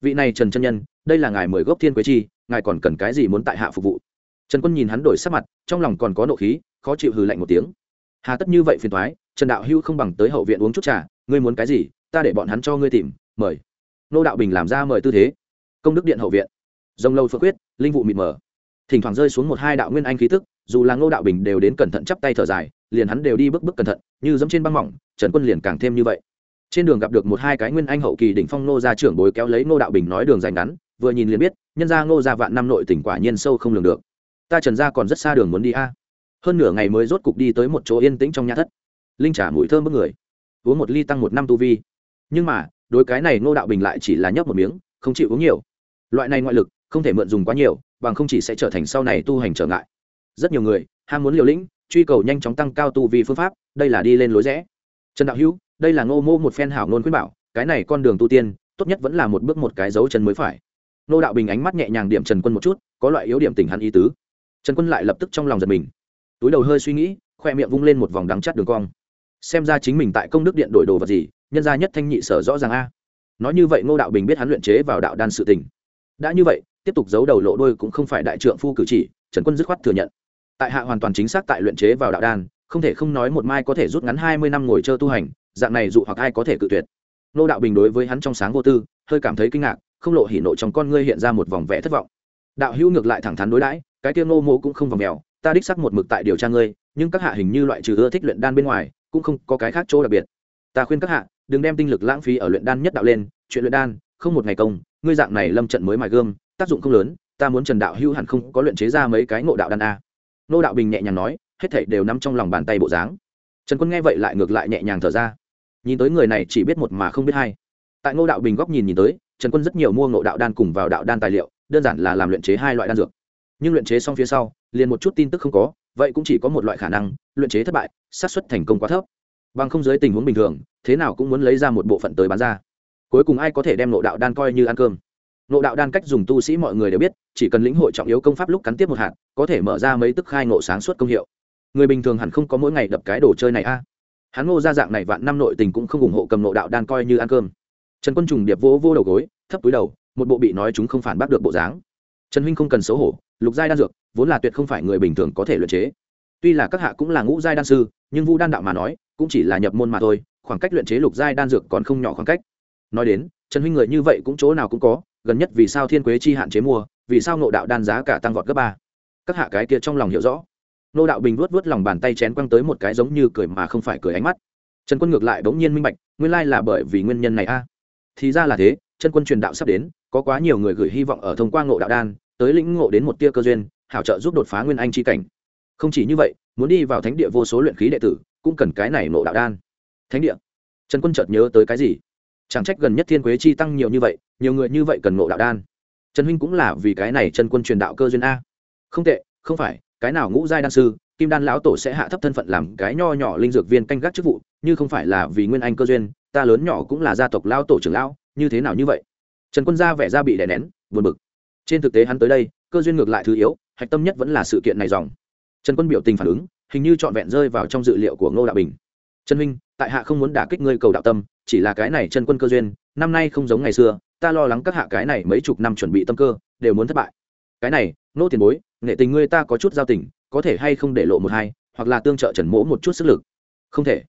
Vị này trần chân nhân, đây là ngài mời gốc thiên quế chi, ngài còn cần cái gì muốn tại hạ phục vụ? Trần quân nhìn hắn đổi sắc mặt, trong lòng còn có nộ khí, khó chịu hừ lạnh một tiếng. Hà tất như vậy phiền thoái trần đạo hưu không bằng tới hậu viện uống chút trà, ngươi muốn cái gì, ta để bọn hắn cho ngươi tìm, mời. Nô đạo bình làm ra mời tư thế. Công đức điện hậu viện. Dông lâu phước quyết, linh vụ mịt mờ. Thỉnh thoảng rơi xuống một hai đạo nguyên anh khí tức dù là ngô đạo bình đều đến cẩn thận chắp tay thở dài, liền hắn đều đi bước bước cẩn thận, như dẫm trên băng mỏng, trần quân liền càng thêm như vậy. Trên đường gặp được một hai cái nguyên anh hậu kỳ đỉnh phong nô gia trưởng bối kéo lấy nô đạo bình nói đường dành ngắn, vừa nhìn liền biết, nhân gia ngô gia vạn năm nội tỉnh quả nhiên sâu không lường được. Ta trần gia còn rất xa đường muốn đi a. Hơn nửa ngày mới rốt cục đi tới một chỗ yên tĩnh trong nhà thất. Linh trả mùi thơm bức người. Uống một ly tăng một năm tu vi. Nhưng mà, đối cái này ngô đạo bình lại chỉ là nhấp một miếng, không chịu uống nhiều. Loại này ngoại lực, không thể mượn dùng quá nhiều, bằng không chỉ sẽ trở thành sau này tu hành trở ngại rất nhiều người, ham muốn liều lĩnh, truy cầu nhanh chóng tăng cao tu vi phương pháp, đây là đi lên lối rẽ. Trần đạo hữu, đây là ngô mô một phen hảo ngôn khuyên bảo, cái này con đường tu tiên, tốt nhất vẫn là một bước một cái dấu chân mới phải. Nô đạo bình ánh mắt nhẹ nhàng điểm trần quân một chút, có loại yếu điểm tình hắn ý tứ. Trần quân lại lập tức trong lòng giật mình. Túi đầu hơi suy nghĩ, khoe miệng vung lên một vòng đắng chắt đường cong. Xem ra chính mình tại công đức điện đổi đồ vật gì, nhân ra nhất thanh nhị sở rõ ràng a. Nói như vậy ngô đạo bình biết hắn luyện chế vào đạo đan sự tình. Đã như vậy, tiếp tục giấu đầu lộ đôi cũng không phải đại trượng phu cử chỉ, trần quân dứt khoát thừa nhận tại hạ hoàn toàn chính xác tại luyện chế vào đạo đan, không thể không nói một mai có thể rút ngắn hai mươi năm ngồi chơi tu hành, dạng này dụ hoặc ai có thể cự tuyệt. Nô đạo bình đối với hắn trong sáng vô tư, hơi cảm thấy kinh ngạc, không lộ hỉ nộ trong con ngươi hiện ra một vòng vẽ thất vọng. Đạo hữu ngược lại thẳng thắn đối đãi, cái tiêu nô mô cũng không vòng mèo, ta đích sắc một mực tại điều tra ngươi, nhưng các hạ hình như loại trừ ưa thích luyện đan bên ngoài, cũng không có cái khác chỗ đặc biệt. Ta khuyên các hạ, đừng đem tinh lực lãng phí ở luyện đan nhất đạo lên, chuyện luyện đan, không một ngày công, ngươi dạng này lâm trận mới mài gươm, tác dụng không lớn, ta muốn trần đạo hữu hẳn không có luyện chế ra mấy cái ngộ đạo đan a nô đạo bình nhẹ nhàng nói, hết thảy đều nắm trong lòng bàn tay bộ dáng. Trần quân nghe vậy lại ngược lại nhẹ nhàng thở ra. Nhìn tới người này chỉ biết một mà không biết hai. Tại ngô đạo bình góc nhìn nhìn tới, trần quân rất nhiều mua ngộ đạo đan cùng vào đạo đan tài liệu, đơn giản là làm luyện chế hai loại đan dược. Nhưng luyện chế xong phía sau, liền một chút tin tức không có, vậy cũng chỉ có một loại khả năng, luyện chế thất bại, xác suất thành công quá thấp. Bằng không dưới tình huống bình thường, thế nào cũng muốn lấy ra một bộ phận tới bán ra. Cuối cùng ai có thể đem ngộ đạo đan coi như ăn cơm? Ngộ đạo đan cách dùng tu sĩ mọi người đều biết, chỉ cần lĩnh hội trọng yếu công pháp lúc cắn tiếp một hạt, có thể mở ra mấy tức khai ngộ sáng suốt công hiệu. Người bình thường hẳn không có mỗi ngày đập cái đồ chơi này a. Hắn ngô ra dạng này vạn năm nội tình cũng không ủng hộ cầm ngộ đạo đan coi như ăn cơm. Trần quân trùng điệp vỗ vô đầu gối, thấp túi đầu, một bộ bị nói chúng không phản bác được bộ dáng. Trần huynh không cần xấu hổ, lục giai đan dược, vốn là tuyệt không phải người bình thường có thể luyện chế. Tuy là các hạ cũng là ngũ giai đan sư, nhưng vu đan đạo mà nói, cũng chỉ là nhập môn mà thôi, khoảng cách luyện chế lục giai đan dược còn không nhỏ khoảng cách. Nói đến trần huynh người như vậy cũng chỗ nào cũng có, gần nhất vì sao thiên quế chi hạn chế mua, vì sao nộ đạo đan giá cả tăng vọt gấp ba? Các hạ cái kia trong lòng hiểu rõ. Nô đạo bình vuốt vuốt lòng bàn tay chén quăng tới một cái giống như cười mà không phải cười ánh mắt. Trần quân ngược lại bỗng nhiên minh bạch, nguyên lai là bởi vì nguyên nhân này a. Thì ra là thế, chân quân truyền đạo sắp đến, có quá nhiều người gửi hy vọng ở thông qua ngộ đạo đan, tới lĩnh ngộ đến một tia cơ duyên, hảo trợ giúp đột phá nguyên anh chi cảnh. Không chỉ như vậy, muốn đi vào thánh địa vô số luyện khí đệ tử, cũng cần cái này ngộ đạo đan. Thánh địa. Trần quân chợt nhớ tới cái gì? Chẳng trách gần nhất thiên quế chi tăng nhiều như vậy, nhiều người như vậy cần ngộ đạo đan. Trần huynh cũng là vì cái này chân quân truyền đạo cơ duyên a. Không tệ, không phải, cái nào ngũ giai đan sư, kim đan lão tổ sẽ hạ thấp thân phận làm cái nho nhỏ linh dược viên canh gác chức vụ, như không phải là vì nguyên anh cơ duyên, ta lớn nhỏ cũng là gia tộc lão tổ trưởng lão, như thế nào như vậy? Trần quân gia vẻ ra bị đè nén, buồn bực. Trên thực tế hắn tới đây, cơ duyên ngược lại thứ yếu, hạch tâm nhất vẫn là sự kiện này dòng. Trần quân biểu tình phản ứng, hình như trọn vẹn rơi vào trong dự liệu của ngô đạo bình. Trần huynh, tại hạ không muốn đả kích ngươi cầu đạo tâm chỉ là cái này chân quân cơ duyên, năm nay không giống ngày xưa, ta lo lắng các hạ cái này mấy chục năm chuẩn bị tâm cơ, đều muốn thất bại. Cái này, nô tiền bối, nghệ tình ngươi ta có chút giao tình, có thể hay không để lộ một hai, hoặc là tương trợ trần mỗ một chút sức lực? Không thể.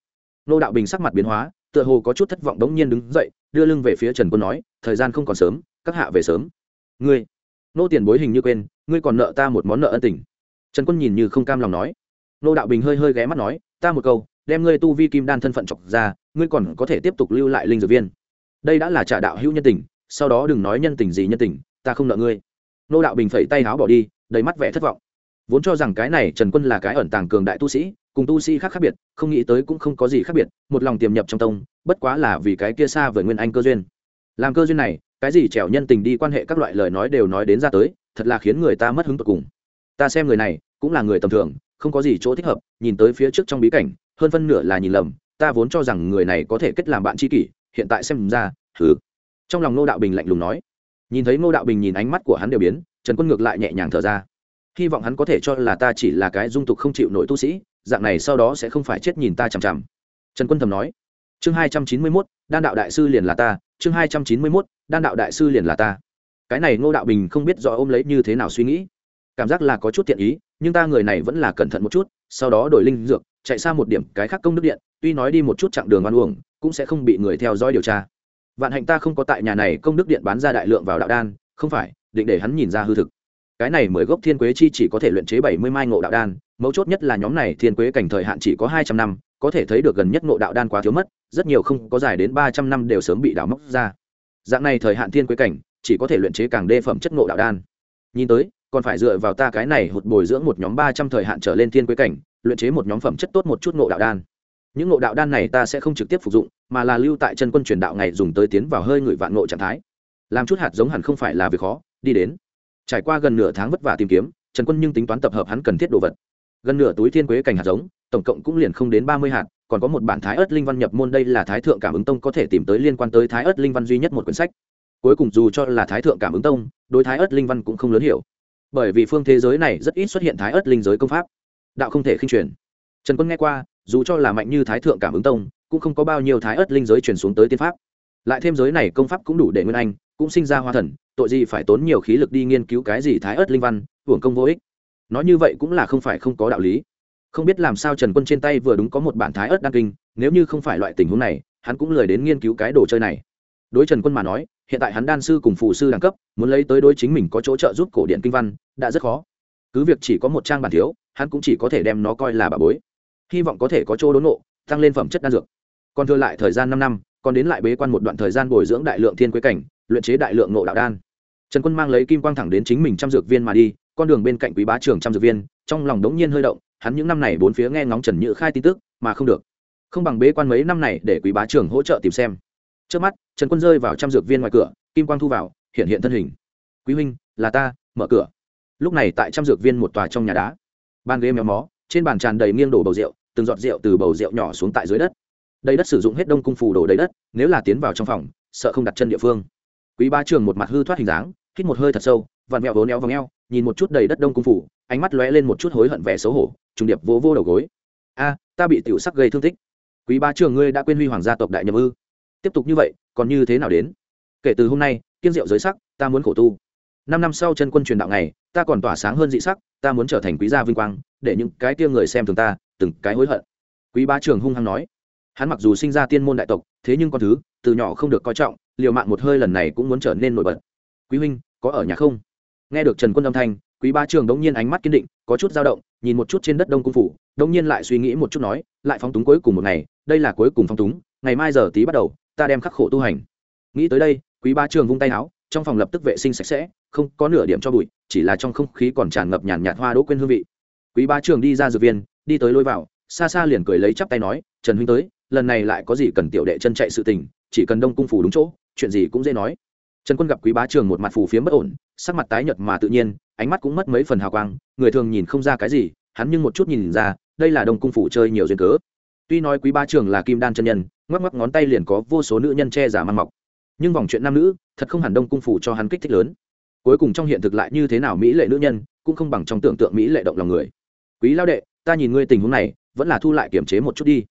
Nô đạo bình sắc mặt biến hóa, tựa hồ có chút thất vọng đống nhiên đứng dậy, đưa lưng về phía trần quân nói, thời gian không còn sớm, các hạ về sớm. Ngươi, nô tiền bối hình như quên, ngươi còn nợ ta một món nợ ân tình. Trần quân nhìn như không cam lòng nói. Nô đạo bình hơi hơi ghé mắt nói, ta một câu đem ngươi tu vi kim đan thân phận chọc ra, ngươi còn có thể tiếp tục lưu lại linh dược viên. Đây đã là trả đạo hữu nhân tình, sau đó đừng nói nhân tình gì nhân tình, ta không nợ ngươi. Nô đạo bình phẩy tay háo bỏ đi, đầy mắt vẻ thất vọng. Vốn cho rằng cái này trần quân là cái ẩn tàng cường đại tu sĩ, cùng tu sĩ khác khác biệt, không nghĩ tới cũng không có gì khác biệt, một lòng tiềm nhập trong tông, bất quá là vì cái kia xa với nguyên anh cơ duyên. Làm cơ duyên này, cái gì trèo nhân tình đi quan hệ các loại lời nói đều nói đến ra tới, thật là khiến người ta mất hứng tột cùng. Ta xem người này, cũng là người tầm thường, không có gì chỗ thích hợp, nhìn tới phía trước trong bí cảnh hơn phân nửa là nhìn lầm, ta vốn cho rằng người này có thể kết làm bạn tri kỷ, hiện tại xem ra thứ trong lòng ngô đạo bình lạnh lùng nói. Nhìn thấy ngô đạo bình nhìn ánh mắt của hắn đều biến, trần quân ngược lại nhẹ nhàng thở ra. Hy vọng hắn có thể cho là ta chỉ là cái dung tục không chịu nổi tu sĩ, dạng này sau đó sẽ không phải chết nhìn ta chằm chằm. Trần quân thầm nói. Chương hai trăm chín mươi mốt, đan đạo đại sư liền là ta, chương hai trăm chín mươi mốt, đan đạo đại sư liền là ta. Cái này ngô đạo bình không biết rõ ôm lấy như thế nào suy nghĩ. Cảm giác là có chút thiện ý, nhưng ta người này vẫn là cẩn thận một chút, sau đó đổi linh dược chạy xa một điểm cái khác công đức điện, tuy nói đi một chút chặng đường ăn uổng, cũng sẽ không bị người theo dõi điều tra. Vạn hạnh ta không có tại nhà này công đức điện bán ra đại lượng vào đạo đan, không phải, định để hắn nhìn ra hư thực. Cái này mới gốc thiên quế chi chỉ có thể luyện chế bảy mươi mai ngộ đạo đan, mấu chốt nhất là nhóm này thiên quế cảnh thời hạn chỉ có hai trăm năm, có thể thấy được gần nhất ngộ đạo đan quá thiếu mất, rất nhiều không có dài đến ba trăm năm đều sớm bị đào móc ra. Dạng này thời hạn thiên quế cảnh, chỉ có thể luyện chế càng đê phẩm chất ngộ đạo đan. Nhìn tới, còn phải dựa vào ta cái này hụt bồi dưỡng một nhóm ba trăm thời hạn trở lên thiên quế cảnh luyện chế một nhóm phẩm chất tốt một chút ngộ đạo đan. Những ngộ đạo đan này ta sẽ không trực tiếp phục dụng, mà là lưu tại chân quân truyền đạo ngày dùng tới tiến vào hơi người vạn ngộ trạng thái. Làm chút hạt giống hẳn không phải là việc khó, đi đến. Trải qua gần nửa tháng vất vả tìm kiếm, trần quân nhưng tính toán tập hợp hắn cần thiết đồ vật. Gần nửa túi thiên quế cảnh hạt giống, tổng cộng cũng liền không đến ba mươi hạt, còn có một bản thái ớt linh văn nhập môn đây là thái thượng cảm ứng tông có thể tìm tới liên quan tới thái ớt linh văn duy nhất một quyển sách. Cuối cùng dù cho là thái thượng cảm ứng tông, đối thái ớt linh văn cũng không lớn hiểu. Bởi vì phương thế giới này rất ít xuất hiện thái ớt linh giới công pháp đạo không thể khinh truyền. Trần quân nghe qua, dù cho là mạnh như thái thượng cảm ứng tông, cũng không có bao nhiêu thái ớt linh giới truyền xuống tới tiên pháp. Lại thêm giới này công pháp cũng đủ để nguyên anh, cũng sinh ra hoa thần, tội gì phải tốn nhiều khí lực đi nghiên cứu cái gì thái ớt linh văn, hưởng công vô ích. Nói như vậy cũng là không phải không có đạo lý. Không biết làm sao trần quân trên tay vừa đúng có một bản thái ớt đăng kinh, nếu như không phải loại tình huống này, hắn cũng lười đến nghiên cứu cái đồ chơi này. Đối trần quân mà nói, hiện tại hắn đan sư cùng phù sư đẳng cấp, muốn lấy tới đối chính mình có chỗ trợ giúp cổ điện kinh văn, đã rất khó. Cứ việc chỉ có một trang bản thiếu hắn cũng chỉ có thể đem nó coi là bà bối. Hy vọng có thể có chỗ đốn nộ, tăng lên phẩm chất đan dược. Còn thừa lại thời gian năm năm, còn đến lại bế quan một đoạn thời gian bồi dưỡng đại lượng thiên quế cảnh, luyện chế đại lượng nộ đạo đan. Trần quân mang lấy kim quang thẳng đến chính mình trăm dược viên mà đi, con đường bên cạnh quý bá trường trăm dược viên, trong lòng đống nhiên hơi động, hắn những năm này bốn phía nghe ngóng trần nhự khai tin tức, mà không được. Không bằng bế quan mấy năm này để quý bá trường hỗ trợ tìm xem. Trước mắt, trần quân rơi vào trăm dược viên ngoài cửa, kim quang thu vào, hiện hiện thân hình. Quý huynh, là ta, mở cửa. Lúc này tại trăm dược viên một tòa trong nhà đá ban ghế méo mó, trên bàn tràn đầy nghiêng đổ bầu rượu, từng giọt rượu từ bầu rượu nhỏ xuống tại dưới đất. Đầy đất sử dụng hết đông cung phủ đổ đầy đất, nếu là tiến vào trong phòng, sợ không đặt chân địa phương. Quý ba trường một mặt hư thoát hình dáng, hít một hơi thật sâu, vặn mẹo vốn éo vòng eo, nhìn một chút đầy đất đông cung phủ ánh mắt lóe lên một chút hối hận vẻ xấu hổ, trùng điệp vô vô đầu gối. A, ta bị tiểu sắc gây thương tích. Quý ba trường ngươi đã quên huy hoàng gia tộc đại nhậm ư? Tiếp tục như vậy, còn như thế nào đến? Kể từ hôm nay kiên diệu giới sắc, ta muốn khổ tu. Năm năm sau chân quân truyền đạo này ta còn tỏa sáng hơn dị sắc, ta muốn trở thành quý gia vinh quang, để những cái kia người xem thường ta, từng cái hối hận. Quý ba trường hung hăng nói. Hắn mặc dù sinh ra tiên môn đại tộc, thế nhưng con thứ, từ nhỏ không được coi trọng, liều mạng một hơi lần này cũng muốn trở nên nổi bật. Quý huynh, có ở nhà không? Nghe được trần quân âm thanh, quý ba trường đống nhiên ánh mắt kiên định, có chút dao động, nhìn một chút trên đất đông cung phủ, đống nhiên lại suy nghĩ một chút nói, lại phóng túng cuối cùng một ngày, đây là cuối cùng phóng túng, ngày mai giờ tí bắt đầu, ta đem khắc khổ tu hành. Nghĩ tới đây, quý ba trường vung tay áo trong phòng lập tức vệ sinh sạch sẽ, không có nửa điểm cho bụi, chỉ là trong không khí còn tràn ngập nhàn nhạt hoa đỗ quên hương vị. Quý ba trường đi ra dược viên, đi tới lôi vào, xa xa liền cười lấy chắp tay nói, trần huynh tới, lần này lại có gì cần tiểu đệ chân chạy sự tình, chỉ cần đông cung phủ đúng chỗ, chuyện gì cũng dễ nói. Trần quân gặp quý bá trường một mặt phù phiếm bất ổn, sắc mặt tái nhợt mà tự nhiên, ánh mắt cũng mất mấy phần hào quang, người thường nhìn không ra cái gì, hắn nhưng một chút nhìn ra, đây là đông cung phủ chơi nhiều duyên cớ. Tuy nói quý bá trường là kim đan chân nhân, ngoắc ngoắc ngón tay liền có vô số nữ nhân che giả mang mọc nhưng vòng chuyện nam nữ, thật không hẳn đông cung phủ cho hắn kích thích lớn. Cuối cùng trong hiện thực lại như thế nào mỹ lệ nữ nhân, cũng không bằng trong tưởng tượng mỹ lệ động lòng người. Quý lao đệ, ta nhìn ngươi tình huống này, vẫn là thu lại kiểm chế một chút đi.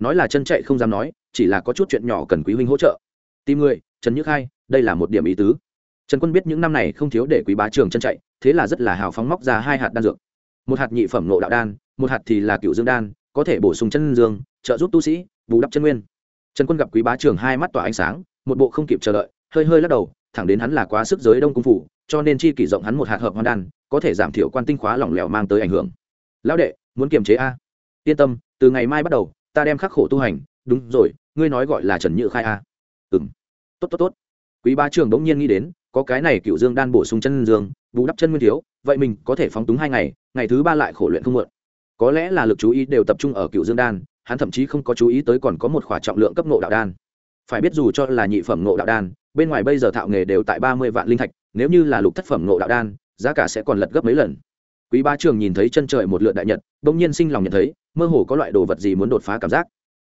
Nói là chân chạy không dám nói, chỉ là có chút chuyện nhỏ cần quý huynh hỗ trợ. Tìm người, trần nhức hai đây là một điểm ý tứ. Trần quân biết những năm này không thiếu để quý bá trường chân chạy, thế là rất là hào phóng móc ra hai hạt đan dược. Một hạt nhị phẩm nộ đạo đan, một hạt thì là cựu dương đan, có thể bổ sung chân dương, trợ giúp tu sĩ, bù đắp chân nguyên. Trần quân gặp quý bá trường hai mắt tỏa ánh sáng một bộ không kịp chờ đợi hơi hơi lắc đầu thẳng đến hắn là quá sức giới đông cung phủ cho nên chi kỷ rộng hắn một hạt hợp hoan đan có thể giảm thiểu quan tinh khóa lỏng lẻo mang tới ảnh hưởng. Lão đệ muốn kiềm chế a? Yên tâm từ ngày mai bắt đầu ta đem khắc khổ tu hành đúng rồi ngươi nói gọi là trần nhự khai a. Ừm, tốt tốt tốt. Quý ba trường đống nhiên nghĩ đến có cái này cựu dương đan bổ sung chân dương bù đắp chân nguyên thiếu vậy mình có thể phóng túng hai ngày ngày thứ ba lại khổ luyện không mượn có lẽ là lực chú ý đều tập trung ở cựu dương đan hắn thậm chí không có chú ý tới còn có một khỏa trọng lượng cấp nộ đạo đan phải biết dù cho là nhị phẩm ngộ đạo đan, bên ngoài bây giờ thạo nghề đều tại ba mươi vạn linh thạch, nếu như là lục thất phẩm ngộ đạo đan, giá cả sẽ còn lật gấp mấy lần. Quý ba trường nhìn thấy chân trời một lượt đại nhật, bỗng nhiên sinh lòng nhận thấy, mơ hồ có loại đồ vật gì muốn đột phá cảm giác.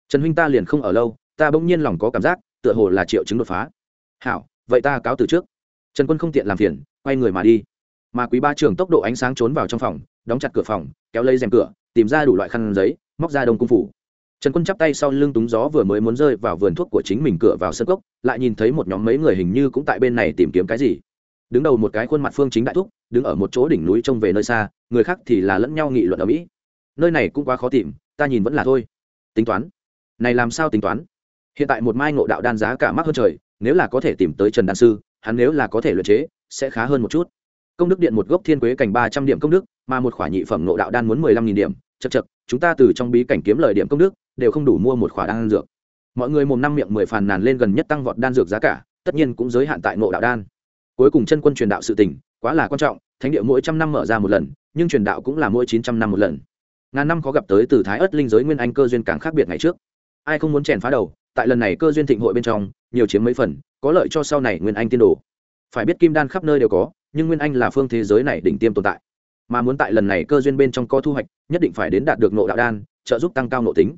Trần huynh ta liền không ở lâu, ta bỗng nhiên lòng có cảm giác, tựa hồ là triệu chứng đột phá. Hảo, vậy ta cáo từ trước. Trần quân không tiện làm phiền, quay người mà đi. Mà quý ba trường tốc độ ánh sáng trốn vào trong phòng, đóng chặt cửa phòng, kéo lấy rèm cửa, tìm ra đủ loại khăn giấy, móc ra đông cung phủ trần quân chắp tay sau lưng túng gió vừa mới muốn rơi vào vườn thuốc của chính mình cửa vào sân cốc lại nhìn thấy một nhóm mấy người hình như cũng tại bên này tìm kiếm cái gì. Đứng đầu một cái khuôn mặt phương chính đại thúc, đứng ở một chỗ đỉnh núi trông về nơi xa, người khác thì là lẫn nhau nghị luận ở mỹ. Nơi này cũng quá khó tìm, ta nhìn vẫn là thôi. Tính toán. Này làm sao tính toán? Hiện tại một mai ngộ đạo đan giá cả mắc hơn trời, nếu là có thể tìm tới trần đan sư, hắn nếu là có thể luyện chế, sẽ khá hơn một chút. Công đức điện một gốc thiên quế cảnh ba trăm điểm công đức, mà một khỏa nhị phẩm ngộ đạo đan muốn mười lăm nghìn điểm chật chật chúng ta từ trong bí cảnh kiếm lời điểm công đức đều không đủ mua một khỏa đan dược. Mọi người mồm năm miệng mười phàn nàn lên gần nhất tăng vọt đan dược giá cả, tất nhiên cũng giới hạn tại ngộ đạo đan. Cuối cùng chân quân truyền đạo sự tình, quá là quan trọng, thánh địa mỗi trăm năm mở ra một lần, nhưng truyền đạo cũng là mỗi chín trăm năm một lần. Ngàn năm có gặp tới từ thái ất linh giới nguyên anh cơ duyên càng khác biệt ngày trước. Ai không muốn chèn phá đầu, tại lần này cơ duyên thịnh hội bên trong, nhiều chiếm mấy phần, có lợi cho sau này nguyên anh tiên đồ. Phải biết kim đan khắp nơi đều có, nhưng nguyên anh là phương thế giới này đỉnh tiêm tồn tại. Mà muốn tại lần này cơ duyên bên trong có thu hoạch, nhất định phải đến đạt được nộ đạo đan, trợ giúp tăng cao nộ tính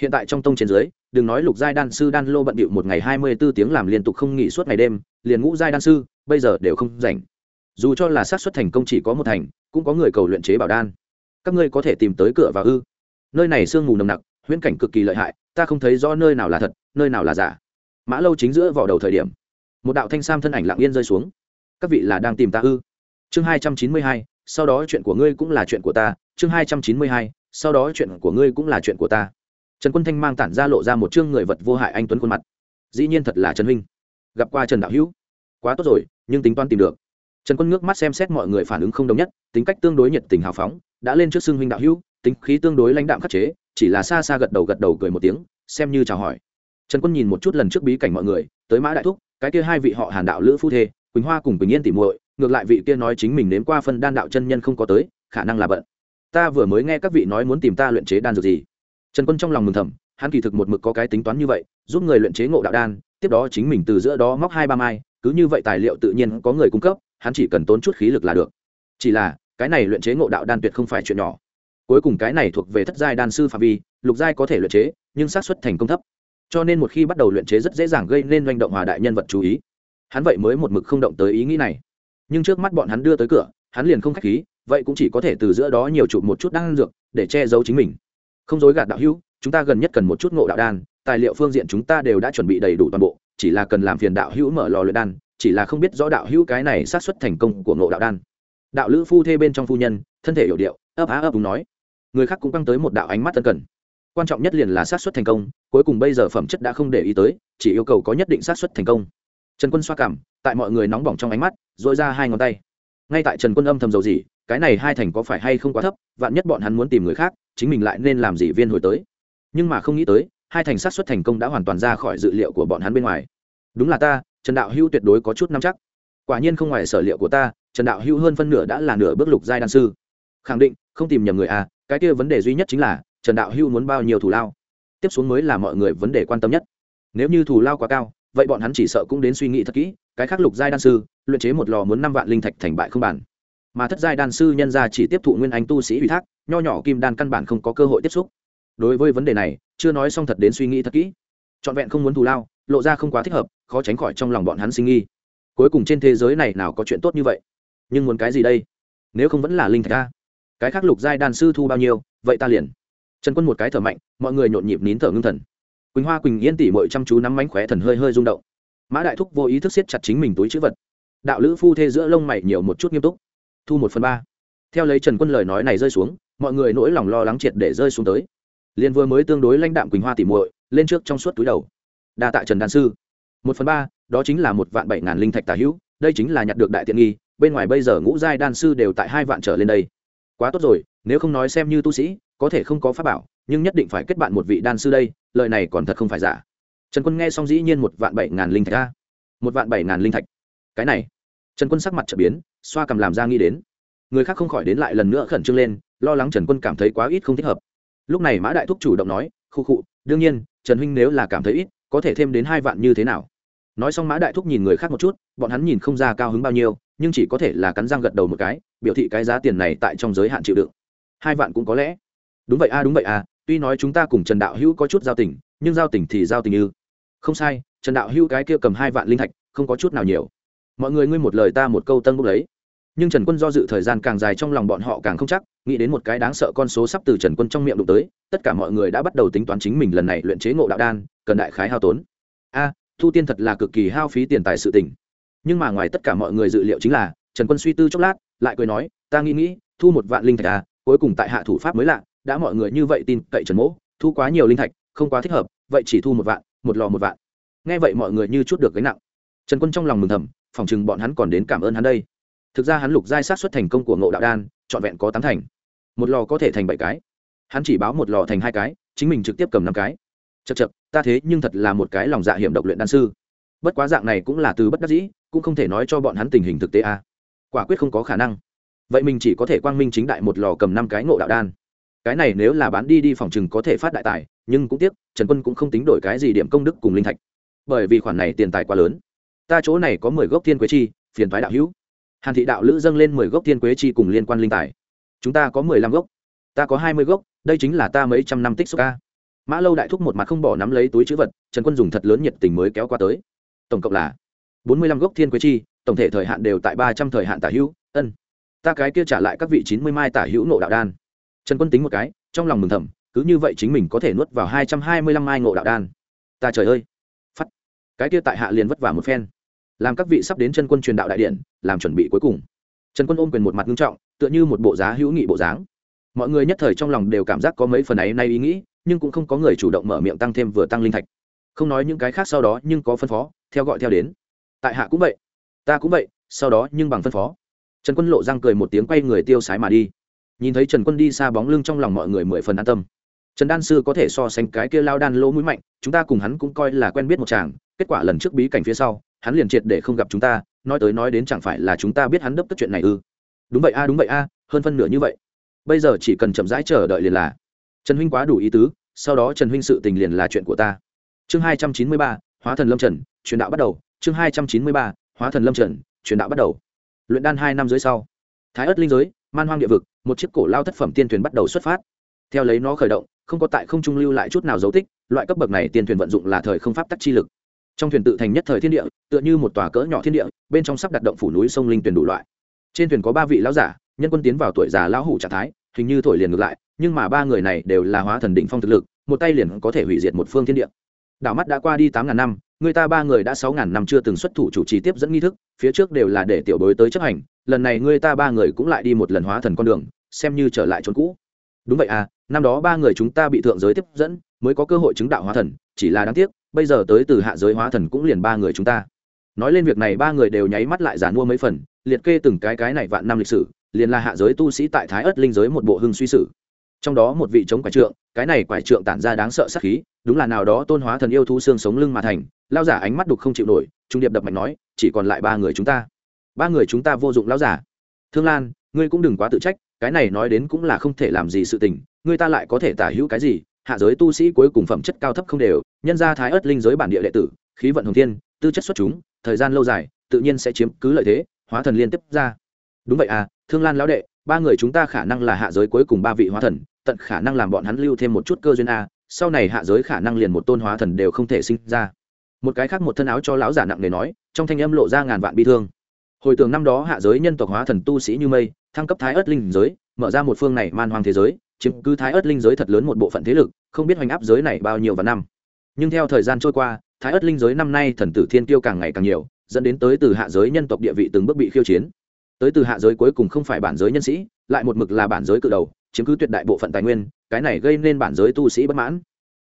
hiện tại trong tông trên dưới đừng nói lục giai đan sư đan lô bận bịu một ngày hai mươi b ố tiếng làm liên tục không nghỉ suốt ngày đêm, liền ngũ giai đan sư, bây giờ đều không rảnh. Dù cho là xác suất thành công chỉ có một thành, cũng có người cầu luyện chế bảo đan. Các ngươi có thể tìm tới cửa và ư? Nơi này sương mù nồng nặc, huyễn cảnh cực kỳ lợi hại, ta không thấy rõ nơi nào là thật, nơi nào là giả. Mã lâu chính giữa vỏ đầu thời điểm, một đạo thanh sam thân ảnh lặng yên rơi xuống. Các vị là đang tìm ta ư? Chương hai trăm chín mươi hai, sau đó chuyện của ngươi cũng là chuyện của ta, chương hai trăm chín mươi hai, sau đó chuyện của ngươi cũng là chuyện của ta trần quân thanh mang tản ra lộ ra một chương người vật vô hại anh tuấn khuôn mặt. Dĩ nhiên thật là trần huynh. Gặp qua trần đạo hữu. Quá tốt rồi, nhưng tính toán tìm được. Trần quân ngước mắt xem xét mọi người phản ứng không đồng nhất, tính cách tương đối nhiệt tình hào phóng, đã lên trước xưng huynh đạo hữu, tính khí tương đối lãnh đạm khắc chế, chỉ là xa xa gật đầu gật đầu cười một tiếng, xem như chào hỏi. Trần quân nhìn một chút lần trước bí cảnh mọi người, tới mã đại thúc, cái kia hai vị họ hàn đạo lữ phu thê, quỳnh hoa cùng quỳnh yên tỉ muội, ngược lại vị kia nói chính mình nếm qua phân đan đạo chân nhân không có tới, khả năng là bận. Ta vừa mới nghe các vị nói muốn tìm ta luyện chế đan dược gì? Trần quân trong lòng mừng thầm, hắn kỳ thực một mực có cái tính toán như vậy, giúp người luyện chế ngộ đạo đan, tiếp đó chính mình từ giữa đó móc hai ba mai, cứ như vậy tài liệu tự nhiên có người cung cấp, hắn chỉ cần tốn chút khí lực là được. Chỉ là, cái này luyện chế ngộ đạo đan tuyệt không phải chuyện nhỏ. Cuối cùng cái này thuộc về thất giai đan sư phạm vi, lục giai có thể luyện chế, nhưng xác suất thành công thấp. Cho nên một khi bắt đầu luyện chế rất dễ dàng gây nên doanh động hòa đại nhân vật chú ý. Hắn vậy mới một mực không động tới ý nghĩ này. Nhưng trước mắt bọn hắn đưa tới cửa, hắn liền không k h á c h khí, vậy cũng chỉ có thể từ giữa đó nhiều chụp một chút đan dược, để che giấu chính mình không dối gạt đạo hữu, chúng ta gần nhất cần một chút ngộ đạo đan, tài liệu phương diện chúng ta đều đã chuẩn bị đầy đủ toàn bộ, chỉ là cần làm phiền đạo hữu mở lò luyện đan, chỉ là không biết rõ đạo hữu cái này sát xuất thành công của ngộ đạo đan. Đạo lữ phu thê bên trong phu nhân, thân thể hiểu điệu, ấp á ấp đúng nói. Người khác cũng căng tới một đạo ánh mắt tân cần quan trọng nhất liền là sát xuất thành công, cuối cùng bây giờ phẩm chất đã không để ý tới, chỉ yêu cầu có nhất định sát xuất thành công. Trần quân xoa cảm, tại mọi người nóng bỏng trong ánh mắt dội ra hai ngón tay. Ngay tại trần quân âm thầm dầu gì cái này hai thành có phải hay không quá thấp, vạn nhất bọn hắn muốn tìm người khác chính mình lại nên làm gì viên hồi tới. Nhưng mà không nghĩ tới, hai thành sát xuất thành công đã hoàn toàn ra khỏi dự liệu của bọn hắn bên ngoài. Đúng là ta, trần đạo hữu tuyệt đối có chút năm chắc. Quả nhiên không ngoài sở liệu của ta, trần đạo hữu hơn phân nửa đã là nửa bước lục giai đan sư. Khẳng định, không tìm nhầm người à cái kia vấn đề duy nhất chính là, trần đạo hữu muốn bao nhiêu thủ lao? Tiếp xuống mới là mọi người vấn đề quan tâm nhất. Nếu như thủ lao quá cao, vậy bọn hắn chỉ sợ cũng đến suy nghĩ thật kỹ, cái khác lục giai đan sư, luyện chế một lò muốn năm vạn linh thạch thành bại không bản mà thất giai đan sư nhân ra chỉ tiếp thụ nguyên anh tu sĩ ủy thác, nho nhỏ kim đan căn bản không có cơ hội tiếp xúc. Đối với vấn đề này, chưa nói xong thật đến suy nghĩ thật kỹ. Trọn vẹn không muốn thù lao, lộ ra không quá thích hợp, khó tránh khỏi trong lòng bọn hắn sinh nghi. Cuối cùng trên thế giới này nào có chuyện tốt như vậy? Nhưng muốn cái gì đây? Nếu không vẫn là linh thạch ta cái khác lục giai đan sư thu bao nhiêu, vậy ta liền. Trần quân một cái thở mạnh, mọi người nhộn nhịp nín thở ngưng thần. Quỳnh hoa quỳnh yên tỉ mội chăm chú nắm mánh khóe thần hơi hơi rung động. Mã đại thúc vô ý thức siết chặt chính mình túi chữ vật. Đạo lữ phu thê giữa lông mày nhiều một chút nghiêm túc thu một phần ba. Theo lấy trần quân lời nói này rơi xuống, mọi người nỗi lòng lo lắng triệt để rơi xuống tới. Liền vừa mới tương đối lãnh đạm quỳnh hoa tỉ muội, lên trước trong suốt túi đầu. Đa tạ trần đan sư. Một phần ba, đó chính là một vạn bảy ngàn linh thạch tả hữu, đây chính là nhặt được đại tiện nghi, bên ngoài bây giờ ngũ giai đan sư đều tại hai vạn trở lên đây. Quá tốt rồi, nếu không nói xem như tu sĩ, có thể không có pháp bảo, nhưng nhất định phải kết bạn một vị đan sư đây, lời này còn thật không phải giả. Trần quân nghe xong dĩ nhiên một vạn bảy ngàn linh thạch a. Một vạn bảy ngàn linh thạch. Cái này. Trần quân sắc mặt trở biến xoa cầm làm ra nghĩ đến. Người khác không khỏi đến lại lần nữa khẩn trương lên, lo lắng trần quân cảm thấy quá ít không thích hợp. Lúc này mã đại thúc chủ động nói khu khụ, đương nhiên, trần huynh nếu là cảm thấy ít, có thể thêm đến hai vạn như thế nào? Nói xong mã đại thúc nhìn người khác một chút, bọn hắn nhìn không ra cao hứng bao nhiêu, nhưng chỉ có thể là cắn răng gật đầu một cái, biểu thị cái giá tiền này tại trong giới hạn chịu đựng. Hai vạn cũng có lẽ. Đúng vậy a, đúng vậy a, tuy nói chúng ta cùng trần đạo hữu có chút giao tình, nhưng giao tình thì giao tình như. Không sai, trần đạo hữu cái kia cầm hai vạn linh thạch, không có chút nào nhiều. Mọi người ngươi một lời ta một câu tân bốc lấy nhưng trần quân do dự thời gian càng dài trong lòng bọn họ càng không chắc, nghĩ đến một cái đáng sợ con số sắp từ trần quân trong miệng đụng tới, tất cả mọi người đã bắt đầu tính toán chính mình lần này luyện chế ngộ đạo đan, cần đại khái hao tốn. A, thu tiên thật là cực kỳ hao phí tiền tài sự tình. Nhưng mà ngoài tất cả mọi người dự liệu chính là, trần quân suy tư chốc lát, lại cười nói, ta nghĩ nghĩ, thu một vạn linh thạch à cuối cùng tại hạ thủ pháp mới lạ, đã mọi người như vậy tin cậy trần mỗ, thu quá nhiều linh thạch, không quá thích hợp, vậy chỉ thu một vạn, một lò một vạn. Nghe vậy mọi người như chút được gánh nặng. Trần quân trong lòng mừng thầm, phòng chừng bọn hắn còn đến cảm ơn hắn đây thực ra hắn lục giai sát xuất thành công của ngộ đạo đan, trọn vẹn có tám thành. Một lò có thể thành bảy cái. Hắn chỉ báo một lò thành hai cái, chính mình trực tiếp cầm năm cái. Chật chật ta thế nhưng thật là một cái lòng dạ hiểm độc luyện đan sư. Bất quá dạng này cũng là từ bất đắc dĩ, cũng không thể nói cho bọn hắn tình hình thực tế a à. quả quyết không có khả năng. Vậy mình chỉ có thể quang minh chính đại một lò cầm năm cái ngộ đạo đan. Cái này nếu là bán đi đi phòng chừng có thể phát đại tài, nhưng cũng tiếc, trần quân cũng không tính đổi cái gì điểm công đức cùng linh thạch. Bởi vì khoản này tiền tài quá lớn. Ta chỗ này có mười gốc thiên quế chi, phiền thoái đạo hữu hàn thị đạo lữ dâng lên mười gốc thiên quế chi cùng liên quan linh tài. Chúng ta có mười lăm gốc, ta có hai mươi gốc, đây chính là ta mấy trăm năm tích xúc ca. Mã lâu đại thúc một mặt không bỏ nắm lấy túi chữ vật, trần quân dùng thật lớn nhiệt tình mới kéo qua tới. Tổng cộng là bốn mươi lăm gốc thiên quế chi, tổng thể thời hạn đều tại ba trăm thời hạn tả hữu, ân. Ta cái kia trả lại các vị chín mươi mai tả hữu nộ đạo đan. Trần quân tính một cái, trong lòng mừng thầm, cứ như vậy chính mình có thể nuốt vào hai trăm hai mươi lăm mai ngộ đạo đan. Ta trời ơi. Phắt. Cái kia tại hạ liền vất vả một phen làm các vị sắp đến chân quân truyền đạo đại điện, làm chuẩn bị cuối cùng. Trần quân ôm quyền một mặt nghiêm trọng, tựa như một bộ giá hữu nghị bộ dáng. Mọi người nhất thời trong lòng đều cảm giác có mấy phần ấy nay ý nghĩ, nhưng cũng không có người chủ động mở miệng tăng thêm vừa tăng linh thạch. Không nói những cái khác sau đó nhưng có phân phó, theo gọi theo đến. Tại hạ cũng vậy, ta cũng vậy, sau đó nhưng bằng phân phó. Trần quân lộ răng cười một tiếng quay người tiêu sái mà đi. Nhìn thấy trần quân đi xa bóng lưng trong lòng mọi người mười phần an tâm. Trần đan sư có thể so sánh cái kia lao đan lỗ mũi mạnh, chúng ta cùng hắn cũng coi là quen biết một chàng, kết quả lần trước bí cảnh phía sau hắn liền triệt để không gặp chúng ta, nói tới nói đến chẳng phải là chúng ta biết hắn đấp tất chuyện này ư? Đúng vậy a, đúng vậy a, hơn phân nửa như vậy. Bây giờ chỉ cần chậm rãi chờ đợi liền là. Trần huynh quá đủ ý tứ, sau đó trần huynh sự tình liền là chuyện của ta. Chương hai trăm chín mươi ba, hóa thần lâm trần, truyền đạo bắt đầu. Chương hai trăm chín mươi ba, hóa thần lâm trần, truyền đạo bắt đầu. Luyện đan hai năm dưới sau. Thái ất linh giới, man hoang địa vực, một chiếc cổ lao thất phẩm tiên thuyền bắt đầu xuất phát. Theo lấy nó khởi động, không có tại không trung lưu lại chút nào dấu tích, loại cấp bậc này tiên thuyền vận dụng là thời không pháp tắc chi lực trong thuyền tự thành nhất thời thiên địa, tựa như một tòa cỡ nhỏ thiên địa, bên trong sắp đặt động phủ núi sông linh tuyển đủ loại. Trên thuyền có ba vị lão giả, nhân quân tiến vào tuổi già lão hủ trạng thái, hình như thổi liền ngược lại, nhưng mà ba người này đều là hóa thần đỉnh phong thực lực, một tay liền có thể hủy diệt một phương thiên địa. Đảo mắt đã qua đi tám ngàn năm, người ta ba người đã sáu ngàn năm chưa từng xuất thủ chủ trì tiếp dẫn nghi thức, phía trước đều là để tiểu bối tới chấp hành, lần này người ta ba người cũng lại đi một lần hóa thần con đường, xem như trở lại chốn cũ. Đúng vậy à năm đó ba người chúng ta bị thượng giới tiếp dẫn, mới có cơ hội chứng đạo hóa thần, chỉ là đáng tiếc bây giờ tới từ hạ giới hóa thần cũng liền ba người chúng ta. Nói lên việc này, ba người đều nháy mắt lại giả mua mấy phần, liệt kê từng cái cái này vạn năm lịch sử, liền là hạ giới tu sĩ tại thái ất linh giới một bộ hưng suy sử trong đó một vị chống quải trượng, cái này quải trượng tản ra đáng sợ sắc khí, đúng là nào đó tôn hóa thần yêu thu xương sống lưng mà thành lao giả ánh mắt đục không chịu nổi, trung điệp đập mạnh nói, chỉ còn lại ba người chúng ta. Ba người chúng ta vô dụng lao giả. Thương lan, ngươi cũng đừng quá tự trách, cái này nói đến cũng là không thể làm gì sự tình ngươi ta lại có thể tả hữu cái gì hạ giới tu sĩ cuối cùng phẩm chất cao thấp không đều, nhân ra thái ớt linh giới bản địa đệ tử, khí vận hồng thiên, tư chất xuất chúng, thời gian lâu dài, tự nhiên sẽ chiếm cứ lợi thế, hóa thần liên tiếp ra. Đúng vậy à thương lan lão đệ, ba người chúng ta khả năng là hạ giới cuối cùng ba vị hóa thần, tận khả năng làm bọn hắn lưu thêm một chút cơ duyên a, sau này hạ giới khả năng liền một tôn hóa thần đều không thể sinh ra. Một cái khác một thân áo cho lão giả nặng nề nói, trong thanh âm lộ ra ngàn vạn bi thương. Hồi tưởng năm đó hạ giới nhân tộc hóa thần tu sĩ như mây, thăng cấp thái ớt linh giới, mở ra một phương này man hoang thế giới chiếm cứ thái ớt linh giới thật lớn một bộ phận thế lực, không biết hoành áp giới này bao nhiêu và năm. Nhưng theo thời gian trôi qua, thái ớt linh giới năm nay thần tử thiên tiêu càng ngày càng nhiều, dẫn đến tới từ hạ giới nhân tộc địa vị từng bước bị khiêu chiến. Tới từ hạ giới cuối cùng không phải bản giới nhân sĩ, lại một mực là bản giới cự đầu, chiếm cứ tuyệt đại bộ phận tài nguyên, cái này gây nên bản giới tu sĩ bất mãn.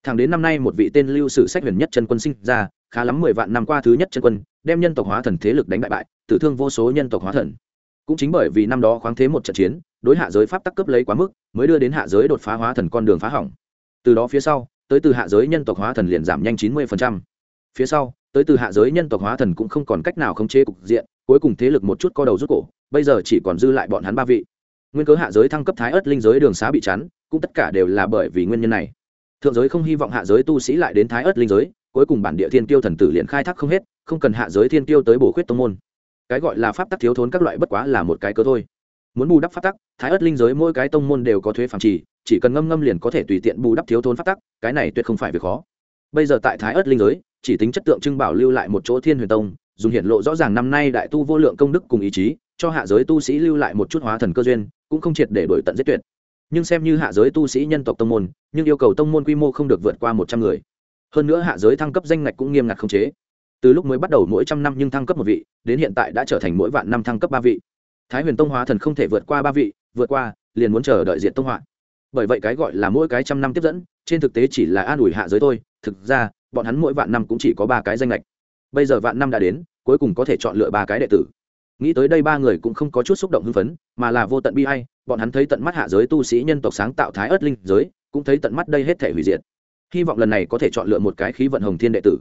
Thẳng đến năm nay một vị tên lưu sử sách huyền nhất chân quân sinh ra, khá lắm mười vạn năm qua thứ nhất chân quân, đem nhân tộc hóa thần thế lực đánh bại bại, tử thương vô số nhân tộc hóa thần. Cũng chính bởi vì năm đó khoáng thế một trận chiến, đối hạ giới pháp tắc cấp lấy quá mức mới đưa đến hạ giới đột phá hóa thần con đường phá hỏng. Từ đó phía sau, tới từ hạ giới nhân tộc hóa thần liền giảm nhanh chín mươi phía sau, tới từ hạ giới nhân tộc hóa thần cũng không còn cách nào khống chế cục diện, cuối cùng thế lực một chút co đầu rút cổ, bây giờ chỉ còn dư lại bọn hắn ba vị. Nguyên cớ hạ giới thăng cấp thái ớt linh giới đường xá bị chắn, cũng tất cả đều là bởi vì nguyên nhân này. Thượng giới không hy vọng hạ giới tu sĩ lại đến thái ớt linh giới, cuối cùng bản địa thiên tiêu thần tử liền khai thác không hết, không cần hạ giới thiên tiêu tới bổ khuyết tông môn. Cái gọi là pháp tắc thiếu thốn các loại bất quá là một cái cớ thôi muốn bù đắp phát tắc, thái ớt linh giới mỗi cái tông môn đều có thuế phạm trì, chỉ cần ngâm ngâm liền có thể tùy tiện bù đắp thiếu thốn phát tắc, cái này tuyệt không phải việc khó. Bây giờ tại thái ớt linh giới, chỉ tính chất tượng trưng bảo lưu lại một chỗ thiên huyền tông, dùng hiện lộ rõ ràng năm nay đại tu vô lượng công đức cùng ý chí, cho hạ giới tu sĩ lưu lại một chút hóa thần cơ duyên, cũng không triệt để đổi tận giết tuyệt. Nhưng xem như hạ giới tu sĩ nhân tộc tông môn, nhưng yêu cầu tông môn quy mô không được vượt qua một trăm người. Hơn nữa hạ giới thăng cấp danh ngạch cũng nghiêm ngặt không chế. Từ lúc mới bắt đầu mỗi trăm năm nhưng thăng cấp một vị, đến hiện tại đã trở thành mỗi vạn năm thăng cấp ba vị thái huyền tông hóa thần không thể vượt qua ba vị, vượt qua, liền muốn chờ đợi diện tông họa. Bởi vậy cái gọi là mỗi cái trăm năm tiếp dẫn, trên thực tế chỉ là an ủi hạ giới thôi, thực ra, bọn hắn mỗi vạn năm cũng chỉ có ba cái danh lệch bây giờ vạn năm đã đến, cuối cùng có thể chọn lựa ba cái đệ tử. Nghĩ tới đây ba người cũng không có chút xúc động hưng phấn, mà là vô tận bi hay bọn hắn thấy tận mắt hạ giới tu sĩ nhân tộc sáng tạo thái ớt linh giới, cũng thấy tận mắt đây hết thể hủy diệt. Hy vọng lần này có thể chọn lựa một cái khí vận hồng thiên đệ tử.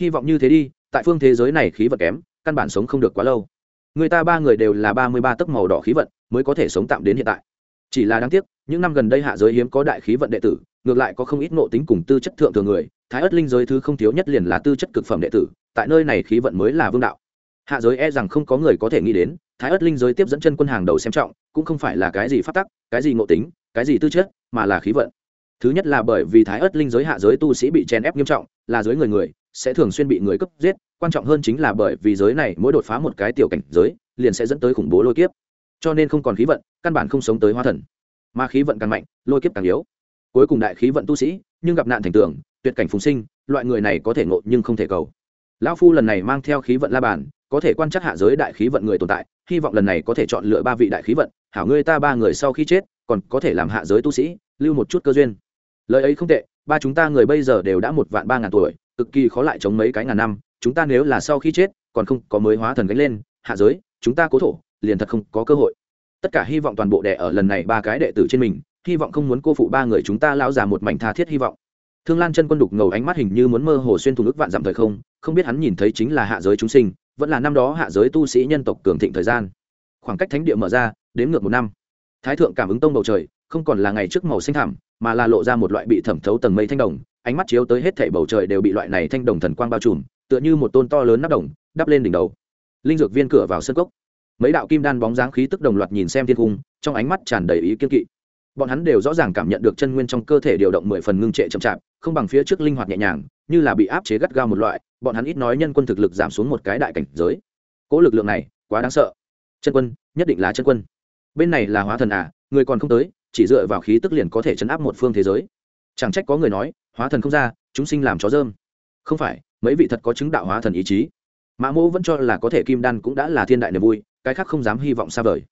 Hy vọng như thế đi, tại phương thế giới này khí vận kém, căn bản sống không được quá lâu người ta ba người đều là ba mươi ba tấc màu đỏ khí vận, mới có thể sống tạm đến hiện tại. Chỉ là đáng tiếc, những năm gần đây hạ giới hiếm có đại khí vận đệ tử, ngược lại có không ít nộ tính cùng tư chất thượng thường người, thái ất linh giới thứ không thiếu nhất liền là tư chất cực phẩm đệ tử, tại nơi này khí vận mới là vương đạo. Hạ giới e rằng không có người có thể nghĩ đến, thái ất linh giới tiếp dẫn chân quân hàng đầu xem trọng, cũng không phải là cái gì phát tắc, cái gì ngộ tính, cái gì tư chất, mà là khí vận. Thứ nhất là bởi vì thái ất linh giới hạ giới tu sĩ bị chèn ép nghiêm trọng, là giới người người sẽ thường xuyên bị người cấp giết, quan trọng hơn chính là bởi vì giới này mỗi đột phá một cái tiểu cảnh giới, liền sẽ dẫn tới khủng bố lôi kiếp. Cho nên không còn khí vận, căn bản không sống tới hóa thần. Mà khí vận càng mạnh, lôi kiếp càng yếu. Cuối cùng đại khí vận tu sĩ, nhưng gặp nạn thành tưởng tuyệt cảnh phùng sinh, loại người này có thể ngộ nhưng không thể cầu. Lão phu lần này mang theo khí vận la bàn, có thể quan trắc hạ giới đại khí vận người tồn tại, hy vọng lần này có thể chọn lựa ba vị đại khí vận, hảo ngươi ta ba người sau khi chết, còn có thể làm hạ giới tu sĩ, lưu một chút cơ duyên. Lời ấy không tệ, ba chúng ta người bây giờ đều đã một vạn ba ngàn tuổi cực kỳ khó lại chống mấy cái ngàn năm, chúng ta nếu là sau khi chết, còn không có mới hóa thần gánh lên, hạ giới, chúng ta cố thổ, liền thật không có cơ hội. Tất cả hy vọng toàn bộ đẻ ở lần này ba cái đệ tử trên mình, hy vọng không muốn cô phụ ba người chúng ta lao ra một mảnh tha thiết hy vọng. Thương lan chân quân đục ngầu ánh mắt hình như muốn mơ hồ xuyên thùng ức vạn dặm thời không không biết hắn nhìn thấy chính là hạ giới chúng sinh, vẫn là năm đó hạ giới tu sĩ nhân tộc cường thịnh thời gian. Khoảng cách thánh địa mở ra, đến ngược một năm. Thái thượng cảm ứng tông bầu trời, không còn là ngày trước màu xanh thảm mà là lộ ra một loại bị thẩm thấu tầng mây thanh đồng ánh mắt chiếu tới hết thảy bầu trời đều bị loại này thanh đồng thần quang bao trùm, tựa như một tôn to lớn nắp đồng, đắp lên đỉnh đầu. Linh dược viên cửa vào sân cốc. Mấy đạo kim đan bóng dáng khí tức đồng loạt nhìn xem thiên cung, trong ánh mắt tràn đầy ý kiên kỵ. Bọn hắn đều rõ ràng cảm nhận được chân nguyên trong cơ thể điều động mười phần ngưng trệ chậm chạp, không bằng phía trước linh hoạt nhẹ nhàng, như là bị áp chế gắt gao một loại, bọn hắn ít nói nhân quân thực lực giảm xuống một cái đại cảnh giới. Cỗ lực lượng này, quá đáng sợ. Chân quân, nhất định là chân quân. Bên này là hóa thần à người còn không tới, chỉ dựa vào khí tức liền có thể chấn áp một phương thế giới chẳng trách có người nói, hóa thần không ra, chúng sinh làm chó dơm. Không phải, mấy vị thật có chứng đạo hóa thần ý chí. Mã mỗ vẫn cho là có thể kim đan cũng đã là thiên đại niềm vui, cái khác không dám hy vọng xa vời.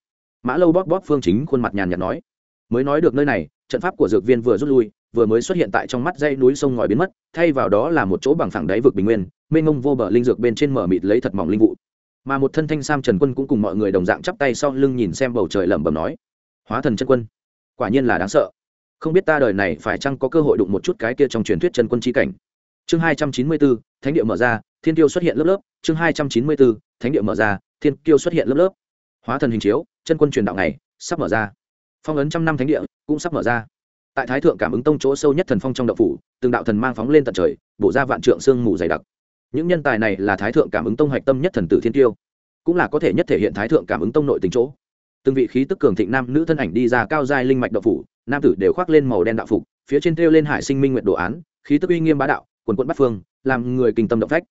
Mã lâu bóp bóp phương chính khuôn mặt nhàn nhạt nói. Mới nói được nơi này, trận pháp của dược viên vừa rút lui, vừa mới xuất hiện tại trong mắt dây núi sông ngòi biến mất, thay vào đó là một chỗ bằng phẳng đáy vực bình nguyên, mênh ngông vô bờ linh dược bên trên mở mịt lấy thật mỏng linh vụ. Mà một thân thanh sam trần quân cũng cùng mọi người đồng dạng chắp tay sau lưng nhìn xem bầu trời lẩm bẩm nói. Hóa thần chân quân, quả nhiên là đáng sợ không biết ta đời này phải chăng có cơ hội đụng một chút cái kia trong truyền thuyết chân quân chi cảnh. Chương hai trăm chín mươi bốn, thánh địa mở ra, thiên tiêu xuất hiện lớp lớp. Chương hai trăm chín mươi bốn, thánh địa mở ra, thiên tiêu xuất hiện lớp lớp. Hóa thần hình chiếu, chân quân truyền đạo này sắp mở ra. Phong ấn trăm năm thánh địa, cũng sắp mở ra. Tại thái thượng cảm ứng tông chỗ sâu nhất thần phong trong đậu phủ, từng đạo thần mang phóng lên tận trời, bổ ra vạn trượng sương mù dày đặc. Những nhân tài này là thái thượng cảm ứng tông hạch tâm nhất thần tử thiên tiêu cũng là có thể nhất thể hiện thái thượng cảm ứng tông nội tình chỗ. Từng vị khí tức cường thịnh nam nữ thân ảnh đi ra cao giai linh mạch đậu phủ nam tử đều khoác lên màu đen đạo phục, phía trên treo lên hải sinh minh nguyện đồ án, khí tức uy nghiêm bá đạo, quần quận bắt phương, làm người kinh tâm động phách.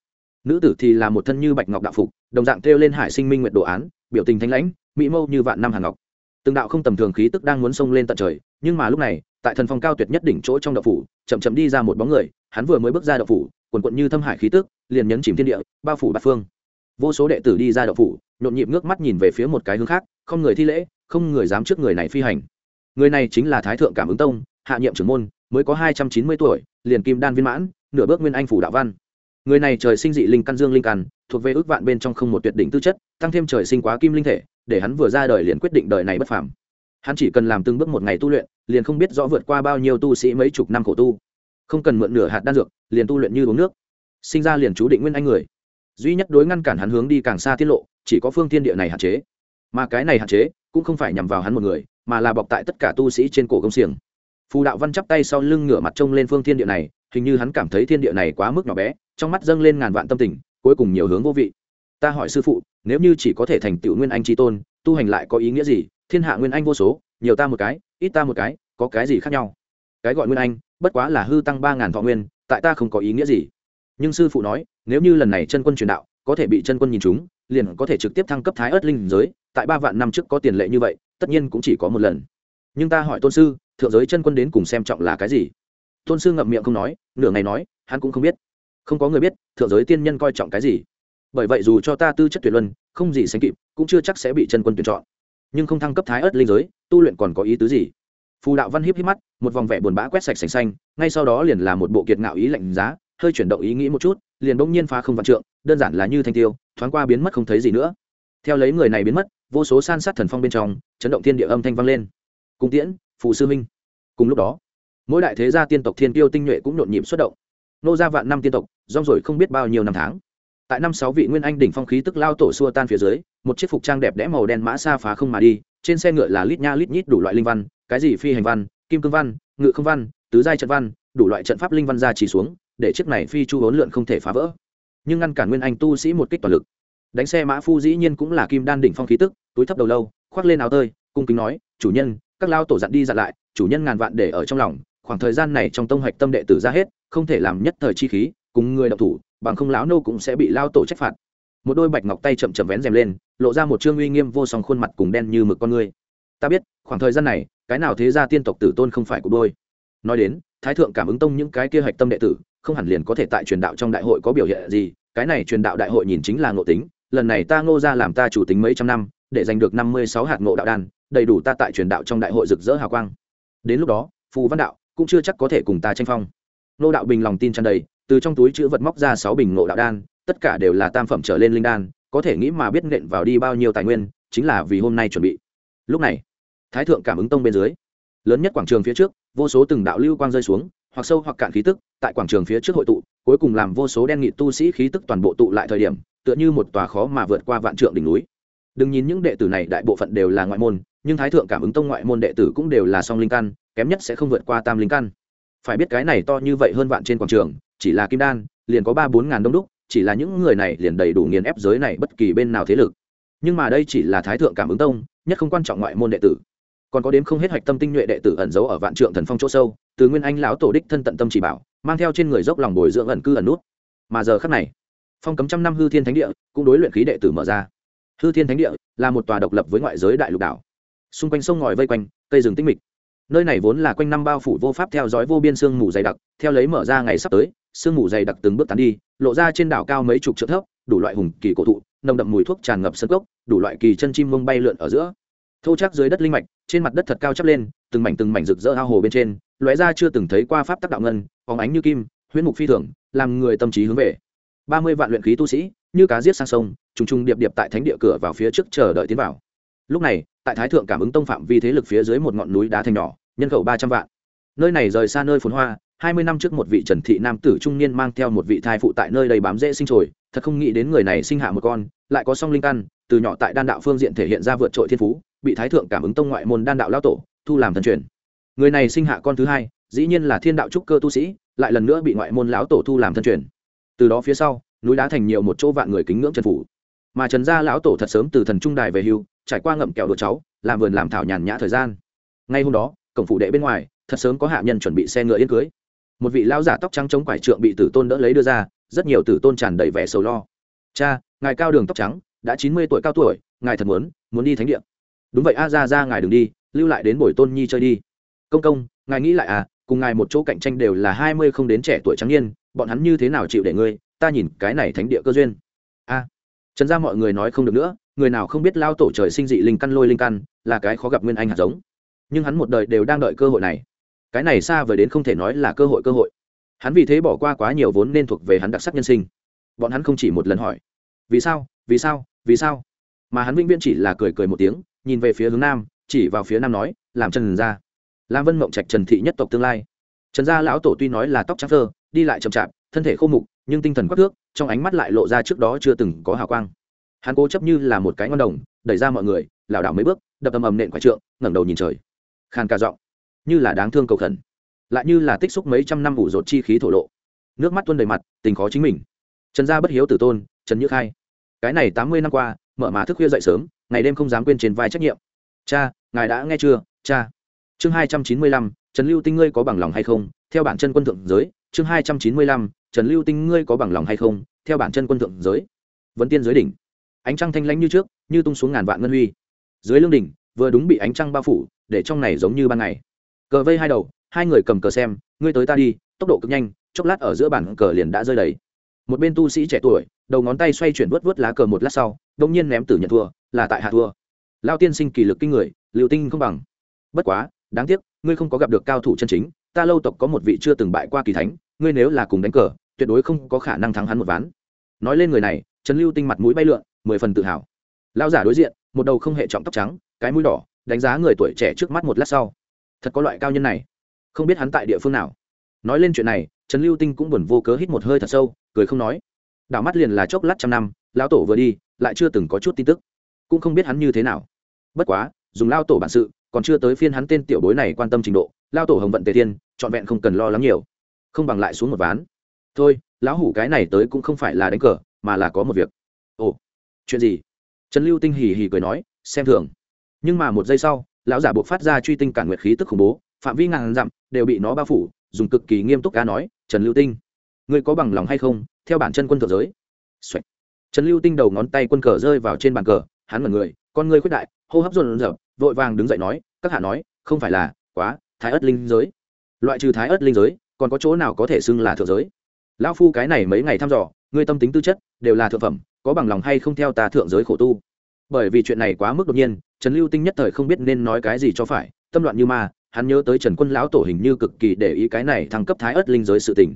Nữ tử thì là một thân như bạch ngọc đạo phục, đồng dạng treo lên hải sinh minh nguyện đồ án, biểu tình thanh lãnh, mỹ mâu như vạn năm hàng ngọc. Từng đạo không tầm thường khí tức đang muốn xông lên tận trời, nhưng mà lúc này, tại thần phong cao tuyệt nhất đỉnh chỗ trong đạo phủ, chậm chậm đi ra một bóng người, hắn vừa mới bước ra đạo phủ, quần quận như thâm hải khí tức, liền nhấn chìm thiên địa, bao phủ bát phương. Vô số đệ tử đi ra đạo phủ, nhộn nhịp ngước mắt nhìn về phía một cái hướng khác, không người thi lễ, không người dám trước người này phi hành người này chính là thái thượng cảm ứng tông, hạ nhiệm trưởng môn, mới có hai trăm chín mươi tuổi, liền kim đan viên mãn, nửa bước nguyên anh phủ đạo văn. Người này trời sinh dị linh căn dương linh căn, thuộc về ước vạn bên trong không một tuyệt đỉnh tư chất, tăng thêm trời sinh quá kim linh thể, để hắn vừa ra đời liền quyết định đời này bất phàm. Hắn chỉ cần làm từng bước một ngày tu luyện, liền không biết rõ vượt qua bao nhiêu tu sĩ mấy chục năm khổ tu. Không cần mượn nửa hạt đan dược, liền tu luyện như uống nước. Sinh ra liền chú định nguyên anh người. Duy nhất đối ngăn cản hắn hướng đi càng xa tiết lộ, chỉ có phương thiên địa này hạn chế. Mà cái này hạn chế, cũng không phải nhằm vào hắn một người mà là bọc tại tất cả tu sĩ trên cổ công xiềng. Phù đạo văn chắp tay sau lưng ngửa mặt trông lên phương thiên địa này, hình như hắn cảm thấy thiên địa này quá mức nhỏ bé, trong mắt dâng lên ngàn vạn tâm tình, cuối cùng nhiều hướng vô vị. Ta hỏi sư phụ, nếu như chỉ có thể thành tựu nguyên anh tri tôn, tu hành lại có ý nghĩa gì? Thiên hạ nguyên anh vô số, nhiều ta một cái, ít ta một cái, có cái gì khác nhau? Cái gọi nguyên anh, bất quá là hư tăng ba ngàn thọ nguyên, tại ta không có ý nghĩa gì. Nhưng sư phụ nói, nếu như lần này chân quân truyền đạo, có thể bị chân quân nhìn chúng liền có thể trực tiếp thăng cấp thái ớt linh giới, tại ba vạn năm trước có tiền lệ như vậy tất nhiên cũng chỉ có một lần. Nhưng ta hỏi tôn sư, thượng giới chân quân đến cùng xem trọng là cái gì? Tôn sư ngậm miệng không nói, nửa ngày nói, hắn cũng không biết. Không có người biết, thượng giới tiên nhân coi trọng cái gì. Bởi vậy dù cho ta tư chất tuyệt luân, không gì sánh kịp, cũng chưa chắc sẽ bị chân quân tuyển chọn. Nhưng không thăng cấp thái ớt linh giới, tu luyện còn có ý tứ gì? Phù đạo văn hiếp hiếp mắt, một vòng vẻ buồn bã quét sạch sành xanh, ngay sau đó liền là một bộ kiệt ngạo ý lạnh giá, hơi chuyển động ý nghĩ một chút, liền bỗng nhiên phá không vạn trượng, đơn giản là như thanh tiêu, thoáng qua biến mất không thấy gì nữa. Theo lấy người này biến mất vô số san sát thần phong bên trong, chấn động thiên địa âm thanh vang lên. Cung tiễn phụ sư minh cùng lúc đó, mỗi đại thế gia tiên tộc thiên tiêu tinh nhuệ cũng nhộn nhịp xuất động. Nô gia vạn năm tiên tộc, rong rồi không biết bao nhiêu năm tháng. Tại năm sáu vị nguyên anh đỉnh phong khí tức lao tổ xua tan phía dưới, một chiếc phục trang đẹp đẽ màu đen mã xa phá không mà đi, trên xe ngựa là lít nha lít nhít đủ loại linh văn, cái gì phi hành văn, kim cương văn, ngự không văn, tứ giai trận văn, đủ loại trận pháp linh văn ra chỉ xuống, để chiếc này phi chu hốn lượn không thể phá vỡ. Nhưng ngăn cản nguyên anh tu sĩ một kích toàn lực đánh xe mã phu dĩ nhiên cũng là kim đan đỉnh phong khí tức, túi thấp đầu lâu, khoác lên áo tơi, cung kính nói, chủ nhân, các lao tổ dặn đi dặn lại, chủ nhân ngàn vạn để ở trong lòng, khoảng thời gian này trong tông hạch tâm đệ tử ra hết, không thể làm nhất thời chi khí, cùng người đọc thủ, bằng không lão nô cũng sẽ bị lao tổ trách phạt. Một đôi bạch ngọc tay chậm chậm vén rèm lên, lộ ra một trương uy nghiêm vô song khuôn mặt cùng đen như mực con người. Ta biết, khoảng thời gian này, cái nào thế ra tiên tộc tử tôn không phải của đôi nói đến, thái thượng cảm ứng tông những cái kia hạch tâm đệ tử, không hẳn liền có thể tại truyền đạo trong đại hội có biểu hiện gì, cái này truyền đạo đại hội nhìn chính là ngộ tính lần này ta ngô ra làm ta chủ tính mấy trăm năm, để giành được năm mươi sáu hạt ngộ đạo đan, đầy đủ ta tại truyền đạo trong đại hội rực rỡ hào quang. Đến lúc đó, phù văn đạo cũng chưa chắc có thể cùng ta tranh phong. Ngô đạo bình lòng tin tràn đầy, từ trong túi chữ vật móc ra sáu bình ngộ đạo đan, tất cả đều là tam phẩm trở lên linh đan, có thể nghĩ mà biết nện vào đi bao nhiêu tài nguyên, chính là vì hôm nay chuẩn bị. Lúc này, thái thượng cảm ứng tông bên dưới, lớn nhất quảng trường phía trước, vô số từng đạo lưu quang rơi xuống, hoặc sâu hoặc cạn khí tức, tại quảng trường phía trước hội tụ, cuối cùng làm vô số đen nghị tu sĩ khí tức toàn bộ tụ lại thời điểm tựa như một tòa khó mà vượt qua vạn trượng đỉnh núi. Đừng nhìn những đệ tử này, đại bộ phận đều là ngoại môn, nhưng thái thượng cảm ứng tông ngoại môn đệ tử cũng đều là song linh căn, kém nhất sẽ không vượt qua tam linh căn. Phải biết cái này to như vậy hơn vạn trên quảng trường, chỉ là kim đan, liền có ba bốn ngàn đông đúc, chỉ là những người này liền đầy đủ nghiền ép giới này bất kỳ bên nào thế lực. Nhưng mà đây chỉ là thái thượng cảm ứng tông, nhất không quan trọng ngoại môn đệ tử. Còn có đếm không hết hạch tâm tinh nhuệ đệ tử ẩn giấu ở vạn trượng thần phong chỗ sâu, từ nguyên anh lão tổ đích thân tận tâm chỉ bảo, mang theo trên người dốc lòng bồi dưỡng ẩn cư ẩn nút. Mà giờ khắc này phong cấm trăm năm hư thiên thánh địa, cũng đối luyện khí đệ tử mở ra. Hư thiên thánh địa là một tòa độc lập với ngoại giới đại lục đảo. Xung quanh sông ngòi vây quanh, cây rừng tinh mịch. Nơi này vốn là quanh năm bao phủ vô pháp theo dõi vô biên sương mù dày đặc, theo lấy mở ra ngày sắp tới, sương mù dày đặc từng bước tán đi, lộ ra trên đảo cao mấy chục trượng thấp, đủ loại hùng kỳ cổ thụ, nồng đậm mùi thuốc tràn ngập sân gốc đủ loại kỳ chân chim mông bay lượn ở giữa. Thô chắc dưới đất linh mạch, trên mặt đất thật cao chắp lên, từng mảnh từng mảnh rực rỡ ao hồ bên trên, lóe ra chưa từng thấy qua pháp tắc đạo ngân, phóng ánh như kim, huyễn mục phi thường, làm người tâm trí hướng về ba mươi vạn luyện khí tu sĩ, như cá giết sang sông, trùng trùng điệp điệp tại thánh địa cửa vào phía trước chờ đợi tiến vào. Lúc này, tại thái thượng cảm ứng tông phạm vi thế lực phía dưới một ngọn núi đá thành nhỏ, nhân khẩu ba trăm vạn. Nơi này rời xa nơi phồn hoa, hai mươi năm trước một vị trần thị nam tử trung niên mang theo một vị thai phụ tại nơi đầy bám dễ sinh trồi, thật không nghĩ đến người này sinh hạ một con, lại có song linh căn, từ nhỏ tại đan đạo phương diện thể hiện ra vượt trội thiên phú, bị thái thượng cảm ứng tông ngoại môn đan đạo lao tổ, thu làm thần truyền. Người này sinh hạ con thứ hai, dĩ nhiên là thiên đạo trúc cơ tu sĩ, lại lần nữa bị ngoại môn lão tổ thu làm thân truyền từ đó phía sau, núi đá thành nhiều một chỗ vạn người kính ngưỡng trần phủ. Mà trần gia lão tổ thật sớm từ thần trung đài về hưu, trải qua ngậm kẹo đồ cháu, làm vườn làm thảo nhàn nhã thời gian. Ngay hôm đó, cổng phủ đệ bên ngoài, thật sớm có hạ nhân chuẩn bị xe ngựa yên cưới. Một vị lão giả tóc trắng chống quải trượng bị tử tôn đỡ lấy đưa ra, rất nhiều tử tôn tràn đầy vẻ sầu lo. Cha, ngài cao đường tóc trắng, đã chín mươi tuổi cao tuổi, ngài thật muốn muốn đi thánh địa. Đúng vậy, a, ra ra, ngài đừng đi, lưu lại đến buổi tôn nhi chơi đi. Công công, ngài nghĩ lại à cùng ngài một chỗ cạnh tranh đều là hai mươi không đến trẻ tuổi trắng niên bọn hắn như thế nào chịu để ngươi, ta nhìn cái này thánh địa cơ duyên. A, trần gia mọi người nói không được nữa, người nào không biết lao tổ trời sinh dị linh căn lôi linh căn là cái khó gặp nguyên anh hạt giống. Nhưng hắn một đời đều đang đợi cơ hội này. Cái này xa vời đến không thể nói là cơ hội cơ hội. Hắn vì thế bỏ qua quá nhiều vốn nên thuộc về hắn đặc sắc nhân sinh. Bọn hắn không chỉ một lần hỏi, vì sao vì sao vì sao? Mà hắn vĩnh viễn chỉ là cười cười một tiếng, nhìn về phía hướng nam, chỉ vào phía nam nói, làm trần gia. Lam vân mộng trạch trần thị nhất tộc tương lai. Trần gia lão tổ tuy nói là tóc trắng thơ đi lại chậm chạp, thân thể khô mục, nhưng tinh thần quắc thước, trong ánh mắt lại lộ ra trước đó chưa từng có hào quang. Hắn cố chấp như là một cái ngon đồng, đẩy ra mọi người, lảo đảo mấy bước, đập ầm ầm nện quả trượng, ngẩng đầu nhìn trời. Khàn cả giọng, như là đáng thương cầu khẩn, lại như là tích xúc mấy trăm năm ủ rột chi khí thổ lộ. Nước mắt tuôn đầy mặt, tình khó chính mình. Trần gia bất hiếu tử tôn, trần như khai. Cái này tám mươi năm qua, mở mà thức khuya dậy sớm, ngày đêm không dám quên trên vai trách nhiệm. Cha, ngài đã nghe chưa? Cha. Chương hai trăm chín mươi lăm, trần lưu tinh ngươi có bằng lòng hay không? Theo bản chân quân thượng giới chương hai trăm chín mươi lăm, trần lưu tinh, ngươi có bằng lòng hay không? Theo bản chân quân thượng giới, vấn tiên giới đỉnh, ánh trăng thanh lãnh như trước, như tung xuống ngàn vạn ngân huy. Dưới lương đỉnh, vừa đúng bị ánh trăng bao phủ, để trong này giống như ban ngày. Cờ vây hai đầu, hai người cầm cờ xem, ngươi tới ta đi, tốc độ cực nhanh, chốc lát ở giữa bản cờ liền đã rơi đầy. Một bên tu sĩ trẻ tuổi, đầu ngón tay xoay chuyển vớt vớt lá cờ một lát sau đông nhiên ném tử nhận thua, là tại hạ thua. Lao tiên sinh kỳ lực kinh người liệu tinh không bằng. Bất quá, đáng tiếc, ngươi không có gặp được cao thủ chân chính, ta lâu tộc có một vị chưa từng bại qua kỳ thánh ngươi nếu là cùng đánh cờ, tuyệt đối không có khả năng thắng hắn một ván. Nói lên người này, trần lưu tinh mặt mũi bay lượn, mười phần tự hào. Lão giả đối diện, một đầu không hệ trọng tóc trắng, cái mũi đỏ, đánh giá người tuổi trẻ trước mắt một lát sau. Thật có loại cao nhân này. Không biết hắn tại địa phương nào. Nói lên chuyện này, trần lưu tinh cũng buồn vô cớ hít một hơi thật sâu, cười không nói. Đảo mắt liền là chốc lát trăm năm, lão tổ vừa đi, lại chưa từng có chút tin tức. Cũng không biết hắn như thế nào. Bất quá, dùng lao tổ bản sự, còn chưa tới phiên hắn tên tiểu bối này quan tâm trình độ lao tổ hồng vận tề thiên, trọn vẹn không cần lo lắng nhiều không bằng lại xuống một ván. Thôi, lão hủ cái này tới cũng không phải là đánh cờ, mà là có một việc. Ồ, chuyện gì? Trần lưu tinh hì hì cười nói, xem thường. Nhưng mà một giây sau, lão giả buộc phát ra truy tinh cản nguyệt khí tức khủng bố, phạm vi ngàn dặm đều bị nó bao phủ, dùng cực kỳ nghiêm túc cá nói, trần lưu tinh, ngươi có bằng lòng hay không? Theo bản chân quân thượng giới、Xoạch. trần lưu tinh đầu ngón tay quân cờ rơi vào trên bàn cờ, hắn mật người, con ngươi khuyết đại, hô hấp rộn rợp vội vàng đứng dậy nói, các hạ nói, không phải là quá thái ớt linh giới. Loại trừ thái ớt linh giới còn có chỗ nào có thể xưng là thượng giới? Lão phu cái này mấy ngày thăm dò, ngươi tâm tính tư chất đều là thượng phẩm, có bằng lòng hay không theo ta thượng giới khổ tu? Bởi vì chuyện này quá mức đột nhiên, trần lưu tinh nhất thời không biết nên nói cái gì cho phải, tâm loạn như ma, hắn nhớ tới trần quân lão tổ hình như cực kỳ để ý cái này thăng cấp thái ớt linh giới sự tình.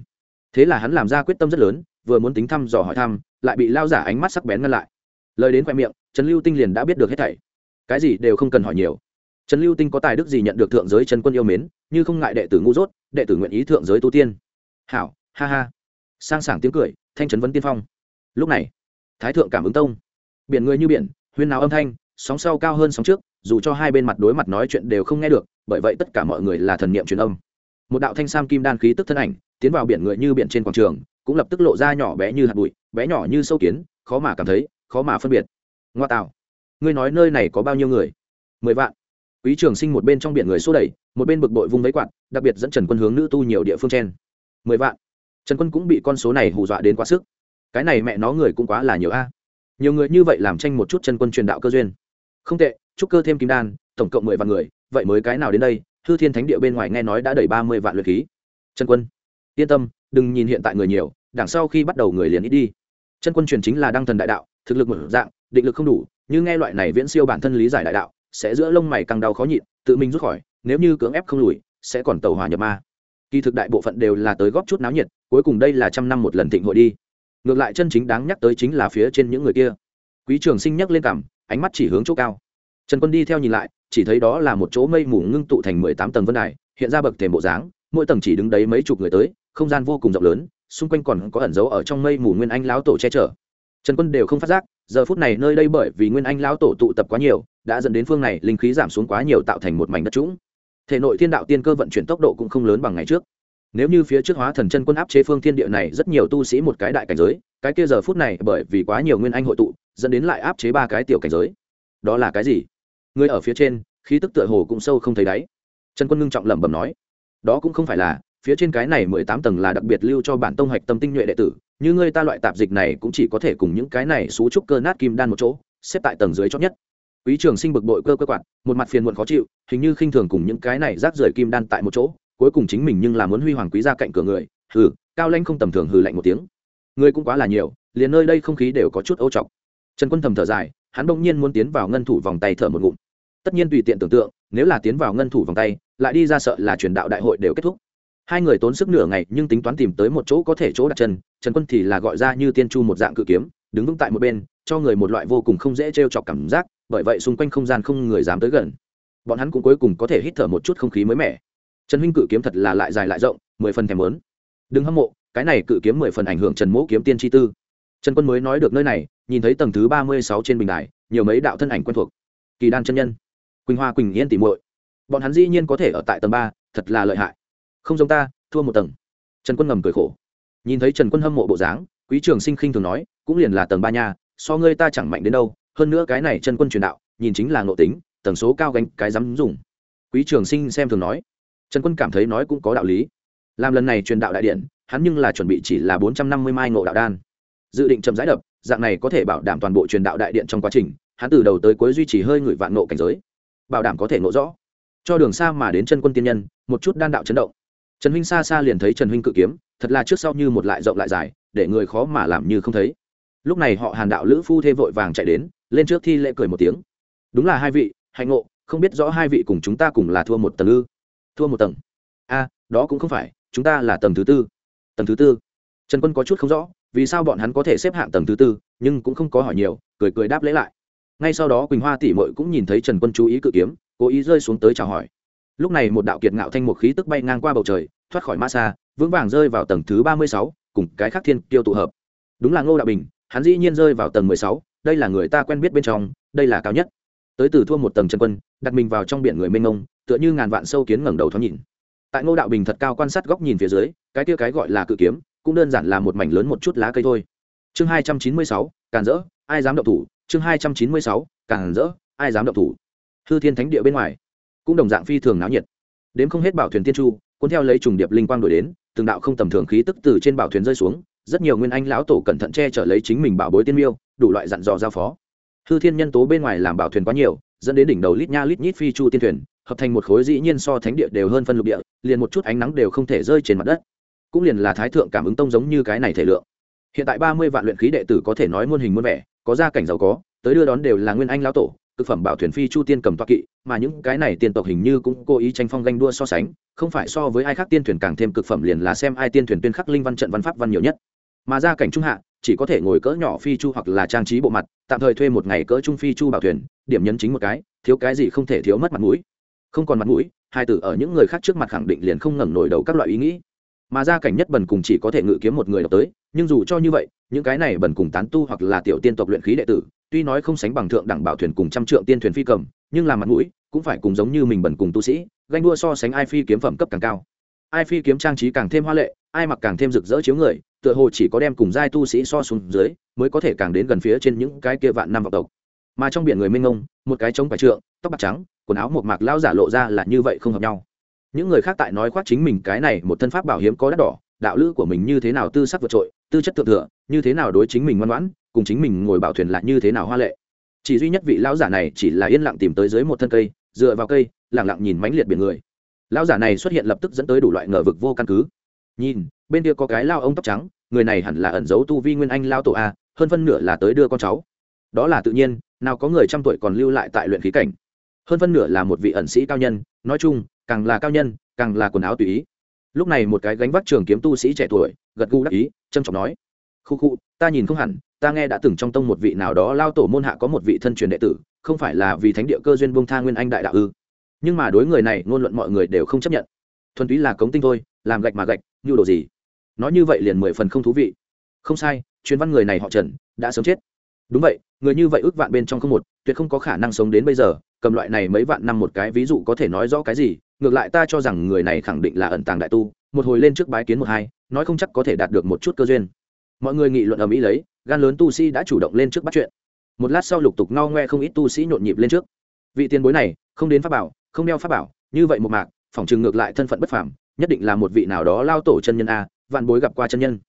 Thế là hắn làm ra quyết tâm rất lớn, vừa muốn tính thăm dò hỏi thăm, lại bị lao giả ánh mắt sắc bén ngăn lại. Lời đến khoe miệng, trần lưu tinh liền đã biết được hết thảy. Cái gì đều không cần hỏi nhiều. Trần lưu tinh có tài đức gì nhận được thượng giới trần quân yêu mến, như không ngại đệ tử ngu dốt đệ tử nguyện ý thượng giới tu tiên. Hảo, ha ha. Sang sảng tiếng cười, thanh trấn vấn tiên phong. Lúc này, thái thượng cảm ứng tông. Biển người như biển, huyên nào âm thanh, sóng sau cao hơn sóng trước, dù cho hai bên mặt đối mặt nói chuyện đều không nghe được, bởi vậy tất cả mọi người là thần niệm truyền âm. Một đạo thanh sam kim đan khí tức thân ảnh, tiến vào biển người như biển trên quảng trường, cũng lập tức lộ ra nhỏ bé như hạt bụi, bé nhỏ như sâu kiến, khó mà cảm thấy, khó mà phân biệt. Ngoa tạo, ngươi nói nơi này có bao nhiêu người? Mười vạn quý trường sinh một bên trong biển người xô đẩy, một bên bực bội vung mấy quạt, đặc biệt dẫn trần quân hướng nữ tu nhiều địa phương trên mười vạn. Trần quân cũng bị con số này hù dọa đến quá sức. Cái này mẹ nó người cũng quá là nhiều a. Nhiều người như vậy làm tranh một chút chân quân truyền đạo cơ duyên. Không tệ, chúc cơ thêm kim đan, tổng cộng mười vạn người, vậy mới cái nào đến đây? Hư thiên thánh địa bên ngoài nghe nói đã đẩy ba mươi vạn lượt khí. Chân quân, yên tâm, đừng nhìn hiện tại người nhiều, đằng sau khi bắt đầu người liền ít đi. Chân quân truyền chính là đăng thần đại đạo, thực lực một dạng, định lực không đủ, như nghe loại này viễn siêu bản thân lý giải đại đạo sẽ giữa lông mày càng đau khó nhịn, tự mình rút khỏi, nếu như cưỡng ép không lùi, sẽ còn tàu hỏa nhập ma. Kỳ thực đại bộ phận đều là tới góp chút náo nhiệt, cuối cùng đây là trăm năm một lần thịnh hội đi. Ngược lại chân chính đáng nhắc tới chính là phía trên những người kia. Quý trường sinh nhắc lên cằm, ánh mắt chỉ hướng chỗ cao. Trần quân đi theo nhìn lại, chỉ thấy đó là một chỗ mây mù ngưng tụ thành mười tám tầng vân đài, hiện ra bậc thềm bộ dáng, mỗi tầng chỉ đứng đấy mấy chục người tới, không gian vô cùng rộng lớn, xung quanh còn có ẩn dấu ở trong mây mù nguyên anh lão tổ che chở. Trần quân đều không phát giác, giờ phút này nơi đây bởi vì nguyên anh lão tổ tụ tập quá nhiều đã dẫn đến phương này linh khí giảm xuống quá nhiều tạo thành một mảnh đất trũng. Thể nội thiên đạo tiên cơ vận chuyển tốc độ cũng không lớn bằng ngày trước. Nếu như phía trước hóa thần chân quân áp chế phương thiên địa này, rất nhiều tu sĩ một cái đại cảnh giới, cái kia giờ phút này bởi vì quá nhiều nguyên anh hội tụ, dẫn đến lại áp chế ba cái tiểu cảnh giới. Đó là cái gì? Người ở phía trên, khí tức tựa hồ cũng sâu không thấy đáy. Trần quân ngưng trọng lẩm bẩm nói, đó cũng không phải là, phía trên cái này mười tám tầng là đặc biệt lưu cho bản tông hoạch tâm tinh nhuệ đệ tử, như ngươi ta loại tạp dịch này cũng chỉ có thể cùng những cái này xú trúc cơ nát kim đan một chỗ, xếp tại tầng dưới chót nhất quý trường sinh bực bội cơ cơ quạt, một mặt phiền muộn khó chịu, hình như khinh thường cùng những cái này rác rưởi kim đan tại một chỗ, cuối cùng chính mình nhưng là muốn huy hoàng quý gia cạnh cửa người, hừ, cao lãnh không tầm thường hừ lạnh một tiếng. Người cũng quá là nhiều, liền nơi đây không khí đều có chút ô trọc trần quân thầm thở dài, hắn bỗng nhiên muốn tiến vào ngân thủ vòng tay thở một ngụm. Tất nhiên tùy tiện tưởng tượng, nếu là tiến vào ngân thủ vòng tay, lại đi ra sợ là truyền đạo đại hội đều kết thúc. Hai người tốn sức nửa ngày, nhưng tính toán tìm tới một chỗ có thể chỗ đặt chân, trần quân thì là gọi ra như tiên chu một dạng cự kiếm, đứng vững tại một bên, cho người một loại vô cùng không dễ trêu chọc cảm giác bởi vậy xung quanh không gian không người dám tới gần. Bọn hắn cũng cuối cùng có thể hít thở một chút không khí mới mẻ. Trần huynh cự kiếm thật là lại dài lại rộng, mười phần thèm lớn đừng hâm mộ, cái này cự kiếm mười phần ảnh hưởng trần mỗ kiếm tiên tri tư. Trần quân mới nói được nơi này, nhìn thấy tầng thứ ba mươi sáu trên bình đài, nhiều mấy đạo thân ảnh quen thuộc. Kỳ đan chân nhân, quỳnh hoa quỳnh yên tỉ muội. Bọn hắn dĩ nhiên có thể ở tại tầng ba, thật là lợi hại. Không giống ta, thua một tầng. Trần quân ngầm cười khổ. Nhìn thấy trần quân hâm mộ bộ dáng, quý trường sinh khinh thường nói, cũng liền là tầng ba nha, so ngươi ta chẳng mạnh đến đâu hơn nữa cái này chân quân truyền đạo, nhìn chính là ngộ tính, tần số cao gánh cái dám dùng. Quý trường sinh xem thường nói. Trần quân cảm thấy nói cũng có đạo lý. Làm lần này truyền đạo đại điện, hắn nhưng là chuẩn bị chỉ là bốn trăm năm mươi mai ngộ đạo đan. Dự định chậm rãi đập, dạng này có thể bảo đảm toàn bộ truyền đạo đại điện trong quá trình, hắn từ đầu tới cuối duy trì hơi ngửi vạn nộ cảnh giới. Bảo đảm có thể nộ rõ. Cho đường xa mà đến chân quân tiên nhân, một chút đan đạo chấn động. Trần huynh xa xa liền thấy trần huynh cự kiếm, thật là trước sau như một lại rộng lại dài, để người khó mà làm như không thấy. Lúc này họ hàn đạo lữ phu thê vội vàng chạy đến lên trước thi lễ cười một tiếng. Đúng là hai vị, hạnh ngộ, không biết rõ hai vị cùng chúng ta cùng là thua một tầng ư? Thua một tầng. A, đó cũng không phải, chúng ta là tầng thứ tư. Tầng thứ tư. Trần quân có chút không rõ, vì sao bọn hắn có thể xếp hạng tầng thứ tư, nhưng cũng không có hỏi nhiều, cười cười đáp lễ lại. Ngay sau đó quỳnh hoa tỷ mội cũng nhìn thấy trần quân chú ý cự kiếm, cố ý rơi xuống tới chào hỏi. Lúc này một đạo kiệt ngạo thanh một khí tức bay ngang qua bầu trời, thoát khỏi ma xa vững vàng rơi vào tầng thứ ba mươi sáu, cùng cái khác thiên tiêu tụ hợp. Đúng là ngô đạo bình, hắn dĩ nhiên rơi vào tầng mười sáu đây là người ta quen biết bên trong, đây là cao nhất. Tới từ thua một tầng chân quân, đặt mình vào trong biển người mênh mông, tựa như ngàn vạn sâu kiến ngẩng đầu thoáng nhìn. Tại ngô đạo bình thật cao quan sát góc nhìn phía dưới, cái kia cái gọi là cự kiếm, cũng đơn giản là một mảnh lớn một chút lá cây thôi. Chương hai trăm chín mươi sáu, càn rỡ ai dám động thủ? Chương hai trăm chín mươi sáu, càn rỡ ai dám động thủ? Hư thiên thánh địa bên ngoài, cũng đồng dạng phi thường náo nhiệt. Đến không hết bảo thuyền tiên chu, cuốn theo lấy trùng điệp linh quang đổi đến, từng đạo không tầm thường khí tức từ trên bảo thuyền rơi xuống rất nhiều nguyên anh lão tổ cẩn thận che chở lấy chính mình bảo bối tiên miêu, đủ loại dặn dò giao phó. Hư thiên nhân tố bên ngoài làm bảo thuyền quá nhiều, dẫn đến đỉnh đầu lít nha lít nhít phi chu tiên thuyền, hợp thành một khối dĩ nhiên so thánh địa đều hơn phân lục địa, liền một chút ánh nắng đều không thể rơi trên mặt đất. Cũng liền là thái thượng cảm ứng tông giống như cái này thể lượng. Hiện tại ba mươi vạn luyện khí đệ tử có thể nói muôn hình muôn vẻ, có gia cảnh giàu có, tới đưa đón đều là nguyên anh lão tổ thực phẩm bảo thuyền phi chu tiên cầm toa kỵ, mà những cái này tiên tộc hình như cũng cố ý tranh phong ganh đua so sánh, không phải so với ai khác tiên thuyền càng thêm cực phẩm liền là xem ai tiên thuyền tuyên khắc linh văn trận văn pháp văn nhiều nhất mà gia cảnh trung hạ, chỉ có thể ngồi cỡ nhỏ phi chu hoặc là trang trí bộ mặt, tạm thời thuê một ngày cỡ trung phi chu bảo thuyền, điểm nhấn chính một cái, thiếu cái gì không thể thiếu mất mặt mũi. Không còn mặt mũi, hai tử ở những người khác trước mặt khẳng định liền không ngẩng nổi đầu các loại ý nghĩ. Mà gia cảnh nhất bần cùng chỉ có thể ngự kiếm một người đọc tới, nhưng dù cho như vậy, những cái này bần cùng tán tu hoặc là tiểu tiên tộc luyện khí đệ tử, tuy nói không sánh bằng thượng đẳng bảo thuyền cùng trăm trượng tiên thuyền phi cầm, nhưng làm mặt mũi, cũng phải cùng giống như mình bần cùng tu sĩ, ganh đua so sánh ai phi kiếm phẩm cấp càng cao. Ai phi kiếm trang trí càng thêm hoa lệ, ai mặc càng thêm rực rỡ chiếu người tựa hồ chỉ có đem cùng giai tu sĩ so xuống dưới, mới có thể càng đến gần phía trên những cái kia vạn năm vọng tộc. Mà trong biển người minh ngông một cái trống phải trượng, tóc bạc trắng, quần áo một mạc lao giả lộ ra là như vậy không hợp nhau. Những người khác tại nói khoác chính mình cái này một thân pháp bảo hiếm có đắt đỏ, đạo lữ của mình như thế nào tư sắc vượt trội, tư chất thượng thừa, như thế nào đối chính mình ngoan ngoãn, cùng chính mình ngồi bảo thuyền lại như thế nào hoa lệ. Chỉ duy nhất vị lão giả này chỉ là yên lặng tìm tới dưới một thân cây, dựa vào cây lẳng lặng nhìn mãnh liệt biển người. Lão giả này xuất hiện lập tức dẫn tới đủ loại ngờ vực vô căn cứ nhìn, bên kia có cái lao ông tóc trắng, người này hẳn là ẩn giấu tu vi nguyên anh lao tổ a, hơn phân nửa là tới đưa con cháu. Đó là tự nhiên, nào có người trăm tuổi còn lưu lại tại luyện khí cảnh. Hơn phân nửa là một vị ẩn sĩ cao nhân, nói chung, càng là cao nhân, càng là quần áo tùy ý. Lúc này một cái gánh vác trường kiếm tu sĩ trẻ tuổi, gật gù đắc ý trâm trọng nói, khu khu, ta nhìn không hẳn, ta nghe đã từng trong tông một vị nào đó lao tổ môn hạ có một vị thân truyền đệ tử, không phải là vì thánh địa cơ duyên bông tha nguyên anh đại đạo ư? Nhưng mà đối người này, ngôn luận mọi người đều không chấp nhận. Thuần túy là cống tinh thôi, làm gạch mà gạch như đồ gì? Nói như vậy liền mười phần không thú vị. Không sai, chuyên văn người này họ trần, đã sớm chết. Đúng vậy, người như vậy ước vạn bên trong không một, tuyệt không có khả năng sống đến bây giờ, cầm loại này mấy vạn năm một cái ví dụ có thể nói rõ cái gì, ngược lại ta cho rằng người này khẳng định là ẩn tàng đại tu, một hồi lên trước bái kiến một hai, nói không chắc có thể đạt được một chút cơ duyên. Mọi người nghị luận ở mỹ lấy, gan lớn tu sĩ đã chủ động lên trước bắt chuyện. Một lát sau lục tục ngao ngoe không ít tu sĩ nhộn nhịp lên trước. Vị tiền bối này, không đến pháp bảo, không đeo pháp bảo, như vậy một mạc, phỏng chừng ngược lại thân phận bất phàm nhất định là một vị nào đó lao tổ chân nhân a, vạn bối gặp qua chân nhân.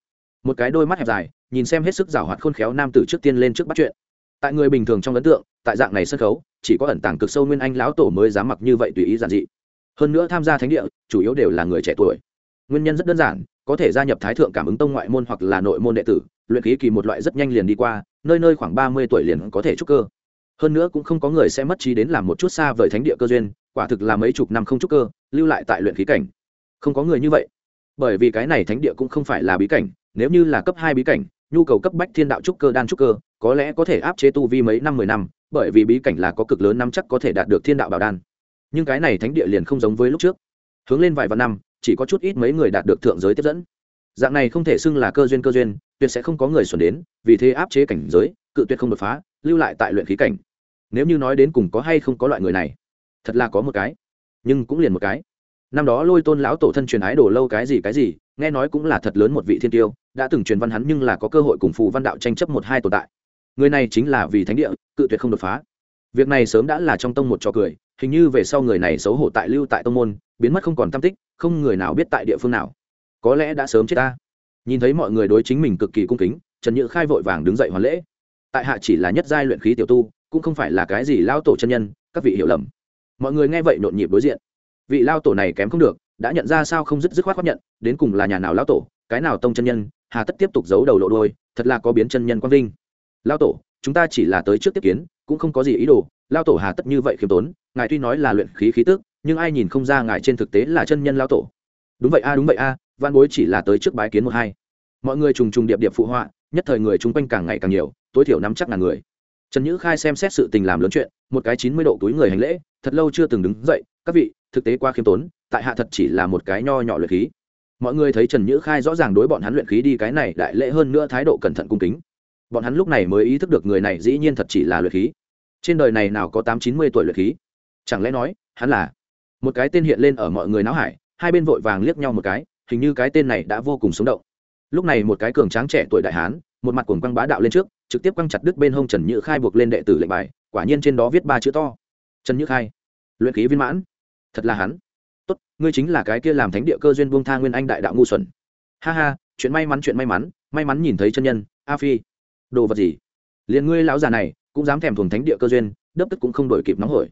Một cái đôi mắt hẹp dài, nhìn xem hết sức giảo hoạt khôn khéo nam tử trước tiên lên trước bắt chuyện. Tại người bình thường trong ấn tượng, tại dạng này sân khấu, chỉ có ẩn tàng cực sâu nguyên anh lão tổ mới dám mặc như vậy tùy ý giản dị. Hơn nữa tham gia thánh địa, chủ yếu đều là người trẻ tuổi. Nguyên nhân rất đơn giản, có thể gia nhập thái thượng cảm ứng tông ngoại môn hoặc là nội môn đệ tử, luyện khí kỳ một loại rất nhanh liền đi qua, nơi nơi khoảng ba mươi tuổi liền có thể trúc cơ. Hơn nữa cũng không có người sẽ mất trí đến làm một chút xa vời thánh địa cơ duyên, quả thực là mấy chục năm không trúc cơ, lưu lại tại luyện khí cảnh không có người như vậy. Bởi vì cái này thánh địa cũng không phải là bí cảnh, nếu như là cấp hai bí cảnh, nhu cầu cấp bách thiên đạo trúc cơ, đan trúc cơ, có lẽ có thể áp chế tu vi mấy năm, mười năm, bởi vì bí cảnh là có cực lớn năm chắc có thể đạt được thiên đạo bảo đan. Nhưng cái này thánh địa liền không giống với lúc trước. Hướng lên vài vạn năm, chỉ có chút ít mấy người đạt được thượng giới tiếp dẫn. Dạng này không thể xưng là cơ duyên cơ duyên, tuyệt sẽ không có người xuẩn đến, vì thế áp chế cảnh giới, cự tuyệt không đột phá, lưu lại tại luyện khí cảnh. Nếu như nói đến cùng có hay không có loại người này, thật là có một cái, nhưng cũng liền một cái năm đó lôi tôn lão tổ thân truyền ái đổ lâu cái gì cái gì, nghe nói cũng là thật lớn một vị thiên tiêu, đã từng truyền văn hắn nhưng là có cơ hội cùng phù văn đạo tranh chấp một hai tồn tại. Người này chính là vì thánh địa, cự tuyệt không đột phá. Việc này sớm đã là trong tông một trò cười, hình như về sau người này xấu hổ tại lưu tại tông môn, biến mất không còn tam tích, không người nào biết tại địa phương nào. Có lẽ đã sớm chết ta. Nhìn thấy mọi người đối chính mình cực kỳ cung kính, trần nhự khai vội vàng đứng dậy hoàn lễ. Tại hạ chỉ là nhất giai luyện khí tiểu tu, cũng không phải là cái gì lao tổ chân nhân, các vị hiểu lầm. Mọi người nghe vậy nhộn nhịp đối diện vị lao tổ này kém không được đã nhận ra sao không dứt dứt khoát khoát nhận đến cùng là nhà nào lao tổ cái nào tông chân nhân hà tất tiếp tục giấu đầu lộ đôi thật là có biến chân nhân quang vinh. Lao tổ chúng ta chỉ là tới trước tiếp kiến cũng không có gì ý đồ lao tổ hà tất như vậy khiêm tốn ngài tuy nói là luyện khí khí tức nhưng ai nhìn không ra ngài trên thực tế là chân nhân lao tổ. Đúng vậy a đúng vậy a à, văn bối chỉ là tới trước bái kiến một hai. Mọi người trùng trùng điệp điệp phụ họa nhất thời người chung quanh càng ngày càng nhiều tối thiểu nắm chắc là người. Trần nhữ khai xem xét sự tình làm lớn chuyện một cái chín mươi độ túi người hành lễ thật lâu chưa từng đứng dậy các vị thực tế qua khiêm tốn, tại hạ thật chỉ là một cái nho nhỏ luyện khí. Mọi người thấy trần nhữ khai rõ ràng đối bọn hắn luyện khí đi cái này đại lễ hơn nữa thái độ cẩn thận cung kính. Bọn hắn lúc này mới ý thức được người này dĩ nhiên thật chỉ là luyện khí. Trên đời này nào có tám chín mươi tuổi luyện khí? Chẳng lẽ nói, hắn là một cái tên hiện lên ở mọi người não hải, hai bên vội vàng liếc nhau một cái, hình như cái tên này đã vô cùng sống động. Lúc này một cái cường tráng trẻ tuổi đại hán, một mặt cuồng quăng bá đạo lên trước, trực tiếp quăng chặt đứt bên hông trần nhữ khai buộc lên đệ tử lệnh bài, quả nhiên trên đó viết ba chữ to. Trần nhữ khai, luyện khí viên mãn thật là hắn. Tốt, ngươi chính là cái kia làm thánh địa cơ duyên buông tha nguyên anh đại đạo ngu xuẩn. Ha ha, chuyện may mắn, chuyện may mắn may mắn nhìn thấy chân nhân, a phi. Đồ vật gì? Liền ngươi lão già này, cũng dám thèm thuồng thánh địa cơ duyên, đớp tức cũng không đổi kịp nóng hổi.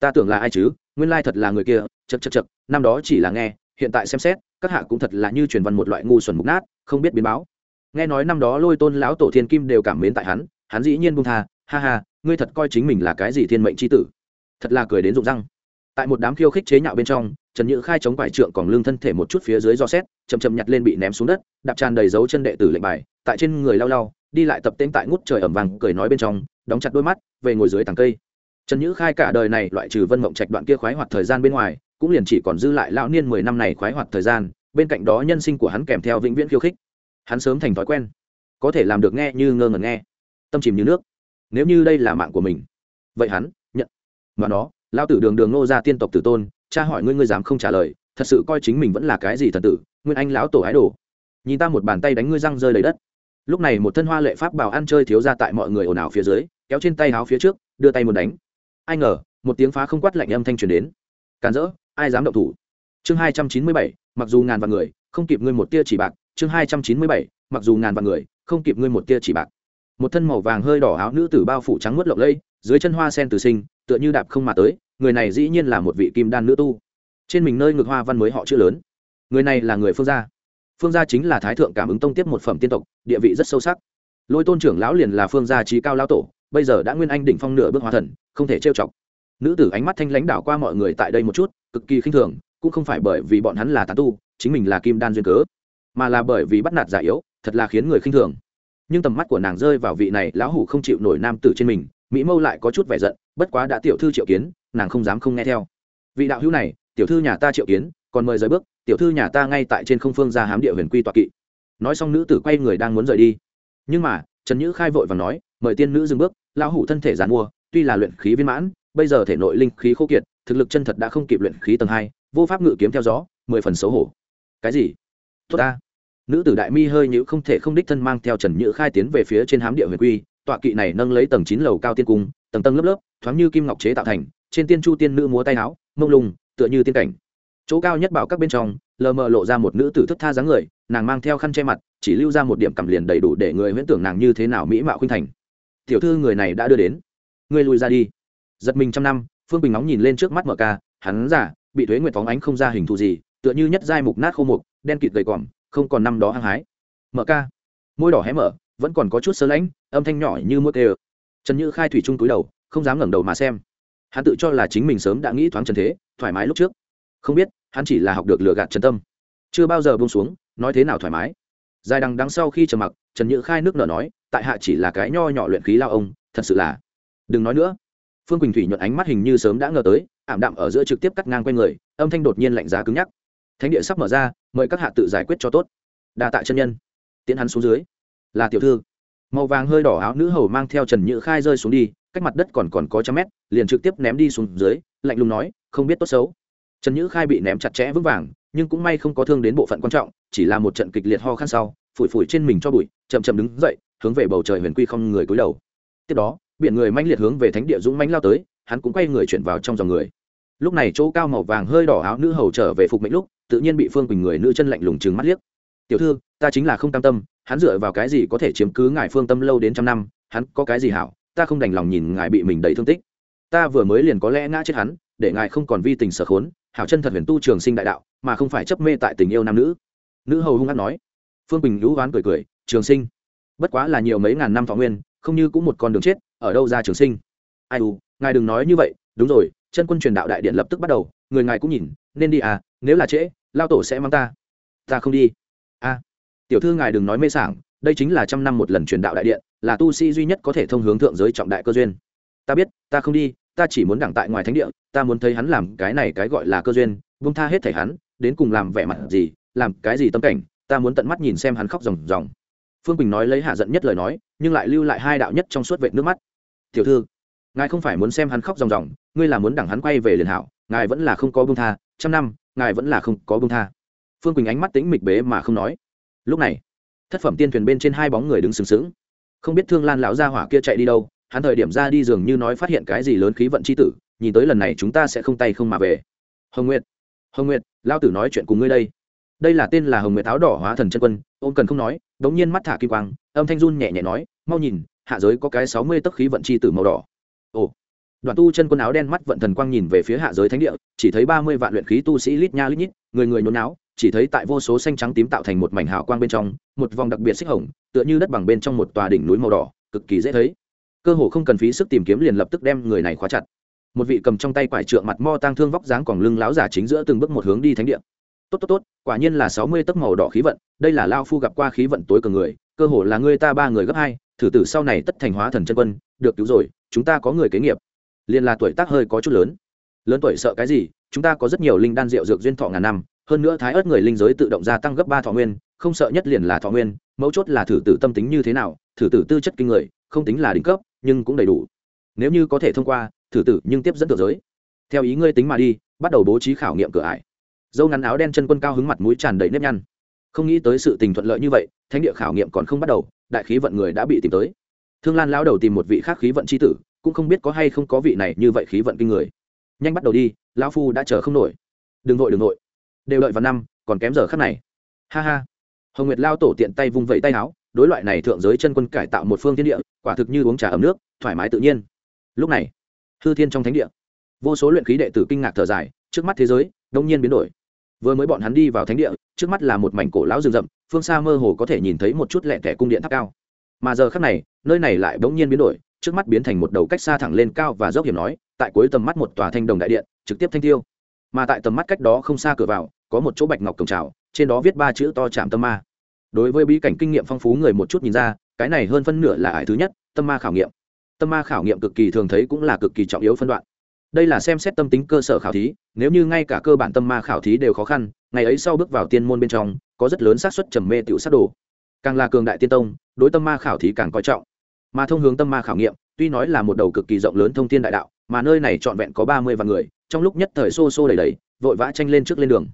Ta tưởng là ai chứ? Nguyên lai thật là người kia chật chật chật năm đó chỉ là nghe, hiện tại xem xét, các hạ cũng thật là như truyền văn một loại ngu xuẩn mục nát, không biết biến báo. Nghe nói năm đó lôi tôn lão tổ thiên kim đều cảm mến tại hắn hắn dĩ nhiên buông tha, ha ha, ngươi thật coi chính mình là cái gì thiên mệnh c h i tử. Thật là cười đến rụng răng tại một đám khiêu khích chế nhạo bên trong, trần nhữ khai chống quải trượng còn lương thân thể một chút phía dưới do xét chầm chầm nhặt lên bị ném xuống đất, đạp tràn đầy dấu chân đệ tử lệnh bài, tại trên người lao lao đi lại tập tên tại ngút trời ẩm vàng, cười nói bên trong, đóng chặt đôi mắt, về ngồi dưới tàng cây. Trần nhữ khai cả đời này loại trừ vân mộng trạch đoạn kia khoái hoạt thời gian bên ngoài, cũng liền chỉ còn dư lại lão niên mười năm này khoái hoạt thời gian, bên cạnh đó nhân sinh của hắn kèm theo vĩnh viễn khiêu khích. Hắn sớm thành thói quen, có thể làm được nghe như ngơ ngẩn nghe, tâm chìm như nước. Nếu như đây là mạng của mình, vậy hắn nhận, mà nó lao tử đường đường nô ra tiên tộc tử tôn, cha hỏi ngươi ngươi dám không trả lời, thật sự coi chính mình vẫn là cái gì thần tử, nguyên anh lão tổ ái đồ. Nhìn ta một bàn tay đánh ngươi răng rơi đầy đất. Lúc này một thân hoa lệ pháp bảo ăn chơi thiếu ra tại mọi người ồn ào phía dưới, kéo trên tay háo phía trước, đưa tay muốn đánh. Ai ngờ, một tiếng phá không quát lạnh âm thanh truyền đến. Càn rỡ, ai dám động thủ? Chương hai trăm chín mươi bảy, mặc dù ngàn vạn người, không kịp ngươi một tia chỉ bạc. Chương hai trăm chín mươi bảy, mặc dù ngàn vạn người, không kịp ngươi một tia chỉ bạc. Một thân màu vàng hơi đỏ áo nữ tử bao phủ trắng mất lộng lây dưới chân hoa sen từ sinh, tựa như đạp không mà tới người này dĩ nhiên là một vị kim đan nữ tu. Trên mình nơi ngược hoa văn mới họ chữ lớn. Người này là người phương gia. Phương gia chính là thái thượng cảm ứng tông tiếp một phẩm tiên tộc, địa vị rất sâu sắc. Lôi tôn trưởng lão liền là phương gia trí cao lão tổ, bây giờ đã nguyên anh đỉnh phong nửa bước hóa thần, không thể trêu chọc. Nữ tử ánh mắt thanh lãnh đảo qua mọi người tại đây một chút, cực kỳ khinh thường, cũng không phải bởi vì bọn hắn là tán tu, chính mình là kim đan duyên cớ, mà là bởi vì bắt nạt giả yếu, thật là khiến người khinh thường. Nhưng tầm mắt của nàng rơi vào vị này lão hủ không chịu nổi nam tử trên mình, mỹ mâu lại có chút vẻ giận, bất quá đã tiểu thư triệu kiến nàng không dám không nghe theo. Vị đạo hữu này, tiểu thư nhà ta triệu kiến, còn mời rời bước, tiểu thư nhà ta ngay tại trên không phương ra hám địa huyền quy tọa kỵ. Nói xong nữ tử quay người đang muốn rời đi. Nhưng mà, trần nhữ khai vội và nói, mời tiên nữ dừng bước, lão hủ thân thể giàn mua, tuy là luyện khí viên mãn, bây giờ thể nội linh khí khô kiệt, thực lực chân thật đã không kịp luyện khí tầng hai, vô pháp ngự kiếm theo gió, mười phần xấu hổ. Cái gì? Tốt ta. Nữ tử đại mi hơi nhữ không thể không đích thân mang theo trần nhữ khai tiến về phía trên hám địa huyền quy, tọa kỵ này nâng lấy tầng chín lầu cao tiên cung tầng tầng lớp lớp, thoáng như kim ngọc chế tạo thành, trên tiên chu tiên nữ múa tay áo, mông lung, tựa như tiên cảnh. Chỗ cao nhất bảo các bên trong, lờ mờ lộ ra một nữ tử thức tha dáng người, nàng mang theo khăn che mặt, chỉ lưu ra một điểm cầm liền đầy đủ để người huyễn tưởng nàng như thế nào mỹ mạo khuynh thành. Tiểu thư người này đã đưa đến. Ngươi lùi ra đi. Giật mình trăm năm, phương bình nóng nhìn lên trước mắt mở ca, hắn giả, bị thuế nguyệt phóng ánh không ra hình thù gì, tựa như nhất giai mục nát khô mục, đen kịt gầy còm không còn năm đó hăng hái. Mở ca. Môi đỏ hé mở, vẫn còn có chút sơ lãnh, âm thanh nhỏ như muốt đều trần như khai thủy chung túi đầu, không dám ngẩng đầu mà xem. Hắn tự cho là chính mình sớm đã nghĩ thoáng trần thế, thoải mái lúc trước. Không biết, hắn chỉ là học được lừa gạt trần tâm. Chưa bao giờ buông xuống, nói thế nào thoải mái. Dài đằng đằng sau khi trầm mặc, trần nhữ khai nước nở nói, tại hạ chỉ là cái nho nhỏ luyện khí lao ông, thật sự là. Đừng nói nữa. Phương quỳnh thủy nhuận ánh mắt hình như sớm đã ngờ tới, ảm đạm ở giữa trực tiếp cắt ngang q u a n người, âm thanh đột nhiên lạnh giá cứng nhắc. Thánh địa sắp mở ra, mời các hạ tự giải quyết cho tốt. Đa tạ chân nhân. Tiến hắn xuống dưới. Là tiểu thư màu vàng hơi đỏ áo nữ hầu mang theo trần nhữ khai rơi xuống đi, cách mặt đất còn còn có trăm mét, liền trực tiếp ném đi xuống dưới, lạnh lùng nói, không biết tốt xấu. Trần nhữ khai bị ném chặt chẽ vững vàng, nhưng cũng may không có thương đến bộ phận quan trọng, chỉ là một trận kịch liệt ho khăn sau, phủi phủi trên mình cho bụi, chậm chậm đứng dậy, hướng về bầu trời huyền quy không người cúi đầu. Tiếp đó, biển người manh liệt hướng về thánh địa dũng manh lao tới, hắn cũng quay người chuyển vào trong dòng người. Lúc này chỗ cao màu vàng hơi đỏ áo nữ hầu trở về phục mệnh lúc, tự nhiên bị phương quỳnh người nữ chân lạnh lùng chừng mắt liếc. Tiểu thư, ta chính là không cam tâm hắn dựa vào cái gì có thể chiếm cứ ngài phương tâm lâu đến trăm năm, hắn có cái gì hảo, ta không đành lòng nhìn ngài bị mình đầy thương tích. Ta vừa mới liền có lẽ ngã chết hắn, để ngài không còn vi tình sở khốn, hảo chân thật huyền tu trường sinh đại đạo, mà không phải chấp mê tại tình yêu nam nữ. Nữ hầu hung hát nói. Phương bình lũ oán cười cười, trường sinh, bất quá là nhiều mấy ngàn năm thọ nguyên, không như cũng một con đường chết, ở đâu ra trường sinh? Ai u, ngài đừng nói như vậy, đúng rồi, chân quân truyền đạo đại điện lập tức bắt đầu, người ngài cũng nhìn, nên đi à nếu là trễ lao tổ sẽ mang ta. Ta không đi. A tiểu thư ngài đừng nói mê sảng, đây chính là trăm năm một lần truyền đạo đại điện, là tu sĩ duy nhất có thể thông hướng thượng giới trọng đại cơ duyên. Ta biết, ta không đi, ta chỉ muốn đẳng tại ngoài thánh địa, ta muốn thấy hắn làm cái này cái gọi là cơ duyên bung tha hết thể hắn, đến cùng làm vẻ mặt gì, làm cái gì tâm cảnh, ta muốn tận mắt nhìn xem hắn khóc ròng ròng. Phương quỳnh nói lấy hạ giận nhất lời nói, nhưng lại lưu lại hai đạo nhất trong suốt vệ nước mắt. Tiểu thư, ngài không phải muốn xem hắn khóc ròng ròng, ngươi là muốn đẳng hắn quay về liền hảo, ngài vẫn là không có bông tha, trăm năm, ngài vẫn là không có bông tha. Phương quỳnh ánh mắt tính mịch bế mà không nói lúc này, thất phẩm tiên thuyền bên trên hai bóng người đứng sừng sững. Không biết thương lan lão gia hỏa kia chạy đi đâu, hắn thời điểm ra đi dường như nói phát hiện cái gì lớn khí vận c h i tử, nhìn tới lần này chúng ta sẽ không tay không mà về. Hồng nguyệt hồng nguyệt lao tử nói chuyện cùng ngươi đây. Đây là tên là hồng nguyệt áo đỏ hóa thần chân quân, ôm cần không nói đ ố n g nhiên mắt thả kim quang, âm thanh run nhẹ nhẹ nói, mau nhìn, hạ giới có cái sáu mươi tấc khí vận c h i tử màu đỏ. Ồ. Đoạn tu chân quân áo đen mắt vận thần quang nhìn về phía hạ giới thánh địa, chỉ thấy ba mươi vạn luyện khí tu sĩ lít nha lít nhít, người người nôn não chỉ thấy tại vô số xanh trắng tím tạo thành một mảnh hào quang bên trong, một vòng đặc biệt xích hồng, tựa như đất bằng bên trong một tòa đỉnh núi màu đỏ, cực kỳ dễ thấy. Cơ hồ không cần phí sức tìm kiếm liền lập tức đem người này khóa chặt. Một vị cầm trong tay quải trượng mặt mo tang thương vóc dáng còn lưng láo giả chính giữa từng bước một hướng đi thánh địa. Tốt tốt tốt, quả nhiên là sáu mươi tấc màu đỏ khí vận, đây là lao phu gặp qua khí vận tối cường người, cơ hồ là ngươi ta ba người gấp hai, thử tử sau này tất thành hóa thần chân quân, được cứu rồi, chúng ta có người kế nghiệp. Liền là tuổi tác hơi có chút lớn. Lớn tuổi sợ cái gì, chúng ta có rất nhiều linh đan rượu dược duyên thọ ngàn năm hơn nữa thái ớt người linh giới tự động gia tăng gấp ba thọ nguyên, không sợ nhất liền là thọ nguyên, mấu chốt là thử tử tâm tính như thế nào, thử tử tư chất kinh người, không tính là đỉnh cấp, nhưng cũng đầy đủ. Nếu như có thể thông qua, thử tử nhưng tiếp dẫn tự giới. Theo ý ngươi tính mà đi, bắt đầu bố trí khảo nghiệm cửa ải. Dâu ngắn áo đen chân quân cao hứng mặt mũi tràn đầy nếp nhăn. Không nghĩ tới sự tình thuận lợi như vậy, thánh địa khảo nghiệm còn không bắt đầu, đại khí vận người đã bị tìm tới. Thương lan lao đầu tìm một vị khác khí vận c h i tử, cũng không biết có hay không có vị này như vậy khí vận kinh người. Nhanh bắt đầu đi lao phu đã chờ không nổi. Đừng vội đừng vội đều đợi vào năm, còn kém giờ khắc này. Ha ha. Hồng nguyệt lao tổ tiện tay vung vẫy tay áo, đối loại này thượng giới chân quân cải tạo một phương thiên địa, quả thực như uống trà ấm nước, thoải mái tự nhiên. Lúc này, hư thiên trong thánh địa, vô số luyện khí đệ tử kinh ngạc thở dài, trước mắt thế giới, đông nhiên biến đổi. Vừa mới bọn hắn đi vào thánh địa, trước mắt là một mảnh cổ lão rừng rậm, phương xa mơ hồ có thể nhìn thấy một chút lẹ tẻ cung điện tháp cao. Mà giờ khác này, nơi này lại bỗng nhiên biến đổi, trước mắt biến thành một đầu cách xa thẳng lên cao và dốc hiểm nói, tại cuối tầm mắt một tòa thanh đồng đại điện, trực tiếp thanh tiêu. Mà tại tầm mắt cách đó không xa cửa vào có một chỗ bạch ngọc cổng trào, trên đó viết ba chữ to chạm tâm ma. Đối với bí cảnh kinh nghiệm phong phú người một chút nhìn ra, cái này hơn phân nửa là ải thứ nhất, tâm ma khảo nghiệm. Tâm ma khảo nghiệm cực kỳ thường thấy cũng là cực kỳ trọng yếu phân đoạn. Đây là xem xét tâm tính cơ sở khảo thí, nếu như ngay cả cơ bản tâm ma khảo thí đều khó khăn, ngày ấy sau bước vào tiên môn bên trong, có rất lớn xác suất trầm mê tiểu sát đồ. Càng là cường đại tiên tông, đối tâm ma khảo thí càng coi trọng. Mà thông hướng tâm ma khảo nghiệm, tuy nói là một đầu cực kỳ rộng lớn thông thiên đại đạo, mà nơi này trọn vẹn có ba mươi vạn người, trong lúc nhất thời xô xô đầy đầy vội vã tranh lên trước lên đường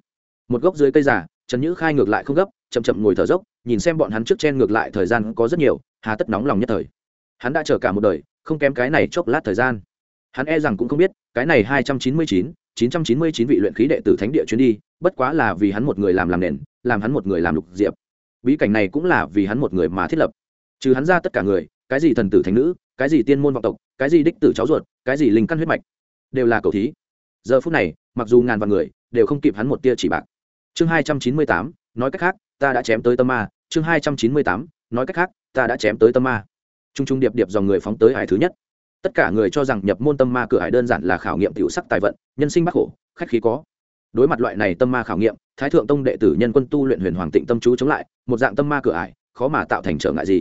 một gốc dưới cây già, trần nhữ khai ngược lại không gấp, chậm chậm ngồi thở dốc, nhìn xem bọn hắn trước chen ngược lại thời gian có rất nhiều, hà tất nóng lòng nhất thời. Hắn đã chờ cả một đời, không kém cái này chốc lát thời gian. Hắn e rằng cũng không biết, cái này hai trăm chín mươi chín chín trăm chín mươi chín vị luyện khí đệ tử thánh địa chuyến đi, bất quá là vì hắn một người làm làm nền, làm hắn một người làm lục diệp. Bí cảnh này cũng là vì hắn một người mà thiết lập. Trừ hắn ra tất cả người, cái gì thần tử thánh nữ, cái gì tiên môn vọng tộc, cái gì đích tử cháu ruột, cái gì linh căn huyết mạch, đều là cầu thí. Giờ phút này, mặc dù ngàn vạn người, đều không kịp hắn một tia chỉ bạc chương hai trăm chín mươi tám, nói cách khác, ta đã chém tới tâm ma. Chương hai trăm chín mươi tám, nói cách khác, ta đã chém tới tâm ma. T r u n g t r u n g điệp điệp dòng người phóng tới hải thứ nhất. Tất cả người cho rằng nhập môn tâm ma cửa hải đơn giản là khảo nghiệm t i ể u sắc tài vận, nhân sinh bắc khổ, khách khí có. Đối mặt loại này tâm ma khảo nghiệm, thái thượng tông đệ tử nhân quân tu luyện huyền hoàng tịnh tâm chú chống lại, một dạng tâm ma cửa hải, khó mà tạo thành trở ngại gì.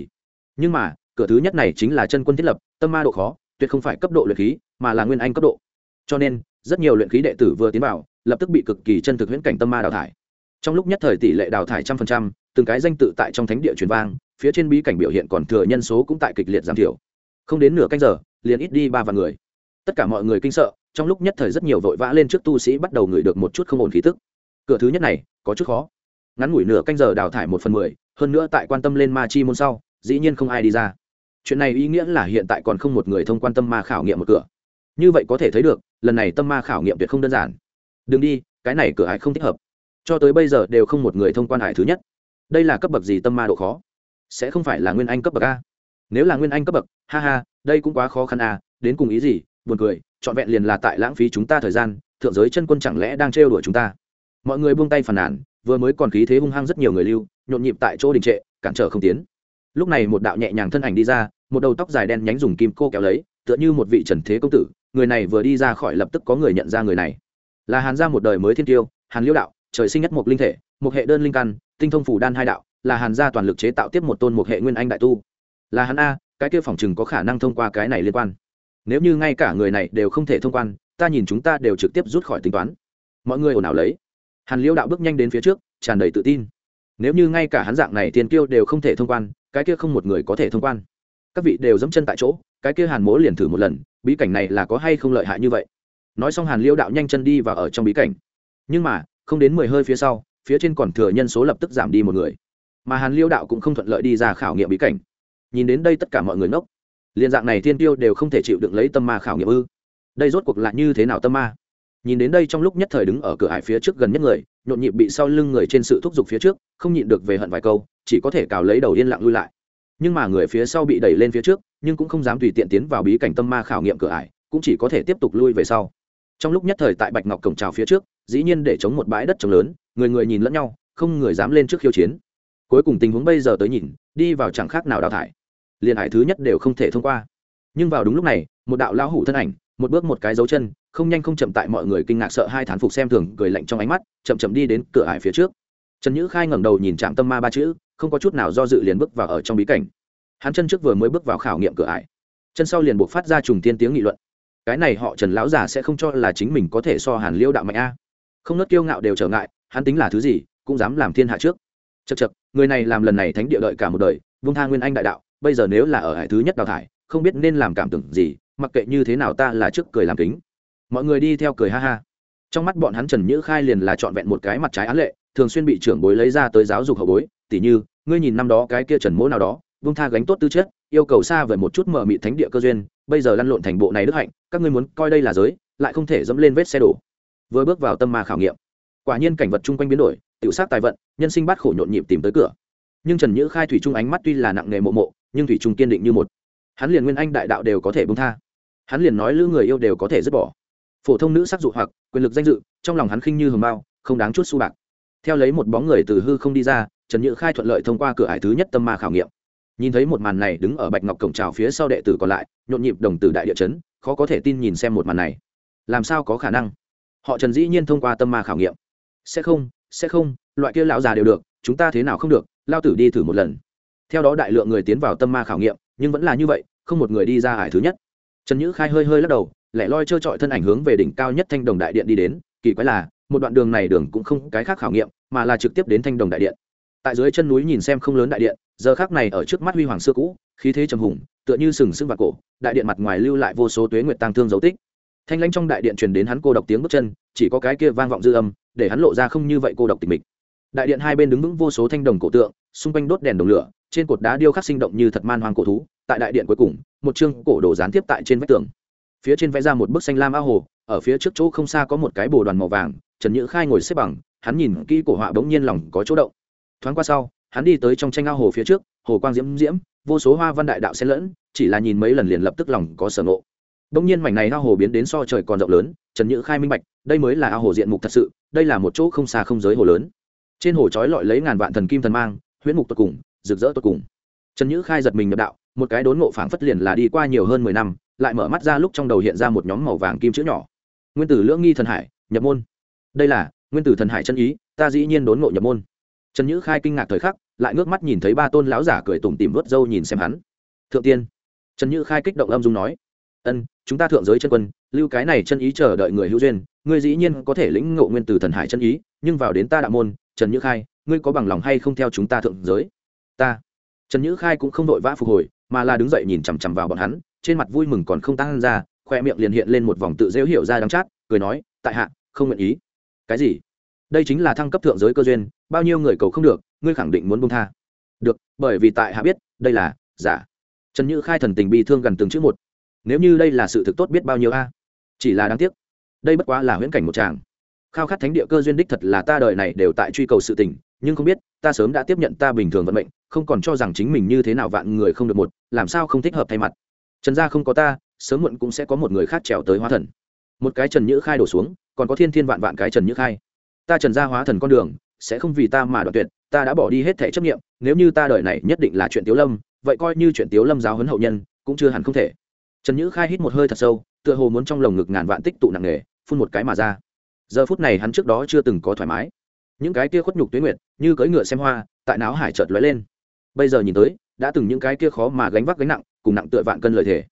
Nhưng mà, cửa thứ nhất này chính là chân quân thiết lập, tâm ma độ khó, tuyệt không phải cấp độ luyện khí, mà là nguyên anh cấp độ. Cho nên, rất nhiều luyện khí đệ tử vừa tiến vào, lập tức bị cực kỳ chân thực huyễn cảnh tâm ma đào thải trong lúc nhất thời tỷ lệ đào thải trăm phần trăm, từng cái danh tự tại trong thánh địa truyền vang, phía trên bí cảnh biểu hiện còn thừa nhân số cũng tại kịch liệt giảm thiểu. Không đến nửa canh giờ, liền ít đi ba vạn người. Tất cả mọi người kinh sợ, trong lúc nhất thời rất nhiều vội vã lên trước tu sĩ bắt đầu ngửi được một chút không ổn khí tức. Cửa thứ nhất này, có chút khó. Ngắn ngủi nửa canh giờ đào thải một phần mười, hơn nữa tại quan tâm lên ma chi môn sau, dĩ nhiên không ai đi ra. Chuyện này ý nghĩa là hiện tại còn không một người thông quan tâm ma khảo nghiệm một cửa. Như vậy có thể thấy được, lần này tâm ma khảo nghiệm tuyệt không đơn giản. Đừng đi, cái này cửa ải không thích hợp cho tới bây giờ đều không một người thông quan hải thứ nhất. Đây là cấp bậc gì tâm ma độ khó? Sẽ không phải là nguyên anh cấp bậc a? Nếu là nguyên anh cấp bậc, ha ha, đây cũng quá khó khăn a, đến cùng ý gì? Buồn cười, trọn vẹn liền là tại lãng phí chúng ta thời gian, thượng giới chân quân chẳng lẽ đang trêu đuổi chúng ta? Mọi người buông tay phàn nàn, vừa mới còn khí thế hung hăng rất nhiều người lưu, nhộn nhịp tại chỗ đình trệ, cản trở không tiến. Lúc này một đạo nhẹ nhàng thân ảnh đi ra, một đầu tóc dài đen nhánh dùng kim cô kéo lấy, tựa như một vị trần thế công tử, người này vừa đi ra khỏi lập tức có người nhận ra người này. Là hàn gia một đời mới thiên tiêu, hàn liễu đạo trời sinh nhất một linh thể một hệ đơn linh căn, tinh thông phủ đan hai đạo, là hàn gia toàn lực chế tạo tiếp một tôn một hệ nguyên anh đại tu. Là hắn a, cái kia phòng chừng có khả năng thông qua cái này liên quan. Nếu như ngay cả người này đều không thể thông quan, ta nhìn chúng ta đều trực tiếp rút khỏi tính toán. Mọi người ồn ào lấy. Hàn liễu đạo bước nhanh đến phía trước, tràn đầy tự tin. Nếu như ngay cả hắn dạng này tiền kiêu đều không thể thông quan, cái kia không một người có thể thông quan. Các vị đều dẫm chân tại chỗ, cái kia hàn mỗ liền thử một lần, bí cảnh này là có hay không lợi hại như vậy. Nói xong hàn liễu đạo nhanh chân đi và ở trong bí cảnh. Nhưng mà không đến mười hơi phía sau, phía trên còn thừa nhân số lập tức giảm đi một người. Mà hàn liêu đạo cũng không thuận lợi đi ra khảo nghiệm bí cảnh. Nhìn đến đây tất cả mọi người ngốc. Liên dạng này thiên tiêu đều không thể chịu đựng lấy tâm ma khảo nghiệm ư. Đây rốt cuộc là như thế nào tâm ma? Nhìn đến đây trong lúc nhất thời đứng ở cửa hải phía trước gần nhất người, nhộn nhịp bị sau lưng người trên sự thúc giục phía trước, không nhịn được về hận vài câu, chỉ có thể cào lấy đầu yên lặng lui lại. Nhưng mà người phía sau bị đẩy lên phía trước, nhưng cũng không dám tùy tiện tiến vào bí cảnh tâm ma khảo nghiệm cửa ải, cũng chỉ có thể tiếp tục lui về sau. Trong lúc nhất thời tại bạch ngọc cổng trào phía trước dĩ nhiên để chống một bãi đất trống lớn, người người nhìn lẫn nhau, không người dám lên trước khiêu chiến. Cuối cùng tình huống bây giờ tới nhìn, đi vào chẳng khác nào đào thải. Liền hải thứ nhất đều không thể thông qua. Nhưng vào đúng lúc này, một đạo lão hủ thân ảnh, một bước một cái dấu chân, không nhanh không chậm tại mọi người kinh ngạc sợ hai thán phục xem thường, cười lạnh trong ánh mắt, chậm chậm đi đến cửa ải phía trước. Trần nhữ khai ngẩng đầu nhìn trạm tâm ma ba chữ, không có chút nào do dự liền bước vào ở trong bí cảnh. Hắn chân trước vừa mới bước vào khảo nghiệm cửa ải. Chân sau liền buộc phát ra trùng tiên tiếng nghị luận. Cái này họ trần lão già sẽ không cho là chính mình có thể so hàn liêu đạo mạnh a không nớt kiêu ngạo đều trở ngại, hắn tính là thứ gì, cũng dám làm thiên hạ trước. Chật chật người này làm lần này thánh địa đợi cả một đời, vung tha nguyên anh đại đạo, bây giờ nếu là ở hải thứ nhất đào thải, không biết nên làm cảm tưởng gì, mặc kệ như thế nào ta là trước cười làm kính. Mọi người đi theo cười ha ha. Trong mắt bọn hắn trần nhữ khai liền là trọn vẹn một cái mặt trái án lệ, thường xuyên bị trưởng bối lấy ra tới giáo dục hậu bối, tỉ như, ngươi nhìn năm đó cái kia trần mỗ nào đó, vung tha gánh tốt tư chất, yêu cầu xa về một chút mở mị thánh địa cơ duyên, bây giờ lăn lộn thành bộ này đức hạnh, các ngươi muốn coi đây là giới, lại không thể dẫm lên vết xe đổ vừa bước vào tâm ma khảo nghiệm. Quả nhiên cảnh vật chung quanh biến đổi, tiểu sát tài vận, nhân sinh bát khổ nhộn nhịp tìm tới cửa. Nhưng trần nhữ khai thủy trung ánh mắt tuy là nặng nghề mộ mộ, nhưng thủy trung kiên định như một. Hắn liền nguyên anh đại đạo đều có thể bông tha. Hắn liền nói lữ người yêu đều có thể dứt bỏ. Phổ thông nữ sắc dụ hoặc, quyền lực danh dự, trong lòng hắn khinh như hồng bao, không đáng chút su bạc. Theo lấy một bóng người từ hư không đi ra, trần nhữ khai thuận lợi thông qua cửa hải thứ nhất tâm ma khảo nghiệm. Nhìn thấy một màn này đứng ở bạch ngọc cổng trào phía sau đệ tử còn lại, nhộn nhịp đồng tử đại địa chấn, khó có thể tin nhìn xem một màn này. Làm sao có khả năng? Họ trần dĩ nhiên thông qua tâm ma khảo nghiệm. Sẽ không sẽ không, loại kia lão già đều được, chúng ta thế nào không được, lao tử đi thử một lần. Theo đó đại lượng người tiến vào tâm ma khảo nghiệm, nhưng vẫn là như vậy, không một người đi ra hải thứ nhất. Trần nhữ khai hơi hơi lắc đầu, lẻ loi trơ trọi thân ảnh hướng về đỉnh cao nhất thanh đồng đại điện đi đến, kỳ quái là, một đoạn đường này đường cũng không cái khác khảo nghiệm, mà là trực tiếp đến thanh đồng đại điện. Tại dưới chân núi nhìn xem không lớn đại điện, giờ khác này ở trước mắt huy hoàng xưa cũ, khí thế trầm hùng, tựa như sừng sững và cổ, đại điện mặt ngoài lưu lại vô số tuế nguyệt tăng thương dấu tích thanh lãnh trong đại điện truyền đến hắn cô độc tiếng bước chân, chỉ có cái kia vang vọng dư âm, để hắn lộ ra không như vậy cô độc tịch mịch. Đại điện hai bên đứng vững vô số thanh đồng cổ tượng, xung quanh đốt đèn đồng lửa, trên cột đá điêu khắc sinh động như thật man hoang cổ thú, tại đại điện cuối cùng, một chương cổ đồ gián tiếp tại trên vách tường. Phía trên vẽ ra một bức xanh lam ao hồ, ở phía trước chỗ không xa có một cái bồ đoàn màu vàng, trần nhữ khai ngồi xếp bằng, hắn nhìn kỹ cổ họa bỗng nhiên lòng có chỗ động. Thoáng qua sau, hắn đi tới trong tranh ao hồ phía trước, hồ quang diễm diễm, vô số hoa văn đại đạo xen lẫn, chỉ là nhìn mấy lần liền lập tức lòng có sở ngộ đông nhiên mảnh này ao hồ biến đến so trời còn rộng lớn, trần nhữ khai minh bạch, đây mới là ao hồ diện mục thật sự, đây là một chỗ không xa không giới hồ lớn. Trên hồ trói lọi lấy ngàn vạn thần kim thần mang, huyễn mục tột cùng, rực rỡ tột cùng. Trần nhữ khai giật mình nhập đạo, một cái đốn ngộ phảng phất liền là đi qua nhiều hơn mười năm, lại mở mắt ra lúc trong đầu hiện ra một nhóm màu vàng kim chữ nhỏ. Nguyên tử lưỡng nghi thần hải, nhập môn. Đây là, nguyên tử thần hải chân ý, ta dĩ nhiên đốn ngộ nhập môn. Trần nhữ khai kinh ngạc thời khắc, lại ngước mắt nhìn thấy ba tôn lão giả cười tủm tỉm vớt râu nhìn xem hắn. Thượng tiên. Trần nhữ khai kích động âm dung nói, ân chúng ta thượng giới chân quân, lưu cái này chân ý chờ đợi người hữu duyên, ngươi dĩ nhiên có thể lĩnh ngộ nguyên tử thần hải chân ý, nhưng vào đến ta đạo môn, trần nhữ khai, ngươi có bằng lòng hay không theo chúng ta thượng giới? Ta. Trần nhữ khai cũng không vội vã phục hồi, mà là đứng dậy nhìn chằm chằm vào bọn hắn, trên mặt vui mừng còn không tăng ra, khoe miệng liền hiện lên một vòng tự dễu hiểu ra đắng chát, cười nói, tại hạ, không nguyện ý. Cái gì? Đây chính là thăng cấp thượng giới cơ duyên, bao nhiêu người cầu không được, ngươi khẳng định muốn bông tha. Được, bởi vì tại hạ biết, đây là giả. Trần nhữ khai thần tình bi thương gần từng chữ một nếu như đây là sự thực tốt biết bao nhiêu a? À? Chỉ là đáng tiếc. Đây bất quá là huyễn cảnh một chàng khao khát thánh địa cơ duyên đích thật là ta đời này đều tại truy cầu sự tình, nhưng không biết, ta sớm đã tiếp nhận ta bình thường vận mệnh, không còn cho rằng chính mình như thế nào vạn người không được một, làm sao không thích hợp thay mặt. Trần gia không có ta, sớm muộn cũng sẽ có một người khác trèo tới hóa thần. Một cái trần nhữ khai đổ xuống, còn có thiên thiên vạn vạn cái trần nhữ khai. Ta trần gia hóa thần con đường, sẽ không vì ta mà đoạn tuyệt, ta đã bỏ đi hết thể chấp nghiệm nếu như ta đợi này nhất định là chuyện tiếu lâm, vậy coi như chuyện tiếu lâm giáo huấn hậu nhân, cũng chưa hẳn không thể trần nhữ khai hít một hơi thật sâu, tựa hồ muốn trong lồng ngực ngàn vạn tích tụ nặng nề, phun một cái mà ra. Giờ phút này hắn trước đó chưa từng có thoải mái. Những cái kia khuất nhục tuyến nguyệt, như cưỡi ngựa xem hoa, tại não hải chợt lóe lên. Bây giờ nhìn tới, đã từng những cái kia khó mà gánh vác gánh nặng, cùng nặng tựa vạn cân lợi thể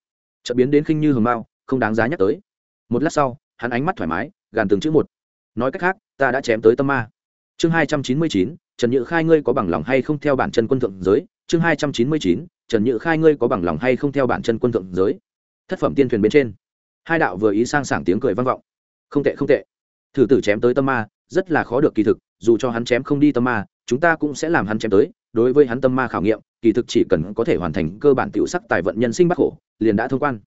chợt biến đến khinh như hường mao, không đáng giá nhắc tới. Một lát sau, hắn ánh mắt thoải mái, gàn từng chữ một. Nói cách khác, ta đã chém tới tâm ma. Chương hai trăm chín mươi chín, trần nhự khai ngươi có bằng lòng hay không theo bản chân quân thượng giới? Chương hai trăm chín mươi chín, trần nhự khai ngươi có bằng lòng hay không theo bản chân quân thượng giới? Thất phẩm tiên thuyền bên trên. Hai đạo vừa ý sang sảng tiếng cười vang vọng. Không tệ không tệ. Thử tử chém tới tâm ma, rất là khó được kỳ thực, dù cho hắn chém không đi tâm ma, chúng ta cũng sẽ làm hắn chém tới. Đối với hắn tâm ma khảo nghiệm, kỳ thực chỉ cần có thể hoàn thành cơ bản tiểu sắc tài vận nhân sinh bắc khổ liền đã thông quan.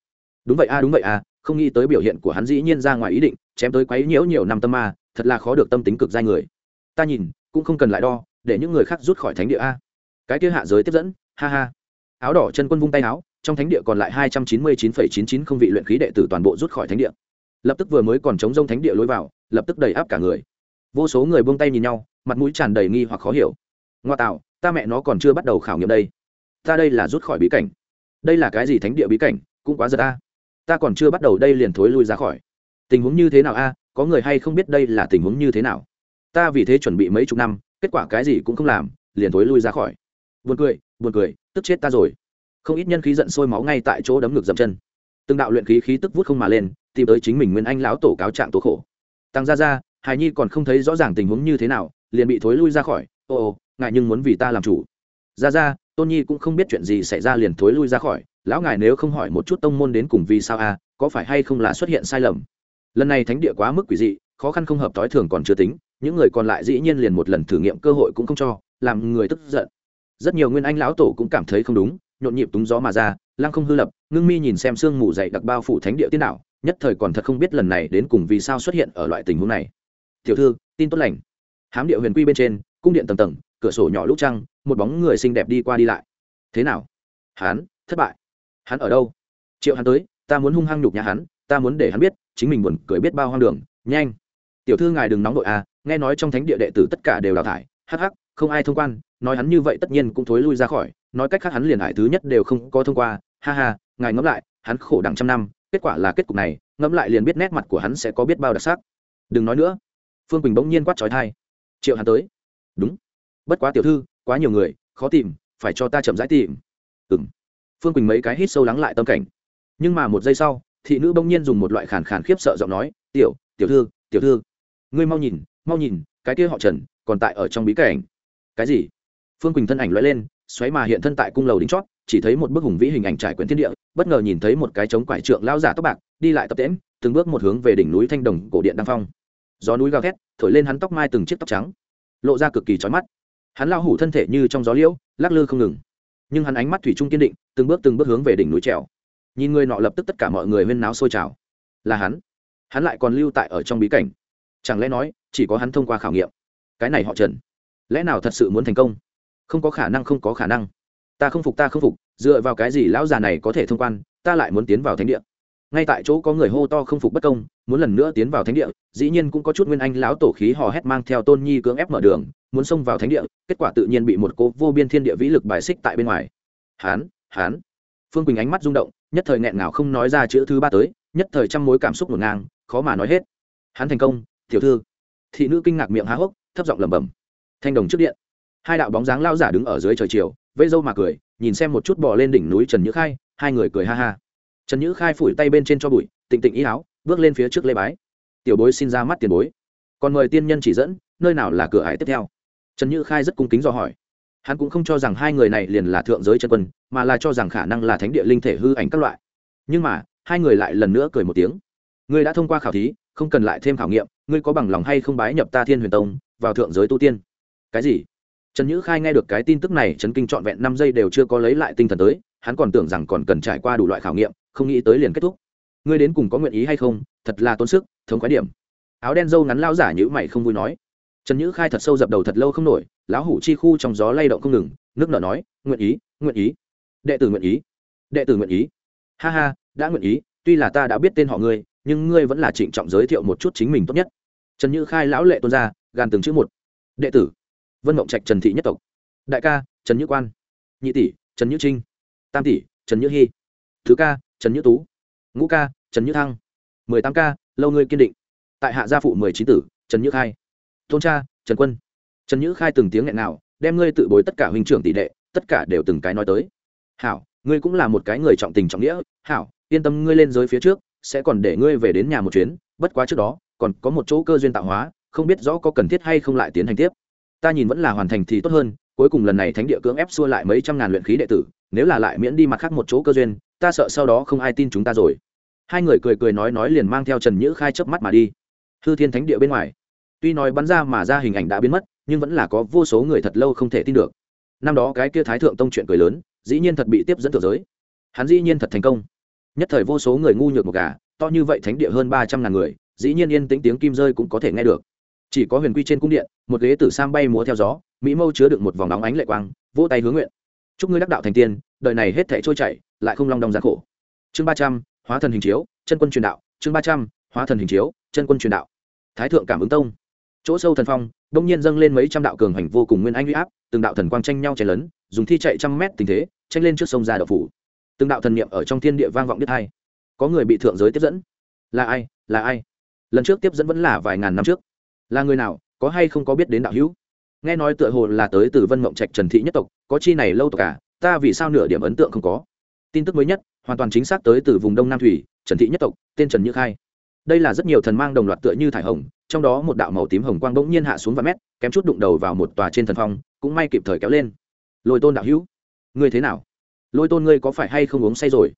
Đúng vậy a, đúng vậy a, không nghĩ tới biểu hiện của hắn dĩ nhiên ra ngoài ý định, chém tới quấy nhiễu nhiều năm tâm ma, thật là khó được tâm tính cực giai người. Ta nhìn, cũng không cần lại đo, để những người khác rút khỏi thánh địa a. Cái kia hạ giới tiếp dẫn, ha ha. Áo đỏ chân quân vung tay áo trong thánh địa còn lại hai trăm chín mươi chín phẩy chín chín không vị luyện khí đệ tử toàn bộ rút khỏi thánh địa. Lập tức vừa mới còn chống rông thánh địa lối vào, lập tức đầy áp cả người. Vô số người buông tay nhìn nhau, mặt mũi tràn đầy nghi hoặc khó hiểu. Ngoa tạo, ta mẹ nó còn chưa bắt đầu khảo nghiệm đây. Ta đây là rút khỏi bí cảnh. Đây là cái gì thánh địa bí cảnh? Cũng quá giật a. Ta còn chưa bắt đầu đây liền thối lui ra khỏi. Tình huống như thế nào a? Có người hay không biết đây là tình huống như thế nào? Ta vì thế chuẩn bị mấy chục năm, kết quả cái gì cũng không làm, liền thối lui ra khỏi. Buồn cười buồn cười, tức chết ta rồi không ít nhân khí giận sôi máu ngay tại chỗ đấm ngực dậm chân. Từng đạo luyện khí khí tức vút không mà lên, tìm tới chính mình nguyên anh lão tổ cáo trạng tố khổ. Tăng ra ra hài nhi còn không thấy rõ ràng tình huống như thế nào, liền bị thối lui ra khỏi. Ồ ồ ngại nhưng muốn vì ta làm chủ. Ra ra tôn nhi cũng không biết chuyện gì xảy ra liền thối lui ra khỏi. Lão ngài nếu không hỏi một chút tông môn đến cùng vì sao a có phải hay không là xuất hiện sai lầm? Lần này thánh địa quá mức quỷ dị, khó khăn không hợp tối thường còn chưa tính, những người còn lại dĩ nhiên liền một lần thử nghiệm cơ hội cũng không cho, làm người tức giận. Rất nhiều nguyên anh lão tổ cũng cảm thấy không đúng nhộn nhịp túng gió mà ra, lăng không hư lập, ngưng mi nhìn xem sương mù dậy đặc bao phủ thánh địa tiên đạo, nhất thời còn thật không biết lần này đến cùng vì sao xuất hiện ở loại tình huống này. Tiểu thư, tin tốt lành. Hám địa huyền quy bên trên, cung điện tầng tầng, cửa sổ nhỏ lúc trăng, một bóng người xinh đẹp đi qua đi lại. Thế nào? Hắn, thất bại. Hắn ở đâu? Triệu hắn tới, ta muốn hung hăng nhục nhà hắn, ta muốn để hắn biết, chính mình buồn cười biết bao hoang đường. Nhanh. Tiểu thư ngài đừng nóng đội à nghe nói trong thánh địa đệ tử tất cả đều đào thải. Hắc hắc, không ai thông quan nói hắn như vậy tất nhiên cũng thối lui ra khỏi, nói cách khác hắn liền hải thứ nhất đều không có thông qua, ha ha, ngài ngẫm lại, hắn khổ đẳng trăm năm, kết quả là kết cục này, ngẫm lại liền biết nét mặt của hắn sẽ có biết bao đặc sắc. Đừng nói nữa. Phương quỳnh bỗng nhiên quát trói thai triệu hắn tới. Đúng. Bất quá tiểu thư, quá nhiều người, khó tìm, phải cho ta chậm rãi tìm. Ừng phương quỳnh mấy cái hít sâu lắng lại tâm cảnh. Nhưng mà một giây sau, thị nữ bỗng nhiên dùng một loại khàn khàn khiếp sợ giọng nói, tiểu tiểu thư tiểu thư, ngươi mau nhìn mau nhìn, cái kia họ trần còn tại ở trong bí cảnh. Cái gì? Phương quỳnh thân ảnh lóe lên, xoáy mà hiện thân tại cung lầu đính chót, chỉ thấy một bức hùng vĩ hình ảnh trải quyển thiên địa, bất ngờ nhìn thấy một cái trống quải trượng lao giả tóc bạc, đi lại tập tễm từng bước một hướng về đỉnh núi thanh đồng cổ điện đăng phong. Gió núi gào thét, thổi lên hắn tóc mai từng chiếc tóc trắng. Lộ ra cực kỳ trói mắt. Hắn lao hủ thân thể như trong gió liễu, lắc lư không ngừng. Nhưng hắn ánh mắt thủy trung kiên định, từng bước từng bước hướng về đỉnh núi trèo. Nhìn người nọ lập tức tất cả mọi người huyên náo sôi trào. Là hắn. Hắn lại còn lưu tại ở trong bí cảnh. Chẳng lẽ nói, chỉ có hắn thông qua khảo nghiệm? Cái này họ trần. Lẽ nào thật sự muốn thành công? Không có khả năng không có khả năng. Ta không phục, ta không phục, dựa vào cái gì lão già này có thể thông quan, ta lại muốn tiến vào thánh địa. Ngay tại chỗ có người hô to không phục bất công, muốn lần nữa tiến vào thánh địa, dĩ nhiên cũng có chút nguyên anh lão tổ khí hò hét mang theo tôn nhi cưỡng ép mở đường, muốn xông vào thánh địa, kết quả tự nhiên bị một cố vô biên thiên địa vĩ lực bài xích tại bên ngoài. Hán hán. Phương quỳnh ánh mắt rung động, nhất thời nghẹn ngào không nói ra chữ thứ ba tới, nhất thời trăm mối cảm xúc ngổn ngang, khó mà nói hết. Hắn thành công, tiểu thư. Thị nữ kinh ngạc miệng há hốc, thấp giọng lẩm bẩm. Thanh đồng trước điện hai đạo bóng dáng lao giả đứng ở dưới trời chiều, vây dâu mà cười, nhìn xem một chút bò lên đỉnh núi trần nhữ khai, hai người cười ha ha. Trần nhữ khai phủi tay bên trên cho bụi, tịnh tịnh ý áo, bước lên phía trước lê bái. Tiểu bối xin ra mắt tiền bối. Còn mời tiên nhân chỉ dẫn, nơi nào là cửa hải tiếp theo? Trần nhữ khai rất cung kính do hỏi. Hắn cũng không cho rằng hai người này liền là thượng giới chân quân, mà là cho rằng khả năng là thánh địa linh thể hư ảnh các loại. Nhưng mà, hai người lại lần nữa cười một tiếng. Ngươi đã thông qua khảo thí, không cần lại thêm khảo nghiệm, ngươi có bằng lòng hay không bái nhập ta thiên huyền tông, vào thượng giới tu tiên? Cái gì? Trần nhữ khai nghe được cái tin tức này chấn kinh trọn vẹn năm giây đều chưa có lấy lại tinh thần tới, hắn còn tưởng rằng còn cần trải qua đủ loại khảo nghiệm, không nghĩ tới liền kết thúc. Ngươi đến cùng có nguyện ý hay không? Thật là tốn sức, thống khoái điểm. Áo đen dâu ngắn lao giả nhữ mày không vui nói. Trần nhữ khai thật sâu dập đầu thật lâu không nổi, lão hủ chi khu trong gió lay động không ngừng, nước nở nói, nguyện ý nguyện ý. Đệ tử nguyện ý. Đệ tử nguyện ý. Ha ha, đã nguyện ý, tuy là ta đã biết tên họ ngươi, nhưng ngươi vẫn là trịnh trọng giới thiệu một chút chính mình tốt nhất. Trần nhữ khai lão lệ tuôn ra, gàn từng chữ một. Đệ tử vân mộng trạch trần thị nhất tộc đại ca trần nhữ quan nhị tỷ trần nhữ trinh tam tỷ trần nhữ hy thứ ca trần nhữ tú ngũ ca trần nhữ thăng mười tám ca lâu ngươi kiên định tại hạ gia phụ mười chín tử trần nhữ khai tôn cha trần quân trần nhữ khai từng tiếng nghẹn nào đem ngươi tự bối tất cả huynh trưởng tỷ đệ tất cả đều từng cái nói tới hảo ngươi cũng là một cái người trọng tình trọng nghĩa hảo yên tâm ngươi lên giới phía trước sẽ còn để ngươi về đến nhà một chuyến bất quá trước đó còn có một chỗ cơ duyên tạo hóa không biết rõ có cần thiết hay không lại tiến hành tiếp ta nhìn vẫn là hoàn thành thì tốt hơn, cuối cùng lần này thánh địa cưỡng ép xua lại mấy trăm ngàn luyện khí đệ tử, nếu là lại miễn đi mặt khác một chỗ cơ duyên, ta sợ sau đó không ai tin chúng ta rồi. Hai người cười cười nói nói liền mang theo trần nhữ khai chớp mắt mà đi. Hư thiên thánh địa bên ngoài. Tuy nói bắn ra mà ra hình ảnh đã biến mất, nhưng vẫn là có vô số người thật lâu không thể tin được. Năm đó cái kia thái thượng tông chuyện cười lớn, dĩ nhiên thật bị tiếp dẫn thượng giới. Hắn dĩ nhiên thật thành công. Nhất thời vô số người ngu nhược một gà, to như vậy thánh địa hơn ba trăm ngàn người, dĩ nhiên yên tĩnh tiếng kim rơi cũng có thể nghe được chỉ có huyền quy trên cung điện, một ghế tử sam bay múa theo gió, mỹ mâu chứa đựng một vòng nóng ánh lệ quang, vỗ tay hướng nguyện. Chúc ngươi đắc đạo thành tiên, đời này hết thể trôi chảy, lại không long đong gian khổ. Chương ba trăm, hóa thần hình chiếu, chân quân truyền đạo. Chương ba trăm, hóa thần hình chiếu, chân quân truyền đạo. Thái thượng cảm ứng tông. Chỗ sâu thần phong, đông nhiên dâng lên mấy trăm đạo cường hành vô cùng nguyên anh huy áp, từng đạo thần quang tranh nhau chen lấn, dùng thi chạy trăm mét tình thế, tranh lên trước sông ra đậu phủ. Từng đạo thần niệm ở trong thiên địa vang vọng biết hai. Có người bị thượng giới tiếp dẫn. Là ai? Là ai? Lần trước tiếp dẫn vẫn là vài ngàn năm trước là người nào, có hay không có biết đến đạo hữu? Nghe nói tựa hồ là tới từ vân mộng trạch trần thị nhất tộc, có chi này lâu tộc cả ta vì sao nửa điểm ấn tượng không có? Tin tức mới nhất, hoàn toàn chính xác tới từ vùng đông nam thủy, trần thị nhất tộc, tên trần như khai. Đây là rất nhiều thần mang đồng loạt tựa như thải hồng, trong đó một đạo màu tím hồng quang bỗng nhiên hạ xuống vài mét, kém chút đụng đầu vào một tòa trên thần phong, cũng may kịp thời kéo lên. Lôi tôn đạo hữu, ngươi thế nào? Lôi tôn ngươi có phải hay không uống say rồi?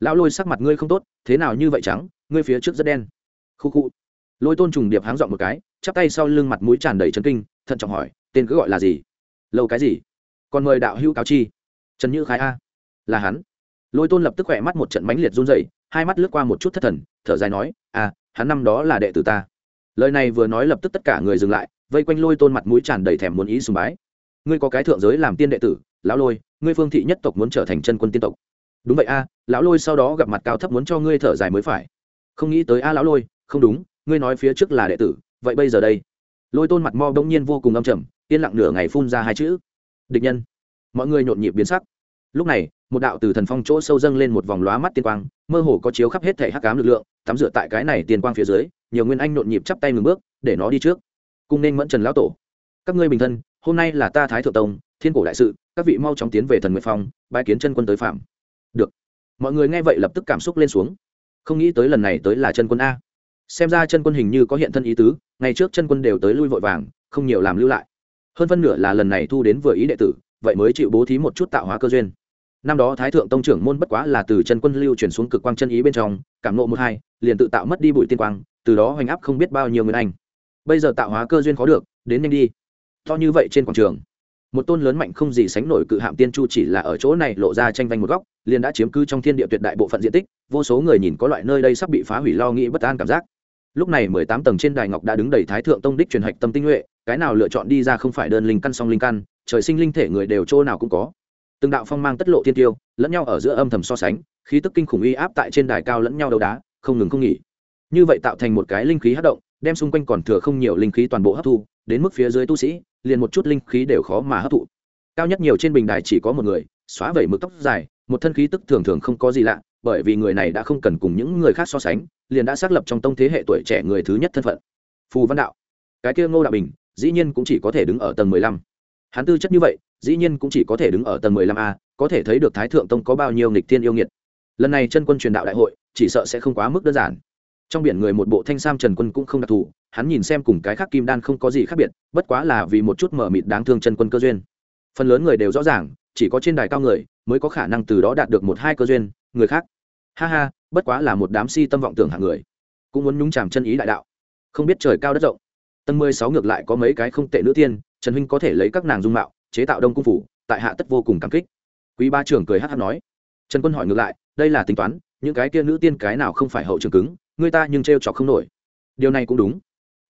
Lão lôi sắc mặt ngươi không tốt, thế nào như vậy trắng ngươi phía trước rất đen. Khu khu lôi tôn trùng điệp háng dọn một cái, chắp tay sau lưng mặt mũi tràn đầy trấn kinh, thận trọng hỏi, tên cứ gọi là gì? Lâu cái gì? Còn mời đạo hữu cáo chi. Trần như khái a. Là hắn. Lôi tôn lập tức khỏe mắt một trận mãnh liệt run dậy hai mắt lướt qua một chút thất thần, thở dài nói à hắn năm đó là đệ tử ta. Lời này vừa nói lập tức tất cả người dừng lại, vây quanh lôi tôn mặt mũi tràn đầy thèm muốn ý sùng bái. Ngươi có cái thượng giới làm tiên đệ tử, lão lôi, ngươi phương thị nhất tộc muốn trở thành chân quân tiên tộc. Đúng vậy a, lão lôi sau đó gặp mặt cao thấp muốn cho ngươi thở dài mới phải. Không nghĩ tới a, lão lôi, không đúng ngươi nói phía trước là đệ tử, vậy bây giờ đây. Lôi tôn mặt mo đông nhiên vô cùng âm trầm, yên lặng nửa ngày phun ra hai chữ. Địch nhân. Mọi người nhộn nhịp biến sắc. Lúc này, một đạo từ thần phong chỗ sâu dâng lên một vòng lóa mắt tiên quang, mơ hồ có chiếu khắp hết thể hắc cám lực lượng, tắm rửa tại cái này tiên quang phía dưới, nhiều nguyên anh nhộn nhịp chắp tay ngừng bước, để nó đi trước. Cung nên mẫn trần lão tổ. Các ngươi bình thân, hôm nay là ta thái thượng tông, thiên cổ đại sự, các vị mau chóng tiến về thần nguyệt phong bãi kiến chân quân tới phạm. Được. Mọi người nghe vậy lập tức cảm xúc lên xuống. Không nghĩ tới lần này tới là chân quân a xem ra chân quân hình như có hiện thân ý tứ, ngày trước chân quân đều tới lui vội vàng, không nhiều làm lưu lại. Hơn phân nửa là lần này thu đến vừa ý đệ tử, vậy mới chịu bố thí một chút tạo hóa cơ duyên. Năm đó thái thượng tông trưởng môn bất quá là từ chân quân lưu chuyển xuống cực quang chân ý bên trong, cảm nộ một hai, liền tự tạo mất đi bụi tiên quang, từ đó hoành áp không biết bao nhiêu người anh. Bây giờ tạo hóa cơ duyên khó được, đến nhanh đi. To như vậy trên quảng trường, một tôn lớn mạnh không gì sánh nổi cự hạm tiên chu chỉ là ở chỗ này lộ ra tranh vanh một góc, liền đã chiếm cứ trong thiên địa tuyệt đại bộ phận diện tích, vô số người nhìn có loại nơi đây sắp bị phá hủy lo nghĩ bất an cảm giác lúc này mười tám tầng trên đài ngọc đã đứng đầy thái thượng tông đích truyền hạch tâm tinh nhuệ, cái nào lựa chọn đi ra không phải đơn linh căn song linh căn, trời sinh linh thể người đều chỗ nào cũng có. Từng đạo phong mang tất lộ thiên tiêu, lẫn nhau ở giữa âm thầm so sánh, khí tức kinh khủng uy áp tại trên đài cao lẫn nhau đấu đá, không ngừng không nghỉ. Như vậy tạo thành một cái linh khí hát động, đem xung quanh còn thừa không nhiều linh khí toàn bộ hấp thu, đến mức phía dưới tu sĩ, liền một chút linh khí đều khó mà hấp thụ. Cao nhất nhiều trên bình đài chỉ có một người, xóa vẩy mực tóc dài, một thân khí tức thường thường không có gì lạ, bởi vì người này đã không cần cùng những người khác so sánh liền đã xác lập trong tông thế hệ tuổi trẻ người thứ nhất thân phận. Phù văn đạo. Cái kia ngô đạo bình, dĩ nhiên cũng chỉ có thể đứng ở tầng mười lăm. Hắn tư chất như vậy, dĩ nhiên cũng chỉ có thể đứng ở tầng mười lăm a, có thể thấy được thái thượng tông có bao nhiêu nghịch thiên yêu nghiệt. Lần này chân quân truyền đạo đại hội, chỉ sợ sẽ không quá mức đơn giản. Trong biển người một bộ thanh sam trần quân cũng không đặc thù, hắn nhìn xem cùng cái khác kim đan không có gì khác biệt, bất quá là vì một chút mở mịt đáng thương chân quân cơ duyên. Phần lớn người đều rõ ràng, chỉ có trên đài cao người mới có khả năng từ đó đạt được một hai cơ duyên, người khác ha ha, bất quá là một đám si tâm vọng tưởng hạng người. Cũng muốn nhúng chàm chân ý đại đạo. Không biết trời cao đất rộng. Tầng mười sáu ngược lại có mấy cái không tệ nữ tiên, trần huynh có thể lấy các nàng dung mạo, chế tạo đông cung phủ, tại hạ tất vô cùng cảm kích. Quý ba trưởng cười hát hát nói. Trần quân hỏi ngược lại, đây là tính toán, những cái kia nữ tiên cái nào không phải hậu trường cứng, người ta nhưng t r trọc không nổi. Điều này cũng đúng.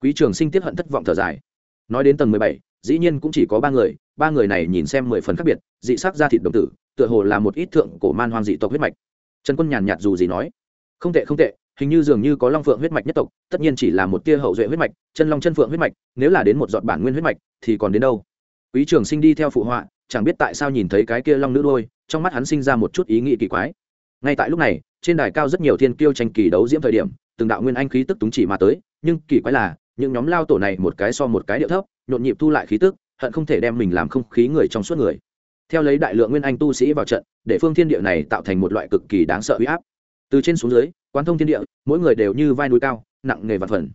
Quý trường sinh tiếp hận thất vọng thở dài. Nói đến tầng mười bảy, dĩ nhiên cũng chỉ có ba người ba người này nhìn xem mười phần khác biệt, dị sắc ra thịt đồng tử, tựa hồ là một ít thượng cổ man hoang dị tộc huyết mạch trần quân nhàn nhạt dù gì nói, không tệ không tệ, hình như dường như có long phượng huyết mạch nhất tộc, tất nhiên chỉ là một tia hậu duệ huyết mạch, chân long chân phượng huyết mạch, nếu là đến một giọt bản nguyên huyết mạch, thì còn đến đâu? Quý trường sinh đi theo phụ họa, chẳng biết tại sao nhìn thấy cái kia long nữ đôi, trong mắt hắn sinh ra một chút ý nghĩ kỳ quái. Ngay tại lúc này, trên đài cao rất nhiều thiên kiêu tranh kỳ đấu diễm thời điểm, từng đạo nguyên anh khí tức túng chỉ mà tới, nhưng kỳ quái là, những nhóm lao tổ này một cái so một cái điệu thấp, nhộn nhịp thu lại khí tức, hận không thể đem mình làm không khí người trong suốt người theo lấy đại lượng nguyên anh tu sĩ vào trận, để phương thiên địa này tạo thành một loại cực kỳ đáng sợ huy áp. Từ trên xuống dưới, quán thông thiên địa, mỗi người đều như vai núi cao, nặng nghề vặt phần.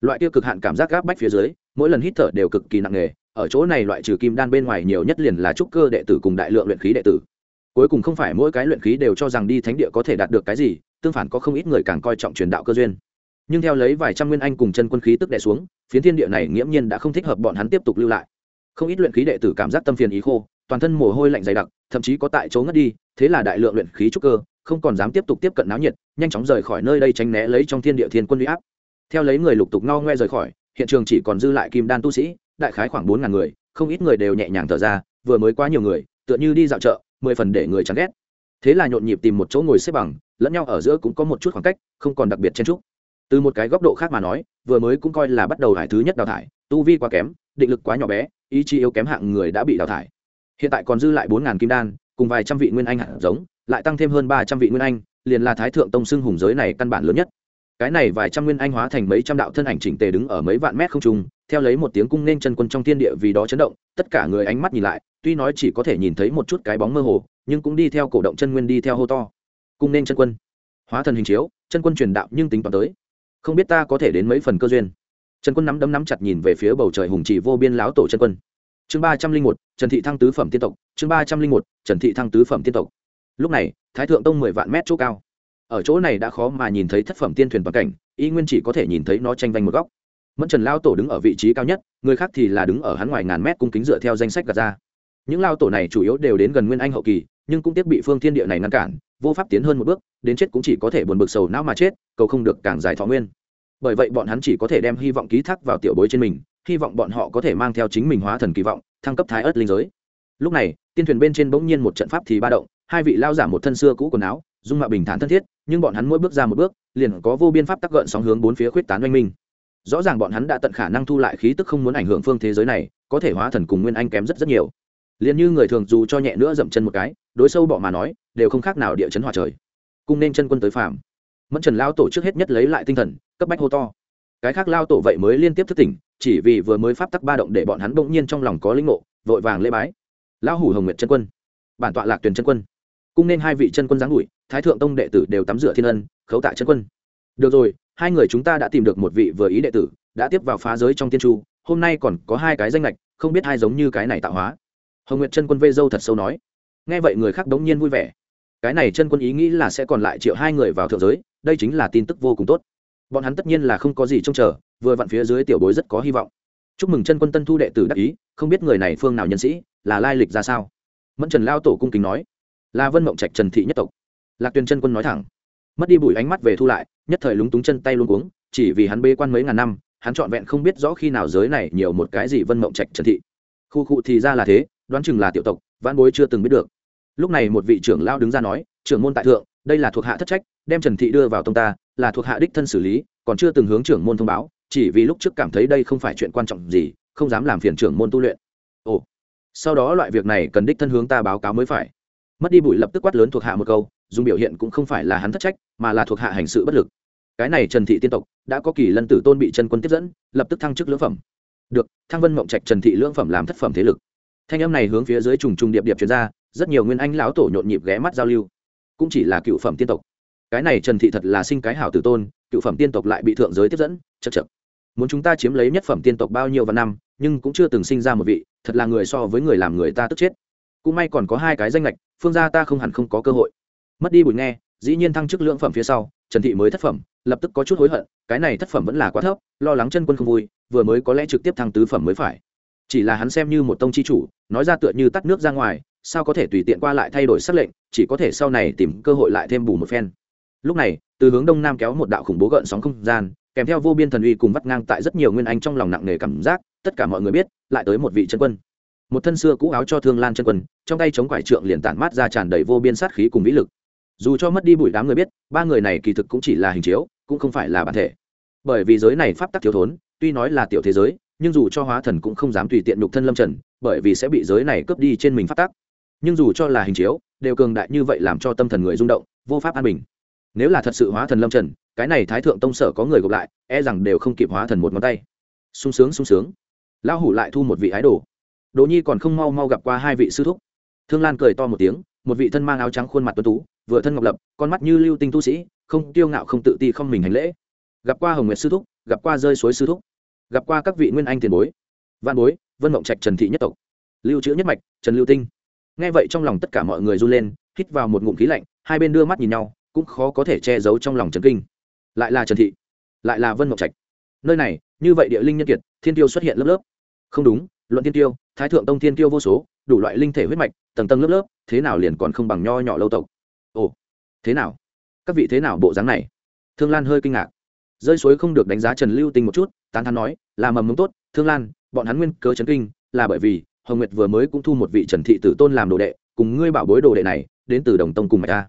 Loại tiêu cực hạn cảm giác gáp bách phía dưới, mỗi lần hít thở đều cực kỳ nặng nghề, ở chỗ này loại trừ kim đan bên ngoài nhiều nhất liền là trúc cơ đệ tử cùng đại lượng luyện khí đệ tử. Cuối cùng không phải mỗi cái luyện khí đều cho rằng đi thánh địa có thể đạt được cái gì, tương phản có không ít người càng coi trọng truyền đạo cơ duyên. Nhưng theo lấy vài trăm nguyên anh cùng chân quân khí tức đệ xuống, phiến thiên địa này nghiễm nhiên đã không thích hợp bọn hắn tiếp tục lưu lại. Không ít luyện khí đệ tử cảm giác tâm phiền ý khô toàn thân mồ hôi lạnh dày đặc, thậm chí có tại chỗ ngất đi, thế là đại lượng luyện khí trúc cơ, không còn dám tiếp tục tiếp cận náo nhiệt, nhanh chóng rời khỏi nơi đây tránh né lấy trong thiên địa thiên quân huy áp. Theo lấy người lục tục no ngoe rời khỏi, hiện trường chỉ còn dư lại kim đan tu sĩ, đại khái khoảng bốn ngàn người, không ít người đều nhẹ nhàng thở ra, vừa mới quá nhiều người, tựa như đi dạo chợ, mười phần để người chán ghét. Thế là nhộn nhịp tìm một chỗ ngồi xếp bằng, lẫn nhau ở giữa cũng có một chút khoảng cách, không còn đặc biệt chen trúc từ một cái góc độ khác mà nói, vừa mới cũng coi là bắt đầu hải thứ nhất đào thải, tu vi quá kém, định lực quá nhỏ bé, ý chí yếu kém hạng người đã bị đào thải hiện tại còn dư lại bốn ngàn kim đan, cùng vài trăm vị nguyên anh hạt giống, lại tăng thêm hơn ba trăm vị nguyên anh, liền là thái thượng tông xưng hùng giới này căn bản lớn nhất. Cái này vài trăm nguyên anh hóa thành mấy trăm đạo thân ảnh chỉnh tề đứng ở mấy vạn mét không trung, theo lấy một tiếng cung nên chân quân trong thiên địa vì đó chấn động, tất cả người ánh mắt nhìn lại, tuy nói chỉ có thể nhìn thấy một chút cái bóng mơ hồ, nhưng cũng đi theo cổ động chân nguyên đi theo hô to. Cung nên chân quân. Hóa thần hình chiếu, chân quân truyền đạo nhưng tính toán tới. Không biết ta có thể đến mấy phần cơ duyên. Chân quân nắm đấm nắm chặt nhìn về phía bầu trời hùng trì vô biên láo tổ chân quân chương ba trăm linh một, trần thị thăng tứ phẩm tiên tộc, chương ba trăm linh một, trần thị thăng tứ phẩm tiên tộc. Lúc này, thái thượng tông mười vạn mét chỗ cao. Ở chỗ này đã khó mà nhìn thấy thất phẩm tiên thuyền toàn cảnh, y nguyên chỉ có thể nhìn thấy nó tranh vanh một góc. Mẫn trần lao tổ đứng ở vị trí cao nhất, người khác thì là đứng ở hắn ngoài ngàn mét cung kính dựa theo danh sách gạt ra. Những lao tổ này chủ yếu đều đến gần nguyên anh hậu kỳ, nhưng cũng tiếc bị phương thiên địa này ngăn cản, vô pháp tiến hơn một bước, đến chết cũng chỉ có thể buồn bực sầu não mà chết, cầu không được càng dài thọ nguyên. Bởi vậy bọn hắn chỉ có thể đem hy vọng ký thác vào tiểu bối trên mình hy vọng bọn họ có thể mang theo chính mình hóa thần kỳ vọng, thăng cấp thái ớt linh giới. Lúc này, tiên thuyền bên trên bỗng nhiên một trận pháp thì ba động, hai vị lao giả một thân xưa cũ quần áo, dung mạo bình thản thân thiết, nhưng bọn hắn mỗi bước ra một bước, liền có vô biên pháp tắc gợn sóng hướng bốn phía khuyết tán oanh minh. Rõ ràng bọn hắn đã tận khả năng thu lại khí tức không muốn ảnh hưởng phương thế giới này, có thể hóa thần cùng nguyên anh kém rất rất nhiều. Liền như người thường dù cho nhẹ nữa dậm chân một cái, đối sâu bọ mà nói, đều không khác nào địa chấn hòa trời. Cung nên chân quân tới phạm. mẫn trần lao tổ trước hết nhất lấy lại tinh thần, cấp bách hô to. Cái khác lao tổ vậy mới liên tiếp thức tỉnh chỉ vì vừa mới pháp tắc ba động để bọn hắn bỗng nhiên trong lòng có linh ngộ, vội vàng lễ bái. Lão hủ hồng nguyệt chân quân, bản tọa lạc tuyển chân quân, cung nên hai vị chân quân giáng đuổi thái thượng tông đệ tử đều tắm rửa thiên ân, khấu tạ chân quân. Được rồi, hai người chúng ta đã tìm được một vị vừa ý đệ tử, đã tiếp vào phá giới trong tiên chu, hôm nay còn có hai cái danh lệch không biết hai giống như cái này tạo hóa. Hồng nguyệt chân quân vê dâu thật sâu nói. Nghe vậy người khác đống nhiên vui vẻ. Cái này chân quân ý nghĩ là sẽ còn lại triệu hai người vào thượng giới, đây chính là tin tức vô cùng tốt bọn hắn tất nhiên là không có gì trông chờ, vừa vặn phía dưới tiểu bối rất có hy vọng. Chúc mừng chân quân tân thu đệ tử đắc ý, không biết người này phương nào nhân sĩ, là lai lịch ra sao? Mẫn trần lao tổ cung kính nói. Là vân mộng trạch trần thị nhất tộc. Lạc tuyền chân quân nói thẳng. Mất đi bụi ánh mắt về thu lại, nhất thời lúng túng chân tay luôn cuống, chỉ vì hắn bê quan mấy ngàn năm, hắn trọn vẹn không biết rõ khi nào giới này nhiều một cái gì vân mộng trạch trần thị. Khu cụ thì ra là thế, đoán chừng là tiểu tộc văn bối chưa từng biết được. Lúc này một vị trưởng lao đứng ra nói, trưởng môn tại thượng đây là thuộc hạ thất trách, đem trần thị đưa vào tông ta, là thuộc hạ đích thân xử lý, còn chưa từng hướng trưởng môn thông báo, chỉ vì lúc trước cảm thấy đây không phải chuyện quan trọng gì, không dám làm phiền trưởng môn tu luyện. Ồ, sau đó loại việc này cần đích thân hướng ta báo cáo mới phải. Mất đi bụi lập tức quát lớn thuộc hạ một câu, dùng biểu hiện cũng không phải là hắn thất trách, mà là thuộc hạ hành sự bất lực. Cái này trần thị tiên tộc, đã có kỳ lân tử tôn bị chân quân tiếp dẫn, lập tức thăng chức lưỡng phẩm. Được, thăng vân mộng trạch trần thị lưỡng phẩm làm thất phẩm thế lực. Thanh âm này hướng phía dưới trùng trùng điệp điệp chuyển ra, rất nhiều nguyên anh lão tổ nhộn nhịp ghé mắt giao lưu cũng chỉ là cựu phẩm tiên tộc. Cái này trần thị thật là sinh cái hảo tử tôn, cựu phẩm tiên tộc lại bị thượng giới tiếp dẫn chật chật muốn chúng ta chiếm lấy nhất phẩm tiên tộc bao nhiêu và năm, nhưng cũng chưa từng sinh ra một vị, thật là người so với người làm người ta tức chết. Cũng may còn có hai cái danh lệch phương gia ta không hẳn không có cơ hội. Mất đi bùi nghe, dĩ nhiên thăng chức lưỡng phẩm phía sau, trần thị mới thất phẩm, lập tức có chút hối hận, cái này thất phẩm vẫn là quá thấp, lo lắng chân quân không vui, vừa mới có lẽ trực tiếp thăng tứ phẩm mới phải. Chỉ là hắn xem như một tông chi chủ, nói ra tựa như tắt nước ra ngoài sao có thể tùy tiện qua lại thay đổi sắc lệnh, chỉ có thể sau này tìm cơ hội lại thêm bù một phen. Lúc này, từ hướng đông nam kéo một đạo khủng bố gợn sóng không gian, kèm theo vô biên thần uy cùng vắt ngang tại rất nhiều nguyên anh trong lòng nặng nề cảm giác, tất cả mọi người biết, lại tới một vị chân quân. Một thân xưa cũ áo cho thương lan chân quân, trong tay chống quải trượng liền tản mát ra tràn đầy vô biên sát khí cùng vĩ lực. Dù cho mất đi bụi đám người biết, ba người này kỳ thực cũng chỉ là hình chiếu, cũng không phải là bản thể. Bởi vì giới này pháp tắc thiếu thốn, tuy nói là tiểu thế giới, nhưng dù cho hóa thần cũng không dám tùy tiện nhục thân lâm trần, bởi vì sẽ bị giới này cướp đi trên mình pháp tắc nhưng dù cho là hình chiếu, đều cường đại như vậy làm cho tâm thần người rung động, vô pháp an bình. Nếu là thật sự hóa thần lâm trần, cái này thái thượng tông sở có người gộp lại e rằng đều không kịp hóa thần một ngón tay. Sung sướng sung sướng. Lão hủ lại thu một vị ái đồ. Đỗ nhi còn không mau mau gặp qua hai vị sư thúc. Thương lan cười to một tiếng, một vị thân mang áo trắng khuôn mặt tuấn tú, vừa thân ngọc lập, con mắt như lưu tinh tu sĩ, không tiêu ngạo không tự ti không mình hành lễ. Gặp qua hồng nguyệt sư thúc, gặp qua rơi suối sư thúc, gặp qua các vị nguyên anh tiền bối. Văn bối, vân mộng trạch trần thị nhất tộc. Lưu trữ nhất mạch, trần lưu tinh nghe vậy trong lòng tất cả mọi người run lên, hít vào một ngụm khí lạnh, hai bên đưa mắt nhìn nhau, cũng khó có thể che giấu trong lòng trần kinh. Lại là trần thị, lại là vân Mộc trạch. Nơi này, như vậy địa linh nhân kiệt, thiên tiêu xuất hiện lớp lớp. Không đúng, luận thiên tiêu, thái thượng tông thiên tiêu vô số, đủ loại linh thể huyết mạch, tầng tầng lớp lớp, thế nào liền còn không bằng nho nhỏ lâu tộc? Ồ, thế nào? Các vị thế nào bộ dáng này? Thương lan hơi kinh ngạc. Rơi suối không được đánh giá trần lưu tinh một chút, tán thán nói, là mầm mống tốt, thương lan, bọn hắn nguyên cớ chấn kinh, là bởi vì hồng nguyệt vừa mới cũng thu một vị trần thị tử tôn làm đồ đệ cùng ngươi bảo bối đồ đệ này đến từ đồng tông cùng mạch ta.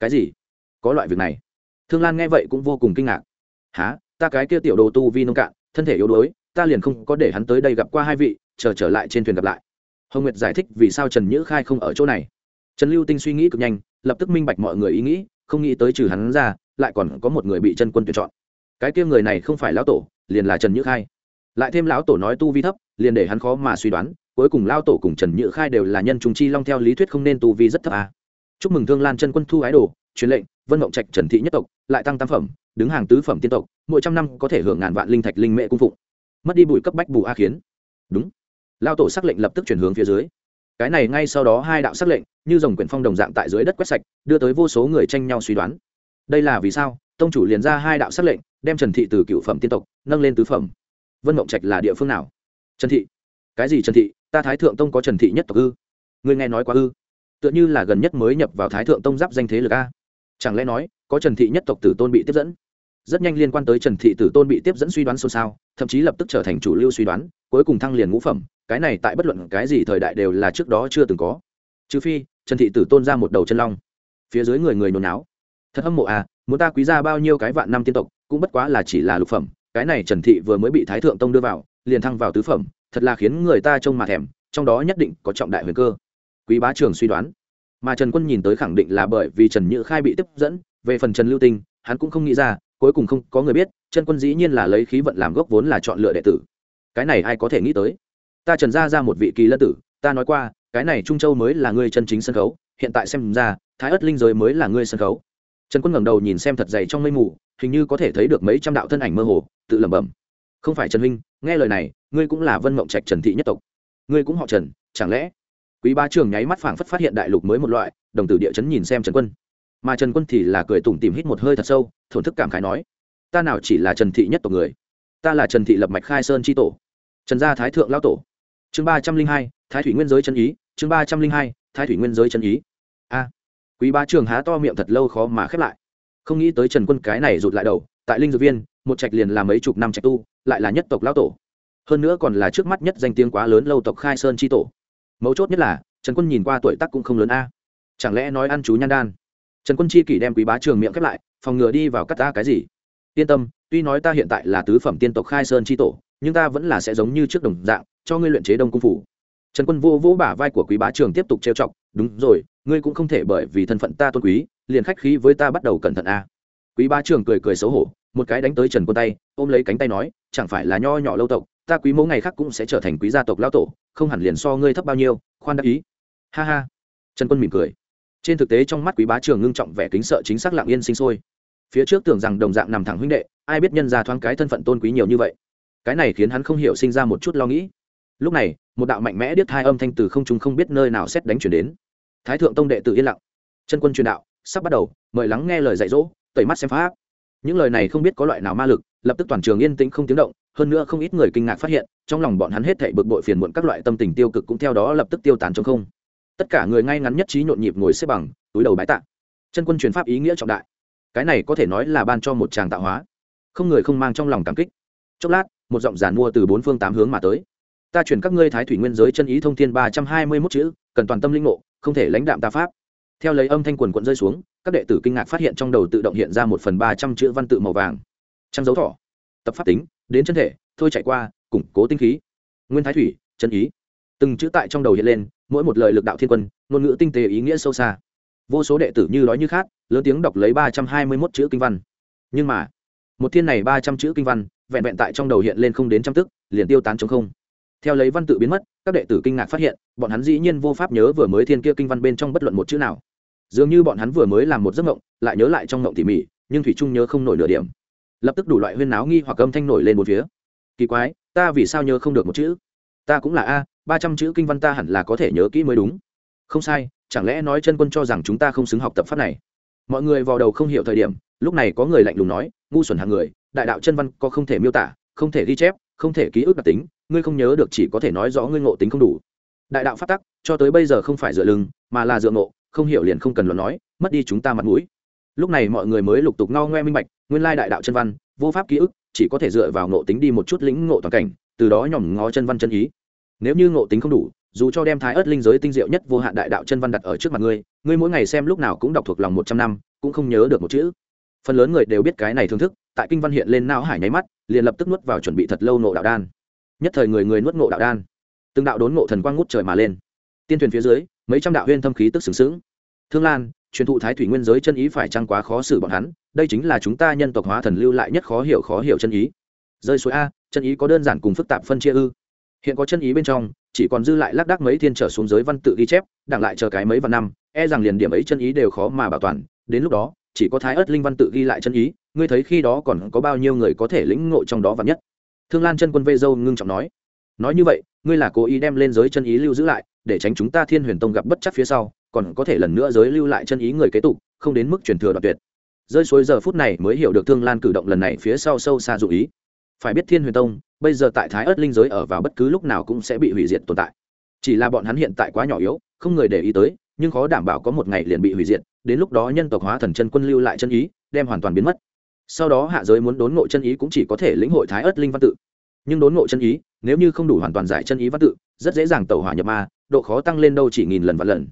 Cái gì? Có loại việc này? Thương lan nghe vậy cũng vô cùng kinh ngạc. Há ta cái kia tiểu đồ tu vi nông cạn thân thể yếu đuối ta liền không có để hắn tới đây gặp qua hai vị chờ trở, trở lại trên thuyền gặp lại. Hồng nguyệt giải thích vì sao trần nhữ khai không ở chỗ này. Trần lưu tinh suy nghĩ cực nhanh lập tức minh bạch mọi người ý nghĩ không nghĩ tới trừ hắn ra lại còn có một người bị chân quân tuyển chọn. Cái kia người này không phải lão tổ liền là trần nhữ khai. Lại thêm lão tổ nói tu vi thấp liền để hắn khó mà suy đoán cuối cùng lao tổ cùng trần nhữ khai đều là nhân trùng chi long theo lý thuyết không nên tu vi rất thấp à. chúc mừng thương lan chân quân thu ái đồ, truyền lệnh, vân mộng trạch, trần thị nhất tộc, lại tăng tam phẩm, đứng hàng tứ phẩm tiên tộc, mỗi trăm năm có thể hưởng ngàn vạn linh thạch linh mệ cung phụng. Mất đi bụi cấp bách bù a khiến đúng. Lao tổ xác lệnh lập tức chuyển hướng phía dưới. Cái này ngay sau đó hai đạo xác lệnh, như dòng quyển phong đồng dạng tại dưới đất quét sạch, đưa tới vô số người tranh nhau suy đoán. Đây là vì sao? Tông chủ liền ra hai đạo xác lệnh, đem trần thị từ cựu phẩm tiên tộc nâng lên tứ phẩm. Vân mộng trạch là địa phương nào? Trần thị. Cái gì trần thị? Ta thái thượng tông có trần thị nhất tộc ư? Người nghe nói quá ư? Tựa như là gần nhất mới nhập vào thái thượng tông giáp danh thế lực a. Chẳng lẽ nói, có trần thị nhất tộc tử tôn bị tiếp dẫn? Rất nhanh liên quan tới trần thị tử tôn bị tiếp dẫn suy đoán xôn xao, thậm chí lập tức trở thành chủ lưu suy đoán, cuối cùng thăng liền ngũ phẩm, cái này tại bất luận cái gì thời đại đều là trước đó chưa từng có. Trừ phi, trần thị tử tôn ra một đầu chân long. Phía dưới người người nôn náo. Thật hâm mộ à muốn ta quý ra bao nhiêu cái vạn năm tiên tộc, cũng bất quá là chỉ là lục phẩm, cái này trần thị vừa mới bị thái thượng tông đưa vào, liền thăng vào tứ phẩm thật là khiến người ta trông mà thèm, trong đó nhất định có trọng đại huyền cơ. Quý bá trường suy đoán. Mà trần quân nhìn tới khẳng định là bởi vì trần nhữ khai bị tiếp dẫn về phần trần lưu tinh, hắn cũng không nghĩ ra, cuối cùng không có người biết, trần quân dĩ nhiên là lấy khí vận làm gốc vốn là chọn lựa đệ tử. Cái này ai có thể nghĩ tới? Ta trần ra ra một vị kỳ lân tử, ta nói qua, cái này trung châu mới là ngươi chân chính sân khấu, hiện tại xem ra, thái ất linh giới mới là ngươi sân khấu. Trần quân ngẩng đầu nhìn xem thật dày trong mây mù, hình như có thể thấy được mấy trăm đạo thân ảnh mơ hồ, tự lẩm bẩm không phải trần huynh, nghe lời này, ngươi cũng là vân mộng trạch trần thị nhất tộc. Ngươi cũng họ trần, chẳng lẽ? Quý ba trường nháy mắt phảng phất phát hiện đại lục mới một loại, đồng tử địa chấn nhìn xem trần quân. Mà trần quân thì là cười tủm tìm hít một hơi thật sâu, thổn thức cảm khái nói, ta nào chỉ là trần thị nhất tộc người? Ta là trần thị lập mạch khai sơn tri tổ. Trần gia thái thượng lao tổ. Chương ba trăm linh hai, thái thủy nguyên giới chân ý, chương ba trăm linh hai, thái thủy nguyên giới chân ý. A. Quý ba trường há to miệng thật lâu khó mà khép lại. Không nghĩ tới trần quân cái này rụt lại đầu, tại linh dược viên một trạch liền làm mấy chục năm trạch tu, lại là nhất tộc lao tổ. Hơn nữa còn là trước mắt nhất danh tiếng quá lớn lâu tộc khai sơn tri tổ. Mấu chốt nhất là, trần quân nhìn qua tuổi tác cũng không lớn a. Chẳng lẽ nói ăn chú nhan đan? Trần quân chi kỷ đem quý bá trường miệng khép lại, phòng ngừa đi vào cắt ta cái gì? Yên tâm, tuy nói ta hiện tại là tứ phẩm tiên tộc khai sơn tri tổ, nhưng ta vẫn là sẽ giống như trước đồng dạng, cho ngươi luyện chế đông cung phủ. Trần quân vô vỗ bả vai của quý bá trường tiếp tục trêu chọc, đúng rồi, ngươi cũng không thể bởi vì thân phận ta tôn quý, liền khách khí với ta bắt đầu cẩn thận a. Quý bá trường cười cười xấu hổ một cái đánh tới trần quân tay, ôm lấy cánh tay nói, chẳng phải là nho nhỏ lâu tộc, ta quý mẫu ngày khác cũng sẽ trở thành quý gia tộc lão tổ, không hẳn liền so ngươi thấp bao nhiêu, khoan đắc ý. Ha ha. Trần quân mỉm cười. Trên thực tế trong mắt quý bá trường ngưng trọng vẻ kính sợ chính xác lặng yên sinh sôi. Phía trước tưởng rằng đồng dạng nằm thẳng huynh đệ, ai biết nhân ra thoáng cái thân phận tôn quý nhiều như vậy. Cái này khiến hắn không hiểu sinh ra một chút lo nghĩ. Lúc này, một đạo mạnh mẽ điếc hai âm thanh từ không trung không biết nơi nào xét đánh chuyển đến. Thái thượng tông đệ tự yên lặng. Chân quân truyền đạo, sắp bắt đầu, mời lắng nghe lời dạy dỗ, tẩy mắt xem pháp những lời này không biết có loại nào ma lực, lập tức toàn trường yên tĩnh không tiếng động, hơn nữa không ít người kinh ngạc phát hiện, trong lòng bọn hắn hết thảy bực bội phiền muộn các loại tâm tình tiêu cực cũng theo đó lập tức tiêu tán trong không. Tất cả người ngay ngắn nhất trí nhộn nhịp ngồi xếp bằng, túi đầu bái tạ. Chân quân truyền pháp ý nghĩa trọng đại. Cái này có thể nói là ban cho một tràng tạo hóa. Không người không mang trong lòng cảm kích. Chốc lát, một giọng giàn mua từ bốn phương tám hướng mà tới. Ta truyền các ngươi thái thủy nguyên giới chân ý thông thiên ba trăm hai mươi mốt chữ, cần toàn tâm linh ngộ, không thể lãnh đạm ta pháp theo lấy âm thanh quần quận rơi xuống, các đệ tử kinh ngạc phát hiện trong đầu tự động hiện ra một phần ba trăm chữ văn tự màu vàng. Trăng dấu thỏ, tập pháp tính, đến chân thể, thôi chạy qua, củng cố tinh khí. Nguyên thái thủy, chân ý. Từng chữ tại trong đầu hiện lên, mỗi một lời lực đạo thiên quân, ngôn ngữ tinh tế ý nghĩa sâu xa. Vô số đệ tử như nói như khác lớn tiếng đọc lấy ba trăm hai mươi mốt chữ kinh văn. Nhưng mà, một thiên này ba trăm chữ kinh văn, vẹn vẹn tại trong đầu hiện lên không đến trăm tức, liền tiêu tán chống không. Theo lấy văn tự biến mất, các đệ tử kinh ngạc phát hiện, bọn hắn dĩ nhiên vô pháp nhớ vừa mới thiên kia kinh văn bên trong bất luận một chữ nào dường như bọn hắn vừa mới làm một giấc ngộng lại nhớ lại trong ngộng tỉ mỉ, nhưng thủy trung nhớ không nổi nửa điểm. Lập tức đủ loại huyên náo nghi hoặc âm thanh nổi lên một phía. Kỳ quái, ta vì sao nhớ không được một chữ? Ta cũng là a, ba trăm chữ kinh văn ta hẳn là có thể nhớ kỹ mới đúng. Không sai, chẳng lẽ nói chân quân cho rằng chúng ta không xứng học tập pháp này? Mọi người vào đầu không hiểu thời điểm, lúc này có người lạnh lùng nói, ngu xuẩn hàng người, đại đạo chân văn có không thể miêu tả, không thể ghi chép, không thể ký ức đặc tính, ngươi không nhớ được chỉ có thể nói rõ ngươi ngộ tính không đủ. Đại đạo phát tắc, cho tới bây giờ không phải dựa lưng, mà là dựa ngộ không hiểu liền không cần luận nói, mất đi chúng ta mặt mũi. Lúc này mọi người mới lục tục ngao ngoe minh bạch, nguyên lai đại đạo chân văn, vô pháp ký ức, chỉ có thể dựa vào ngộ tính đi một chút lĩnh ngộ toàn cảnh, từ đó nhỏm ngó chân văn chân ý. Nếu như ngộ tính không đủ, dù cho đem thái ớt linh giới tinh diệu nhất vô hạn đại đạo chân văn đặt ở trước mặt ngươi ngươi mỗi ngày xem lúc nào cũng đọc thuộc lòng một trăm năm, cũng không nhớ được một chữ. Phần lớn người đều biết cái này thưởng thức, tại kinh văn hiện lên não hải nháy mắt, liền lập tức nuốt vào chuẩn bị thật lâu nộ đạo đan. Nhất thời người người nuốt ngộ đạo đan. Từng đạo đốn ngộ thần quang ngút trời mà lên. Tiên thuyền phía dưới mấy trăm đạo huyên thâm khí tức sừng sững thương lan, truyền thụ thái thủy nguyên giới chân ý phải chăng quá khó xử bọn hắn? Đây chính là chúng ta nhân tộc hóa thần lưu lại nhất khó hiểu khó hiểu chân ý. Rơi suối a, chân ý có đơn giản cùng phức tạp phân chia ư. Hiện có chân ý bên trong, chỉ còn dư lại lác đác mấy thiên trở xuống giới văn tự ghi chép, đặng lại chờ cái mấy vạn năm e rằng liền điểm ấy chân ý đều khó mà bảo toàn. Đến lúc đó, chỉ có thái ớt linh văn tự ghi lại chân ý, ngươi thấy khi đó còn có bao nhiêu người có thể lĩnh ngộ trong đó và nhất? Thương lan chân quân Vê dâu ngưng trọng nói nói như vậy, ngươi là cố ý đem lên giới chân ý lưu giữ lại, để tránh chúng ta thiên huyền tông gặp bất chắc phía sau, còn có thể lần nữa giới lưu lại chân ý người kế tục, không đến mức truyền thừa đoạt tuyệt. Rơi suối giờ phút này mới hiểu được thương lan cử động lần này phía sau sâu xa dụ ý. Phải biết thiên huyền tông, bây giờ tại thái ớt linh giới ở vào bất cứ lúc nào cũng sẽ bị hủy diệt tồn tại. Chỉ là bọn hắn hiện tại quá nhỏ yếu, không người để ý tới, nhưng khó đảm bảo có một ngày liền bị hủy diệt, đến lúc đó nhân tộc hóa thần chân quân lưu lại chân ý, đem hoàn toàn biến mất. Sau đó hạ giới muốn đốn ngộ chân ý cũng chỉ có thể lĩnh hội thái ớt linh văn tự. Nhưng đốn ngộ chân ý nếu như không đủ hoàn toàn giải chân ý văn tự, rất dễ dàng tẩu hỏa nhập ma, độ khó tăng lên đâu chỉ nghìn lần và lần.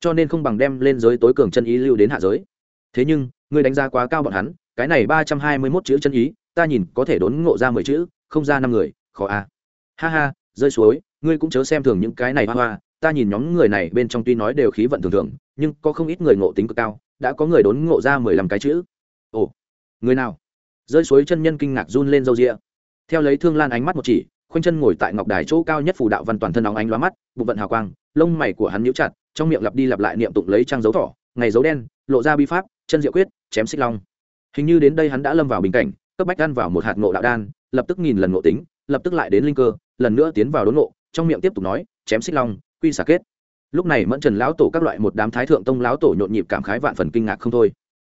Cho nên không bằng đem lên giới tối cường chân ý lưu đến hạ giới. Thế nhưng người đánh giá quá cao bọn hắn, cái này ba trăm hai mươi mốt chữ chân ý, ta nhìn có thể đốn ngộ ra mười chữ, không ra năm người, khó a à. ha ha, rơi suối ngươi cũng chớ xem thường những cái này hoa hoa, ta nhìn nhóm người này bên trong tuy nói đều khí vận thường thường, nhưng có không ít người ngộ tính cực cao, đã có người đốn ngộ ra mười lăm cái chữ. Ồ, người nào? Rơi suối chân nhân kinh ngạc run lên râu rịa theo lấy thương lan ánh mắt một chỉ khoanh chân ngồi tại ngọc đài chỗ cao nhất phù đạo văn toàn thân óng ánh lóa mắt, bụng vận hào quang, lông mày của hắn nhíu chặt, trong miệng lặp đi lặp lại niệm tụng lấy trang dấu thỏ, ngày dấu đen, lộ ra bi pháp, chân diệu quyết, chém xích long. Hình như đến đây hắn đã lâm vào bình cảnh, cấp bách ăn vào một hạt ngộ đạo đan, lập tức nghìn lần ngộ tính, lập tức lại đến linh cơ, lần nữa tiến vào đốn ngộ, trong miệng tiếp tục nói, chém xích long, quy xả kết. Lúc này mẫn trần lão tổ các loại một đám thái thượng tông lão tổ nhộn nhịp cảm khái vạn phần kinh ngạc không thôi.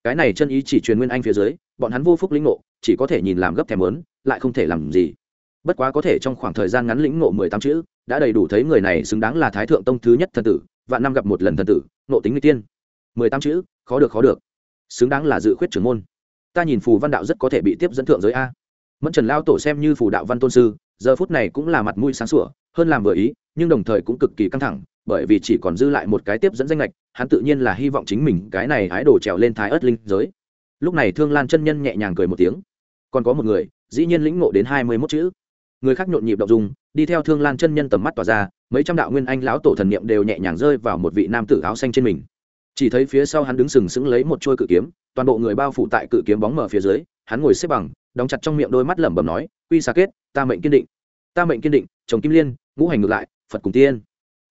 Cái này chân ý chỉ truyền nguyên anh phía dưới, bọn hắn vô phúc lĩnh ngộ, chỉ có thể nhìn làm gấp thèm lớn, lại không thể làm gì bất quá có thể trong khoảng thời gian ngắn lĩnh ngộ mười tám chữ, đã đầy đủ thấy người này xứng đáng là thái thượng tông thứ nhất thần tử, vạn năm gặp một lần thần tử nộ tính người tiên. Mười tám chữ, khó được khó được. Xứng đáng là dự khuyết trưởng môn. Ta nhìn phù văn đạo rất có thể bị tiếp dẫn thượng giới a. Mẫn trần lao tổ xem như phù đạo văn tôn sư, giờ phút này cũng là mặt mũi sáng sủa, hơn làm vừa ý, nhưng đồng thời cũng cực kỳ căng thẳng, bởi vì chỉ còn dư lại một cái tiếp dẫn danh lệch hắn tự nhiên là hy vọng chính mình cái này hái đổ trèo lên thái ớt linh giới. Lúc này thương lan chân nhân nhẹ nhàng cười một tiếng. Còn có một người, dĩ nhiên lĩnh ngộ đến hai mươi mốt chữ người khác nhộn nhịp động dung, đi theo thương lan chân nhân tầm mắt tỏa ra mấy trăm đạo nguyên anh lão tổ thần niệm đều nhẹ nhàng rơi vào một vị nam tử áo xanh trên mình. Chỉ thấy phía sau hắn đứng sừng sững lấy một trôi cự kiếm toàn bộ người bao phủ tại cự kiếm bóng mở phía dưới hắn ngồi xếp bằng đóng chặt trong miệng đôi mắt lẩm bẩm nói quy xa kết ta mệnh kiên định. Ta mệnh kiên định chồng kim liên ngũ hành ngược lại phật cùng tiên.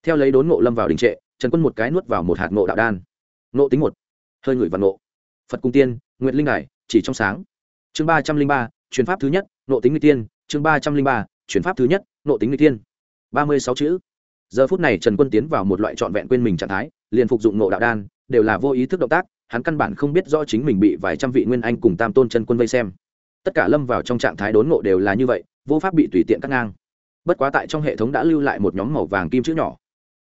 Theo lấy đốn ngộ lâm vào đình trệ trần quân một cái nuốt vào một hạt ngộ đạo đan. Ngộ tính một. Hơi ngửi và ngộ. Phật cung tiên nguyện linh đài chỉ trong sáng. Chương ba trăm linh ba chuyến pháp thứ nhất ngộ tính nguy tiên chương ba trăm linh ba, chuyển pháp thứ nhất, nộ tính người thiên. ba mươi sáu chữ. Giờ phút này trần quân tiến vào một loại trọn vẹn quên mình trạng thái, liền phục dụng ngộ đạo đan, đều là vô ý thức động tác, hắn căn bản không biết rõ chính mình bị vài trăm vị nguyên anh cùng tam tôn chân quân vây xem. Tất cả lâm vào trong trạng thái đốn ngộ đều là như vậy, vô pháp bị tùy tiện cắt ngang. Bất quá tại trong hệ thống đã lưu lại một nhóm màu vàng kim chữ nhỏ.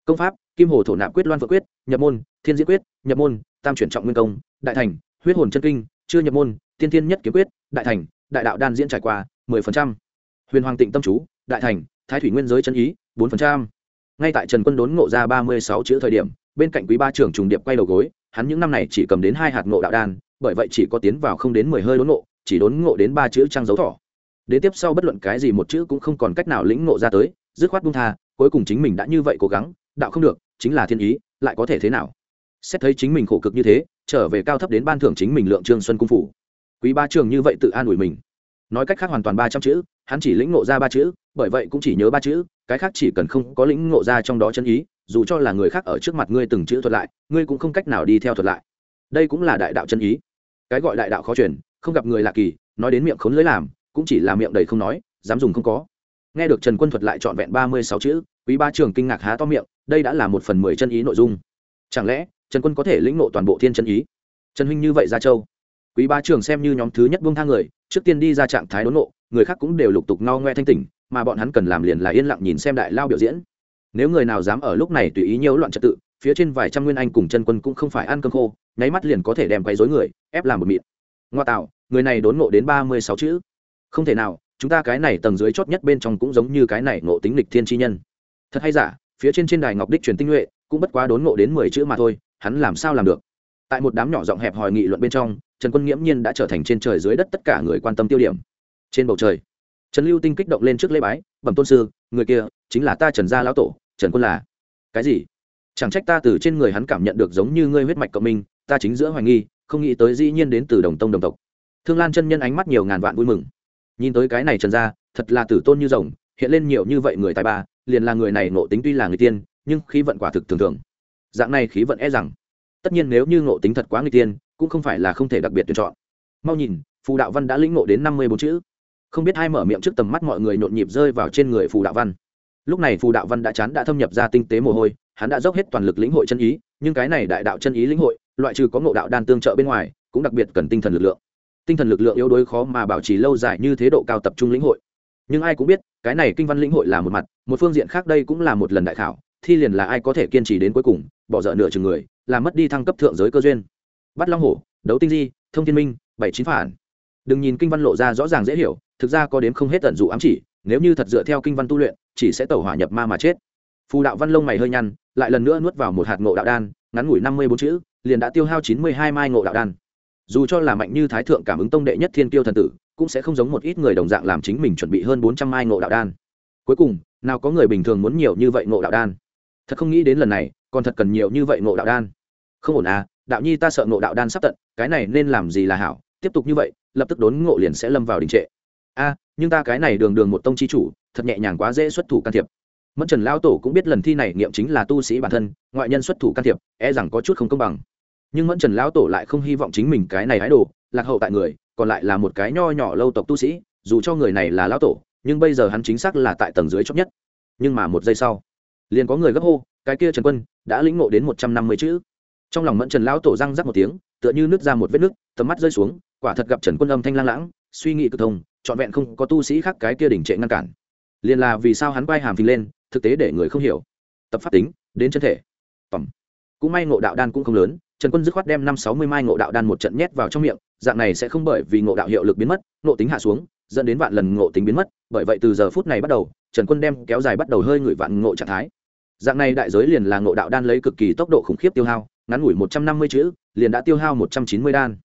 Công pháp, kim hồ thổ nạp quyết loan vợ quyết, nhập môn, thiên diễn quyết, nhập môn, tam chuyển trọng nguyên công, đại thành, huyết hồn chân kinh, chưa nhập môn, tiên thiên nhất kiếm quyết, đại thành, đại đạo đan diễn trải qua, mười phần trăm huyền hoàng tịnh tâm chú, đại thành, thái thủy nguyên giới chân ý, bốn phần trăm. Ngay tại trần quân đốn ngộ ra ba mươi sáu chữ thời điểm, bên cạnh quý ba trưởng trùng điệp quay đầu gối, hắn những năm này chỉ cầm đến hai hạt ngộ đạo đan, bởi vậy chỉ có tiến vào không đến mười hơi đốn ngộ, chỉ đốn ngộ đến ba chữ trang dấu thỏ. Đến tiếp sau bất luận cái gì một chữ cũng không còn cách nào lĩnh ngộ ra tới, dứt khoát buông tha, cuối cùng chính mình đã như vậy cố gắng, đạo không được, chính là thiên ý, lại có thể thế nào? Xét thấy chính mình khổ cực như thế, trở về cao thấp đến ban thưởng chính mình lượng trương xuân cung phủ. Quý ba trường như vậy tự an ủi mình. Nói cách khác hoàn toàn ba trăm chữ hắn chỉ lĩnh ngộ ra ba chữ, bởi vậy cũng chỉ nhớ ba chữ, cái khác chỉ cần không có lĩnh ngộ ra trong đó chân ý, dù cho là người khác ở trước mặt ngươi từng chữ thuật lại, ngươi cũng không cách nào đi theo thuật lại. Đây cũng là đại đạo chân ý. Cái gọi đại đạo khó truyền, không gặp người lạ kỳ, nói đến miệng khốn lưới làm, cũng chỉ là miệng đầy không nói, dám dùng không có. Nghe được trần quân thuật lại trọn vẹn ba mươi sáu chữ, quý ba trường kinh ngạc há to miệng, đây đã là một phần mười chân ý nội dung. Chẳng lẽ, trần quân có thể lĩnh nộ toàn bộ thiên chân ý? Trần huynh như vậy ra châu. Quý ba trường xem như nhóm thứ nhất buông thang người, trước tiên đi ra trạng thái đốn nộ người khác cũng đều lục tục no ngoe thanh tỉnh, mà bọn hắn cần làm liền là yên lặng nhìn xem đại lao biểu diễn. Nếu người nào dám ở lúc này tùy ý nhiễu loạn trật tự, phía trên vài trăm nguyên anh cùng chân quân cũng không phải ăn cơm khô, nháy mắt liền có thể đem quấy dối người, ép làm một mịn. Ngoa tạo, người này đốn ngộ đến ba mươi sáu chữ. Không thể nào, chúng ta cái này tầng dưới chót nhất bên trong cũng giống như cái này ngộ tính lịch thiên chi nhân. Thật hay giả, phía trên trên đài ngọc đích truyền tinh nhuệ cũng bất quá đốn ngộ đến mười chữ mà thôi, hắn làm sao làm được? Tại một đám nhỏ giọng hẹp hòi nghị luận bên trong trần quân nghiễm nhiên đã trở thành trên trời dưới đất tất cả người quan tâm tiêu điểm trên bầu trời, trần lưu tinh kích động lên trước lễ bái, bẩm tôn sư, người kia chính là ta trần gia lão tổ, trần quân là. Cái gì? Chẳng trách ta từ trên người hắn cảm nhận được giống như ngươi huyết mạch cộng minh, ta chính giữa hoài nghi, không nghĩ tới dĩ nhiên đến từ đồng tông đồng tộc. Thương lan chân nhân ánh mắt nhiều ngàn vạn vui mừng. Nhìn tới cái này trần gia, thật là tử tôn như rồng, hiện lên nhiều như vậy người tài ba, liền là người này nộ tính tuy là người tiên, nhưng khí vận quả thực thường thường. Dạng này khí vận e rằng, tất nhiên nếu như nộ tính thật quá người tiên, cũng không phải là không thể đặc biệt tuyển chọn. Mau nhìn, phù đạo văn đã lĩnh ngộ đến năm mươi bốn chữ không biết hai mở miệng trước tầm mắt mọi người nhộn nhịp rơi vào trên người phù đạo văn. Lúc này phù đạo văn đã chán đã thâm nhập ra tinh tế mồ hôi, hắn đã dốc hết toàn lực lĩnh hội chân ý, nhưng cái này đại đạo chân ý lĩnh hội, loại trừ có ngộ đạo đan tương trợ bên ngoài, cũng đặc biệt cần tinh thần lực lượng. Tinh thần lực lượng yếu đuối khó mà bảo trì lâu dài như thế độ cao tập trung lĩnh hội. Nhưng ai cũng biết, cái này kinh văn lĩnh hội là một mặt, một phương diện khác đây cũng là một lần đại khảo, thi liền là ai có thể kiên trì đến cuối cùng, bỏ dở nửa chừng người làm mất đi thăng cấp thượng giới cơ duyên. Bắt long hổ, đấu tinh di, thông thiên minh, bảy chín phản. Đừng nhìn kinh văn lộ ra rõ ràng dễ hiểu thực ra có đến không hết tận dụ ám chỉ, nếu như thật dựa theo kinh văn tu luyện, chỉ sẽ tẩu hỏa nhập ma mà chết. Phù đạo văn lông mày hơi nhăn, lại lần nữa nuốt vào một hạt ngộ đạo đan, ngắn ngủi năm mươi bốn chữ, liền đã tiêu hao chín mươi hai mai ngộ đạo đan. Dù cho là mạnh như thái thượng cảm ứng tông đệ nhất thiên tiêu thần tử, cũng sẽ không giống một ít người đồng dạng làm chính mình chuẩn bị hơn bốn trăm mai ngộ đạo đan. Cuối cùng, nào có người bình thường muốn nhiều như vậy ngộ đạo đan? Thật không nghĩ đến lần này, còn thật cần nhiều như vậy ngộ đạo đan. Không ổn à đạo nhi ta sợ ngộ đạo đan sắp tận, cái này nên làm gì là hảo, tiếp tục như vậy, lập tức đốn ngộ liền sẽ lâm vào đình trệ a, nhưng ta cái này đường đường một tông chi chủ, thật nhẹ nhàng quá dễ xuất thủ can thiệp. Mẫn trần lão tổ cũng biết lần thi này nghiệm chính là tu sĩ bản thân, ngoại nhân xuất thủ can thiệp e rằng có chút không công bằng. Nhưng mẫn trần lão tổ lại không hy vọng chính mình cái này hái đồ, lạc hậu tại người, còn lại là một cái nho nhỏ lâu tộc tu sĩ, dù cho người này là lão tổ, nhưng bây giờ hắn chính xác là tại tầng dưới chót nhất. Nhưng mà một giây sau, liền có người gấp hô, cái kia trần quân, đã lĩnh ngộ đến một trăm năm mươi chữ. Trong lòng mẫn trần lão tổ răng rắc một tiếng, tựa như nứt ra một vết nứt, tầm mắt rơi xuống, quả thật gặp trần quân âm thanh lang lãng, suy nghĩ cực thông trọn vẹn không có tu sĩ khác cái kia đỉnh trệ ngăn cản. Liền là vì sao hắn quay hàm phình lên, thực tế để người không hiểu. Tập pháp tính, đến chân thể. Tầm. Cũng may ngộ đạo đan cũng không lớn, trần quân dứt khoát đem năm sáu mươi mai ngộ đạo đan một trận nhét vào trong miệng, dạng này sẽ không bởi vì ngộ đạo hiệu lực biến mất, ngộ tính hạ xuống, dẫn đến vạn lần ngộ tính biến mất, bởi vậy từ giờ phút này bắt đầu, trần quân đem kéo dài bắt đầu hơi ngửi vạn ngộ trạng thái. Dạng này đại giới liền là ngộ đạo đan lấy cực kỳ tốc độ khủng khiếp tiêu hao, ngắn ngủi một trăm năm mươi chữ, liền đã tiêu hao một trăm chín mươi đan.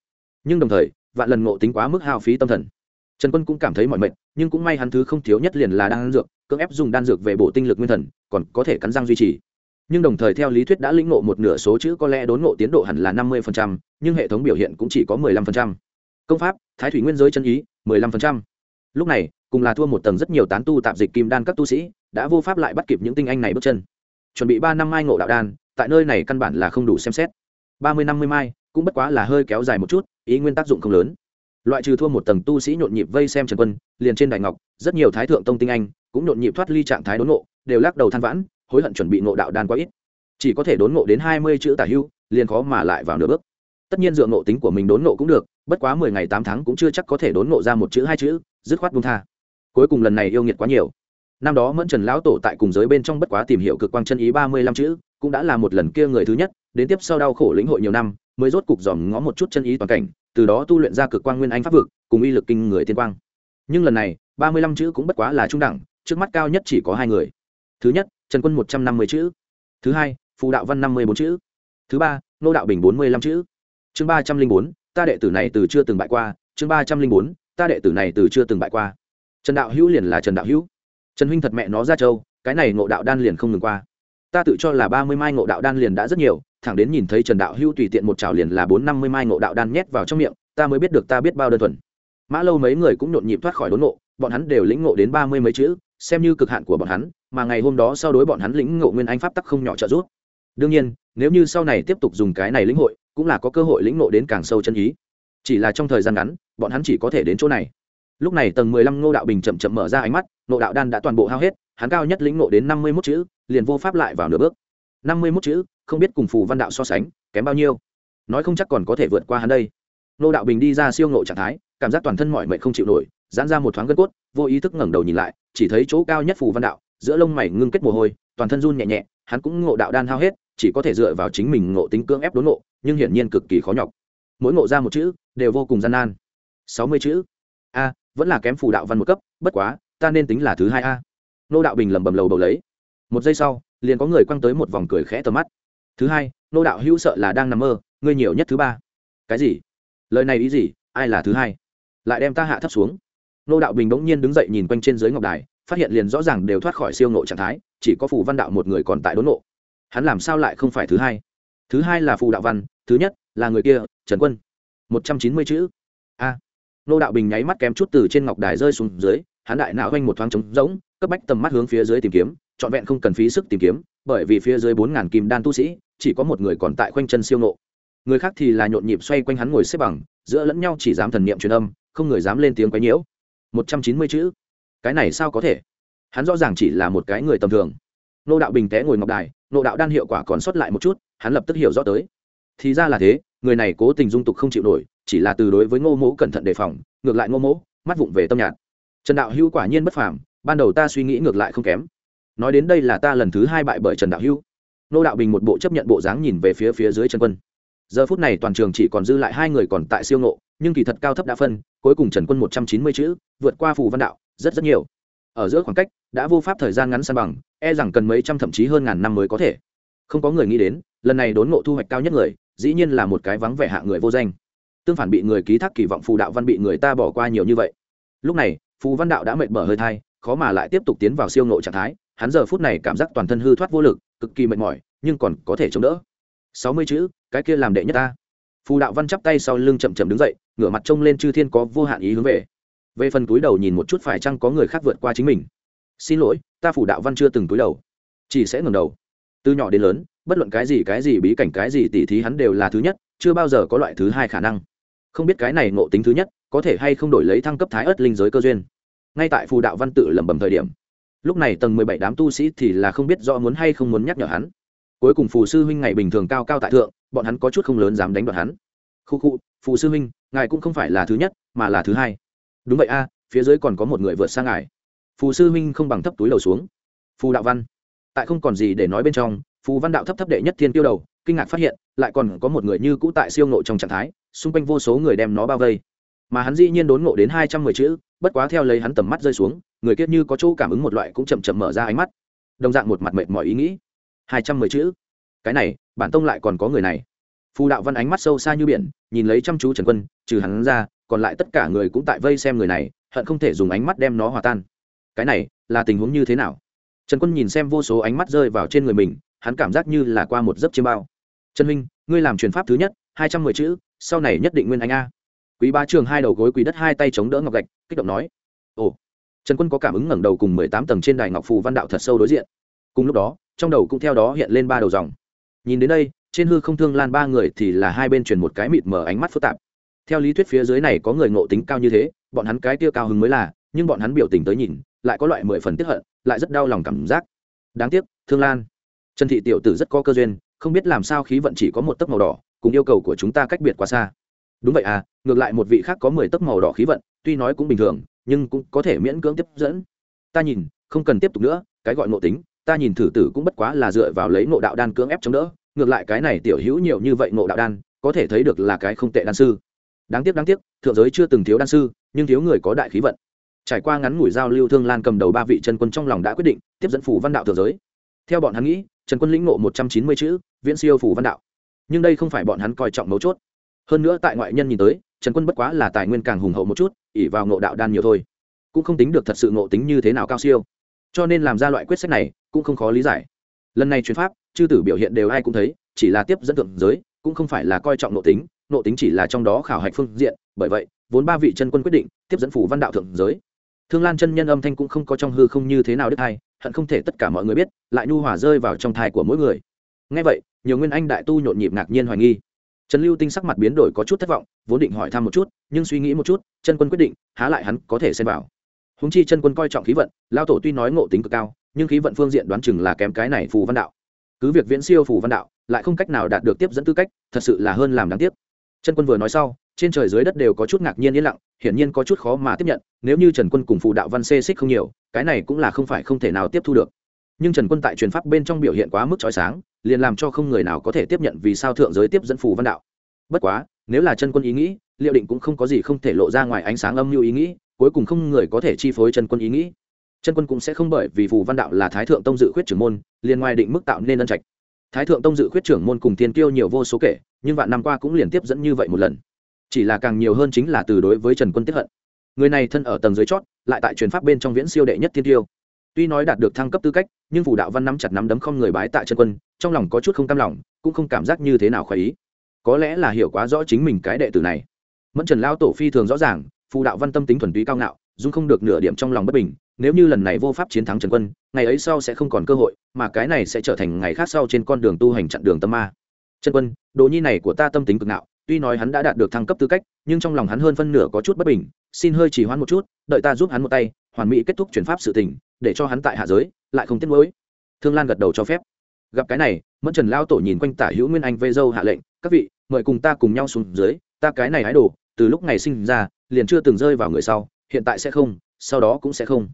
Nhưng đồng thời, vạn lần ngộ tính quá mức hao phí tâm thần trần quân cũng cảm thấy mọi mệnh nhưng cũng may hắn thứ không thiếu nhất liền là đan dược, cưỡng ép dùng đan dược về bổ tinh lực nguyên thần, còn có thể cắn răng duy trì. Nhưng đồng thời theo lý thuyết đã lĩnh ngộ một nửa số chữ có lẽ đốn ngộ tiến độ hẳn là năm mươi nhưng hệ thống biểu hiện cũng chỉ có mười lăm công pháp, thái thủy nguyên giới chân ý, mười lăm lúc này, cùng là thua một tầng rất nhiều tán tu tạp dịch kim đan các tu sĩ, đã vô pháp lại bắt kịp những tinh anh này bước chân. Chuẩn bị ba năm mai ngộ đạo đan, tại nơi này căn bản là không đủ xem xét. Ba mươi năm mươi mai, cũng bất quá là hơi kéo dài một chút, ý nguyên tác dụng không lớn loại trừ thua một tầng tu sĩ nhộn nhịp vây xem trần quân, liền trên đại ngọc, rất nhiều thái thượng tông tinh anh cũng nhộn nhịp thoát ly trạng thái đốn ngộ, đều lắc đầu than vãn, hối hận chuẩn bị ngộ đạo đan quá ít. Chỉ có thể đốn ngộ đến hai mươi chữ tả hưu, liền khó mà lại vào nửa bước. Tất nhiên dựa ngộ tính của mình đốn ngộ cũng được, bất quá mười ngày tám tháng cũng chưa chắc có thể đốn ngộ ra một chữ, hai chữ, dứt khoát buông tha. Cuối cùng lần này yêu nghiệt quá nhiều. Năm đó mẫn trần lão tổ tại cùng giới bên trong bất quá tìm hiểu cực quang chân ý ba mươi lăm chữ, cũng đã là một lần kia người thứ nhất, đến tiếp sau đau khổ lĩnh hội nhiều năm mới rốt cục dòm ngó một chút chân ý toàn cảnh, từ đó tu luyện ra cực quang nguyên anh pháp vực, cùng uy lực kinh người tiên quang. Nhưng lần này, ba mươi lăm chữ cũng bất quá là trung đẳng, trước mắt cao nhất chỉ có hai người. Thứ nhất, trần quân một trăm năm mươi chữ. Thứ hai, phù đạo văn năm mươi bốn chữ. Thứ ba, nô đạo bình bốn mươi lăm chữ. Chương ba trăm linh bốn, ta đệ tử này từ chưa từng bại qua. Chương ba trăm linh bốn, ta đệ tử này từ chưa từng bại qua. Trần đạo hữu liền là trần đạo hữu. Trần huynh thật mẹ nó ra châu cái này ngộ đạo đan liền không ngừng qua ta tự cho là ba mươi mai ngộ đạo đan liền đã rất nhiều, thẳng đến nhìn thấy trần đạo hữu tùy tiện một chảo liền là bốn năm mươi mai ngộ đạo đan nhét vào trong miệng, ta mới biết được ta biết bao đơn thuần. Mã lâu mấy người cũng nhộn nhịp thoát khỏi đốn ngộ, bọn hắn đều lĩnh ngộ đến ba mươi mấy chữ, xem như cực hạn của bọn hắn, mà ngày hôm đó sau đối bọn hắn lĩnh ngộ nguyên anh pháp tắc không nhỏ trợ giúp. Đương nhiên, nếu như sau này tiếp tục dùng cái này lĩnh hội, cũng là có cơ hội lĩnh ngộ đến càng sâu chân ý. Chỉ là trong thời gian ngắn, bọn hắn chỉ có thể đến chỗ này. Lúc này tầng mười lăm ngô đạo bình chậm chậm mở ra ánh mắt, ngộ đạo đan đã toàn bộ hao hết, hắn cao nhất lĩnh ngộ đến năm mươi mốt chữ liền vô pháp lại vào nửa bước. Năm mươi mốt chữ, không biết cùng phù văn đạo so sánh, kém bao nhiêu. Nói không chắc còn có thể vượt qua hắn đây. Nô đạo bình đi ra siêu ngộ trạng thái, cảm giác toàn thân mọi mệnh không chịu nổi, giãn ra một thoáng gân cốt, vô ý thức ngẩng đầu nhìn lại, chỉ thấy chỗ cao nhất phù văn đạo, giữa lông mày ngưng kết mồ hôi, toàn thân run nhẹ nhẹ, hắn cũng ngộ đạo đan hao hết, chỉ có thể dựa vào chính mình ngộ tính cưỡng ép đốn ngộ, nhưng hiển nhiên cực kỳ khó nhọc. Mỗi ngộ ra một chữ, đều vô cùng gian nan. Sáu mươi chữ. A, vẫn là kém phù đạo văn một cấp, bất quá, ta nên tính là thứ hai a. Nô đạo bình lầm bầm lầu bầu lấy một giây sau, liền có người quăng tới một vòng cười khẽ tầm mắt. Thứ hai, nô đạo hữu sợ là đang nằm mơ, ngươi nhiều nhất thứ ba. Cái gì? Lời này ý gì? Ai là thứ hai? Lại đem ta hạ thấp xuống. Nô đạo bình bỗng nhiên đứng dậy nhìn quanh trên dưới ngọc đài, phát hiện liền rõ ràng đều thoát khỏi siêu nộ trạng thái, chỉ có phù văn đạo một người còn tại đốn nộ hắn làm sao lại không phải thứ hai? Thứ hai là phù đạo văn, thứ nhất là người kia, trần quân. Một trăm chín mươi chữ. A. Nô đạo bình nháy mắt kém chút từ trên ngọc đài rơi xuống dưới, hắn đại não quanh một thoáng trống rỗng, cấp bách tầm mắt hướng phía dưới tìm kiếm trọn vẹn không cần phí sức tìm kiếm, bởi vì phía dưới bốn ngàn kim đan tu sĩ, chỉ có một người còn tại khoanh chân siêu nộ người khác thì là nhộn nhịp xoay quanh hắn ngồi xếp bằng, giữa lẫn nhau chỉ dám thần niệm truyền âm, không người dám lên tiếng quấy nhiễu. Một trăm chín mươi chữ. Cái này sao có thể? Hắn rõ ràng chỉ là một cái người tầm thường. Nô đạo bình té ngồi ngọc đài, nô đạo đan hiệu quả còn sót lại một chút, hắn lập tức hiểu rõ tới. Thì ra là thế, người này cố tình dung tục không chịu nổi, chỉ là từ đối với ngô mỗ cẩn thận đề phòng, ngược lại ngô mỗ, mắt vụng về tâm nhạt. Trần đạo hữu quả nhiên bất phàm, ban đầu ta suy nghĩ ngược lại không kém nói đến đây là ta lần thứ hai bại bởi trần đạo hữu. Nô đạo bình một bộ chấp nhận bộ dáng nhìn về phía phía dưới trần quân. Giờ phút này toàn trường chỉ còn dư lại hai người còn tại siêu nộ nhưng kỳ thật cao thấp đã phân, cuối cùng trần quân một trăm chín mươi chữ, vượt qua phù văn đạo, rất rất nhiều. Ở giữa khoảng cách, đã vô pháp thời gian ngắn san bằng e rằng cần mấy trăm thậm chí hơn ngàn năm mới có thể. Không có người nghĩ đến, lần này đốn ngộ thu hoạch cao nhất người, dĩ nhiên là một cái vắng vẻ hạ người vô danh. Tương phản bị người ký thác kỳ vọng phù đạo văn bị người ta bỏ qua nhiều như vậy. Lúc này, phù văn đạo đã mệt mở hơi thai, khó mà lại tiếp tục tiến vào siêu ngộ trạng thái hắn giờ phút này cảm giác toàn thân hư thoát vô lực, cực kỳ mệt mỏi, nhưng còn có thể chống đỡ. Sáu mươi chữ, cái kia làm đệ nhất ta. Phù đạo văn chắp tay sau lưng chậm chậm đứng dậy, ngửa mặt trông lên chư thiên có vô hạn ý hướng về. Về phần túi đầu nhìn một chút phải chăng có người khác vượt qua chính mình. Xin lỗi, ta phủ đạo văn chưa từng túi đầu. Chỉ sẽ ngừng đầu. Từ nhỏ đến lớn, bất luận cái gì cái gì bí cảnh, cái gì tỉ thí hắn đều là thứ nhất, chưa bao giờ có loại thứ hai khả năng. Không biết cái này ngộ tính thứ nhất, có thể hay không đổi lấy thăng cấp thái ớt linh giới cơ duyên. Ngay tại phù đạo văn tự lẩm bẩm thời điểm lúc này tầng mười bảy đám tu sĩ thì là không biết rõ muốn hay không muốn nhắc nhở hắn. Cuối cùng phù sư huynh ngày bình thường cao cao tại thượng, bọn hắn có chút không lớn dám đánh đoạn hắn. Khu khu, phù sư huynh, ngài cũng không phải là thứ nhất, mà là thứ hai. Đúng vậy a, phía dưới còn có một người vượt sang ngài. Phù sư huynh không bằng thấp túi đầu xuống. Phù đạo văn. Tại không còn gì để nói bên trong, phù văn đạo thấp thấp đệ nhất thiên tiêu đầu, kinh ngạc phát hiện, lại còn có một người như cũ tại siêu ngộ trong trạng thái, xung quanh vô số người đem nó bao vây mà hắn dĩ nhiên đốn ngộ đến hai trăm mười chữ, bất quá theo lấy hắn tầm mắt rơi xuống, người kiết như có chỗ cảm ứng một loại cũng chậm chậm mở ra ánh mắt. Đồng dạng một mặt mệt mỏi ý nghĩ. Hai trăm mười chữ. Cái này, bản tông lại còn có người này. Phù đạo văn ánh mắt sâu xa như biển, nhìn lấy chăm chú trần quân, trừ hắn ra, còn lại tất cả người cũng tại vây xem người này, hận không thể dùng ánh mắt đem nó hòa tan. Cái này, là tình huống như thế nào? Trần quân nhìn xem vô số ánh mắt rơi vào trên người mình, hắn cảm giác như là qua một giấc chiêm bao. Trần huynh, ngươi làm truyền pháp thứ nhất, hai trăm mười chữ, sau này nhất định nguyên anh a quý ba trường hai đầu gối quý đất hai tay chống đỡ ngọc gạch, kích động nói, ồ. Trần quân có cảm ứng ngẩng đầu cùng mười tám tầng trên đài ngọc phù văn đạo thật sâu đối diện. Cùng lúc đó, trong đầu cũng theo đó hiện lên ba đầu dòng. Nhìn đến đây, trên hư không thương lan ba người thì là hai bên truyền một cái mịt mở ánh mắt phức tạp. Theo lý thuyết phía dưới này có người ngộ tính cao như thế, bọn hắn cái tiêu cao hứng mới là, nhưng bọn hắn biểu tình tới nhìn, lại có loại mười phần tiếp hận, lại rất đau lòng cảm giác. Đáng tiếc, thương lan. Trần thị tiểu tử rất có cơ duyên, không biết làm sao khí vận chỉ có một tấc màu đỏ, cùng yêu cầu của chúng ta cách biệt quá xa đúng vậy à ngược lại một vị khác có mười tấc màu đỏ khí vận, tuy nói cũng bình thường, nhưng cũng có thể miễn cưỡng tiếp dẫn. Ta nhìn, không cần tiếp tục nữa, cái gọi ngộ tính, ta nhìn thử tử cũng bất quá là dựa vào lấy ngộ đạo đan cưỡng ép chống đỡ, ngược lại cái này tiểu hữu nhiều như vậy ngộ đạo đan, có thể thấy được là cái không tệ đan sư. Đáng tiếc đáng tiếc, thượng giới chưa từng thiếu đan sư, nhưng thiếu người có đại khí vận. Trải qua ngắn ngủi giao lưu thương lan cầm đầu ba vị chân quân trong lòng đã quyết định tiếp dẫn phủ văn đạo thượng giới. Theo bọn hắn nghĩ trần quân lĩnh ngộ một trăm chín mươi chữ, viễn siêu phủ văn đạo. Nhưng đây không phải bọn hắn coi trọng mấu chốt hơn nữa tại ngoại nhân nhìn tới, trần quân bất quá là tài nguyên càng hùng hậu một chút ỉ vào ngộ đạo đan nhiều thôi. Cũng không tính được thật sự ngộ tính như thế nào cao siêu. Cho nên làm ra loại quyết sách này, cũng không khó lý giải. Lần này chuyến pháp, chư tử biểu hiện đều ai cũng thấy, chỉ là tiếp dẫn thượng giới, cũng không phải là coi trọng ngộ tính ngộ tính chỉ là trong đó khảo hạch phương diện. Bởi vậy, vốn ba vị chân quân quyết định, tiếp dẫn phủ văn đạo thượng giới. Thương lan chân nhân âm thanh cũng không có trong hư không như thế nào đức hay hận không thể tất cả mọi người biết, lại nhu hòa rơi vào trong thai của mỗi người. Ngay vậy, nhiều nguyên anh đại tu nhộn nhịp ngạc nhiên hoài nghi trần lưu tinh sắc mặt biến đổi có chút thất vọng, vốn định hỏi thăm một chút, nhưng suy nghĩ một chút, chân quân quyết định, há lại hắn có thể xem vào. Húng chi chân quân coi trọng khí vận lao tổ tuy nói ngộ tính cực cao, nhưng khí vận phương diện đoán chừng là kém cái này phù văn đạo. Cứ việc viễn siêu phù văn đạo, lại không cách nào đạt được tiếp dẫn tư cách, thật sự là hơn làm đáng tiếc. Chân quân vừa nói sau, trên trời dưới đất đều có chút ngạc nhiên yên lặng, hiển nhiên có chút khó mà tiếp nhận, nếu như trần quân cùng phù đạo văn xê xích không nhiều, cái này cũng là không phải không thể nào tiếp thu được nhưng trần quân tại truyền pháp bên trong biểu hiện quá mức trói sáng, liền làm cho không người nào có thể tiếp nhận vì sao thượng giới tiếp dẫn phù văn đạo. Bất quá, nếu là chân quân ý nghĩ, liệu định cũng không có gì không thể lộ ra ngoài ánh sáng âm mưu ý nghĩ, cuối cùng không người có thể chi phối chân quân ý nghĩ. Chân quân cũng sẽ không bởi vì phù văn đạo là thái thượng tông dự khuyết trưởng môn, liền ngoài định mức tạo nên ân trạch. Thái thượng tông dự khuyết trưởng môn cùng Thiên Tiêu nhiều vô số kể, nhưng vạn năm qua cũng liền tiếp dẫn như vậy một lần. Chỉ là càng nhiều hơn chính là từ đối với trần quân tiếp hận. Người này thân ở tầng dưới chót, lại tại truyền pháp bên trong viễn siêu đệ nhất thiên tiêu tuy nói đạt được thăng cấp tư cách, nhưng phủ đạo văn nắm chặt nắm đấm không người bái tạ chân quân, trong lòng có chút không cam lòng, cũng không cảm giác như thế nào khoái ý. Có lẽ là hiểu quá rõ chính mình cái đệ tử này. Mẫn trần lao tổ phi thường rõ ràng, phù đạo văn tâm tính thuần túy cao ngạo, dung không được nửa điểm trong lòng bất bình, nếu như lần này vô pháp chiến thắng trần quân, ngày ấy sau sẽ không còn cơ hội, mà cái này sẽ trở thành ngày khác sau trên con đường tu hành chặn đường tâm ma. Trần quân, đồ nhi này của ta tâm tính cực ngạo, tuy nói hắn đã đạt được thăng cấp tư cách, nhưng trong lòng hắn hơn phân nửa có chút bất bình, xin hơi chỉ hoãn một chút, đợi ta giúp hắn một tay hoàn mỹ kết thúc chuyển pháp sự tình, để cho hắn tại hạ giới, lại không tiết nuối. Thương lan gật đầu cho phép. Gặp cái này, mẫn trần lao tổ nhìn quanh tả hữu nguyên anh vây dâu hạ lệnh, các vị, mời cùng ta cùng nhau xuống dưới, ta cái này hái đồ, từ lúc ngày sinh ra, liền chưa từng rơi vào người sau, hiện tại sẽ không, sau đó cũng sẽ không.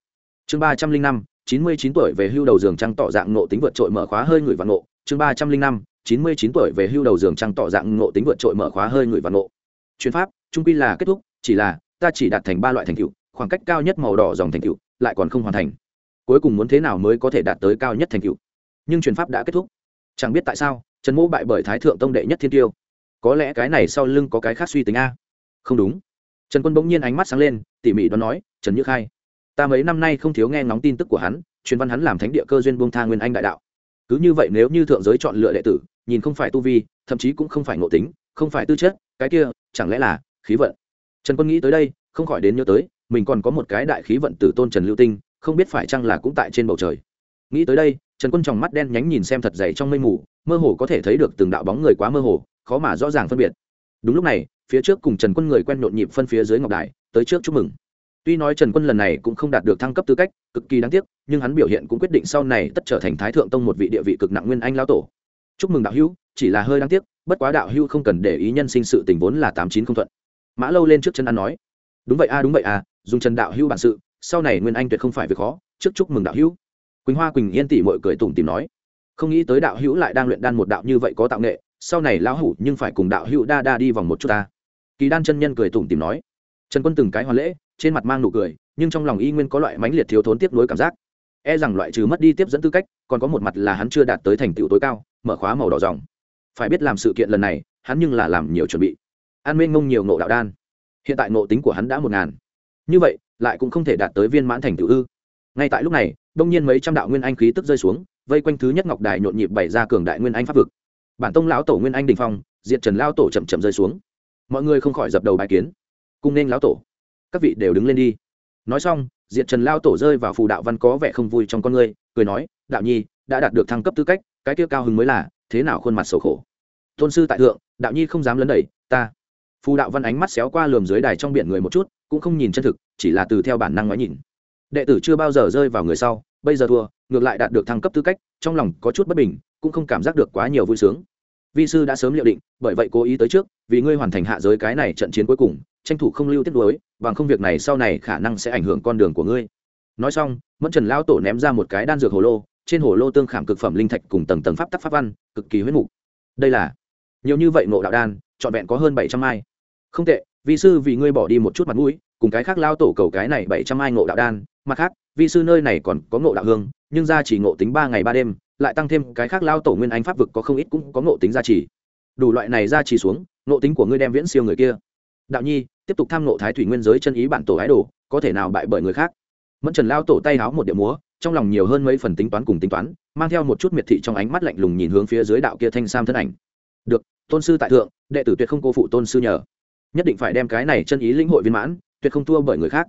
Chương ba trăm linh năm, chín mươi chín tuổi về hưu đầu giường trăng tỏ dạng nộ tính vượt trội mở khóa hơi người và nộ chương ba trăm linh năm, chín mươi chín tuổi về hưu đầu giường trăng tỏ dạng nộ tính vượt trội mở khóa hơi người và nộ chuyến pháp, trung quy là kết thúc, chỉ là ta chỉ đạt thành ba loại thành tựu khoảng cách cao nhất màu đỏ dòng thành tựu lại còn không hoàn thành. Cuối cùng muốn thế nào mới có thể đạt tới cao nhất thành tựu? Nhưng truyền pháp đã kết thúc. Chẳng biết tại sao, trần mỗ bại bởi thái thượng tông đệ nhất thiên tiêu. Có lẽ cái này sau lưng có cái khác suy tính a. Không đúng. Trần quân bỗng nhiên ánh mắt sáng lên, tỉ mỉ đoán nói, trần như khai, ta mấy năm nay không thiếu nghe ngóng tin tức của hắn, truyền văn hắn làm thánh địa cơ duyên buông tha nguyên anh đại đạo. Cứ như vậy nếu như thượng giới chọn lựa đệ tử, nhìn không phải tu vi, thậm chí cũng không phải ngộ tính, không phải tư chất, cái kia, chẳng lẽ là khí vận? Trần quân nghĩ tới đây, không khỏi đến nhớ tới mình còn có một cái đại khí vận tử tôn trần lưu tinh, không biết phải chăng là cũng tại trên bầu trời. Nghĩ tới đây, trần quân tròng mắt đen nhánh nhìn xem thật dày trong mây mù, mơ hồ có thể thấy được từng đạo bóng người quá mơ hồ, khó mà rõ ràng phân biệt. Đúng lúc này, phía trước cùng trần quân người quen nhộn nhịp phân phía dưới ngọc đài, tới trước chúc mừng. Tuy nói trần quân lần này cũng không đạt được thăng cấp tư cách, cực kỳ đáng tiếc, nhưng hắn biểu hiện cũng quyết định sau này tất trở thành thái thượng tông một vị địa vị cực nặng nguyên anh lao tổ. Chúc mừng đạo hữu, chỉ là hơi đáng tiếc, bất quá đạo hữu không cần để ý nhân sinh sự tình vốn là tám chín không thuận. Mã lâu lên trước chân ăn nói, đúng vậy a, đúng vậy a dùng trần đạo hữu bản sự, sau này nguyên anh tuyệt không phải việc khó, trước chúc mừng đạo hữu. Quỳnh hoa quỳnh yên tỷ mội cười tủm tìm nói. Không nghĩ tới đạo hữu lại đang luyện đan một đạo như vậy có tạo nghệ, sau này lão hủ nhưng phải cùng đạo hữu đa đa đi vòng một chút ta. Kỳ đan chân nhân cười tủm tìm nói. Trần quân từng cái hoàn lễ, trên mặt mang nụ cười, nhưng trong lòng y nguyên có loại mãnh liệt thiếu thốn tiếp nối cảm giác. E rằng loại trừ mất đi tiếp dẫn tư cách, còn có một mặt là hắn chưa đạt tới thành tựu tối cao, mở khóa màu đỏ dòng. Phải biết làm sự kiện lần này, hắn nhưng là làm nhiều chuẩn bị. An mênh ngông nhiều nộ đạo đan. Hiện tại nộ tính của hắn đã một ngàn như vậy, lại cũng không thể đạt tới viên mãn thành tựu ư. Ngay tại lúc này, đông nhiên mấy trăm đạo nguyên anh khí tức rơi xuống, vây quanh thứ nhất ngọc đài nhộn nhịp bày ra cường đại nguyên anh pháp vực. Bản tông lão tổ nguyên anh đình phong, diệt trần lao tổ chậm chậm rơi xuống. Mọi người không khỏi dập đầu bài kiến. Cung nên lão tổ. Các vị đều đứng lên đi. Nói xong, diệt trần lao tổ rơi vào phù đạo văn có vẻ không vui trong con người, cười nói, đạo nhi, đã đạt được thăng cấp tư cách, cái tiêu cao hứng mới là, thế nào khuôn mặt sầu khổ? Tôn sư tại thượng, đạo nhi không dám lấn đẩy, ta phù đạo văn ánh mắt xéo qua lườm dưới đài trong biển người một chút, cũng không nhìn chân thực, chỉ là từ theo bản năng ngoái nhìn. Đệ tử chưa bao giờ rơi vào người sau, bây giờ thua, ngược lại đạt được thăng cấp tư cách, trong lòng có chút bất bình, cũng không cảm giác được quá nhiều vui sướng. Vi sư đã sớm liệu định, bởi vậy cố ý tới trước, vì ngươi hoàn thành hạ giới cái này trận chiến cuối cùng, tranh thủ không lưu tiết đối bằng không việc này sau này khả năng sẽ ảnh hưởng con đường của ngươi. Nói xong, mẫn trần lao tổ ném ra một cái đan dược hồ lô, trên hồ lô tương khảm cực phẩm linh thạch cùng tầng tầng pháp tắc pháp văn, cực kỳ huyết mục. Đây là, nhiều như vậy ngộ đạo đan, trọn vẹn có hơn bảy trăm mai không tệ, vi sư vì ngươi bỏ đi một chút mặt mũi, cùng cái khác lao tổ cầu cái này bảy trăm ai ngộ đạo đan, mặt khác, vi sư nơi này còn có ngộ đạo hương, nhưng gia chỉ ngộ tính ba ngày ba đêm, lại tăng thêm cái khác lao tổ nguyên anh pháp vực có không ít cũng có ngộ tính gia trì đủ loại này gia trì xuống, ngộ tính của ngươi đem viễn siêu người kia. Đạo nhi, tiếp tục tham ngộ thái thủy nguyên giới chân ý bản tổ ái đồ, có thể nào bại bởi người khác? Mẫn trần lao tổ tay háo một điệu múa, trong lòng nhiều hơn mấy phần tính toán cùng tính toán, mang theo một chút miệt thị trong ánh mắt lạnh lùng nhìn hướng phía dưới đạo kia thanh sam thân ảnh. Được, tôn sư tại thượng, đệ tử tuyệt không cô phụ tôn sư nhờ nhất định phải đem cái này chân ý lĩnh hội viên mãn, tuyệt không thua bởi người khác.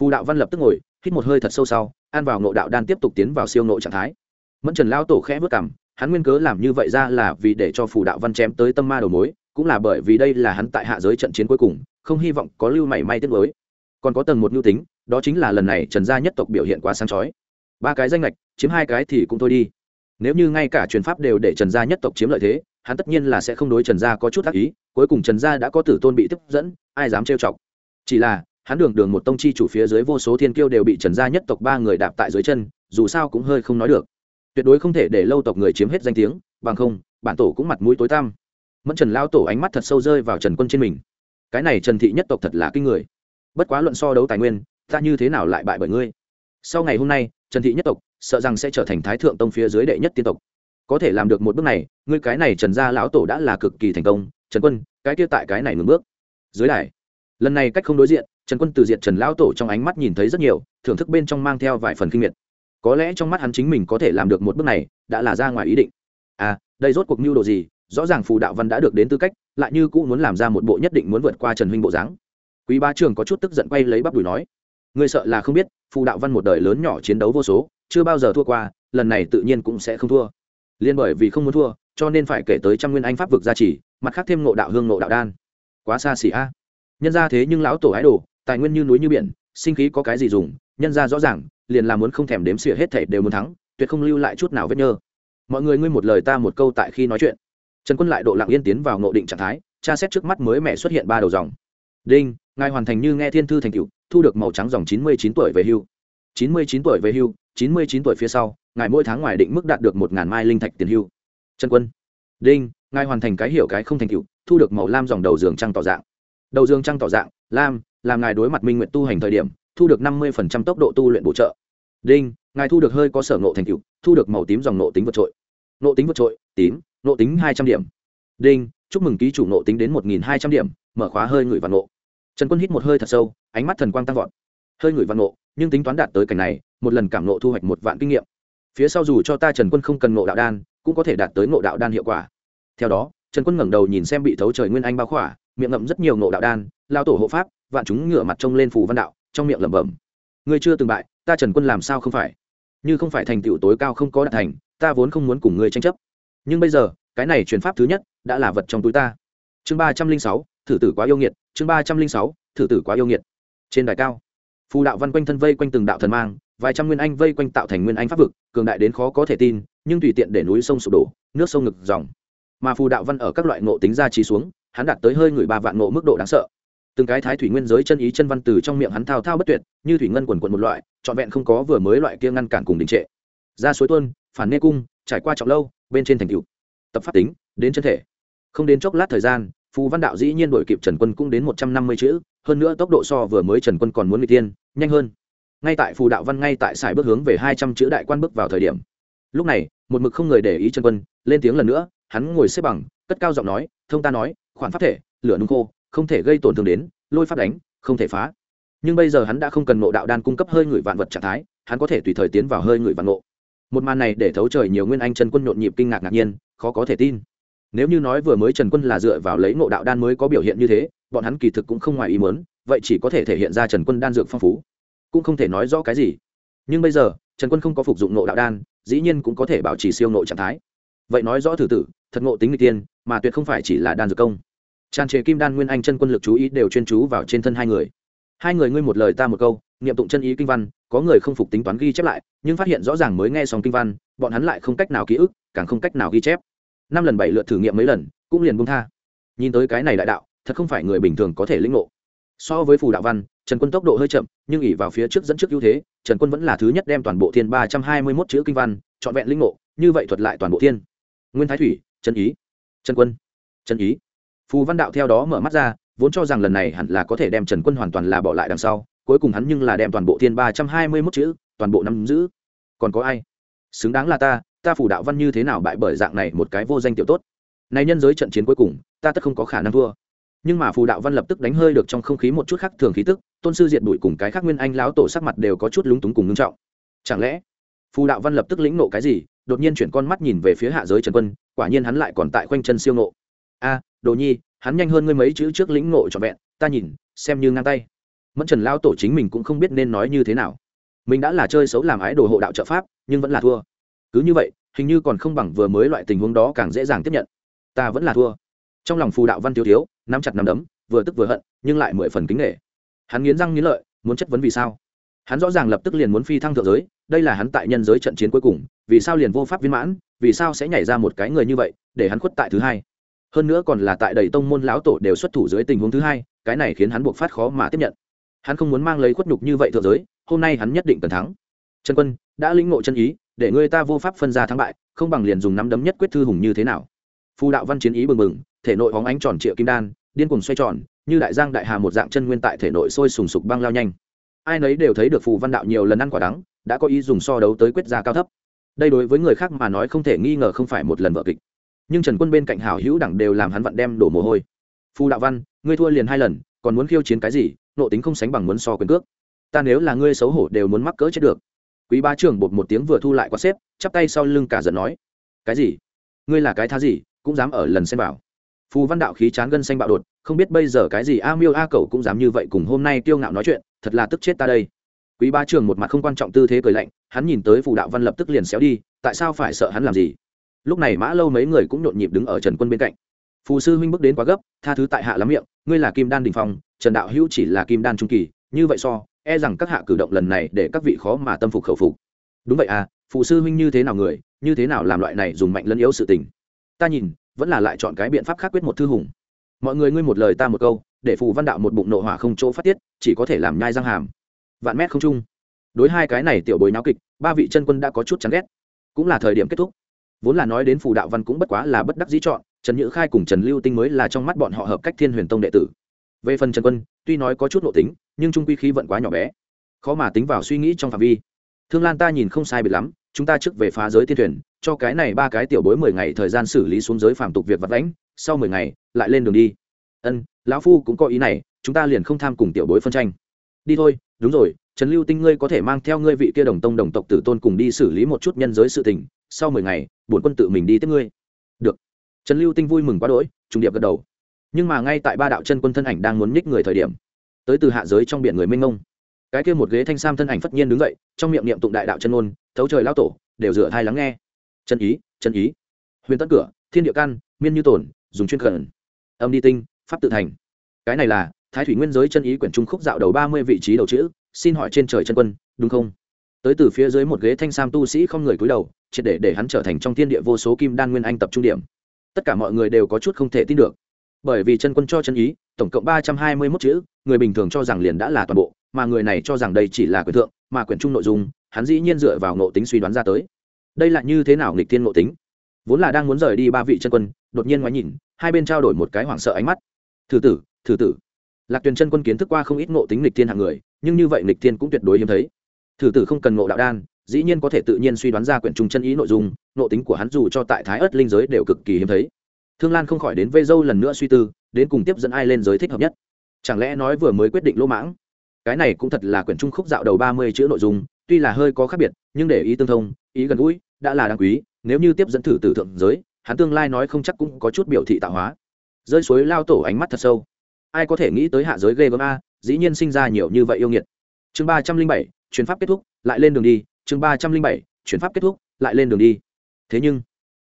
Phù đạo văn lập tức ngồi, hít một hơi thật sâu sau an vào ngộ đạo đan tiếp tục tiến vào siêu ngộ trạng thái. Mẫn trần lao tổ khẽ vất cảm hắn nguyên cớ làm như vậy ra là vì để cho phù đạo văn chém tới tâm ma đầu mối, cũng là bởi vì đây là hắn tại hạ giới trận chiến cuối cùng, không hy vọng có lưu mảy may tiết mới còn có tầng một nhu tính, đó chính là lần này trần gia nhất tộc biểu hiện quá sáng chói. Ba cái danh lệch chiếm hai cái thì cũng thôi đi. Nếu như ngay cả truyền pháp đều để trần gia nhất tộc chiếm lợi thế hắn tất nhiên là sẽ không đối trần gia có chút ác ý, cuối cùng trần gia đã có tử tôn bị tiếp dẫn ai dám trêu chọc. Chỉ là, hắn đường đường một tông chi chủ phía dưới vô số thiên kiêu đều bị trần gia nhất tộc ba người đạp tại dưới chân, dù sao cũng hơi không nói được. Tuyệt đối không thể để lâu tộc người chiếm hết danh tiếng, bằng không, bản tổ cũng mặt mũi tối tăm. Mẫn trần lao tổ ánh mắt thật sâu rơi vào trần quân trên mình. Cái này trần thị nhất tộc thật là kinh người. Bất quá luận so đấu tài nguyên, ta như thế nào lại bại bởi ngươi? Sau ngày hôm nay, trần thị nhất tộc sợ rằng sẽ trở thành thái thượng tông phía dưới đệ nhất tiên tộc có thể làm được một bước này, ngươi cái này trần gia lão tổ đã là cực kỳ thành công, trần quân, cái kia tại cái này ngừng bước. Dưới đài, lần này cách không đối diện, trần quân từ diện trần lão tổ trong ánh mắt nhìn thấy rất nhiều, thưởng thức bên trong mang theo vài phần kinh miệt. Có lẽ trong mắt hắn chính mình có thể làm được một bước này, đã là ra ngoài ý định. À đây rốt cuộc mưu đồ gì? Rõ ràng phù đạo văn đã được đến tư cách, lại như cũng muốn làm ra một bộ nhất định muốn vượt qua trần huynh bộ dáng. Quý ba trường có chút tức giận quay lấy bắp đùi nói người sợ là không biết, phù đạo văn một đời lớn nhỏ chiến đấu vô số, chưa bao giờ thua qua, lần này tự nhiên cũng sẽ không thua liên bởi vì không muốn thua, cho nên phải kể tới trăm nguyên anh pháp vực gia trì, mặt khác thêm ngộ đạo hương ngộ đạo đan. Quá xa xỉ a. Nhân ra thế nhưng lão tổ ái đồ, tài nguyên như núi như biển, sinh khí có cái gì dùng, nhân ra rõ ràng, liền là muốn không thèm đếm xỉa hết thảy đều muốn thắng, tuyệt không lưu lại chút nào vết nhơ. Mọi người ngươi một lời ta một câu tại khi nói chuyện. Trần quân lại độ lặng yên tiến vào ngộ định trạng thái, tra xét trước mắt mới mẹ xuất hiện ba đầu dòng. Đinh, ngài hoàn thành như nghe thiên thư thành cựu thu được màu trắng dòng chín mươi chín tuổi về hưu. Chín mươi chín tuổi về hưu chín mươi chín tuổi phía sau, ngài mỗi tháng ngoài định mức đạt được một ngàn mai linh thạch tiền hưu. Trần quân. Đinh, ngài hoàn thành cái hiểu cái không thành tựu, thu được màu lam dòng đầu giường trăng tỏ dạng. Đầu giường trăng tỏ dạng, lam, làm ngài đối mặt minh nguyện tu hành thời điểm, thu được năm mươi tốc độ tu luyện bổ trợ. Đinh, ngài thu được hơi có sở nộ thành tựu, thu được màu tím dòng nộ tính vượt trội. Nộ tính vượt trội, tím, nộ tính hai trăm điểm. Đinh, chúc mừng ký chủ nộ tính đến một nghìn hai trăm điểm, mở khóa hơi ngửi và nộ. Trần quân hít một hơi thật sâu, ánh mắt thần quang tăng vọt. Hơi ngửi và nộ nhưng tính toán đạt tới cảnh này, một lần cảm nộ thu hoạch một vạn kinh nghiệm. Phía sau dù cho ta trần quân không cần nộ đạo đan, cũng có thể đạt tới nộ đạo đan hiệu quả. Theo đó, trần quân ngẩng đầu nhìn xem bị thấu trời nguyên anh bao khỏa, miệng ngậm rất nhiều nộ đạo đan, lao tổ hộ pháp, vạn chúng ngửa mặt trông lên phù văn đạo, trong miệng lẩm bẩm, ngươi chưa từng bại, ta trần quân làm sao không phải? Như không phải thành tựu tối cao không có đạt thành, ta vốn không muốn cùng ngươi tranh chấp. Nhưng bây giờ, cái này truyền pháp thứ nhất, đã là vật trong túi ta. Chương ba trăm linh sáu, thử tử quá yêu nghiệt, chương ba trăm linh sáu, thử tử quá yêu nghiệt. Trên đài cao phù đạo văn quanh thân vây quanh từng đạo thần mang, vài trăm nguyên anh vây quanh tạo thành nguyên anh pháp vực, cường đại đến khó có thể tin, nhưng tùy tiện để núi sông sụp đổ, nước sông ngực dòng. Mà phù đạo văn ở các loại ngộ tính ra trí xuống, hắn đạt tới hơi người ba vạn ngộ mức độ đáng sợ. Từng cái thái thủy nguyên giới chân ý chân văn từ trong miệng hắn thao thao bất tuyệt, như thủy ngân quần quần một loại, trọn vẹn không có vừa mới loại kia ngăn cản cùng đình trệ. Ra suối tuôn, phản nê cung, trải qua trọng lâu, bên trên thành cựu tập pháp tính, đến chân thể. Không đến chốc lát thời gian, phù văn đạo dĩ nhiên đổi kịp trần quân cũng đến một trăm năm mươi chữ hơn nữa tốc độ so vừa mới trần quân còn muốn n tiên nhanh hơn. Ngay tại phù đạo văn ngay tại sải bước hướng về hai trăm chữ đại quan bước vào thời điểm. Lúc này, một mực không người để ý trần quân, lên tiếng lần nữa, hắn ngồi xếp bằng, cất cao giọng nói, thông ta nói, khoản pháp thể, lửa nung khô, không thể gây tổn thương đến, lôi pháp đánh, không thể phá. Nhưng bây giờ hắn đã không cần nộ đạo đan cung cấp hơi người vạn vật trạng thái, hắn có thể tùy thời tiến vào hơi người vạn ngộ. Một màn này để thấu trời nhiều nguyên anh trần quân nhộn nhịp kinh ngạc ngạc nhiên, khó có thể tin nếu như nói vừa mới trần quân là dựa vào lấy ngộ đạo đan mới có biểu hiện như thế, bọn hắn kỳ thực cũng không ngoài ý muốn, vậy chỉ có thể thể hiện ra trần quân đan dược phong phú. Cũng không thể nói rõ cái gì. Nhưng bây giờ, trần quân không có phục dụng ngộ đạo đan, dĩ nhiên cũng có thể bảo trì siêu ngộ trạng thái. Vậy nói rõ thử tử, thật ngộ tính người tiên, mà tuyệt không phải chỉ là đan dược công. Tràn trề kim đan nguyên anh chân quân lực chú ý đều chuyên chú vào trên thân hai người. Hai người ngươi một lời ta một câu, niệm tụng chân ý kinh văn, có người không phục tính toán ghi chép lại, nhưng phát hiện rõ ràng mới nghe xong kinh văn, bọn hắn lại không cách nào ký ức, càng không cách nào ghi chép năm lần bảy lượt thử nghiệm mấy lần, cũng liền bung tha. Nhìn tới cái này đại đạo, thật không phải người bình thường có thể lĩnh ngộ. So với phù đạo văn, trần quân tốc độ hơi chậm, nhưng ỉ vào phía trước dẫn trước ưu thế, trần quân vẫn là thứ nhất đem toàn bộ thiên ba trăm hai mươi mốt chữ kinh văn, trọn vẹn lĩnh ngộ, như vậy thuật lại toàn bộ thiên. Nguyên thái thủy, trần ý. Trần quân. Trần ý. Phù văn đạo theo đó mở mắt ra, vốn cho rằng lần này hẳn là có thể đem trần quân hoàn toàn là bỏ lại đằng sau, cuối cùng hắn nhưng là đem toàn bộ thiên ba trăm hai mươi mốt chữ, toàn bộ nắm giữ. Còn có ai? Xứng đáng là ta ta phủ đạo văn như thế nào bại bởi dạng này một cái vô danh tiểu tốt? Này nhân giới trận chiến cuối cùng, ta tất không có khả năng thua. Nhưng mà phù đạo văn lập tức đánh hơi được trong không khí một chút khác thường khí tức, tôn sư diệt bụi cùng cái khác nguyên anh láo tổ sắc mặt đều có chút lúng túng cùng ngưng trọng. Chẳng lẽ phù đạo văn lập tức lĩnh nộ cái gì, đột nhiên chuyển con mắt nhìn về phía hạ giới trần quân, quả nhiên hắn lại còn tại khoanh chân siêu nộ a, đồ nhi, hắn nhanh hơn ngươi mấy chữ trước lĩnh nộ trọn vẹn, ta nhìn, xem như ngang tay. Mẫn trần lao tổ chính mình cũng không biết nên nói như thế nào. Mình đã là chơi xấu làm ái đồ hộ đạo trợ pháp, nhưng vẫn là thua cứ như vậy, hình như còn không bằng vừa mới loại tình huống đó càng dễ dàng tiếp nhận. Ta vẫn là thua. Trong lòng phù đạo văn thiếu thiếu, nắm chặt nắm đấm, vừa tức vừa hận, nhưng lại mười phần kính nghệ hắn nghiến răng nghiến lợi, muốn chất vấn vì sao? Hắn rõ ràng lập tức liền muốn phi thăng thượng giới, đây là hắn tại nhân giới trận chiến cuối cùng, vì sao liền vô pháp viên mãn, vì sao sẽ nhảy ra một cái người như vậy, để hắn khuất tại thứ hai. Hơn nữa còn là tại đầy tông môn lão tổ đều xuất thủ dưới tình huống thứ hai, cái này khiến hắn buộc phát khó mà tiếp nhận. Hắn không muốn mang lấy khuất nhục như vậy thượng giới, hôm nay hắn nhất định cần thắng. Trần quân, đã lĩnh ngộ chân ý để người ta vô pháp phân ra thắng bại, không bằng liền dùng nắm đấm nhất quyết thư hùng như thế nào. Phù đạo văn chiến ý bừng bừng, thể nội hóng ánh tròn trịa kim đan, điên cuồng xoay tròn, như đại giang đại hà một dạng chân nguyên tại thể nội sôi sùng sục băng lao nhanh. Ai nấy đều thấy được phù văn đạo nhiều lần ăn quả đắng, đã có ý dùng so đấu tới quyết ra cao thấp. Đây đối với người khác mà nói không thể nghi ngờ không phải một lần vợ kịch. Nhưng trần quân bên cạnh hảo hữu đẳng đều làm hắn vặn đem đổ mồ hôi. Phù đạo văn, ngươi thua liền hai lần, còn muốn khiêu chiến cái gì, nộ tính không sánh bằng muốn so quyền cước. Ta nếu là ngươi xấu hổ đều muốn mắc cỡ chết được quý ba trưởng bột một tiếng vừa thu lại qua xếp, chắp tay sau lưng cả giận nói, cái gì? Ngươi là cái thá gì, cũng dám ở lần xem vào? phù văn đạo khí chán gân xanh bạo đột, không biết bây giờ cái gì a miêu a cầu cũng dám như vậy cùng hôm nay kiêu ngạo nói chuyện, thật là tức chết ta đây. Quý ba trường một mặt không quan trọng tư thế cười lạnh, hắn nhìn tới phù đạo văn lập tức liền xéo đi, tại sao phải sợ hắn làm gì? Lúc này mã lâu mấy người cũng nhộn nhịp đứng ở trần quân bên cạnh. Phù sư huynh bước đến quá gấp, tha thứ tại hạ lắm miệng, ngươi là kim đan đình phong, trần đạo hữu chỉ là kim đan trung kỳ, như vậy so e rằng các hạ cử động lần này để các vị khó mà tâm phục khẩu phục. Đúng vậy à phụ sư huynh như thế nào người như thế nào làm loại này dùng mạnh lẫn yếu sự tình? Ta nhìn vẫn là lại chọn cái biện pháp khác quyết một thư hùng. Mọi người ngươi một lời ta một câu để phù văn đạo một bụng nộ hỏa không chỗ phát tiết chỉ có thể làm nhai răng hàm. Vạn mét không trung, đối hai cái này tiểu bối náo kịch ba vị chân quân đã có chút chán ghét. Cũng là thời điểm kết thúc. Vốn là nói đến phù đạo văn cũng bất quá là bất đắc dĩ chọn trần nhữ khai cùng trần lưu tinh mới là trong mắt bọn họ hợp cách thiên huyền tông đệ tử. Về phần trần quân tuy nói có chút nội tính nhưng trung quy khí vận quá nhỏ bé. Khó mà tính vào suy nghĩ trong phạm vi. Thương lan ta nhìn không sai biệt lắm, chúng ta trước về phá giới tiên thuyền, cho cái này ba cái tiểu bối mười ngày thời gian xử lý xuống giới phạm tục việc vật lãnh sau mười ngày, lại lên đường đi. Ân, lão phu cũng có ý này, chúng ta liền không tham cùng tiểu bối phân tranh. Đi thôi, đúng rồi, trần lưu tinh ngươi có thể mang theo ngươi vị kia đồng tông đồng tộc tử tôn cùng đi xử lý một chút nhân giới sự tình, sau mười ngày, bổn quân tự mình đi tiếp ngươi. Được. Trần lưu tinh vui mừng quá đỗi, trùng điệp gật đầu. Nhưng mà ngay tại ba đạo chân quân thân ảnh đang muốn nhích người thời điểm tới từ hạ giới trong biển người mênh mông. Cái kia một ghế thanh sam thân ảnh phất nhiên đứng dậy, trong miệng niệm tụng đại đạo chân ngôn, thấu trời lao tổ, đều dựa hai lắng nghe. Chân ý chân ý. Huyền tất cửa, thiên địa căn miên như tổn dùng chuyên khẩn. Âm đi tinh, pháp tự thành. Cái này là, thái thủy nguyên giới chân ý quyển trung khúc dạo đầu ba mươi vị trí đầu chữ, xin hỏi trên trời chân quân, đúng không? Tới từ phía dưới một ghế thanh sam tu sĩ không người cúi đầu, triệt để để hắn trở thành trong thiên địa vô số kim đan nguyên anh tập trung điểm. Tất cả mọi người đều có chút không thể tin được bởi vì chân quân cho chân ý, tổng cộng ba trăm hai mươi mốt chữ, người bình thường cho rằng liền đã là toàn bộ, mà người này cho rằng đây chỉ là quyền thượng, mà quyển trung nội dung, hắn dĩ nhiên dựa vào ngộ tính suy đoán ra tới. Đây là như thế nào nghịch thiên ngộ tính? Vốn là đang muốn rời đi ba vị chân quân, đột nhiên ngoái nhìn, hai bên trao đổi một cái hoảng sợ ánh mắt. Thử tử thử tử. Lạc tuyền chân quân kiến thức qua không ít ngộ tính nghịch thiên hạng người, nhưng như vậy nghịch thiên cũng tuyệt đối hiếm thấy. Thử tử không cần ngộ đạo đan, dĩ nhiên có thể tự nhiên suy đoán ra quyển trung chân ý nội dung, ngộ tính của hắn dù cho tại thái ớt linh giới đều cực kỳ hiếm thấy thương lan không khỏi đến vây dâu lần nữa suy tư, đến cùng tiếp dẫn ai lên giới thích hợp nhất. Chẳng lẽ nói vừa mới quyết định lỗ mãng? Cái này cũng thật là quyển trung khúc dạo đầu ba mươi chữ nội dung, tuy là hơi có khác biệt, nhưng để ý tương thông, ý gần gũi, đã là đáng quý, nếu như tiếp dẫn thử tử thượng giới, hắn tương lai nói không chắc cũng có chút biểu thị tạo hóa. Rơi suối lao tổ ánh mắt thật sâu. Ai có thể nghĩ tới hạ giới ghê gớm a, dĩ nhiên sinh ra nhiều như vậy yêu nghiệt. Chương ba trăm linh bảy chuyến pháp kết thúc, lại lên đường đi. Chương ba trăm linh bảy chuyến pháp kết thúc, lại lên đường đi. Thế nhưng,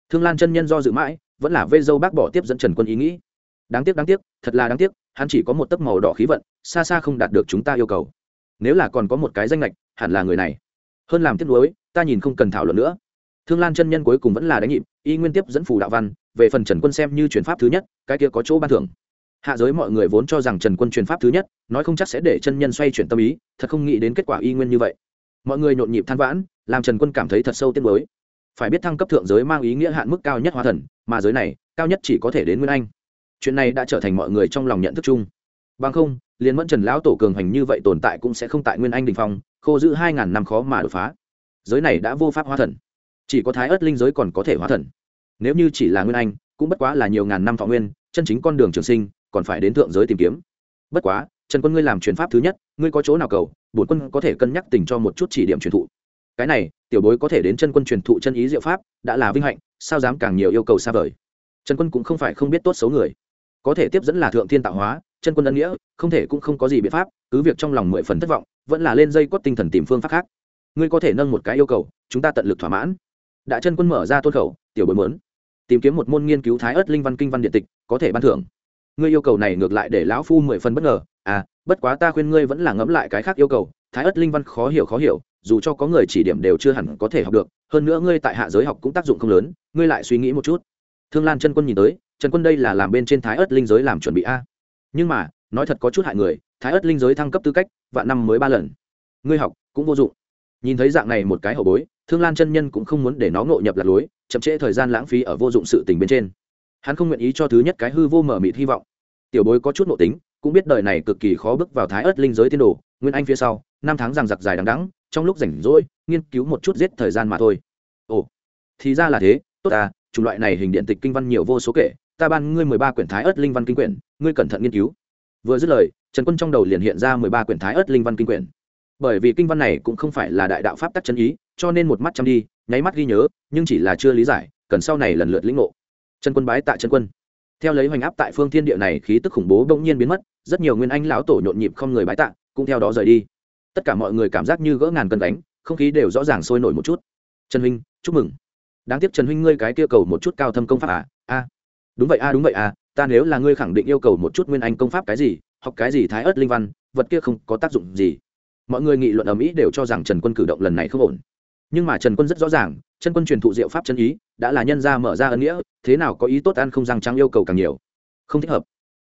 thương lan chân nhân do dự mãi vẫn là vê dâu bác bỏ tiếp dẫn trần quân ý nghĩ. Đáng tiếc đáng tiếc, thật là đáng tiếc, hắn chỉ có một tấc màu đỏ khí vận, xa xa không đạt được chúng ta yêu cầu. Nếu là còn có một cái danh lệch hẳn là người này. Hơn làm tiếc nuối, ta nhìn không cần thảo luận nữa. Thương lan chân nhân cuối cùng vẫn là đánh nhịp, y nguyên tiếp dẫn phù đạo văn, về phần trần quân xem như chuyển pháp thứ nhất, cái kia có chỗ ban thưởng. Hạ giới mọi người vốn cho rằng trần quân truyền pháp thứ nhất, nói không chắc sẽ để chân nhân xoay chuyển tâm ý, thật không nghĩ đến kết quả y nguyên như vậy. Mọi người nhộn nhịp than vãn, làm trần quân cảm thấy thật sâu tiếc nuối. Phải biết thăng cấp thượng giới mang ý nghĩa hạn mức cao nhất hóa thần mà giới này, cao nhất chỉ có thể đến nguyên anh. Chuyện này đã trở thành mọi người trong lòng nhận thức chung. Bằng không, liền mẫn trần lão tổ cường hành như vậy tồn tại cũng sẽ không tại nguyên anh đình phong, khô giữ hai ngàn năm khó mà đột phá. Giới này đã vô pháp hóa thần. Chỉ có thái ớt linh giới còn có thể hóa thần. Nếu như chỉ là nguyên anh, cũng bất quá là nhiều ngàn năm thọ nguyên, chân chính con đường trường sinh, còn phải đến thượng giới tìm kiếm. Bất quá, trần quân ngươi làm truyền pháp thứ nhất, ngươi có chỗ nào cầu, bổn quân có thể cân nhắc tình cho một chút chỉ điểm truyền thụ. Cái này, tiểu bối có thể đến chân quân truyền thụ chân ý diệu pháp, đã là vinh hạnh sao dám càng nhiều yêu cầu xa vời? Trần quân cũng không phải không biết tốt xấu người. Có thể tiếp dẫn là thượng thiên tạo hóa, chân quân ân nghĩa, không thể cũng không có gì biện pháp, cứ việc trong lòng mười phần thất vọng, vẫn là lên dây quất tinh thần tìm phương pháp khác. Ngươi có thể nâng một cái yêu cầu, chúng ta tận lực thỏa mãn. Đã chân quân mở ra tôn khẩu, tiểu bối mớn tìm kiếm một môn nghiên cứu thái ớt linh văn kinh văn điện tịch, có thể ban thưởng. Ngươi yêu cầu này ngược lại để lão phu mười phần bất ngờ. À bất quá ta khuyên ngươi vẫn là ngẫm lại cái khác yêu cầu, thái ớt linh văn khó hiểu khó hiểu, dù cho có người chỉ điểm đều chưa hẳn có thể học được hơn nữa ngươi tại hạ giới học cũng tác dụng không lớn, ngươi lại suy nghĩ một chút. Thương lan chân quân nhìn tới, trần quân đây là làm bên trên thái ớt linh giới làm chuẩn bị a? Nhưng mà, nói thật có chút hại người, thái ớt linh giới thăng cấp tư cách, vạn năm mới ba lần. Ngươi học cũng vô dụng. Nhìn thấy dạng này một cái hậu bối, thương lan chân nhân cũng không muốn để nó ngộ nhập lạc lối, chậm trễ thời gian lãng phí ở vô dụng sự tình bên trên. Hắn không nguyện ý cho thứ nhất cái hư vô mở mịt hy vọng. Tiểu bối có chút nộ tính, cũng biết đời này cực kỳ khó bước vào thái ớt linh giới tiên đồ, nguyên anh phía sau năm tháng rằng giặc dài đằng đẵng, trong lúc rảnh rỗi nghiên cứu một chút giết thời gian mà thôi. Ồ thì ra là thế tốt à chủng loại này hình điện tịch kinh văn nhiều vô số kể ta ban ngươi mười ba quyển thái ớt linh văn kinh quyển ngươi cẩn thận nghiên cứu. Vừa dứt lời trần quân trong đầu liền hiện ra mười ba quyển thái ớt linh văn kinh quyển. Bởi vì kinh văn này cũng không phải là đại đạo pháp tắc chân ý cho nên một mắt chăm đi nháy mắt ghi nhớ nhưng chỉ là chưa lý giải cần sau này lần lượt lĩnh ngộ. Trần quân bái tạ Trần quân. Theo lấy hoành áp tại phương thiên địa này khí tức khủng bố bỗng nhiên biến mất rất nhiều nguyên anh lão tổ nhộn nhịp không người bái tạ cũng theo đó rời đi tất cả mọi người cảm giác như gỡ ngàn cân đánh không khí đều rõ ràng sôi nổi một chút. Trần huynh, chúc mừng. Đáng tiếc trần huynh ngươi cái kia cầu một chút cao thâm công pháp à? A đúng vậy a đúng vậy a ta nếu là ngươi khẳng định yêu cầu một chút nguyên anh công pháp cái gì, học cái gì thái ớt linh văn, vật kia không có tác dụng gì. Mọi người nghị luận ở mỹ đều cho rằng trần quân cử động lần này không ổn. Nhưng mà trần quân rất rõ ràng chân quân truyền thụ diệu pháp chân ý, đã là nhân ra mở ra ân nghĩa, thế nào có ý tốt ăn không răng trắng yêu cầu càng nhiều. Không thích hợp.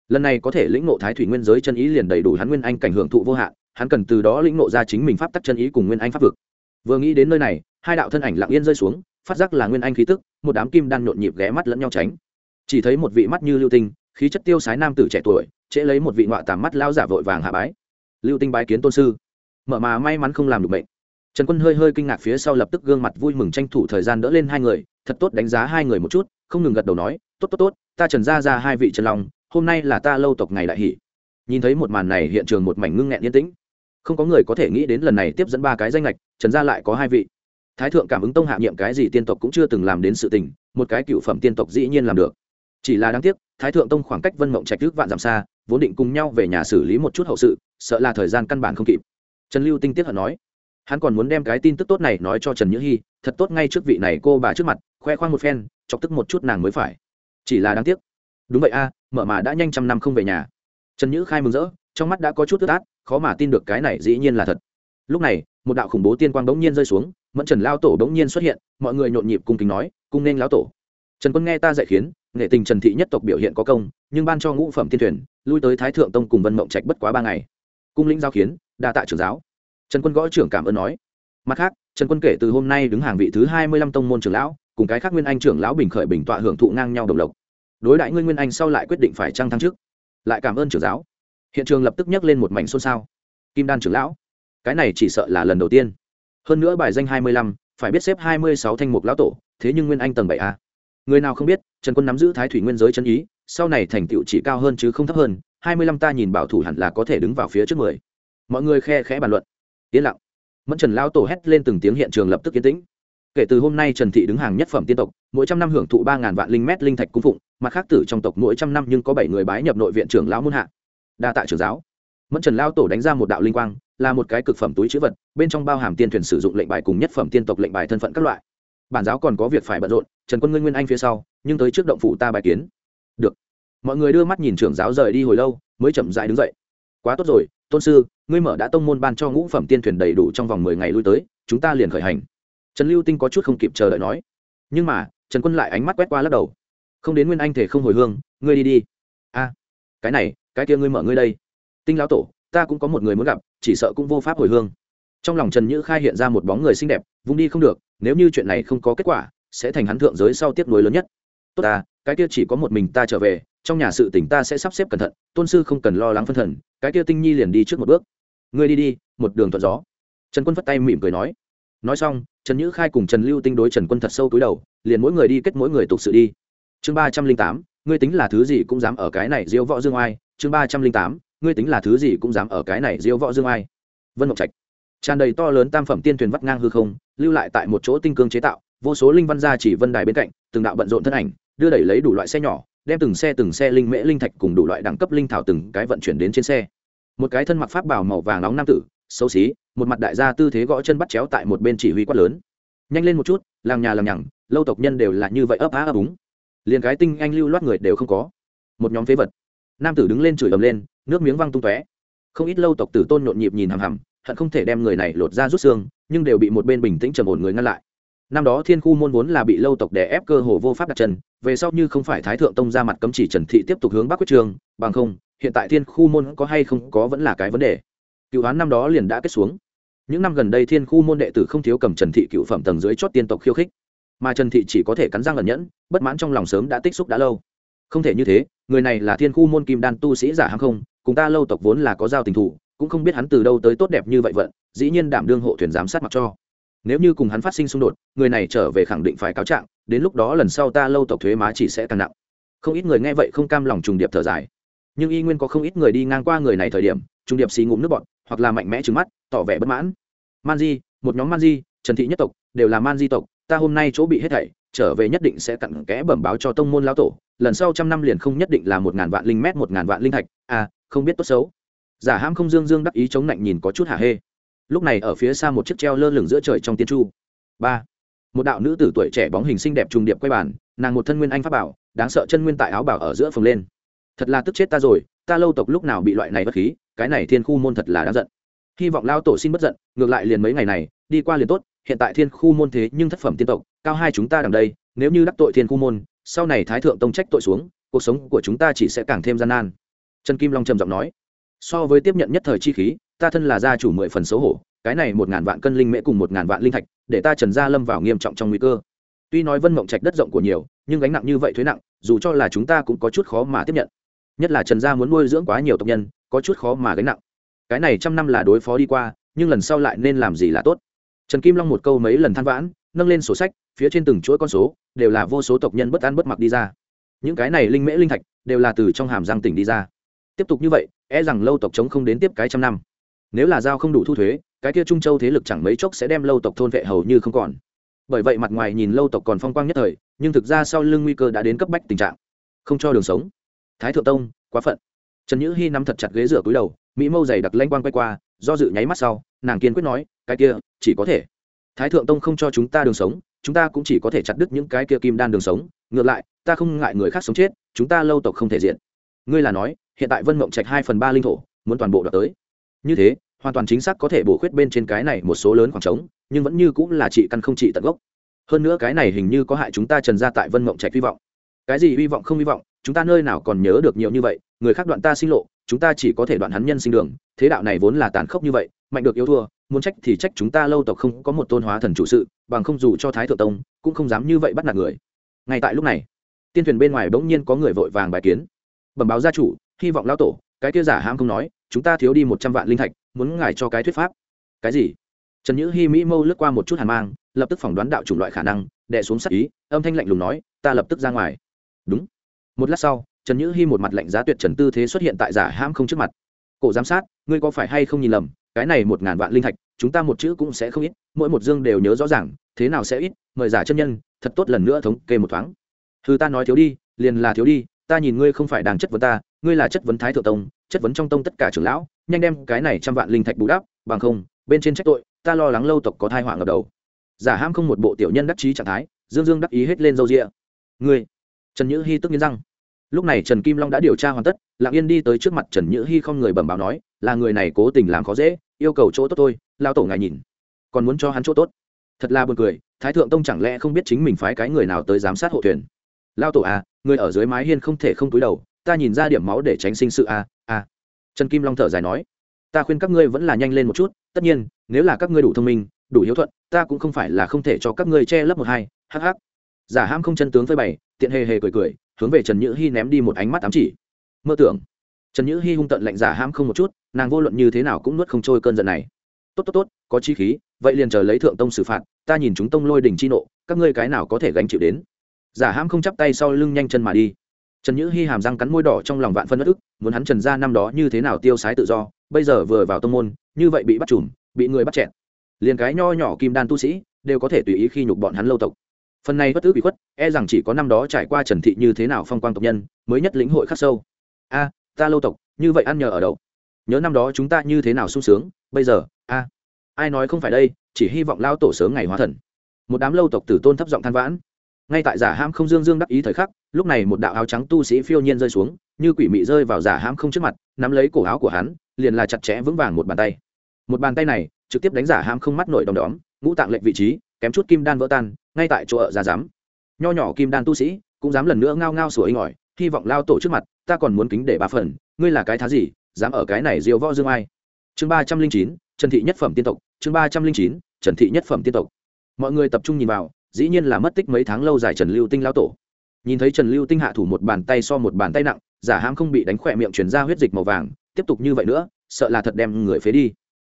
Lần này có thể lĩnh ngộ thái thủy nguyên giới chân ý liền đầy đủ hắn nguyên anh cảnh hưởng thụ vô hạn hắn cần từ đó lĩnh ngộ ra chính mình pháp tắc chân ý cùng nguyên anh pháp vực. Vừa nghĩ đến nơi này, hai đạo thân ảnh lặng yên rơi xuống, phát giác là nguyên anh khí tức, một đám kim đan nhộn nhịp ghé mắt lẫn nhau tránh. Chỉ thấy một vị mắt như lưu tinh, khí chất tiêu sái nam tử trẻ tuổi, trễ lấy một vị ngoại tàm mắt lao giả vội vàng hạ bái. Lưu tinh bái kiến tôn sư. Mở mà may mắn không làm được bệnh trần quân hơi hơi kinh ngạc phía sau lập tức gương mặt vui mừng tranh thủ thời gian đỡ lên hai người, thật tốt đánh giá hai người một chút, không ngừng gật đầu nói, tốt tốt tốt, ta trần ra ra hai vị trần long, hôm nay là ta lâu tộc ngày đại hỷ. Nhìn thấy một màn này, hiện trường một mảnh ngưng nghẹn yên tĩnh không có người có thể nghĩ đến lần này tiếp dẫn ba cái danh lệch trần gia lại có hai vị. Thái thượng cảm ứng tông hạ nhiệm cái gì tiên tộc cũng chưa từng làm đến sự tình, một cái cựu phẩm tiên tộc dĩ nhiên làm được. Chỉ là đáng tiếc, thái thượng tông khoảng cách vân mộng trạch trước vạn dặm xa, vốn định cùng nhau về nhà xử lý một chút hậu sự, sợ là thời gian căn bản không kịp. Trần lưu tinh tiết hận nói, hắn còn muốn đem cái tin tức tốt này nói cho trần nhữ hy thật tốt ngay trước vị này cô bà trước mặt, khoe khoang một phen, chọc tức một chút nàng mới phải. Chỉ là đáng tiếc. Đúng vậy a, mở mà đã nhanh trăm năm không về nhà. Trần nhữ khai mừng rỡ trong mắt đã có chút tức át, khó mà tin được cái này dĩ nhiên là thật. Lúc này, một đạo khủng bố tiên quang bỗng nhiên rơi xuống, mẫn trần lao tổ bỗng nhiên xuất hiện, mọi người nhộn nhịp cung kính nói, cung nên lão tổ. Trần quân nghe ta dạy khiến, nghệ tình trần thị nhất tộc biểu hiện có công, nhưng ban cho ngũ phẩm tiên thuyền, lui tới thái thượng tông cùng vân mộng trạch bất quá ba ngày. Cung lĩnh giao khiến, đa tạ trưởng giáo. Trần quân gõ trưởng cảm ơn nói. Mặt khác, trần quân kể từ hôm nay đứng hàng vị thứ hai mươi lăm tông môn trưởng lão, cùng cái khác nguyên anh trưởng lão bình khởi bình tọa hưởng thụ ngang nhau đồng lộc. Đối đại ngươi nguyên anh sau lại quyết định phải trăng thăng trước lại cảm ơn trưởng giáo hiện trường lập tức nhắc lên một mảnh xôn xao. Kim đan trưởng lão, cái này chỉ sợ là lần đầu tiên. Hơn nữa bài danh hai mươi lăm, phải biết xếp hai mươi sáu thanh mục lão tổ, thế nhưng nguyên anh tầng bảy a. Người nào không biết, trần quân nắm giữ thái thủy nguyên giới chân ý, sau này thành tựu chỉ cao hơn chứ không thấp hơn, hai mươi lăm ta nhìn bảo thủ hẳn là có thể đứng vào phía trước mười. Mọi người khe khẽ bàn luận. Yên lặng. Mẫn trần Lão tổ hét lên từng tiếng hiện trường lập tức yên tĩnh. Kể từ hôm nay trần thị đứng hàng nhất phẩm tiên tộc, mỗi trăm năm hưởng thụ ba ngàn vạn linh mét linh thạch cung phụng, mặt khác tử trong tộc mỗi trăm năm nhưng có bảy người bái nhập nội viện trưởng lão muôn hạ đa tạ trưởng giáo. Mẫn trần lao tổ đánh ra một đạo linh quang, là một cái cực phẩm túi chữ vật, bên trong bao hàm tiên thuyền sử dụng lệnh bài cùng nhất phẩm tiên tộc lệnh bài thân phận các loại. Bản giáo còn có việc phải bận rộn, trần quân nguyên nguyên anh phía sau, nhưng tới trước động phủ ta bài kiến. Được. Mọi người đưa mắt nhìn trưởng giáo rời đi hồi lâu, mới chậm dại đứng dậy. Quá tốt rồi, tôn sư, ngươi mở đã tông môn ban cho ngũ phẩm tiên thuyền đầy đủ trong vòng mười ngày lui tới, chúng ta liền khởi hành. Trần lưu tinh có chút không kịp chờ đợi nói. Nhưng mà, trần quân lại ánh mắt quét qua lắc đầu. Không đến nguyên anh thể không hồi hương, ngươi đi đi. A, cái này cái kia ngươi mở ngươi đây. Tinh lão tổ, ta cũng có một người muốn gặp, chỉ sợ cũng vô pháp hồi hương. Trong lòng trần nhữ khai hiện ra một bóng người xinh đẹp, vung đi không được, nếu như chuyện này không có kết quả, sẽ thành hắn thượng giới sau tiếp nối lớn nhất. Tốt ta, cái kia chỉ có một mình ta trở về, trong nhà sự tỉnh ta sẽ sắp xếp cẩn thận, tôn sư không cần lo lắng phân thần, cái kia tinh nhi liền đi trước một bước. Ngươi đi đi, một đường thuận gió. Trần quân phất tay mỉm cười nói. Nói xong, trần nhữ khai cùng trần lưu tinh đối trần quân thật sâu túi đầu, liền mỗi người đi kết mỗi người tục sự đi. Chương ba trăm linh tám, ngươi tính là thứ gì cũng dám ở cái này diễu võ dương oai chương ba trăm linh tám, ngươi tính là thứ gì cũng dám ở cái này diễu võ dương ai? vân mộng trạch. Tràn đầy to lớn tam phẩm tiên thuyền vắt ngang hư không, lưu lại tại một chỗ tinh cương chế tạo, vô số linh văn gia chỉ vân đài bên cạnh, từng đạo bận rộn thân ảnh, đưa đẩy lấy đủ loại xe nhỏ, đem từng xe từng xe linh mễ linh thạch cùng đủ loại đẳng cấp linh thảo từng cái vận chuyển đến trên xe. Một cái thân mặc pháp bảo màu vàng nóng nam tử, xấu xí, một mặt đại gia tư thế gõ chân bắt chéo tại một bên chỉ huy quát lớn. Nhanh lên một chút, làng nhà làng nhằng, lâu tộc nhân đều là như vậy ấp á ấp úng. Liền cái tinh anh lưu loát người đều không có. Một nhóm phế vật nam tử đứng lên chửi ầm lên, nước miếng văng tung tóe. Không ít lâu tộc tử tôn nhộn nhịp nhìn hằm hằm, hận không thể đem người này lột ra rút xương, nhưng đều bị một bên bình tĩnh trầm ổn người ngăn lại. Năm đó thiên khu môn vốn là bị lâu tộc đè ép cơ hồ vô pháp đặt chân, về sau như không phải thái thượng tông ra mặt cấm chỉ trần thị tiếp tục hướng bắc quyết trường, bằng không, hiện tại thiên khu môn có hay không có vẫn là cái vấn đề. Cựu án năm đó liền đã kết xuống. Những năm gần đây thiên khu môn đệ tử không thiếu cầm trần thị cựu phẩm tầng dưới chót tiên tộc khiêu khích. Mà trần thị chỉ có thể cắn răng ẩn nhẫn, bất mãn trong lòng sớm đã tích xúc đã lâu không thể như thế, người này là thiên khu môn kim đan tu sĩ giả hăng không, cùng ta lâu tộc vốn là có giao tình thủ, cũng không biết hắn từ đâu tới tốt đẹp như vậy vận, dĩ nhiên đảm đương hộ thuyền giám sát mặc cho. Nếu như cùng hắn phát sinh xung đột, người này trở về khẳng định phải cáo trạng, đến lúc đó lần sau ta lâu tộc thuế má chỉ sẽ càng nặng. Không ít người nghe vậy không cam lòng trùng điệp thở dài. Nhưng y nguyên có không ít người đi ngang qua người này thời điểm, trùng điệp xì ngụm nước bọn hoặc là mạnh mẽ trứng mắt, tỏ vẻ bất mãn. Man di, một nhóm man di, trần thị nhất tộc, đều là man di tộc, ta hôm nay chỗ bị hết thảy trở về nhất định sẽ cặn kẽ bẩm báo cho tông môn lão tổ, lần sau trăm năm liền không nhất định là một ngàn vạn linh mét, một ngàn vạn linh thạch à không biết tốt xấu. Giả ham không dương dương đắc ý chống lạnh nhìn có chút hả hê. Lúc này ở phía xa một chiếc treo lơ lửng giữa trời trong tiên chu. Ba, một đạo nữ tử tuổi trẻ bóng hình xinh đẹp trùng điệp quay bàn, nàng một thân nguyên anh pháp bảo, đáng sợ chân nguyên tại áo bảo ở giữa phồng lên. Thật là tức chết ta rồi, ta lâu tộc lúc nào bị loại này bất khí, cái này thiên khu môn thật là đáng giận. Hy vọng lao tổ xin bất giận, ngược lại liền mấy ngày này, đi qua liền tốt, hiện tại thiên khu môn thế nhưng thất phẩm tiên tộc cao hai chúng ta đằng đây, nếu như đắc tội thiên khu môn, sau này thái thượng tông trách tội xuống, cuộc sống của chúng ta chỉ sẽ càng thêm gian nan. Trần kim long trầm giọng nói. So với tiếp nhận nhất thời chi khí, ta thân là gia chủ mười phần xấu hổ, cái này một ngàn vạn cân linh mễ cùng một ngàn vạn linh thạch, để ta trần gia lâm vào nghiêm trọng trong nguy cơ. Tuy nói vân mộng trạch đất rộng của nhiều, nhưng gánh nặng như vậy thuế nặng, dù cho là chúng ta cũng có chút khó mà tiếp nhận. Nhất là trần gia muốn nuôi dưỡng quá nhiều tộc nhân, có chút khó mà gánh nặng. Cái này trăm năm là đối phó đi qua, nhưng lần sau lại nên làm gì là tốt trần kim long một câu mấy lần than vãn, nâng lên sổ sách, phía trên từng chuỗi con số, đều là vô số tộc nhân bất an bất mặc đi ra. Những cái này linh mễ linh thạch, đều là từ trong hàm giang tỉnh đi ra. Tiếp tục như vậy e rằng lâu tộc chống không đến tiếp cái trăm năm. Nếu là giao không đủ thu thuế, cái kia trung châu thế lực chẳng mấy chốc sẽ đem lâu tộc thôn vệ hầu như không còn. Bởi vậy mặt ngoài nhìn lâu tộc còn phong quang nhất thời, nhưng thực ra sau lưng nguy cơ đã đến cấp bách tình trạng. Không cho đường sống. Thái thượng tông, quá phận. Trần nhữ hy nắm thật chặt ghế rửa cúi đầu, mỹ mâu dày đặc lanh quang quay qua do dự nháy mắt sau, nàng kiên quyết nói, cái kia, chỉ có thể, thái thượng tông không cho chúng ta đường sống, chúng ta cũng chỉ có thể chặt đứt những cái kia kim đan đường sống. Ngược lại, ta không ngại người khác sống chết, chúng ta lâu tộc không thể diện. Ngươi là nói, hiện tại vân mộng trạch hai phần ba linh thổ, muốn toàn bộ đoạt tới. Như thế, hoàn toàn chính xác có thể bổ khuyết bên trên cái này một số lớn khoảng trống, nhưng vẫn như cũng là trị căn không trị tận gốc. Hơn nữa cái này hình như có hại chúng ta trần ra tại vân mộng trạch hy vọng. Cái gì hy vọng không hy vọng chúng ta nơi nào còn nhớ được nhiều như vậy, người khác đoạn ta sinh lộ, chúng ta chỉ có thể đoạn hắn nhân sinh đường, thế đạo này vốn là tàn khốc như vậy, mạnh được yêu thua, muốn trách thì trách chúng ta lâu tộc không có một tôn hóa thần chủ sự, bằng không dù cho thái thượng tông, cũng không dám như vậy bắt nạt người. Ngay tại lúc này, tiên thuyền bên ngoài bỗng nhiên có người vội vàng bài kiến. Bẩm báo gia chủ, hy vọng lão tổ, cái kia giả ham không nói, chúng ta thiếu đi một trăm vạn linh thạch, muốn ngài cho cái thuyết pháp. Cái gì? Trần nhữ hy mỹ mâu lướt qua một chút hàn mang, lập tức phỏng đoán đạo chủng loại khả năng đẻ xuống sắc ý, âm thanh lạnh lùng nói, ta lập tức ra ngoài. Đúng một lát sau, trần nhữ hy một mặt lạnh giá tuyệt trần tư thế xuất hiện tại giả ham không trước mặt. Cổ giám sát, ngươi có phải hay không nhìn lầm, cái này một ngàn vạn linh thạch, chúng ta một chữ cũng sẽ không ít, mỗi một dương đều nhớ rõ ràng, thế nào sẽ ít, mời giả chân nhân, thật tốt lần nữa thống kê một thoáng. Thư ta nói thiếu đi, liền là thiếu đi, ta nhìn ngươi không phải đang chất vấn ta, ngươi là chất vấn thái thượng tông, chất vấn trong tông tất cả trưởng lão, nhanh đem cái này trăm vạn linh thạch bù đắp, bằng không, bên trên trách tội, ta lo lắng lâu tộc có thai họa ngập đầu. Giả ham không một bộ tiểu nhân đắc trí trạng thái, dương dương đắc ý hết lên râu rịa ngươi! Trần nhữ hy tức nghiến răng lúc này trần kim long đã điều tra hoàn tất lạng yên đi tới trước mặt trần nhữ hy không người bẩm báo nói, là người này cố tình làm khó dễ, yêu cầu chỗ tốt tôi lao tổ ngài nhìn. Còn muốn cho hắn chỗ tốt. Thật là b u ồ n cười, thái thượng tông chẳng lẽ không biết chính mình phái cái người nào tới giám sát hộ thuyền? Lao tổ à người ở dưới mái hiên không thể không túi đầu, ta nhìn ra điểm máu để tránh sinh sự à à. Trần kim long thở dài nói, ta khuyên các ngươi vẫn là nhanh lên một chút, tất nhiên, nếu là các ngươi đủ thông minh, đủ hiếu thuận, ta cũng không phải là không thể cho các ngươi che lấp một hai hh giả ham không chân tướng với bày tiện hề hề cười cười, hướng về trần nhữ hy ném đi một ánh mắt ám chỉ. Mơ tưởng. Trần nhữ hy hung tận lạnh giả ham không một chút, nàng vô luận như thế nào cũng nuốt không trôi cơn giận này. Tốt tốt tốt, có chi khí, vậy liền chờ lấy thượng tông xử phạt, ta nhìn chúng tông lôi đình chi nộ, các ngươi cái nào có thể gánh chịu đến? Giả ham không chắp tay sau lưng nhanh chân mà đi. Trần nhữ hy hàm răng cắn môi đỏ trong lòng vạn phân bất ức, muốn hắn trần ra năm đó như thế nào tiêu sái tự do, bây giờ vừa vào tông môn, như vậy bị bắt chùm, bị người bắt chẹn. Liền cái nho nhỏ kim đan tu sĩ, đều có thể tùy ý khi nhục bọn hắn lâu tộc phần này bất tử bị khuất e rằng chỉ có năm đó trải qua trần thị như thế nào phong quang tộc nhân, mới nhất lĩnh hội khắc sâu. A, ta lâu tộc, như vậy ăn nhờ ở đậu nhớ năm đó chúng ta như thế nào sung sướng, bây giờ, a. Ai nói không phải đây, chỉ hy vọng lao tổ sớm ngày hóa thần. Một đám lâu tộc tử tôn thấp giọng than vãn. Ngay tại giả ham không dương dương đắc ý thời khắc, lúc này một đạo áo trắng tu sĩ phiêu nhiên rơi xuống, như quỷ mị rơi vào giả ham không trước mặt, nắm lấy cổ áo của hắn, liền là chặt chẽ vững vàng một bàn tay. Một bàn tay này, trực tiếp đánh giả ham không mắt nổi đom đóm, ngũ tạng lệnh vị trí, kém chút kim đan vỡ tan ngay tại chỗ ở ra dám. Nho nhỏ kim đan tu sĩ cũng dám lần nữa ngao ngao sủa inh ỏi, hy vọng lao tổ trước mặt, ta còn muốn kính để ba phần, ngươi là cái thá gì, dám ở cái này diêu võ dương ai? Chương ba trăm linh chín, trần thị nhất phẩm tiên tộc, chương ba trăm linh chín, trần thị nhất phẩm tiên tộc. Mọi người tập trung nhìn vào, dĩ nhiên là mất tích mấy tháng lâu dài trần lưu tinh lao tổ. Nhìn thấy trần lưu tinh hạ thủ một bàn tay so một bàn tay nặng, giả hãm không bị đánh khỏe miệng chuyển ra huyết dịch màu vàng, tiếp tục như vậy nữa, sợ là thật đem người phế đi.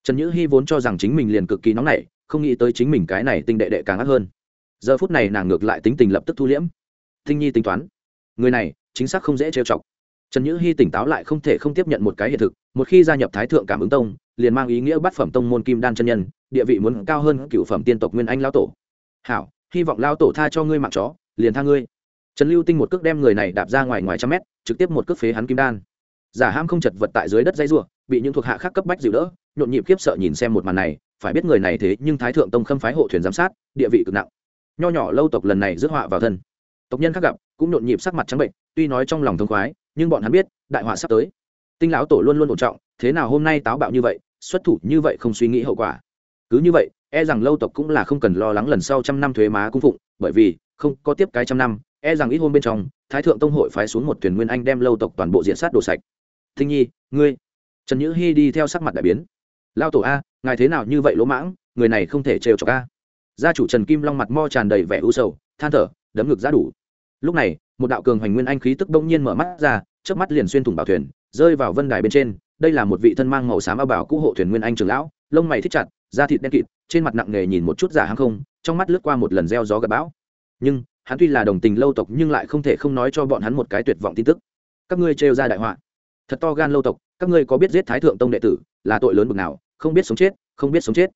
Trần nhữ hy vốn cho rằng chính mình liền cực kỳ nóng nảy, không nghĩ tới chính mình cái này tinh đệ đệ càng ác hơn giờ phút này nàng ngược lại tính tình lập tức thu liễm. Tinh nhi tính toán, người này chính xác không dễ trêu chọc. Trần nhữ hy tỉnh táo lại không thể không tiếp nhận một cái hiện thực, một khi gia nhập thái thượng cảm ứng tông, liền mang ý nghĩa bát phẩm tông môn kim đan chân nhân, địa vị muốn cao hơn cựu phẩm tiên tộc nguyên anh lao tổ. Hảo, hy vọng lao tổ tha cho ngươi mạng chó, liền tha ngươi. Trần lưu tinh một cước đem người này đạp ra ngoài ngoài trăm mét, trực tiếp một cước phế hắn kim đan. Giả ham không chật vật tại dưới đất dây ruộng bị những thuộc hạ khác cấp bách dịu đỡ, nhộn nhịp khiếp sợ nhìn xem một màn này, phải biết người này thế nhưng thái thượng tông khâm phái hộ thuyền giám sát, địa vị cực nặng nho nhỏ lâu tộc lần này rước họa vào thân. Tộc nhân khác gặp, cũng nhộn nhịp sắc mặt trắng bệnh, tuy nói trong lòng thông khoái, nhưng bọn hắn biết, đại họa sắp tới. Tinh lão tổ luôn luôn ổn trọng, thế nào hôm nay táo bạo như vậy, xuất thủ như vậy không suy nghĩ hậu quả. Cứ như vậy e rằng lâu tộc cũng là không cần lo lắng lần sau trăm năm thuế má cung phụng, bởi vì, không có tiếp cái trăm năm e rằng ít hôm bên trong, thái thượng tông hội phái xuống một thuyền nguyên anh đem lâu tộc toàn bộ diện sát đồ sạch. Thinh nhi, ngươi, trần nhữ hy đi theo sắc mặt đại biến. Lao tổ a, ngài thế nào như vậy lỗ mãng, người này không thể trêu chọc a gia chủ trần kim long mặt mo tràn đầy vẻ u sầu, than thở, đấm ngực ra đủ. Lúc này, một đạo cường hoành nguyên anh khí tức bỗng nhiên mở mắt ra trước mắt liền xuyên thủng bảo thuyền, rơi vào vân đài bên trên. Đây là một vị thân mang màu xám ao bảo cũ hộ thuyền nguyên anh trường lão, lông mày thích chặt, da thịt đen kịt, trên mặt nặng nề nhìn một chút giả hàng không, trong mắt lướt qua một lần gieo gió gặp bão. Nhưng, hắn tuy là đồng tình lâu tộc nhưng lại không thể không nói cho bọn hắn một cái tuyệt vọng tin tức. Các ngươi trêu ra đại họa. Thật to gan lâu tộc, các ngươi có biết giết thái thượng tông đệ tử là tội lớn bực nào, không biết sống chết, không biết sống chết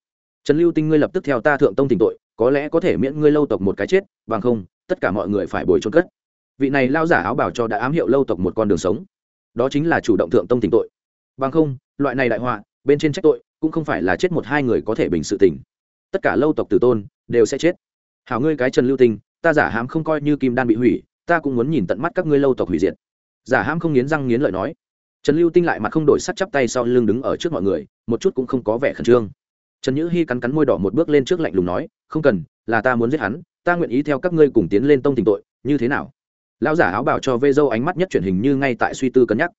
trần lưu tinh ngươi lập tức theo ta thượng tông tỉnh tội có lẽ có thể miễn ngươi lâu tộc một cái chết bằng không tất cả mọi người phải bồi trốn cất. Vị này lao giả áo bảo cho đã ám hiệu lâu tộc một con đường sống. Đó chính là chủ động thượng tông tỉnh tội. Bằng không loại này đại họa bên trên trách tội cũng không phải là chết một hai người có thể bình sự tình, tất cả lâu tộc tử tôn đều sẽ chết. Hảo ngươi cái trần lưu tinh ta giả hãm không coi như kim đan bị hủy ta cũng muốn nhìn tận mắt các ngươi lâu tộc hủy diệt. Giả hãm không nghiến răng nghiến lợi nói. Trần lưu tinh lại mặt không đổi sắt chắp tay sau lưng đứng ở trước mọi người một chút cũng không có vẻ khẩn trương trần nhữ hy cắn cắn môi đỏ một bước lên trước lạnh lùng nói, không cần, là ta muốn giết hắn, ta nguyện ý theo các ngươi cùng tiến lên tông tình tội, như thế nào? Lão giả áo bảo cho vê dâu ánh mắt nhất chuyển hình như ngay tại suy tư cân nhắc.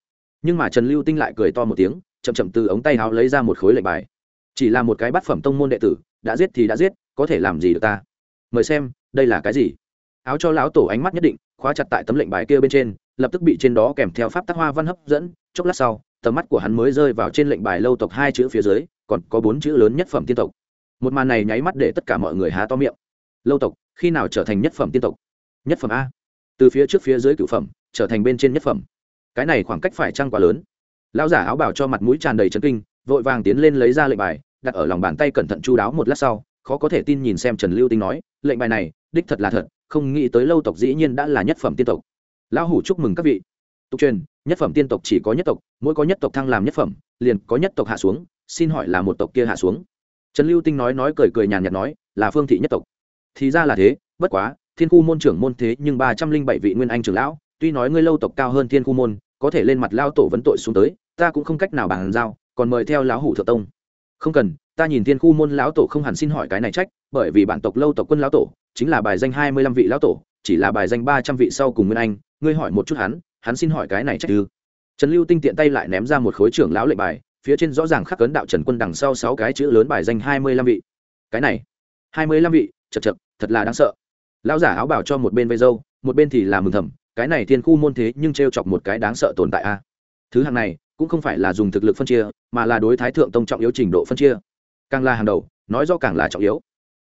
Nhưng mà trần lưu tinh lại cười to một tiếng, chậm chậm từ ống tay áo lấy ra một khối lệnh bài. Chỉ là một cái bát phẩm tông môn đệ tử, đã giết thì đã giết, có thể làm gì được ta? Mời xem, đây là cái gì? Áo cho lão tổ ánh mắt nhất định, khóa chặt tại tấm lệnh bài kia bên trên, lập tức bị trên đó kèm theo pháp tác hoa văn hấp dẫn, chốc lát sau tầm mắt của hắn mới rơi vào trên lệnh bài lâu tộc hai chữ phía dưới, còn có bốn chữ lớn nhất phẩm tiên tộc. Một màn này nháy mắt để tất cả mọi người há to miệng. Lâu tộc, khi nào trở thành nhất phẩm tiên tộc? Nhất phẩm a. Từ phía trước phía dưới cửu phẩm, trở thành bên trên nhất phẩm. Cái này khoảng cách phải trăng quá lớn? Lão giả áo bảo cho mặt mũi tràn đầy trấn kinh, vội vàng tiến lên lấy ra lệnh bài, đặt ở lòng bàn tay cẩn thận chu đáo một lát sau, khó có thể tin nhìn xem trần lưu tinh nói, lệnh bài này, đích thật là thật, không nghĩ tới lâu tộc dĩ nhiên đã là nhất phẩm tiên tộc. Lão hủ chúc mừng các vị. Tục truyền nhất phẩm tiên tộc chỉ có nhất tộc, mỗi có nhất tộc thăng làm nhất phẩm, liền có nhất tộc hạ xuống, xin hỏi là một tộc kia hạ xuống. Trần lưu tinh nói nói cười cười nhàn nhạt nói, là phương thị nhất tộc. Thì ra là thế, bất quá, thiên khu môn trưởng môn thế nhưng ba trăm linh bảy vị nguyên anh trưởng lão, tuy nói ngươi lâu tộc cao hơn thiên khu môn, có thể lên mặt lao tổ vấn tội xuống tới, ta cũng không cách nào bàn giao, còn mời theo lão hủ thượng tông. Không cần, ta nhìn thiên khu môn lão tổ không hẳn xin hỏi cái này trách, bởi vì bản tộc lâu tộc quân lão tổ, chính là bài danh hai mươi lăm vị lão tổ, chỉ là bài danh ba trăm vị sau cùng nguyên anh, ngươi hỏi một chút hắn hắn xin hỏi cái này trách ư? Trần lưu tinh tiện tay lại ném ra một khối trưởng lão lệnh bài, phía trên rõ ràng khắc cấn đạo trần quân đằng sau sáu cái chữ lớn bài danh hai mươi lăm vị. Cái này, hai mươi lăm vị, chật chật, thật là đáng sợ. Lão giả áo bảo cho một bên vây dâu một bên thì là mừng thầm, cái này thiên khu môn thế nhưng t r e o chọc một cái đáng sợ tồn tại a. Thứ hàng này, cũng không phải là dùng thực lực phân chia, mà là đối thái thượng tông trọng yếu trình độ phân chia. Càng là hàng đầu, nói do càng là trọng yếu.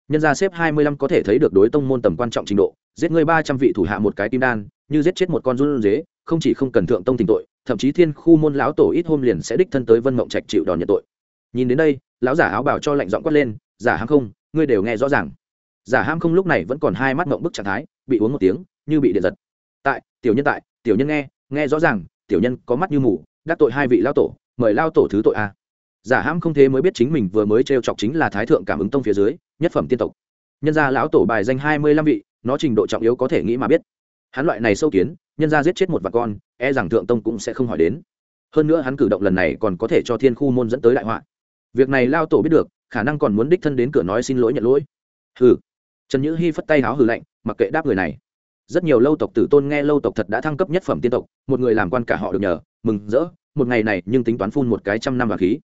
Nhân gia xếp hai mươi lăm có thể thấy được đối tông môn tầm quan trọng trình độ, giết người ba trăm vị thủ hạ một cái kim đan, như giết chết một con run dế không chỉ không cần thượng tông tình tội, thậm chí thiên khu môn lão tổ ít hôm liền sẽ đích thân tới vân mộng trạch chịu đòn nhận tội. Nhìn đến đây, lão giả áo bảo cho lệnh dọn quát lên, giả hàng không, ngươi đều nghe rõ ràng. Giả ham không lúc này vẫn còn hai mắt mộng bức trạng thái, bị uống một tiếng, như bị điện giật. Tại, tiểu nhân tại, tiểu nhân nghe nghe rõ ràng, tiểu nhân có mắt như mù, đắc tội hai vị lao tổ, mời lao tổ thứ tội a. Giả ham không thế mới biết chính mình vừa mới t chọc chính là thái thượng cảm ứng tông phía dưới, nhất phẩm tiên tộc. Nhân gia lão tổ bài danh hai mươi lăm vị, nó trình độ trọng yếu có thể nghĩ mà biết. Hắn loại này sâu kiến nhân ra giết chết một vạn con e rằng thượng tông cũng sẽ không hỏi đến. Hơn nữa hắn cử động lần này còn có thể cho thiên khu môn dẫn tới đại họa. Việc này lao tổ biết được, khả năng còn muốn đích thân đến cửa nói xin lỗi nhận lỗi. Hừ. Trần nhữ hy phất tay háo hừ lạnh, mặc kệ đáp người này. Rất nhiều lâu tộc tử tôn nghe lâu tộc thật đã thăng cấp nhất phẩm tiên tộc, một người làm quan cả họ được nhờ, mừng rỡ, một ngày này nhưng tính toán phun một cái trăm năm và khí.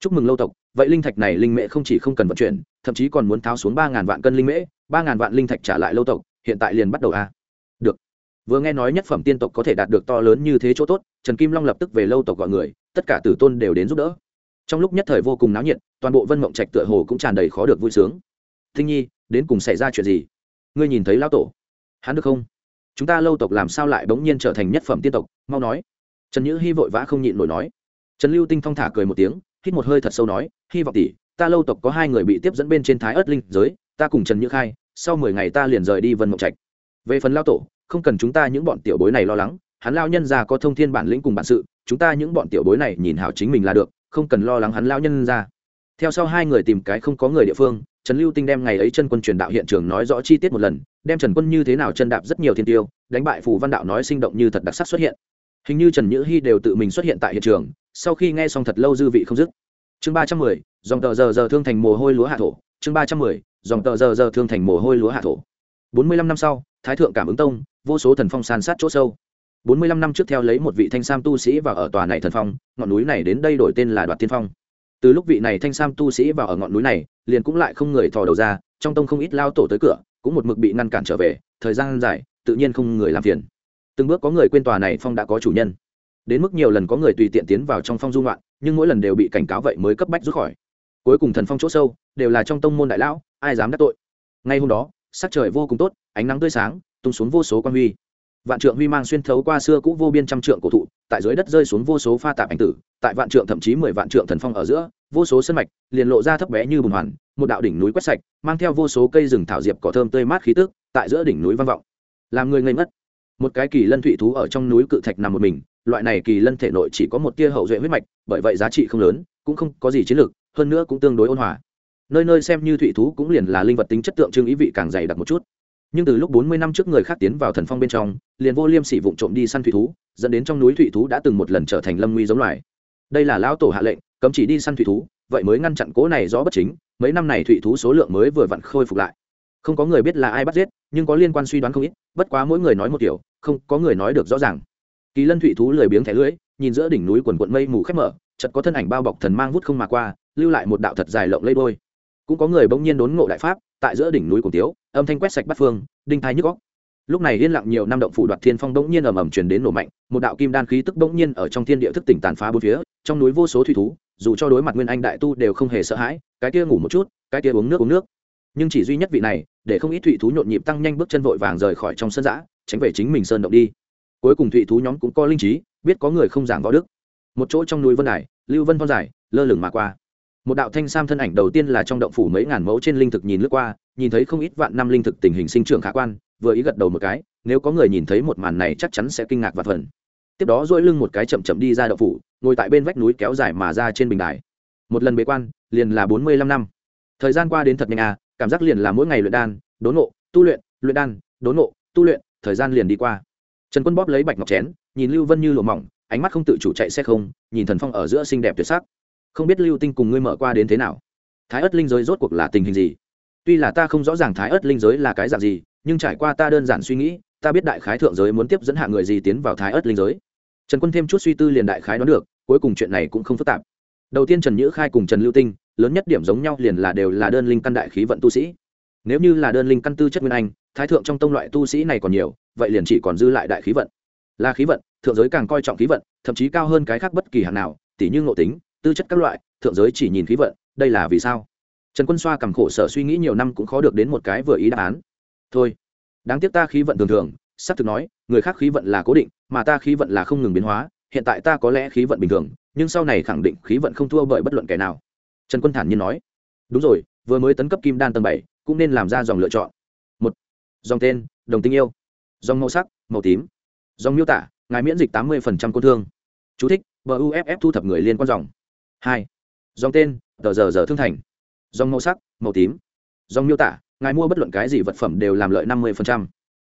Chúc mừng lâu tộc, vậy linh thạch này linh mễ không chỉ không cần vận chuyển, thậm chí còn muốn tháo xuống ba ngàn vạn cân linh mễ, ba ngàn vạn linh thạch trả lại lâu tộc, hiện tại liền bắt đầu a. à? Vừa nghe nói nhất phẩm tiên tộc có thể đạt được to lớn như thế chỗ tốt, trần kim long lập tức về lâu tộc gọi người, tất cả tử tôn đều đến giúp đỡ. Trong lúc nhất thời vô cùng náo nhiệt, toàn bộ vân mộng trạch tựa hồ cũng tràn đầy khó được vui sướng. Thinh nhi, đến cùng xảy ra chuyện gì? Ngươi nhìn thấy lão tổ? Hắn được không? Chúng ta lâu tộc làm sao lại bỗng nhiên trở thành nhất phẩm tiên tộc? Mau nói. Trần nhữ hy vội vã không nhịn nổi nói. Trần lưu tinh thong thả cười một tiếng, hít một hơi thật sâu nói, hy vọng tỷ, ta lâu tộc có hai người bị tiếp dẫn bên trên thái ớt linh giới, ta cùng trần nhữ khai, sau mười ngày ta liền rời đi vân mộng trạch. Về phần lao tổ không cần chúng ta những bọn tiểu bối này lo lắng, hắn lao nhân ra có thông thiên bản lĩnh cùng bản sự, chúng ta những bọn tiểu bối này nhìn hảo chính mình là được, không cần lo lắng hắn lao nhân ra theo sau hai người tìm cái không có người địa phương, trần lưu tinh đem ngày ấy chân quân truyền đạo hiện trường nói rõ chi tiết một lần, đem trần quân như thế nào chân đạp rất nhiều thiên tiêu, đánh bại phù văn đạo nói sinh động như thật đặc sắc xuất hiện. Hình như trần nhữ hy đều tự mình xuất hiện tại hiện trường, sau khi nghe xong thật lâu dư vị không dứt. Chương ba trăm mười, dòng tờ giờ giờ thương thành mồ hôi lúa hạ thổ. Chương ba trăm mười, dòng tờ giờ giờ thương thành mồ hôi lúa hạ thổ. Bốn mươi lăm năm sau thái thượng cảm ứng tông, vô số thần phong san sát chỗ sâu. Bốn mươi lăm năm trước theo lấy một vị thanh sam tu sĩ vào ở tòa này thần phong, ngọn núi này đến đây đổi tên là đoạt tiên phong. Từ lúc vị này thanh sam tu sĩ vào ở ngọn núi này, liền cũng lại không người thò đầu ra, trong tông không ít lao tổ tới cửa, cũng một mực bị ngăn cản trở về, thời gian dài, tự nhiên không người làm phiền. Từng bước có người quên tòa này phong đã có chủ nhân. Đến mức nhiều lần có người tùy tiện tiến vào trong phong dung loạn nhưng mỗi lần đều bị cảnh cáo vậy mới cấp bách rút khỏi. Cuối cùng thần phong chỗ sâu, đều là trong tông môn đại lão, ai dám đắc tội. Ngay hôm đó, sắc trời vô cùng tốt ánh nắng tươi sáng, tung xuống vô số quan huy. Vạn trượng huy mang xuyên thấu qua xưa cũ vô biên trăm trượng cổ thụ, tại dưới đất rơi xuống vô số pha tạp ảnh tử, tại vạn trượng thậm chí mười vạn trượng thần phong ở giữa, vô số sân mạch liền lộ ra thấp bé như bùn hoàn, một đạo đỉnh núi quét sạch, mang theo vô số cây rừng thảo diệp cỏ thơm tươi mát khí tức, tại giữa đỉnh núi vang vọng. Làm người ngây mất một cái kỳ lân thụy thú ở trong núi cự thạch nằm một mình, loại này kỳ lân thể nội chỉ có một tia hậu duệ huyết mạch, bởi vậy giá trị không lớn, cũng không có gì chiến lược, hơn nữa cũng tương đối ôn hòa. Nơi nơi xem như thụy thú cũng liền là linh vật tính chất tượng trưng ý vị càng dày đặc một chút nhưng từ lúc bốn mươi năm trước người khác tiến vào thần phong bên trong, liền vô liêm sỉ vụng trộm đi săn thụy thú, dẫn đến trong núi thụy thú đã từng một lần trở thành lâm nguy giống loài. Đây là lão tổ hạ lệnh, cấm chỉ đi săn thụy thú, vậy mới ngăn chặn cố này rõ bất chính, mấy năm này thụy thú số lượng mới vừa vặn khôi phục lại. Không có người biết là ai bắt giết, nhưng có liên quan suy đoán không ít, bất quá mỗi người nói một kiểu, không có người nói được rõ ràng. Kỳ lân thụy thú lười biếng thẻ lưỡi, nhìn giữa đỉnh núi quần quận mây mù khép mở chật có thân ảnh bao bọc thần mang vút không mà qua, lưu lại một đạo thật dài lộng lây đôi. Cũng có người bỗng nhiên đốn ngộ đại pháp, tại giữa đỉnh núi cùng tiếu âm thanh quét sạch bắt phương, đinh thái nhức góc lúc này yên lặng nhiều năm động phủ đoạt thiên phong bỗng nhiên ầm ầm truyền đến nổ mạnh, một đạo kim đan khí tức bỗng nhiên ở trong thiên địa thức tỉnh tàn phá bốn phía, trong núi vô số thủy thú, dù cho đối mặt nguyên anh đại tu đều không hề sợ hãi, cái kia ngủ một chút, cái kia uống nước uống nước. Nhưng chỉ duy nhất vị này, để không ít thủy thú nhộn nhịp tăng nhanh bước chân vội vàng rời khỏi trong sân giã tránh về chính mình sơn động đi. Cuối cùng thủy thú nhóm cũng có linh trí, biết có người không giảng võ đức. Một chỗ trong núi vân đài, lưu vân phong dài, lơ lửng mà qua. Một đạo thanh sam thân ảnh đầu tiên là trong động phủ mấy ngàn mẫu trên linh thực nhìn lướt qua nhìn thấy không ít vạn năm linh thực tình hình sinh trưởng khả quan, vừa ý gật đầu một cái, nếu có người nhìn thấy một màn này chắc chắn sẽ kinh ngạc và phần tiếp đó dỗi lưng một cái chậm chậm đi ra động phủ, ngồi tại bên vách núi kéo dài mà ra trên bình đài. Một lần bế quan, liền là bốn mươi lăm năm. Thời gian qua đến thật nhanh à cảm giác liền là mỗi ngày luyện đan, đốn ngộ, tu luyện luyện đan, đốn ngộ, tu luyện, thời gian liền đi qua. Trần quân bóp lấy bạch ngọc chén, nhìn lưu vân như lụa mỏng, ánh mắt không tự chủ chạy xe không, nhìn thần phong ở giữa xinh đẹp tuyệt sắc. Không biết lưu tinh cùng ngươi mở qua đến thế nào? Thái ất linh giới rốt cuộc là tình hình gì? Tuy là ta không rõ ràng thái ớt linh giới là cái dạng gì, nhưng trải qua ta đơn giản suy nghĩ, ta biết đại khái thượng giới muốn tiếp dẫn hạ người gì tiến vào thái ớt linh giới. Trần quân thêm chút suy tư liền đại khái đoán được, cuối cùng chuyện này cũng không phức tạp. Đầu tiên trần nhữ khai cùng trần lưu tinh, lớn nhất điểm giống nhau liền là đều là đơn linh căn đại khí vận tu sĩ. Nếu như là đơn linh căn tư chất nguyên anh, thái thượng trong tông loại tu sĩ này còn nhiều, vậy liền chỉ còn dư lại đại khí vận. Là khí vận, thượng giới càng coi trọng khí vận, thậm chí cao hơn cái khác bất kỳ hạng nào tỷ như ngộ tính, tư chất các loại, thượng giới chỉ nhìn khí vận, đây là vì sao? Trần quân xoa cầm khổ sở suy nghĩ nhiều năm cũng khó được đến một cái vừa ý đáp án. Thôi đáng tiếc ta khí vận thường thường sắp thực nói người khác khí vận là cố định mà ta khí vận là không ngừng biến hóa hiện tại ta có lẽ khí vận bình thường nhưng sau này khẳng định khí vận không thua bởi bất luận kẻ nào. Trần quân thản nhiên nói. Đúng rồi vừa mới tấn cấp kim đan tầng bảy cũng nên làm ra dòng lựa chọn. Một dòng tên đồng tình yêu. Dòng màu sắc màu tím. Dòng miêu tả ngài miễn dịch tám mươi cô thương. Chú thích, buff thu thập người liên quan dòng. Hai dòng tên tờ giờ giờ thương thành dòng màu sắc màu tím. Dòng miêu tả ngài mua bất luận cái gì vật phẩm đều làm lợi năm mươi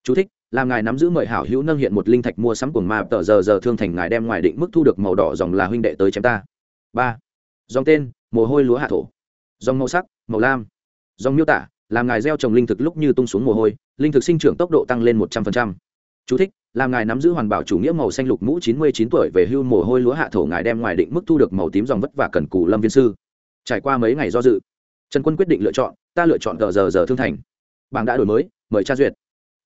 Chú thích, làm ngài nắm giữ mời hảo hữu nâng hiện một linh thạch mua sắm cuồng ma tờ giờ giờ thương thành ngài đem ngoài định mức thu được màu đỏ dòng là huynh đệ tới chém ta. Ba. Dòng tên mồ hôi lúa hạ thổ. Dòng màu sắc màu lam. Dòng miêu tả làm ngài gieo trồng linh thực lúc như tung xuống mồ hôi linh thực sinh trưởng tốc độ tăng lên một trăm linh Chú thích, làm ngài nắm giữ hoàn bảo chủ nghĩa màu xanh lục mũ chín mươi chín tuổi về hưu mồ hôi lúa hạ thổ ngài đem ngoài định mức thu được màu tím dòng vất vả cần cù lâm viên sư. Trải qua mấy ngày do dự trần quân quyết định lựa chọn, ta lựa chọn tờ giờ giờ thương thành. Bảng đã đổi mới, mời tra duyệt.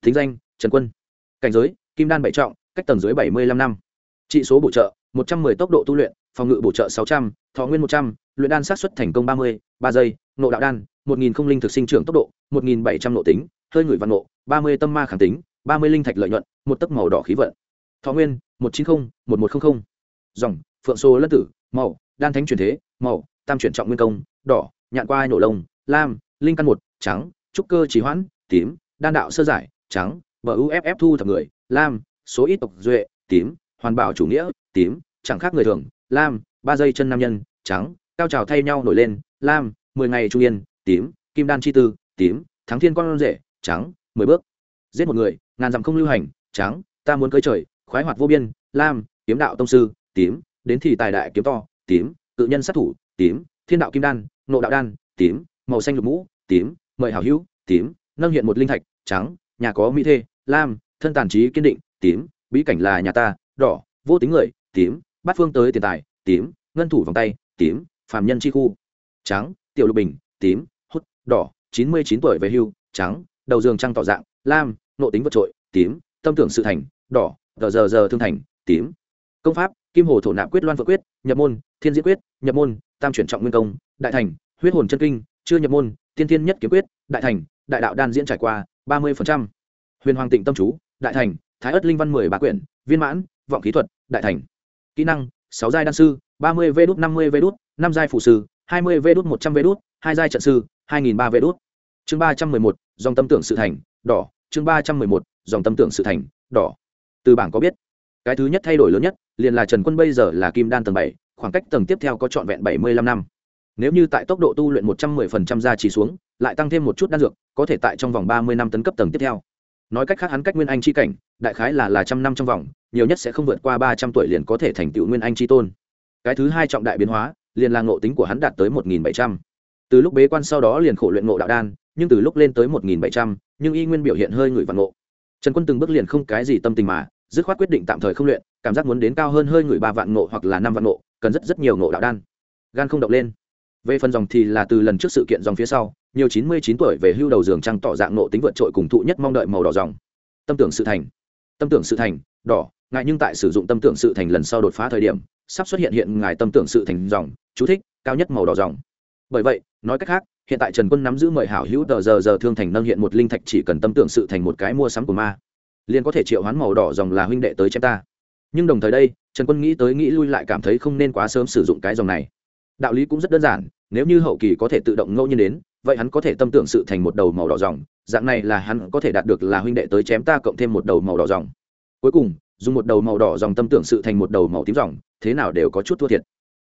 Thính danh, trần quân. Cảnh giới, kim đan bảy trọng, cách tầng dưới bảy mươi lăm năm. Trị số bổ trợ, một trăm mười tốc độ tu luyện, phòng ngự bổ trợ sáu trăm, thọ nguyên một trăm, luyện đan sát xuất thành công ba mươi, ba giây nộ đạo đan, một nghìn không linh thực sinh trưởng tốc độ, một nghìn bảy trăm nộ tính, hơi ngửi văn nộ ba mươi tâm ma khẳng tính, ba mươi linh thạch lợi nhuận, một tấc màu đỏ khí vận. Thọ nguyên, một chín mươi một một trăm linh dòng, phượng số lân tử, màu, đan thánh truyền thế, màu, tam chuyển trọng nguyên công, đỏ nhạn qua ai nổ lông, lam, linh căn một, trắng, trúc cơ trì hoãn, tím, đan đạo sơ giải, trắng, bờ uff thu thập người, lam, số ít tộc duệ, tím, hoàn bảo chủ nghĩa, tím, chẳng khác người thường, lam, ba dây chân nam nhân, trắng, cao trào thay nhau nổi lên, lam, mười ngày trung yên, tím, kim đan chi tư, tím, thắng thiên con rể, trắng, mười bước. Giết một người, ngàn dặm không lưu hành, trắng, ta muốn cưới trời, khoái hoạt vô biên, lam, kiếm đạo tông sư, tím, đến thì tài đại kiếm to, tím tự nhân sát thủ, tím, thiên đạo kim đan nộ đạo đan, tím, màu xanh lục mũ, tím, mời hảo hữu, tím, nâng hiện một linh thạch, trắng, nhà có mỹ thê, lam, thân tàn trí kiên định, tím, bí cảnh là nhà ta, đỏ, vô tính người, tím, bát phương tới tiền tài, tím, ngân thủ vòng tay, tím, phàm nhân chi khu. Trắng, tiểu lục bình, tím, hút, đỏ, chín mươi chín tuổi về hưu, trắng, đầu giường trăng tỏ dạng, lam, nộ tính vượt trội, tím, tâm tưởng sự thành, đỏ, tờ giờ giờ thương thành, tím. Công pháp, kim hồ thổ nạp quyết loan vợ quyết, nhập môn, thiên diễn quyết, nhập môn, tam chuyển trọng nguyên công đại thành, huyết hồn chân kinh, chưa nhập môn, tiên thiên nhất kiếm quyết, đại thành, đại đạo đan diễn trải qua, ba mươi huyền hoàng tịnh tâm chú, đại thành, thái ất linh văn mười ba quyển, viên mãn, vọng kỹ thuật, đại thành. Kỹ năng, sáu giai đan sư, ba mươi v đút, năm mươi v đút, năm giai phụ sư, hai mươi v đút, một trăm v đút, hai giai trận sư, hai nghìn ba v đút. Chương ba trăm mười một, dòng tâm tưởng sự thành, đỏ. Chương ba trăm mười một, dòng tâm tưởng sự thành, đỏ. Từ bảng có biết. Cái thứ nhất thay đổi lớn nhất, liền là trần quân bây giờ là kim đan tầng bảy, khoảng cách tầng tiếp theo có trọn vẹn bảy mươi lăm năm nếu như tại tốc độ tu luyện một trăm mười phần trăm gia trì xuống, lại tăng thêm một chút đan dược, có thể tại trong vòng ba mươi năm tấn cấp tầng tiếp theo. Nói cách khác hắn cách nguyên anh c h i cảnh, đại khái là là trăm năm trong vòng, nhiều nhất sẽ không vượt qua ba trăm tuổi liền có thể thành tựu nguyên anh c h i tôn. Cái thứ hai trọng đại biến hóa, liền là ngộ tính của hắn đạt tới một nghìn bảy trăm. Từ lúc bế quan sau đó liền khổ luyện ngộ đạo đan, nhưng từ lúc lên tới một nghìn bảy trăm, nhưng y nguyên biểu hiện hơi ngửi vạn ngộ. Trần quân từng bước liền không cái gì tâm tình mà, dứt khoát quyết định tạm thời không luyện, cảm giác muốn đến cao hơn hơi ngửi ba vạn ngộ hoặc là năm vạn ngộ, cần rất rất nhiều ngộ đạo đan. Gan không động lên về phần dòng thì là từ lần trước sự kiện dòng phía sau, nhiều chín mươi chín tuổi về hưu đầu giường trăng tỏ dạng nộ tính vượt trội cùng thụ nhất mong đợi màu đỏ dòng. Tâm tưởng sự thành. Tâm tưởng sự thành, đỏ. Ngại nhưng tại sử dụng tâm tưởng sự thành lần sau đột phá thời điểm, sắp xuất hiện hiện ngài tâm tưởng sự thành dòng, chú thích, cao nhất màu đỏ dòng. Bởi vậy, nói cách khác, hiện tại trần quân nắm giữ mời hảo hữu tờ giờ giờ thương thành nâng hiện một linh thạch chỉ cần tâm tưởng sự thành một cái mua sắm của ma. Liền có thể triệu hoán màu đỏ dòng là huynh đệ tới chém ta. Nhưng đồng thời đây, trần quân nghĩ tới nghĩ lui lại cảm thấy không nên quá sớm sử dụng cái dòng này đạo lý cũng rất đơn giản, nếu như hậu kỳ có thể tự động ngẫu nhiên đến, vậy hắn có thể tâm tưởng sự thành một đầu màu đỏ dòng dạng này là hắn có thể đạt được là huynh đệ tới chém ta cộng thêm một đầu màu đỏ dòng cuối cùng, dùng một đầu màu đỏ dòng tâm tưởng sự thành một đầu màu tím dòng thế nào đều có chút thua thiệt.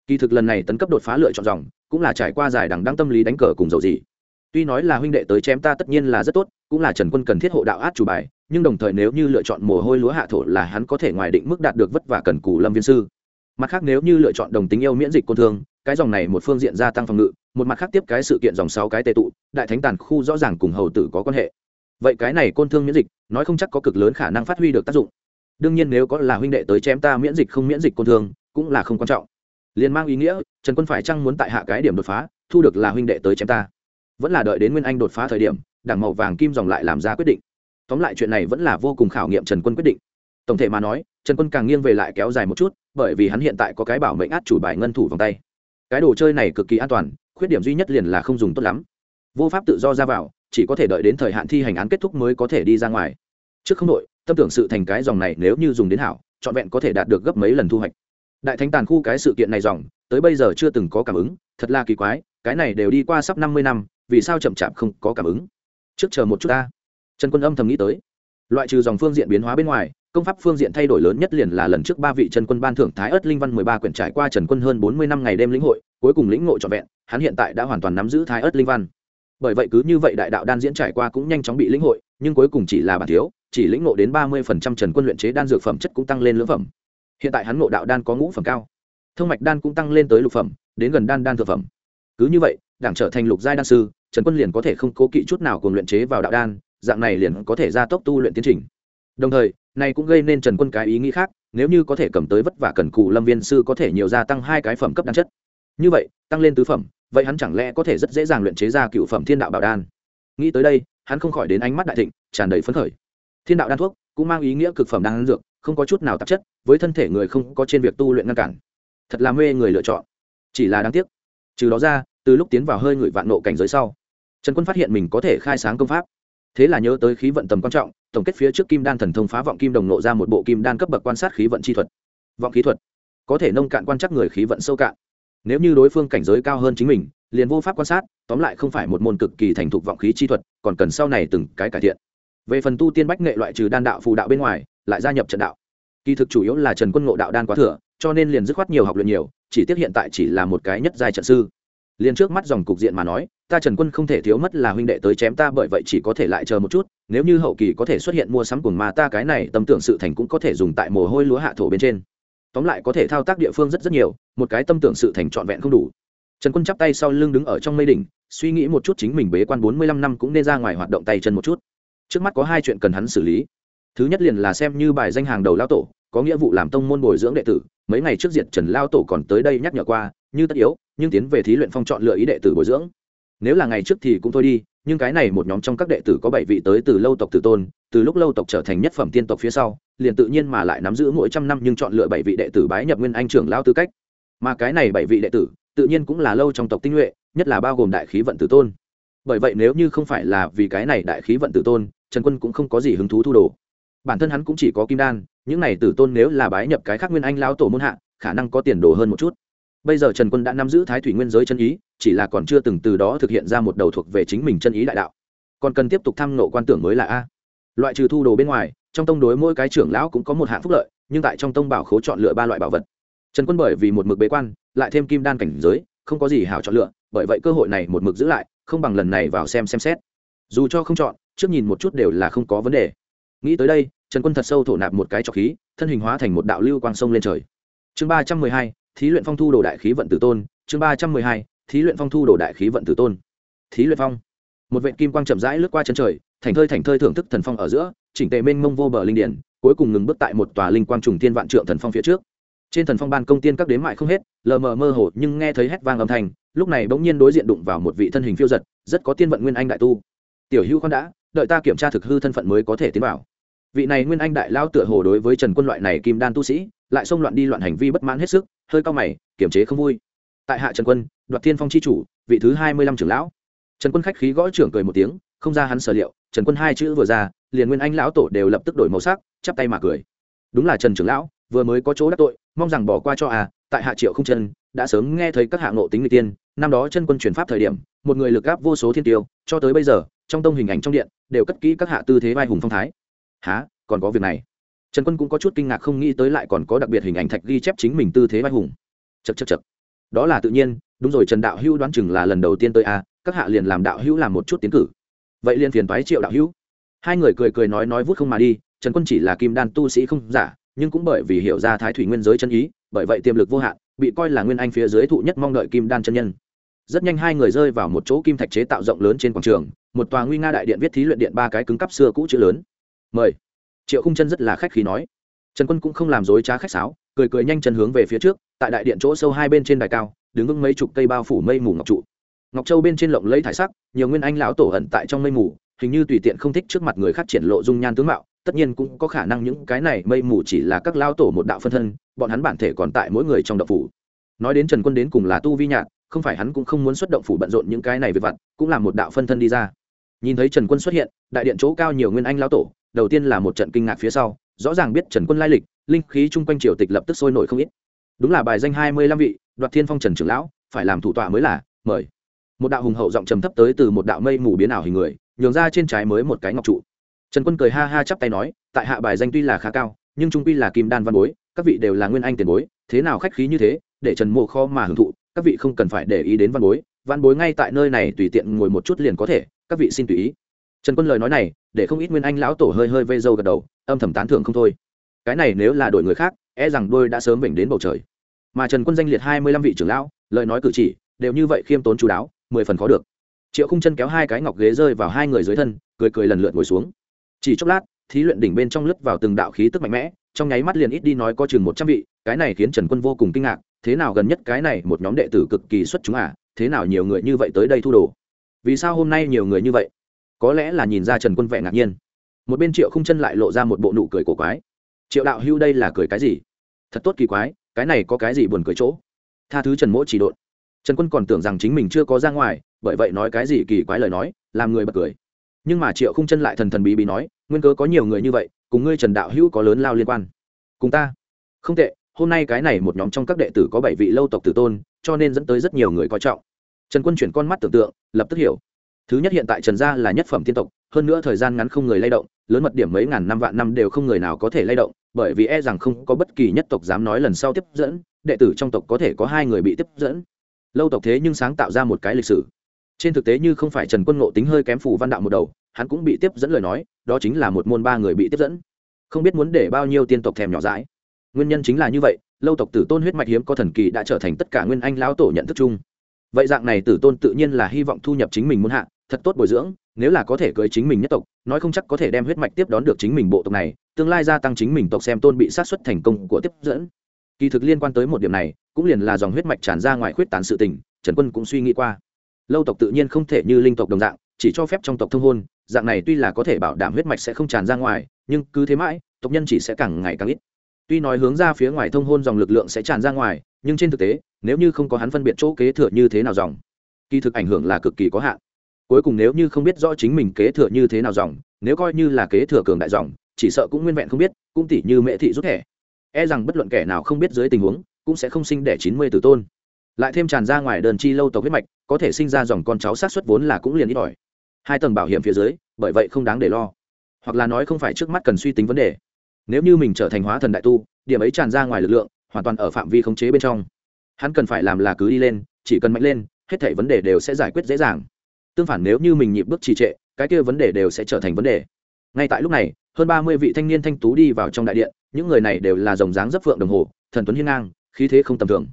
Kỳ thực lần này tấn cấp đột phá lựa chọn dòng cũng là trải qua giải đằng đăng tâm lý đánh cờ cùng dầu gì tuy nói là huynh đệ tới chém ta tất nhiên là rất tốt, cũng là trần quân cần thiết hộ đạo át chủ bài, nhưng đồng thời nếu như lựa chọn mồ hôi lúa hạ thổ là hắn có thể ngoài định mức đạt được vất vả cần cù lâm viên sư. Mặt khác nếu như lựa chọn đồng tính yêu miễn dịch côn thương cái dòng này một phương diện gia tăng phòng ngự, một mặt khác tiếp cái sự kiện dòng sáu cái tệ tụ, đại thánh tàn khu rõ ràng cùng hầu tử có quan hệ. Vậy cái này côn thương miễn dịch, nói không chắc có cực lớn khả năng phát huy được tác dụng. Đương nhiên nếu có là huynh đệ tới chém ta miễn dịch không miễn dịch côn thương, cũng là không quan trọng. Liền mang ý nghĩa, trần quân phải chăng muốn tại hạ cái điểm đột phá, thu được là huynh đệ tới chém ta. Vẫn là đợi đến nguyên anh đột phá thời điểm, đảng màu vàng kim dòng lại làm ra quyết định. Tóm lại chuyện này vẫn là vô cùng khảo nghiệm trần quân quyết định. Tổng thể mà nói, trần quân càng nghiêng về lại kéo dài một chút, bởi vì hắn hiện tại có cái bảo mệnh át chủ bài ngân thủ vòng tay cái đồ chơi này cực kỳ an toàn, khuyết điểm duy nhất liền là không dùng tốt lắm. Vô pháp tự do ra vào, chỉ có thể đợi đến thời hạn thi hành án kết thúc mới có thể đi ra ngoài. Trước không đội, tâm tưởng sự thành cái dòng này nếu như dùng đến hảo, trọn vẹn có thể đạt được gấp mấy lần thu hoạch. Đại thánh tàn khu cái sự kiện này dòng, tới bây giờ chưa từng có cảm ứng, thật là kỳ quái, cái này đều đi qua sắp năm mươi năm, vì sao chậm chạp không có cảm ứng? Trước chờ một chút ta. Trần quân âm thầm nghĩ tới. Loại trừ dòng phương diện biến hóa bên ngoài công pháp phương diện thay đổi lớn nhất liền là lần trước ba vị trần quân ban thưởng thái ớt linh văn mười ba quyển trải qua trần quân hơn bốn mươi năm ngày đêm lĩnh hội, cuối cùng lĩnh ngộ trọn vẹn, hắn hiện tại đã hoàn toàn nắm giữ thái ớt linh văn. Bởi vậy cứ như vậy đại đạo đan diễn trải qua cũng nhanh chóng bị lĩnh hội, nhưng cuối cùng chỉ là bản thiếu, chỉ lĩnh ngộ đến ba mươi phần trăm trần quân luyện chế đan dược phẩm chất cũng tăng lên lưỡng phẩm. Hiện tại hắn ngộ đạo đan có ngũ phẩm cao, thông mạch đan cũng tăng lên tới lục phẩm, đến gần đan đan thượng phẩm. Cứ như vậy, đảng trở thành lục giai đan sư, trần quân liền có thể không cố kỵ chút nào cùng luyện chế vào đạo đan, dạng này liền có thể gia tốc tu luyện tiến trình đồng thời, này cũng gây nên trần quân cái ý nghĩ khác, nếu như có thể cầm tới vất vả cần cù lâm viên sư có thể nhiều gia tăng hai cái phẩm cấp đan chất. Như vậy, tăng lên tứ phẩm, vậy hắn chẳng lẽ có thể rất dễ dàng luyện chế ra cựu phẩm thiên đạo bảo đan? Nghĩ tới đây, hắn không khỏi đến ánh mắt đại thịnh, tràn đầy phấn khởi. Thiên đạo đan thuốc cũng mang ý nghĩa cực phẩm đan dược, không có chút nào tạp chất, với thân thể người không có trên việc tu luyện ngăn cản. Thật là mê người lựa chọn. Chỉ là đáng tiếc. Trừ đó ra, từ lúc tiến vào hơi người vạn nộ cảnh giới sau, trần quân phát hiện mình có thể khai sáng công pháp thế là nhớ tới khí vận tầm quan trọng, tổng kết phía trước kim đan thần thông phá vọng kim đồng nộ ra một bộ kim đan cấp bậc quan sát khí vận chi thuật. Vọng khí thuật. Có thể nông cạn quan chắc người khí vận sâu cạn. Nếu như đối phương cảnh giới cao hơn chính mình, liền vô pháp quan sát, tóm lại không phải một môn cực kỳ thành thục vọng khí chi thuật, còn cần sau này từng cái cải thiện. Về phần tu tiên bách nghệ loại trừ đan đạo phù đạo bên ngoài, lại gia nhập trận đạo. Kỳ thực chủ yếu là trần quân ngộ đạo đan quá thừa, cho nên liền dứt khoát nhiều học luyện nhiều, chỉ tiếc hiện tại chỉ là một cái nhất giai trận sư. Liền trước mắt dòng cục diện mà nói ta trần quân không thể thiếu mất là huynh đệ tới chém ta bởi vậy chỉ có thể lại chờ một chút, nếu như hậu kỳ có thể xuất hiện mua sắm cùng mà ta cái này tâm tưởng sự thành cũng có thể dùng tại mồ hôi lúa hạ thổ bên trên. Tóm lại có thể thao tác địa phương rất rất nhiều, một cái tâm tưởng sự thành trọn vẹn không đủ. Trần quân chắp tay sau lưng đứng ở trong mây đỉnh, suy nghĩ một chút chính mình bế quan bốn mươi lăm năm cũng nên ra ngoài hoạt động tay chân một chút. Trước mắt có hai chuyện cần hắn xử lý. Thứ nhất liền là xem như bài danh hàng đầu lao tổ, có nghĩa vụ làm tông môn bồi dưỡng đệ tử, mấy ngày trước diệt trần lao tổ còn tới đây nhắc nhở qua, như tất yếu, nhưng tiến về thí luyện phong chọn lựa ý đệ tử bồi dưỡng nếu là ngày trước thì cũng thôi đi, nhưng cái này một nhóm trong các đệ tử có bảy vị tới từ lâu tộc tử tôn, từ lúc lâu tộc trở thành nhất phẩm tiên tộc phía sau, liền tự nhiên mà lại nắm giữ mỗi trăm năm nhưng chọn lựa bảy vị đệ tử bái nhập nguyên anh trưởng lao tư cách. Mà cái này bảy vị đệ tử, tự nhiên cũng là lâu trong tộc tinh nhuệ, nhất là bao gồm đại khí vận tử tôn. Bởi vậy nếu như không phải là vì cái này đại khí vận tử tôn, trần quân cũng không có gì hứng thú thu đồ. Bản thân hắn cũng chỉ có kim đan, những này tử tôn nếu là bái nhập cái khác nguyên anh lao tổ môn hạ, khả năng có tiền đồ hơn một chút bây giờ trần quân đã nắm giữ thái thủy nguyên giới chân ý, chỉ là còn chưa từng từ đó thực hiện ra một đầu thuộc về chính mình chân ý đại đạo. Còn cần tiếp tục thăm nộ quan tưởng mới là a. Loại trừ thu đồ bên ngoài, trong tông đối mỗi cái trưởng lão cũng có một hạng phúc lợi, nhưng tại trong tông bảo khố chọn lựa ba loại bảo vật. Trần quân bởi vì một mực bế quan, lại thêm kim đan cảnh giới, không có gì hảo chọn lựa, bởi vậy cơ hội này một mực giữ lại, không bằng lần này vào xem xem xét. Dù cho không chọn, trước nhìn một chút đều là không có vấn đề. Nghĩ tới đây, trần quân thật sâu thổ nạp một cái trọc khí, thân hình hóa thành một đạo lưu quang sông lên trời. Chương ba trăm mười hai thí luyện phong thu đồ đại khí vận tử tôn, chương ba trăm mười hai, thí luyện phong thu đồ đại khí vận tử tôn. Thí luyện phong. Một vệ kim quang chậm rãi lướt qua chân trời, thành thơi thành thơi thưởng thức thần phong ở giữa, chỉnh tề mênh mông vô bờ linh điển, cuối cùng ngừng bước tại một tòa linh quang trùng tiên vạn trượng thần phong phía trước. Trên thần phong ban công tiên các đếm mại không hết, lờ mờ mơ hồ nhưng nghe thấy hét vang âm thanh, lúc này bỗng nhiên đối diện đụng vào một vị thân hình phiêu giật, rất có tiên vận nguyên anh đại tu. Tiểu hữu con đã, đợi ta kiểm tra thực hư thân phận mới có thể tiến vào. Vị này nguyên anh đại lao tựa hồ đối với trần quân loại này kim đan tu sĩ, lại xông loạn đi loạn hành vi bất mãn hết sức hơi cao mày, kiềm chế không vui. Tại hạ trần quân, đoạt thiên phong c h i chủ, vị thứ hai mươi lăm trưởng lão. Trần quân khách khí gõ trưởng cười một tiếng, không ra hắn sở liệu, trần quân hai chữ vừa ra, liền nguyên anh lão tổ đều lập tức đổi màu sắc, chắp tay mà cười. Đúng là trần trưởng lão, vừa mới có chỗ đắc tội, mong rằng bỏ qua cho à tại hạ triệu không chân, đã sớm nghe thấy các hạng nộ tính người tiên, năm đó chân quân chuyển pháp thời điểm, một người lực gáp vô số thiên tiêu, cho tới bây giờ, trong tông hình ảnh trong điện, đều cất kỹ các hạ tư thế vai hùng phong thái. Há còn có việc này? Trần quân cũng có chút kinh ngạc không nghĩ tới lại còn có đặc biệt hình ảnh thạch ghi chép chính mình tư thế vai hùng. Chật chật chật đó là tự nhiên đúng rồi trần đạo hữu đoán chừng là lần đầu tiên tới a à, các hạ liền làm đạo hữu làm một chút tiến cử. Vậy liền phiền thoái triệu đạo hữu. Hai người cười cười nói nói vút không mà đi trần quân chỉ là kim đan tu sĩ không giả nhưng cũng bởi vì hiểu ra thái thủy nguyên giới chân ý bởi vậy tiềm lực vô hạn bị coi là nguyên anh phía dưới thụ nhất mong đợi kim đan chân nhân. Rất nhanh hai người rơi vào một chỗ kim thạch chế tạo rộng lớn trên quảng trường một tòa nguy nga đại điện viết thí luyện điện ba cái cứng cắp xưa cũ chữ lớn. Mời triệu khung chân rất là khách khí nói. Trần quân cũng không làm dối trá khách sáo, cười cười nhanh chân hướng về phía trước, tại đại điện chỗ sâu hai bên trên đài cao, đứng vững mấy chục cây bao phủ mây mù ngọc trụ. Ngọc châu bên trên lộng lấy thải sắc, nhiều nguyên anh lão tổ ẩn tại trong mây mù, hình như tùy tiện không thích trước mặt người khác triển lộ dung nhan tướng mạo, tất nhiên cũng có khả năng những cái này mây mù chỉ là các lao tổ một đạo phân thân, bọn hắn bản thể còn tại mỗi người trong đậu phủ. Nói đến trần quân đến cùng là tu vi nhạt, không phải hắn cũng không muốn xuất động phủ bận rộn những cái này về vặt, cũng là một đạo phân thân đi ra. Nhìn thấy trần quân xuất hiện, đại điện chỗ cao nhiều nguyên anh lao tổ đầu tiên là một trận kinh ngạc phía sau, rõ ràng biết trần quân lai lịch, linh khí chung quanh triều tịch lập tức sôi nổi không ít. Đúng là bài danh hai mươi lăm vị, đoạt thiên phong trần trưởng lão, phải làm thủ tọa mới là, mời. Một đạo hùng hậu giọng trầm thấp tới từ một đạo mây mù biến ảo hình người, nhường ra trên trái mới một cái ngọc trụ. Trần quân cười ha ha chắp tay nói, tại hạ bài danh tuy là khá cao, nhưng trung quy là kim đan văn bối, các vị đều là nguyên anh tiền bối, thế nào khách khí như thế, để trần mộ kho mà hưởng thụ, các vị không cần phải để ý đến văn bối văn bối ngay tại nơi này tùy tiện ngồi một chút liền có thể, các vị xin tùy ý trần quân lời nói này, để không ít nguyên anh lão tổ hơi hơi vây dâu gật đầu, âm thầm tán thưởng không thôi. Cái này nếu là đổi người khác e rằng đôi đã sớm vểnh đến bầu trời. Mà trần quân danh liệt hai mươi lăm vị trưởng lão, lời nói cử chỉ, đều như vậy khiêm tốn chú đáo, mười phần khó được. Triệu khung chân kéo hai cái ngọc ghế rơi vào hai người dưới thân, cười cười lần lượt ngồi xuống. Chỉ chốc lát, thí luyện đỉnh bên trong lướt vào từng đạo khí tức mạnh mẽ, trong nháy mắt liền ít đi nói có chừng một trăm vị, cái này khiến trần quân vô cùng kinh ngạc, thế nào gần nhất cái này một nhóm đệ tử cực kỳ xuất chúng à thế nào nhiều người như vậy tới đây thu đồ? Vì sao hôm nay nhiều người như vậy? Có lẽ là nhìn ra trần quân vẻ ngạc nhiên một bên triệu không chân lại lộ ra một bộ nụ cười cổ quái triệu đạo hưu đây là cười cái gì thật tốt kỳ quái cái này có cái gì buồn cười chỗ tha thứ trần mỗ chỉ độn trần quân còn tưởng rằng chính mình chưa có ra ngoài bởi vậy nói cái gì kỳ quái lời nói làm người bật cười nhưng mà triệu không chân lại thần thần bí bí nói nguyên cớ có nhiều người như vậy cùng ngươi trần đạo hữu có lớn lao liên quan cùng ta không tệ hôm nay cái này một nhóm trong các đệ tử có bảy vị lâu tộc tử tôn cho nên dẫn tới rất nhiều người coi trọng trần quân chuyển con mắt tưởng tượng lập tức hiểu thứ nhất hiện tại trần gia là nhất phẩm tiên tộc, hơn nữa thời gian ngắn không người lay động, lớn mật điểm mấy ngàn năm vạn năm đều không người nào có thể lay động, bởi vì e rằng không có bất kỳ nhất tộc dám nói lần sau tiếp dẫn, đệ tử trong tộc có thể có hai người bị tiếp dẫn. Lâu tộc thế nhưng sáng tạo ra một cái lịch sử. Trên thực tế như không phải trần quân ngộ tính hơi kém phù văn đạo một đầu, hắn cũng bị tiếp dẫn lời nói, đó chính là một môn ba người bị tiếp dẫn. Không biết muốn để bao nhiêu tiên tộc thèm nhỏ dãi. Nguyên nhân chính là như vậy, lâu tộc tử tôn huyết mạch hiếm có thần kỳ đã trở thành tất cả nguyên anh lão tổ nhận thức chung. Vậy dạng này tử tôn tự nhiên là hy vọng thu nhập chính mình muốn hạ thật tốt bồi dưỡng, nếu là có thể cưới chính mình nhất tộc, nói không chắc có thể đem huyết mạch tiếp đón được chính mình bộ tộc này, tương lai gia tăng chính mình tộc xem tôn bị sát xuất thành công của tiếp dẫn. Kỳ thực liên quan tới một điểm này, cũng liền là dòng huyết mạch tràn ra ngoài khuyết tán sự tình, trần quân cũng suy nghĩ qua. Lâu tộc tự nhiên không thể như linh tộc đồng dạng, chỉ cho phép trong tộc thông hôn, dạng này tuy là có thể bảo đảm huyết mạch sẽ không tràn ra ngoài, nhưng cứ thế mãi, tộc nhân chỉ sẽ càng ngày càng ít. Tuy nói hướng ra phía ngoài thông hôn dòng lực lượng sẽ tràn ra ngoài, nhưng trên thực tế, nếu như không có hắn phân biệt chỗ kế thừa như thế nào dòng, kỳ thực ảnh hưởng là cực kỳ có hạn cuối cùng nếu như không biết rõ chính mình kế thừa như thế nào dòng, nếu coi như là kế thừa cường đại dòng, chỉ sợ cũng nguyên vẹn không biết, cũng tỉ như mẹ thị rút thẻ. E rằng bất luận kẻ nào không biết dưới tình huống, cũng sẽ không sinh đẻ chín mươi tử tôn. Lại thêm tràn ra ngoài đơn chi lâu tộc huyết mạch, có thể sinh ra dòng con cháu sát xuất vốn là cũng liền ít ỏi. Hai tầng bảo hiểm phía dưới, bởi vậy không đáng để lo. Hoặc là nói không phải trước mắt cần suy tính vấn đề. Nếu như mình trở thành hóa thần đại tu, điểm ấy tràn ra ngoài lực lượng, hoàn toàn ở phạm vi khống chế bên trong. Hắn cần phải làm là cứ đi lên, chỉ cần mạnh lên, hết thảy vấn đề đều sẽ giải quyết dễ dàng tương phản nếu như mình nhịp bước trì trệ, cái kia vấn đề đều sẽ trở thành vấn đề. Ngay tại lúc này, hơn ba mươi vị thanh niên thanh tú đi vào trong đại điện, những người này đều là dòng dáng dấp phượng đồng hồ, thần tuấn hiên ngang, khí thế không tầm thường.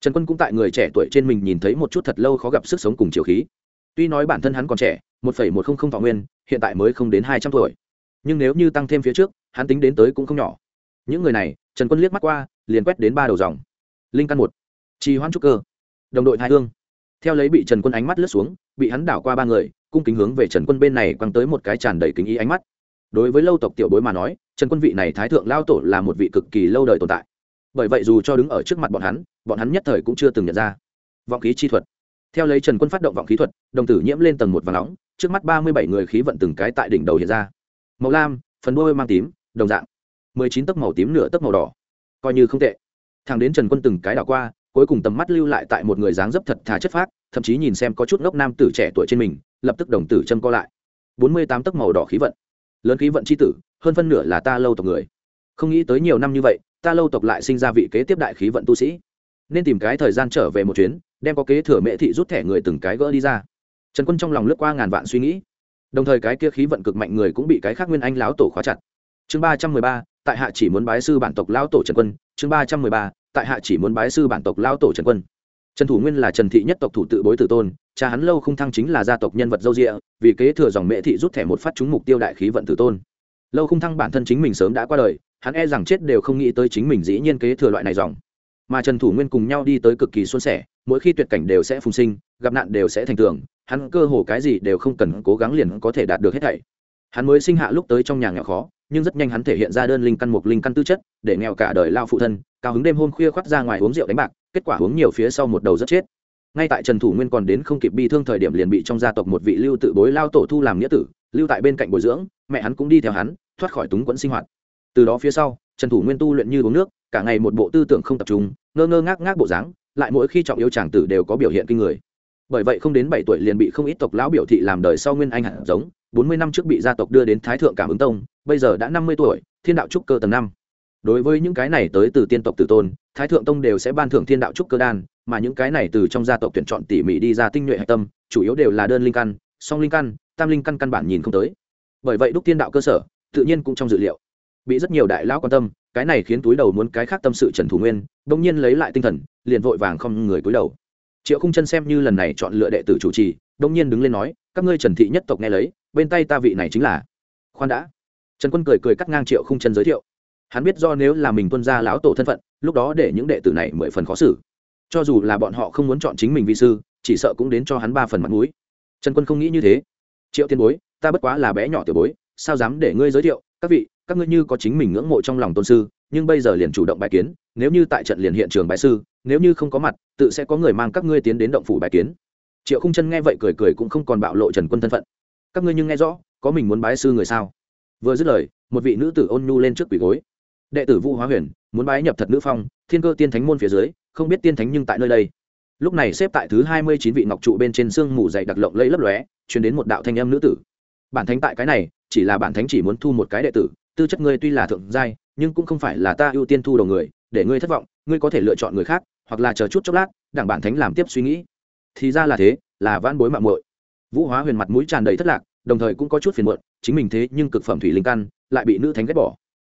Trần quân cũng tại người trẻ tuổi trên mình nhìn thấy một chút thật lâu khó gặp sức sống cùng chiều khí. Tuy nói bản thân hắn còn trẻ, một phẩy một không không thọ nguyên, hiện tại mới không đến hai trăm tuổi. Nhưng nếu như tăng thêm phía trước, hắn tính đến tới cũng không nhỏ. Những người này, trần quân liếc mắt qua, liền quét đến ba đầu dòng. Linh căn một, trì hoãn trúc cơ, đồng đội hai hương. Theo lấy bị trần quân ánh mắt lướt xuống bị hắn đảo qua ba người, cung kính hướng về trần quân bên này quăng tới một cái tràn đầy kính ý ánh mắt. Đối với lâu tộc tiểu bối mà nói, trần quân vị này thái thượng lao tổ là một vị cực kỳ lâu đời tồn tại. Bởi vậy dù cho đứng ở trước mặt bọn hắn bọn hắn nhất thời cũng chưa từng nhận ra. Vọng khí chi thuật. Theo lấy trần quân phát động vọng khí thuật, đồng tử nhiễm lên tầng một và nóng, trước mắt ba mươi bảy người khí vận từng cái tại đỉnh đầu hiện ra. Màu lam, phần đôi mang tím, đồng dạng. mười chín tấc màu tím nửa tấc màu đỏ. Coi như không tệ. Thằng đến trần quân từng cái đảo qua cuối cùng tầm mắt lưu lại tại một người dáng dấp thật thà chất phác, thậm chí nhìn xem có chút ngốc nam tử trẻ tuổi trên mình, lập tức đồng tử châm co lại. Bốn mươi tám tấc màu đỏ khí vận. Lớn khí vận c h i tử, hơn phân nửa là ta lâu tộc người. Không nghĩ tới nhiều năm như vậy, ta lâu tộc lại sinh ra vị kế tiếp đại khí vận tu sĩ. Nên tìm cái thời gian trở về một chuyến, đem có kế thừa mễ thị rút thẻ người từng cái gỡ đi ra. Trần quân trong lòng lướt qua ngàn vạn suy nghĩ. Đồng thời cái kia khí vận cực mạnh người cũng bị cái khác nguyên anh láo tổ khóa chặt. Chương ba trăm mười ba, tại hạ chỉ muốn bái sư bản tộc lão tổ trần quân, chương ba trăm mười ba tại hạ chỉ muốn bái sư bản tộc lao tổ trần quân. Trần thủ nguyên là trần thị nhất tộc thủ tự bối tử tôn, cha hắn lâu không thăng chính là gia tộc nhân vật dâu rịa vì kế thừa dòng mễ thị rút thẻ một phát trúng mục tiêu đại khí vận tử tôn. Lâu không thăng bản thân chính mình sớm đã qua đời, hắn e rằng chết đều không nghĩ tới chính mình dĩ nhiên kế thừa loại này dòng. Mà trần thủ nguyên cùng nhau đi tới cực kỳ xuân sẻ, mỗi khi tuyệt cảnh đều sẽ phùng sinh, gặp nạn đều sẽ thành tường, hắn cơ hồ cái gì đều không cần cố gắng liền có thể đạt được hết thảy. Hắn mới sinh hạ lúc tới trong nhà nghèo khó nhưng rất nhanh hắn thể hiện ra đơn linh căn mục linh căn tư chất, để nghèo cả đời lao phụ thân, cao hứng đêm hôm khuya khoắt ra ngoài uống rượu đánh bạc, kết quả uống nhiều phía sau một đầu rất chết. Ngay tại trần thủ nguyên còn đến không kịp bi thương thời điểm liền bị trong gia tộc một vị lưu tự bối lao tổ thu làm nghĩa tử, lưu tại bên cạnh bồi dưỡng, mẹ hắn cũng đi theo hắn, thoát khỏi túng quẫn sinh hoạt. Từ đó phía sau, trần thủ nguyên tu luyện như uống nước, cả ngày một bộ tư tưởng không tập trung, ngơ ngơ ngác ngác bộ dáng, lại mỗi khi trọng yêu chàng tử đều có biểu hiện kinh người bởi vậy không đến bảy tuổi liền bị không ít tộc lão biểu thị làm đời sau nguyên anh hạt giống, bốn mươi năm trước bị gia tộc đưa đến thái thượng cảm ứng tông, bây giờ đã năm mươi tuổi, thiên đạo trúc cơ tầng năm. Đối với những cái này tới từ tiên tộc tử tôn, thái thượng tông đều sẽ ban thưởng thiên đạo trúc cơ đan, mà những cái này từ trong gia tộc tuyển chọn tỉ mỉ đi ra tinh nhuệ hạch tâm, chủ yếu đều là đơn linh căn, song linh căn, tam linh căn căn bản nhìn không tới. Bởi vậy đúc tiên đạo cơ sở, tự nhiên cũng trong dự liệu. Bị rất nhiều đại lão quan tâm, cái này khiến túi đầu muốn cái khác tâm sự trần thủ nguyên đông nhiên lấy lại tinh thần, liền vội vàng không người túi đầu triệu khung chân xem như lần này chọn lựa đệ tử chủ trì đông nhiên đứng lên nói, các ngươi trần thị nhất tộc nghe lấy, bên tay ta vị này chính là khoan đã. Trần quân cười cười cắt ngang triệu khung chân giới thiệu. Hắn biết do nếu là mình tuân ra lão tổ thân phận, lúc đó để những đệ tử này mười phần khó xử. Cho dù là bọn họ không muốn chọn chính mình vi sư, chỉ sợ cũng đến cho hắn ba phần mặt mũi. Trần quân không nghĩ như thế. Triệu tiên bối, ta bất quá là bé nhỏ tiểu bối, sao dám để ngươi giới thiệu? Các vị, các ngươi như có chính mình ngưỡng mộ trong lòng tôn sư, nhưng bây giờ liền chủ động bài kiến nếu như tại trận liền hiện trường bái sư, nếu như không có mặt, tự sẽ có người mang các ngươi tiến đến động phủ bài kiến. Triệu không chân nghe vậy cười cười cũng không còn bạo lộ trần quân thân phận. Các ngươi nhưng nghe rõ, có mình muốn bái sư người sao? Vừa dứt lời, một vị nữ tử ôn nhu lên trước quỷ gối. Đệ tử vũ hóa huyền, muốn bái nhập thật nữ phong, thiên cơ tiên thánh môn phía dưới, không biết tiên thánh nhưng tại nơi đây. Lúc này xếp tại thứ hai mươi chín vị ngọc trụ bên trên sương mù dày đặc lộng lẫy lấp lóe chuyển đến một đạo thanh âm nữ tử. Bản thánh tại cái này, chỉ là bản thánh chỉ muốn thu một cái đệ tử, tư chất ngươi tuy là thượng giai, nhưng cũng không phải là ta ưu tiên thu đầu người để ngươi thất vọng, ngươi có thể lựa chọn người khác, hoặc là chờ chút chốc lát, đảng bản thánh làm tiếp suy nghĩ. Thì ra là thế, là van bối mạng muội. Vũ hóa huyền mặt mũi tràn đầy thất lạc, đồng thời cũng có chút phiền muộn, chính mình thế nhưng cực phẩm thủy linh căn, lại bị nữ thánh ghét bỏ.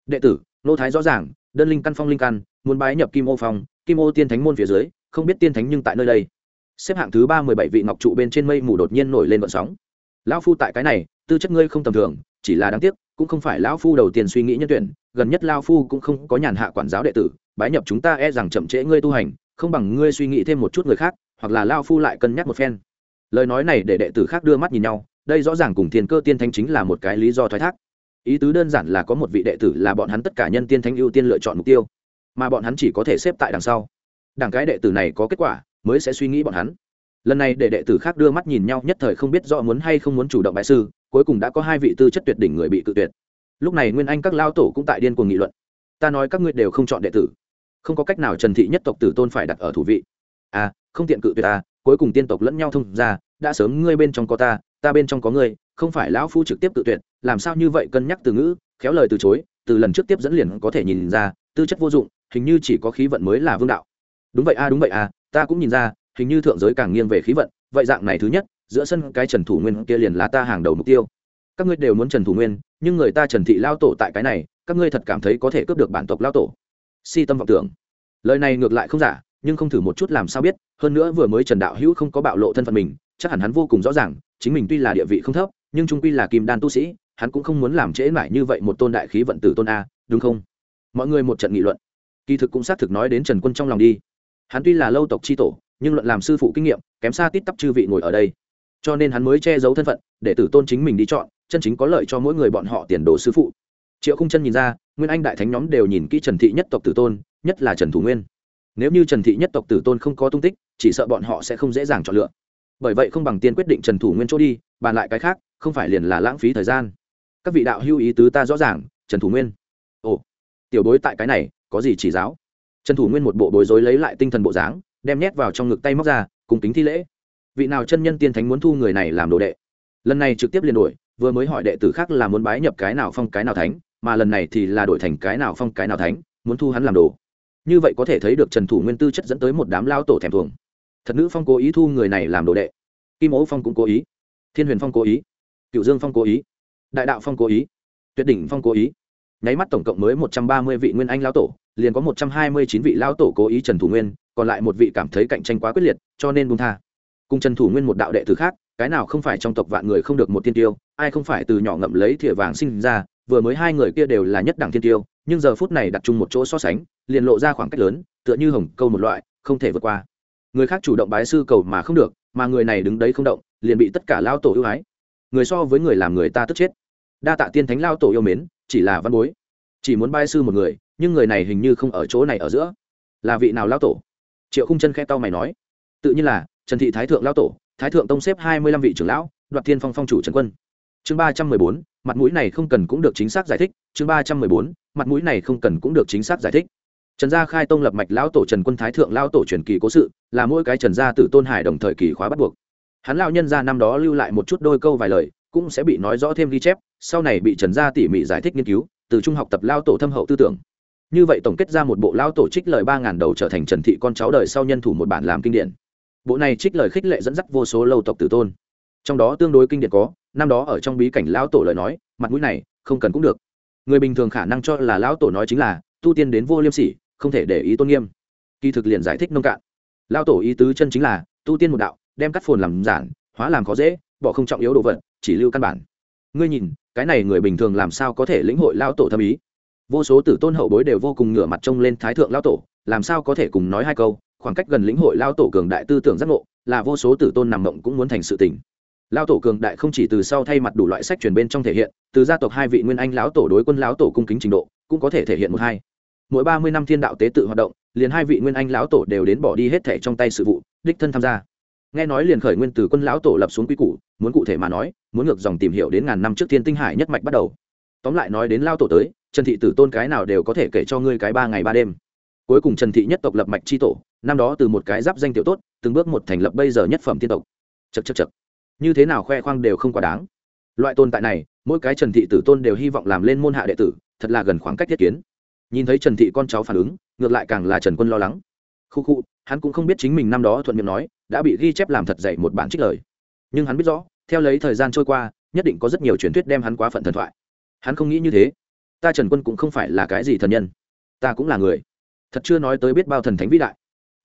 Đệ tử, nô thái rõ ràng, đơn linh căn, phong linh căn, muốn bái nhập kim ô phong, kim ô tiên thánh môn phía dưới, không biết tiên thánh nhưng tại nơi đây. Xếp hạng thứ ba mười bảy vị ngọc trụ bên trên mây mù đột nhiên nổi lên vận sóng. Lão phu tại cái này, tư chất ngươi không tầm thường, chỉ là đáng tiếc, cũng không phải lão phu đầu tiên suy nghĩ nhân tuyển gần nhất lao phu cũng không có nhàn hạ quản giáo đệ tử, bái nhập chúng ta e rằng chậm trễ ngươi tu hành, không bằng ngươi suy nghĩ thêm một chút người khác, hoặc là lao phu lại cân nhắc một phen. Lời nói này để đệ tử khác đưa mắt nhìn nhau, đây rõ ràng cùng thiên cơ tiên thánh chính là một cái lý do thoái thác. Ý tứ đơn giản là có một vị đệ tử là bọn hắn tất cả nhân tiên thánh ưu tiên lựa chọn mục tiêu, mà bọn hắn chỉ có thể xếp tại đằng sau. Đảng cái đệ tử này có kết quả, mới sẽ suy nghĩ bọn hắn. Lần này để đệ tử khác đưa mắt nhìn nhau nhất thời không biết rõ muốn hay không muốn chủ động bại sư, cuối cùng đã có hai vị tư chất tuyệt đỉnh người bị cự tuyệt lúc này nguyên anh các lao tổ cũng tại điên cuồng nghị luận. Ta nói các ngươi đều không chọn đệ tử. Không có cách nào trần thị nhất tộc tử tôn phải đặt ở thủ vị. À không tiện cự tuyệt ta, cuối cùng tiên tộc lẫn nhau thông ra, đã sớm ngươi bên trong có ta ta bên trong có ngươi, không phải lão phu trực tiếp tự tuyệt, làm sao như vậy cân nhắc từ ngữ, khéo lời từ chối, từ lần trước tiếp dẫn liền có thể nhìn ra, tư chất vô dụng, hình như chỉ có khí vận mới là vương đạo. Đúng vậy a, đúng vậy a, ta cũng nhìn ra, hình như thượng giới càng nghiêng về khí vận, vậy dạng này thứ nhất, giữa sân cái trần thủ nguyên kia liền là ta hàng đầu mục tiêu các ngươi đều muốn trần thủ nguyên, nhưng người ta trần thị lao tổ tại cái này, các ngươi thật cảm thấy có thể cướp được bản tộc lao tổ. Si tâm vọng tưởng. Lời này ngược lại không giả, nhưng không thử một chút làm sao biết, hơn nữa vừa mới trần đạo hữu không có bạo lộ thân phận mình, chắc hẳn hắn vô cùng rõ ràng, chính mình tuy là địa vị không thấp, nhưng trung quy là kim đan tu sĩ, hắn cũng không muốn làm trễ mãi như vậy một tôn đại khí vận tử tôn a, đúng không? Mọi người một trận nghị luận. Kỳ thực cũng xác thực nói đến trần quân trong lòng đi. Hắn tuy là lâu tộc c tổ, nhưng luận làm sư phụ kinh nghiệm, kém xa tít tắp chư vị ngồi ở đây cho nên hắn mới che giấu thân phận, để tử tôn chính mình đi chọn, chân chính có lợi cho mỗi người bọn họ tiền đồ sư phụ. Triệu Khung chân nhìn ra, nguyên anh đại thánh nhóm đều nhìn kỹ trần thị nhất tộc tử tôn, nhất là trần thủ nguyên. Nếu như trần thị nhất tộc tử tôn không có tung tích, chỉ sợ bọn họ sẽ không dễ dàng chọn lựa. Bởi vậy không bằng tiên quyết định trần thủ nguyên chỗ đi, bàn lại cái khác, không phải liền là lãng phí thời gian. Các vị đạo hưu ý tứ ta rõ ràng, trần thủ nguyên. Ồ, tiểu bối tại cái này, có gì chỉ giáo? Trần thủ nguyên một bộ bối rối lấy lại tinh thần bộ dáng, đem nhét vào trong ngực tay móc ra, cùng kính thi lễ vị nào chân nhân tiên thánh muốn thu người này làm đồ đệ? Lần này trực tiếp liền đổi, vừa mới hỏi đệ tử khác là muốn bái nhập cái nào phong cái nào thánh, mà lần này thì là đổi thành cái nào phong cái nào thánh, muốn thu hắn làm đồ. Như vậy có thể thấy được trần thủ nguyên tư chất dẫn tới một đám lao tổ thèm thuồng. Thật nữ phong cố ý thu người này làm đồ đệ. Kim ố phong cũng cố ý. Thiên huyền phong cố ý. Cựu dương phong cố ý. Đại đạo phong cố ý. Tuyệt đỉnh phong cố ý. Nháy mắt tổng cộng mới một trăm ba mươi vị nguyên anh lao tổ, liền có một trăm hai mươi chín vị lao tổ cố ý trần thủ nguyên, còn lại một vị cảm thấy cạnh tranh quá quyết liệt, cho nên buông tha cùng trần thủ nguyên một đạo đệ tử khác, cái nào không phải trong tộc vạn người không được một tiên tiêu, ai không phải từ nhỏ ngậm lấy thìa vàng sinh ra, vừa mới hai người kia đều là nhất đẳng tiên tiêu, nhưng giờ phút này đặt chung một chỗ so sánh, liền lộ ra khoảng cách lớn, tựa như hồng câu một loại, không thể vượt qua. Người khác chủ động bái sư cầu mà không được, mà người này đứng đấy không động, liền bị tất cả lao tổ ưu ái. Người so với người làm người ta tức chết. Đa tạ tiên thánh lao tổ yêu mến, chỉ là văn bối. Chỉ muốn bái sư một người, nhưng người này hình như không ở chỗ này ở giữa. Là vị nào lao tổ? Triệu khung chân khe tao mày nói. Tự nhiên là trần thị thái thượng lao tổ, thái thượng tông xếp hai mươi lăm vị trưởng lão, đoạt thiên phong phong chủ trần quân. Chương ba trăm mười bốn, mặt mũi này không cần cũng được chính xác giải thích. Chương ba trăm mười bốn, mặt mũi này không cần cũng được chính xác giải thích. Trần gia khai tông lập mạch lão tổ trần quân thái thượng lão tổ truyền kỳ cố sự, là mỗi cái trần gia tử tôn hải đồng thời kỳ khóa bắt buộc. Hắn lão nhân gia năm đó lưu lại một chút đôi câu vài lời, cũng sẽ bị nói rõ thêm ghi chép, sau này bị trần gia tỉ mỉ giải thích nghiên cứu, từ trung học tập lao tổ thâm hậu tư tưởng. Như vậy tổng kết ra một bộ lao tổ trích lời ba ngàn đầu trở thành trần thị con cháu đời sau nhân thủ một bản làm kinh điển bộ này trích lời khích lệ dẫn dắt vô số lâu tộc tử tôn. Trong đó tương đối kinh điển có, năm đó ở trong bí cảnh lão tổ lời nói, mặt mũi này, không cần cũng được. Người bình thường khả năng cho là lão tổ nói chính là, tu tiên đến vô liêm sỉ, không thể để ý tôn nghiêm. Kỳ thực liền giải thích nông cạn. Lão tổ ý tứ chân chính là, tu tiên một đạo, đem cắt phồn làm giản, hóa làm khó dễ, bỏ không trọng yếu đồ vật, chỉ lưu căn bản. Ngươi nhìn, cái này người bình thường làm sao có thể lĩnh hội lão tổ thâm ý? Vô số tử tôn hậu bối đều vô cùng ngửa mặt trông lên thái thượng lão tổ, làm sao có thể cùng nói hai câu? Khoảng cách gần lĩnh hội lao tổ cường đại tư tưởng giác ngộ, là vô số tử tôn nằm mộng cũng muốn thành sự tình. Lao tổ cường đại không chỉ từ sau thay mặt đủ loại sách truyền bên trong thể hiện, từ gia tộc hai vị nguyên anh lão tổ đối quân lão tổ cung kính trình độ, cũng có thể thể hiện một hai. Mỗi ba mươi năm thiên đạo tế tự hoạt động, liền hai vị nguyên anh lão tổ đều đến bỏ đi hết thẻ trong tay sự vụ, đích thân tham gia. Nghe nói liền khởi nguyên từ quân lão tổ lập xuống quy củ, muốn cụ thể mà nói, muốn ngược dòng tìm hiểu đến ngàn năm trước thiên tinh hải nhất mạch bắt đầu. Tóm lại nói đến lao tổ tới, trần thị tử tôn cái nào đều có thể kể cho ngươi cái ba ngày ba đêm. Cuối cùng trần thị nhất tộc lập mạch c tổ năm đó từ một cái giáp danh tiểu tốt, từng bước một thành lập bây giờ nhất phẩm tiên tộc. Chật chật chật như thế nào khoe khoang đều không quá đáng. Loại tồn tại này, mỗi cái trần thị tử tôn đều hy vọng làm lên môn hạ đệ tử, thật là gần khoảng cách thiết kiến. Nhìn thấy trần thị con cháu phản ứng, ngược lại càng là trần quân lo lắng. Khu khu hắn cũng không biết chính mình năm đó thuận miệng nói, đã bị ghi chép làm thật dạy một bản trích lời. Nhưng hắn biết rõ, theo lấy thời gian trôi qua, nhất định có rất nhiều truyền thuyết đem hắn quá phận thần thoại. Hắn không nghĩ như thế. Ta trần quân cũng không phải là cái gì thần nhân. Ta cũng là người. Thật chưa nói tới biết bao thần thánh vĩ đại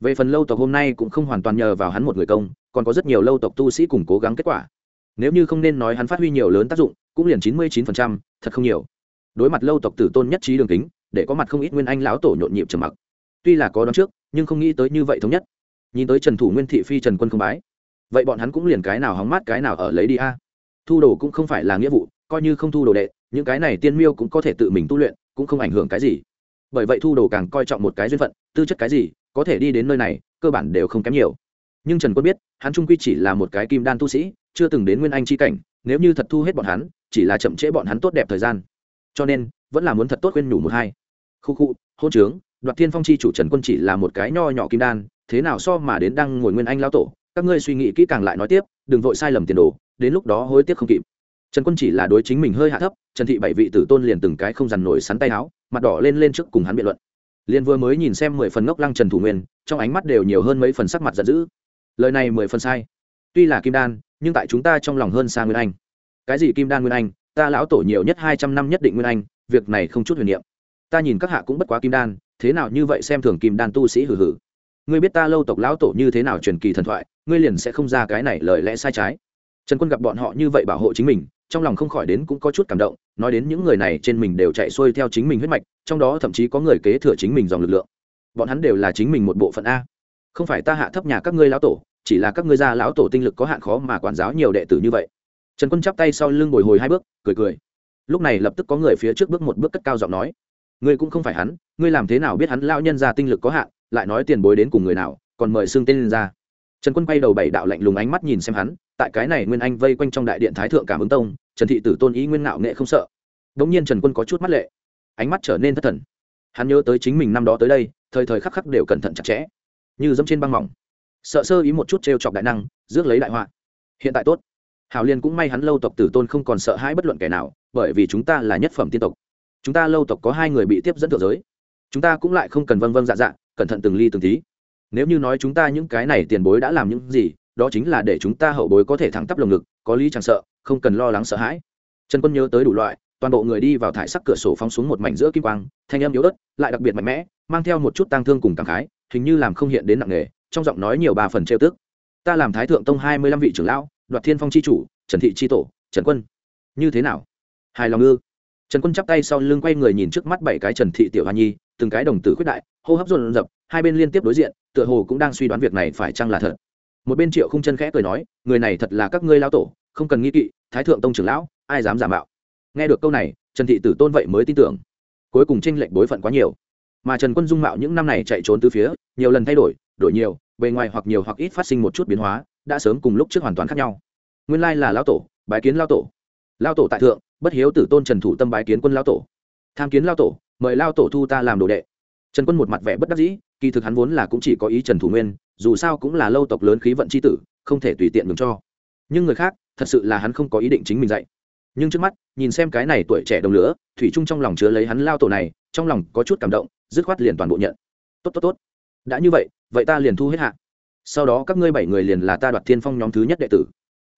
về phần lâu tộc hôm nay cũng không hoàn toàn nhờ vào hắn một người công, còn có rất nhiều lâu tộc tu sĩ cùng cố gắng kết quả. Nếu như không nên nói hắn phát huy nhiều lớn tác dụng, cũng liền chín mươi chín phần trăm, thật không nhiều. Đối mặt lâu tộc tử tôn nhất trí đường kính, để có mặt không ít nguyên anh lão tổ nhộn nhịp trầm mặc. Tuy là có đón trước, nhưng không nghĩ tới như vậy thống nhất. Nhìn tới trần thủ nguyên thị phi trần quân không bái, vậy bọn hắn cũng liền cái nào hóng mát cái nào ở lấy đi a. Thu đồ cũng không phải là nghĩa vụ, coi như không thu đồ đệ, những cái này tiên miêu cũng có thể tự mình tu luyện, cũng không ảnh hưởng cái gì. Bởi vậy thu đồ càng coi trọng một cái duyên phận, tư chất cái gì có thể đi đến nơi này, cơ bản đều không kém nhiều. Nhưng trần quân biết, hắn trung quy chỉ là một cái kim đan tu sĩ, chưa từng đến nguyên anh c h i cảnh, nếu như thật thu hết bọn hắn, chỉ là chậm trễ bọn hắn tốt đẹp thời gian. Cho nên, vẫn là muốn thật tốt khuyên nhủ một hai. Khu khu, hôn trướng, đoạt thiên phong chi chủ trần quân chỉ là một cái nho nhỏ kim đan, thế nào so mà đến đang ngồi nguyên anh lao tổ, các ngươi suy nghĩ kỹ càng lại nói tiếp, đừng vội sai lầm tiền đồ, đến lúc đó hối tiếc không kịp. Trần quân chỉ là đối chính mình hơi hạ thấp, trần thị bảy vị tử tôn liền từng cái không dằn nổi sắn tay áo, mặt đỏ lên lên trước cùng hắn biện luận liền vừa mới nhìn xem mười phần ngốc lăng trần thủ nguyên, trong ánh mắt đều nhiều hơn mấy phần sắc mặt giận dữ. Lời này mười phần sai. Tuy là kim đan, nhưng tại chúng ta trong lòng hơn xa nguyên anh. Cái gì kim đan nguyên anh? Ta lão tổ nhiều nhất hai trăm năm nhất định nguyên anh, việc này không chút huyền niệm. Ta nhìn các hạ cũng bất quá kim đan, thế nào như vậy xem thường kim đan tu sĩ hử hử ngươi biết ta lâu tộc lão tổ như thế nào truyền kỳ thần thoại, ngươi liền sẽ không ra cái này lời lẽ sai trái. Trần quân gặp bọn họ như vậy bảo hộ chính mình trong lòng không khỏi đến cũng có chút cảm động, nói đến những người này trên mình đều chạy xuôi theo chính mình huyết mạch, trong đó thậm chí có người kế thừa chính mình dòng lực lượng. Bọn hắn đều là chính mình một bộ phận a. Không phải ta hạ thấp nhà các ngươi lão tổ, chỉ là các ngươi gia lão tổ tinh lực có hạn khó mà quản giáo nhiều đệ tử như vậy. Trần quân chắp tay sau lưng bồi hồi hai bước, cười cười. Lúc này lập tức có người phía trước bước một bước cất cao giọng nói. Ngươi cũng không phải hắn, ngươi làm thế nào biết hắn lão nhân ra tinh lực có hạn, lại nói tiền bối đến cùng người nào, còn mời xương tên lên ra. Trần quân quay đầu bảy đạo lạnh lùng ánh mắt nhìn xem hắn tại cái này nguyên anh vây quanh trong đại điện thái thượng cảm ứng tông, trần thị tử tôn ý nguyên ngạo nghệ không sợ. Đ ỗ n g nhiên trần quân có chút mắt lệ, ánh mắt trở nên thất thần. Hắn nhớ tới chính mình năm đó tới đây, thời thời khắc khắc đều cẩn thận chặt chẽ, như dẫm trên băng mỏng. Sợ sơ ý một chút t r e o chọc đại năng, rước lấy đại họa. Hiện tại tốt. Hào liên cũng may hắn lâu tộc tử tôn không còn sợ hãi bất luận kẻ nào, bởi vì chúng ta là nhất phẩm tiên tộc. Chúng ta lâu tộc có hai người bị tiếp dẫn thượng giới. Chúng ta cũng lại không cần vâng vâng dạ dạ cẩn thận từng ly từng tí. Nếu như nói chúng ta những cái này tiền bối đã làm những gì đó chính là để chúng ta hậu bối có thể thẳng tắp lồng ngực, có lý chẳng sợ, không cần lo lắng sợ hãi. Trần quân nhớ tới đủ loại, toàn bộ người đi vào thải sắc cửa sổ phóng xuống một mảnh giữa kim quang, thanh âm yếu ớt, lại đặc biệt mạnh mẽ, mang theo một chút tang thương cùng cảm khái, hình như làm không hiện đến nặng nghề trong giọng nói nhiều ba phần trêu tức. Ta làm thái thượng tông hai mươi lăm vị trưởng lão, đoạt thiên phong c h i chủ, trần thị c h i tổ, trần quân. Như thế nào? Hài lòng ư? Trần quân chắp tay sau lưng quay người nhìn trước mắt bảy cái trần thị tiểu hoa nhi, từng cái đồng tử khuyết đại, hô hấp dồn dập, hai bên liên tiếp đối diện, tựa hồ cũng đang suy đoán việc này phải chăng là thật một bên triệu không chân khẽ cười nói, người này thật là các ngươi lao tổ, không cần nghi kỵ, thái thượng tông trưởng lão, ai dám giả mạo. Nghe được câu này, trần thị tử tôn vậy mới tin tưởng. Cuối cùng tranh lệch bối phận quá nhiều. Mà trần quân dung mạo những năm này chạy trốn từ phía, nhiều lần thay đổi đổi nhiều, bề ngoài hoặc nhiều hoặc ít phát sinh một chút biến hóa, đã sớm cùng lúc trước hoàn toàn khác nhau. Nguyên lai là lao tổ, bái kiến lao tổ. Lao tổ tại thượng, bất hiếu tử tôn trần thủ tâm bái kiến quân lao tổ. Tham kiến lao tổ, mời lao tổ thu ta làm đồ đệ. Trần quân một mặt vẻ bất đắc dĩ, kỳ thực hắn vốn là cũng chỉ có ý trần thủ nguyên dù sao cũng là lâu tộc lớn khí vận c h i tử, không thể tùy tiện ngừng cho. Nhưng người khác, thật sự là hắn không có ý định chính mình dạy. Nhưng trước mắt, nhìn xem cái này tuổi trẻ đồng lửa, thủy trung trong lòng chứa lấy hắn lao tổ này, trong lòng có chút cảm động, dứt khoát liền toàn bộ nhận. Tốt tốt tốt. Đã như vậy vậy ta liền thu hết hạ. Sau đó các ngươi bảy người liền là ta đoạt thiên phong nhóm thứ nhất đệ tử.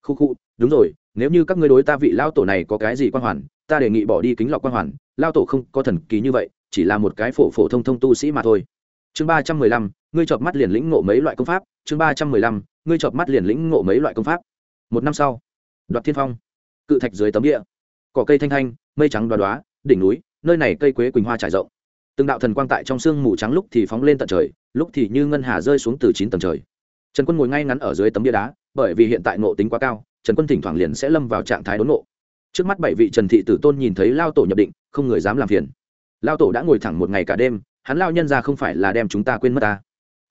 Khu khu, đúng rồi, nếu như các ngươi đối ta vị lao tổ này có cái gì quan hoàn, ta đề nghị bỏ đi kính lọc quan hoàn, lao tổ không có thần kỳ như vậy, chỉ là một cái phổ phổ thông thông tu sĩ mà thôi. Chương ba trăm mười lăm ngươi chợp mắt liền lĩnh ngộ mấy loại công pháp, chương ba trăm mười lăm, ngươi chợp mắt liền lĩnh ngộ mấy loại công pháp. Một năm sau, đoạt thiên phong, cự thạch dưới tấm địa, cỏ cây thanh thanh, mây trắng đoá đoá, đỉnh núi, nơi này cây quế quỳnh hoa trải rộng. Từng đạo thần quang tại trong sương mù trắng lúc thì phóng lên tận trời, lúc thì như ngân hà rơi xuống từ chín tầng trời. Trần quân ngồi ngay ngắn ở dưới tấm bia đá, bởi vì hiện tại ngộ tính quá cao, trần quân thỉnh thoảng liền sẽ lâm vào trạng thái đốn ngộ. Trước mắt bảy vị trần thị tử tôn nhìn thấy lao tổ nhập định, không người dám làm phiền. Lao tổ đã ngồi thẳng một ngày cả đêm, hắn lao nhân ra không phải là đem chúng ta quên mất ta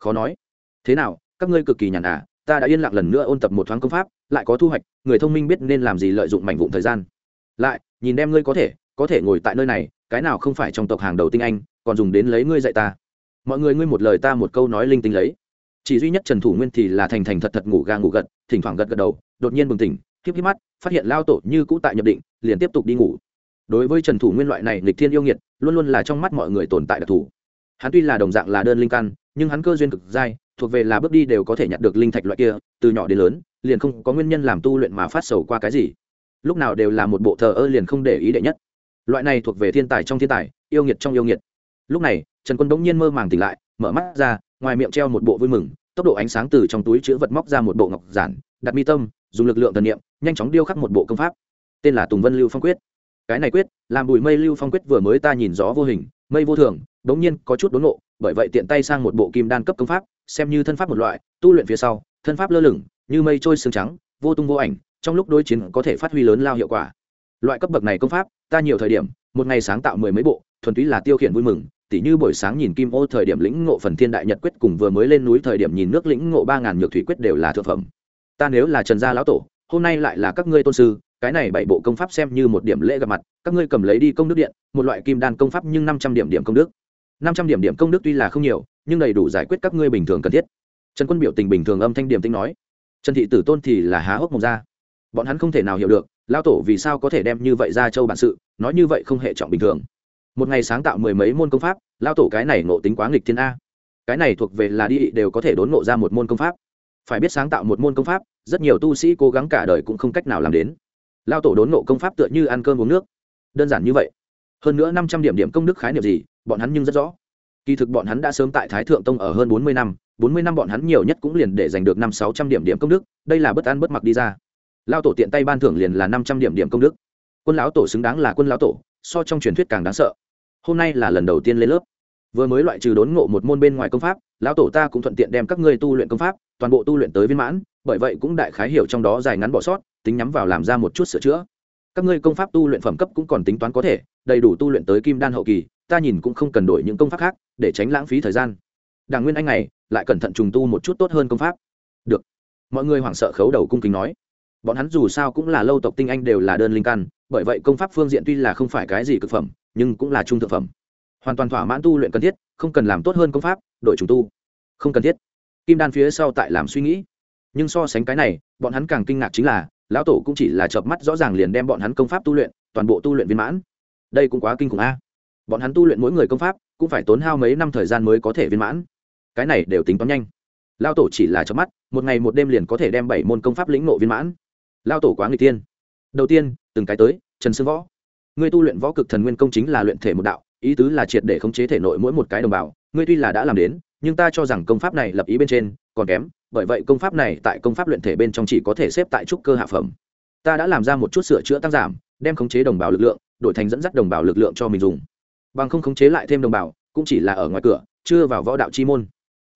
khó nói. Thế nào, các ngươi cực kỳ nhàn à ta đã yên lặng lần nữa ôn tập một thoáng công pháp, lại có thu hoạch, người thông minh biết nên làm gì lợi dụng mảnh vụn thời gian. Lại, nhìn đem ngươi có thể có thể ngồi tại nơi này, cái nào không phải trong tộc hàng đầu tinh anh, còn dùng đến lấy ngươi dạy ta. Mọi người ngươi một lời ta một câu nói linh tinh lấy. Chỉ duy nhất trần thủ nguyên thì là thành thành thật thật ngủ ga ngủ gật, thỉnh thoảng gật gật đầu, đột nhiên bừng tỉnh, khiếp khiếp mắt, phát hiện lao tổ như cũ tại nhập định, liền tiếp tục đi ngủ. Đối với trần thủ nguyên loại này nghịch thiên yêu nghiệt, luôn luôn là trong mắt mọi người tồn tại đặc thù. Hắn tuy là đồng dạng là đơn linh căn nhưng hắn cơ duyên cực dai, thuộc về là bước đi đều có thể nhặt được linh thạch loại kia, từ nhỏ đến lớn, liền không có nguyên nhân làm tu luyện mà phát sầu qua cái gì. Lúc nào đều là một bộ thờ ơ liền không để ý đệ nhất. Loại này thuộc về thiên tài trong thiên tài, yêu nghiệt trong yêu nghiệt. Lúc này, trần quân bỗng nhiên mơ màng tỉnh lại, mở mắt ra, ngoài miệng treo một bộ vui mừng, tốc độ ánh sáng từ trong túi chữ vật móc ra một bộ ngọc giản, đặt mi tâm, dùng lực lượng thần niệm, nhanh chóng điêu khắc một bộ công pháp. Tên là tùng vân lưu phong quyết. Cái này quyết, làm bùi mây lưu phong quyết vừa mới ta nhìn gió vô hình, mây vô thường, bỗng nhiên có chút đốn nộ bởi vậy tiện tay sang một bộ kim đan cấp công pháp, xem như thân pháp một loại, tu luyện phía sau, thân pháp lơ lửng, như mây trôi xương trắng, vô tung vô ảnh, trong lúc đối chiến có thể phát huy lớn lao hiệu quả. Loại cấp bậc này công pháp, ta nhiều thời điểm, một ngày sáng tạo mười mấy bộ, thuần túy là tiêu khiển vui mừng, tỉ như buổi sáng nhìn kim ô thời điểm lĩnh ngộ phần thiên đại nhật quyết cùng vừa mới lên núi thời điểm nhìn nước lĩnh ngộ ba ngàn nhược thủy quyết đều là thượng phẩm. Ta nếu là trần gia lão tổ, hôm nay lại là các ngươi tôn sư, cái này bảy bộ công pháp xem như một điểm lễ gặp mặt, các ngươi cầm lấy đi công đức điện, một loại kim đan công pháp nhưng năm trăm điểm điểm công đức năm trăm điểm điểm công đức tuy là không nhiều, nhưng đầy đủ giải quyết các ngươi bình thường cần thiết. Trần quân biểu tình bình thường âm thanh điểm tinh nói. Trần thị tử tôn thì là há hốc mồm ra. Bọn hắn không thể nào hiểu được lao tổ vì sao có thể đem như vậy ra châu bản sự, nói như vậy không hề trọng bình thường. Một ngày sáng tạo mười mấy môn công pháp lao tổ cái này nộ tính quá nghịch thiên a. Cái này thuộc về là đi đều có thể đốn nộ ra một môn công pháp. Phải biết sáng tạo một môn công pháp, rất nhiều tu sĩ cố gắng cả đời cũng không cách nào làm đến. Lao tổ đốn nộ công pháp tựa như ăn cơm uống nước. Đơn giản như vậy hơn nữa năm trăm điểm điểm công đức khái niệm gì, bọn hắn nhưng rất rõ. Kỳ thực bọn hắn đã sớm tại thái thượng tông ở hơn bốn mươi năm, bốn mươi năm bọn hắn nhiều nhất cũng liền để giành được năm sáu trăm điểm điểm công đức, đây là bất an bất mặc đi ra. Lao tổ tiện tay ban thưởng liền là năm trăm điểm điểm công đức. Quân lão tổ xứng đáng là quân lão tổ, so trong truyền thuyết càng đáng sợ. Hôm nay là lần đầu tiên lên lớp. Vừa mới loại trừ đốn ngộ một môn bên ngoài công pháp, lão tổ ta cũng thuận tiện đem các ngươi tu luyện công pháp, toàn bộ tu luyện tới viên mãn, bởi vậy cũng đại khái hiểu trong đó dài ngắn bỏ sót, tính nhắm vào làm ra một chút sửa chữa các ngươi công pháp tu luyện phẩm cấp cũng còn tính toán có thể, đầy đủ tu luyện tới kim đan hậu kỳ, ta nhìn cũng không cần đổi những công pháp khác, để tránh lãng phí thời gian. Đảng nguyên anh này, lại cẩn thận trùng tu một chút tốt hơn công pháp. Được. Mọi người hoảng sợ khấu đầu cung kính nói. Bọn hắn dù sao cũng là lâu tộc tinh anh đều là đơn linh căn, bởi vậy công pháp phương diện tuy là không phải cái gì cực phẩm, nhưng cũng là trung thực phẩm. Hoàn toàn thỏa mãn tu luyện cần thiết, không cần làm tốt hơn công pháp, đổi trùng tu. Không cần thiết. Kim đan phía sau tại làm suy nghĩ nhưng so sánh cái này, bọn hắn càng kinh ngạc chính là, lão tổ cũng chỉ là chợp mắt rõ ràng liền đem bọn hắn công pháp tu luyện, toàn bộ tu luyện viên mãn. Đây cũng quá kinh khủng a. Bọn hắn tu luyện mỗi người công pháp, cũng phải tốn hao mấy năm thời gian mới có thể viên mãn. Cái này đều tính toán nhanh. Lao tổ chỉ là chớp mắt, một ngày một đêm liền có thể đem bảy môn công pháp lĩnh nộ viên mãn. Lao tổ quá người tiên đầu tiên, từng cái tới, trần sương võ. Ngươi tu luyện võ cực thần nguyên công chính là luyện thể một đạo, ý tứ là triệt để khống chế thể nội mỗi một cái đồng bào, ngươi tuy là đã làm đến nhưng ta cho rằng công pháp này lập ý bên trên còn kém, bởi vậy công pháp này tại công pháp luyện thể bên trong chỉ có thể xếp tại trúc cơ hạ phẩm. Ta đã làm ra một chút sửa chữa tăng giảm, đem khống chế đồng bào lực lượng, đổi thành dẫn dắt đồng bào lực lượng cho mình dùng. Bằng không khống chế lại thêm đồng bào, cũng chỉ là ở ngoài cửa, chưa vào võ đạo chi môn.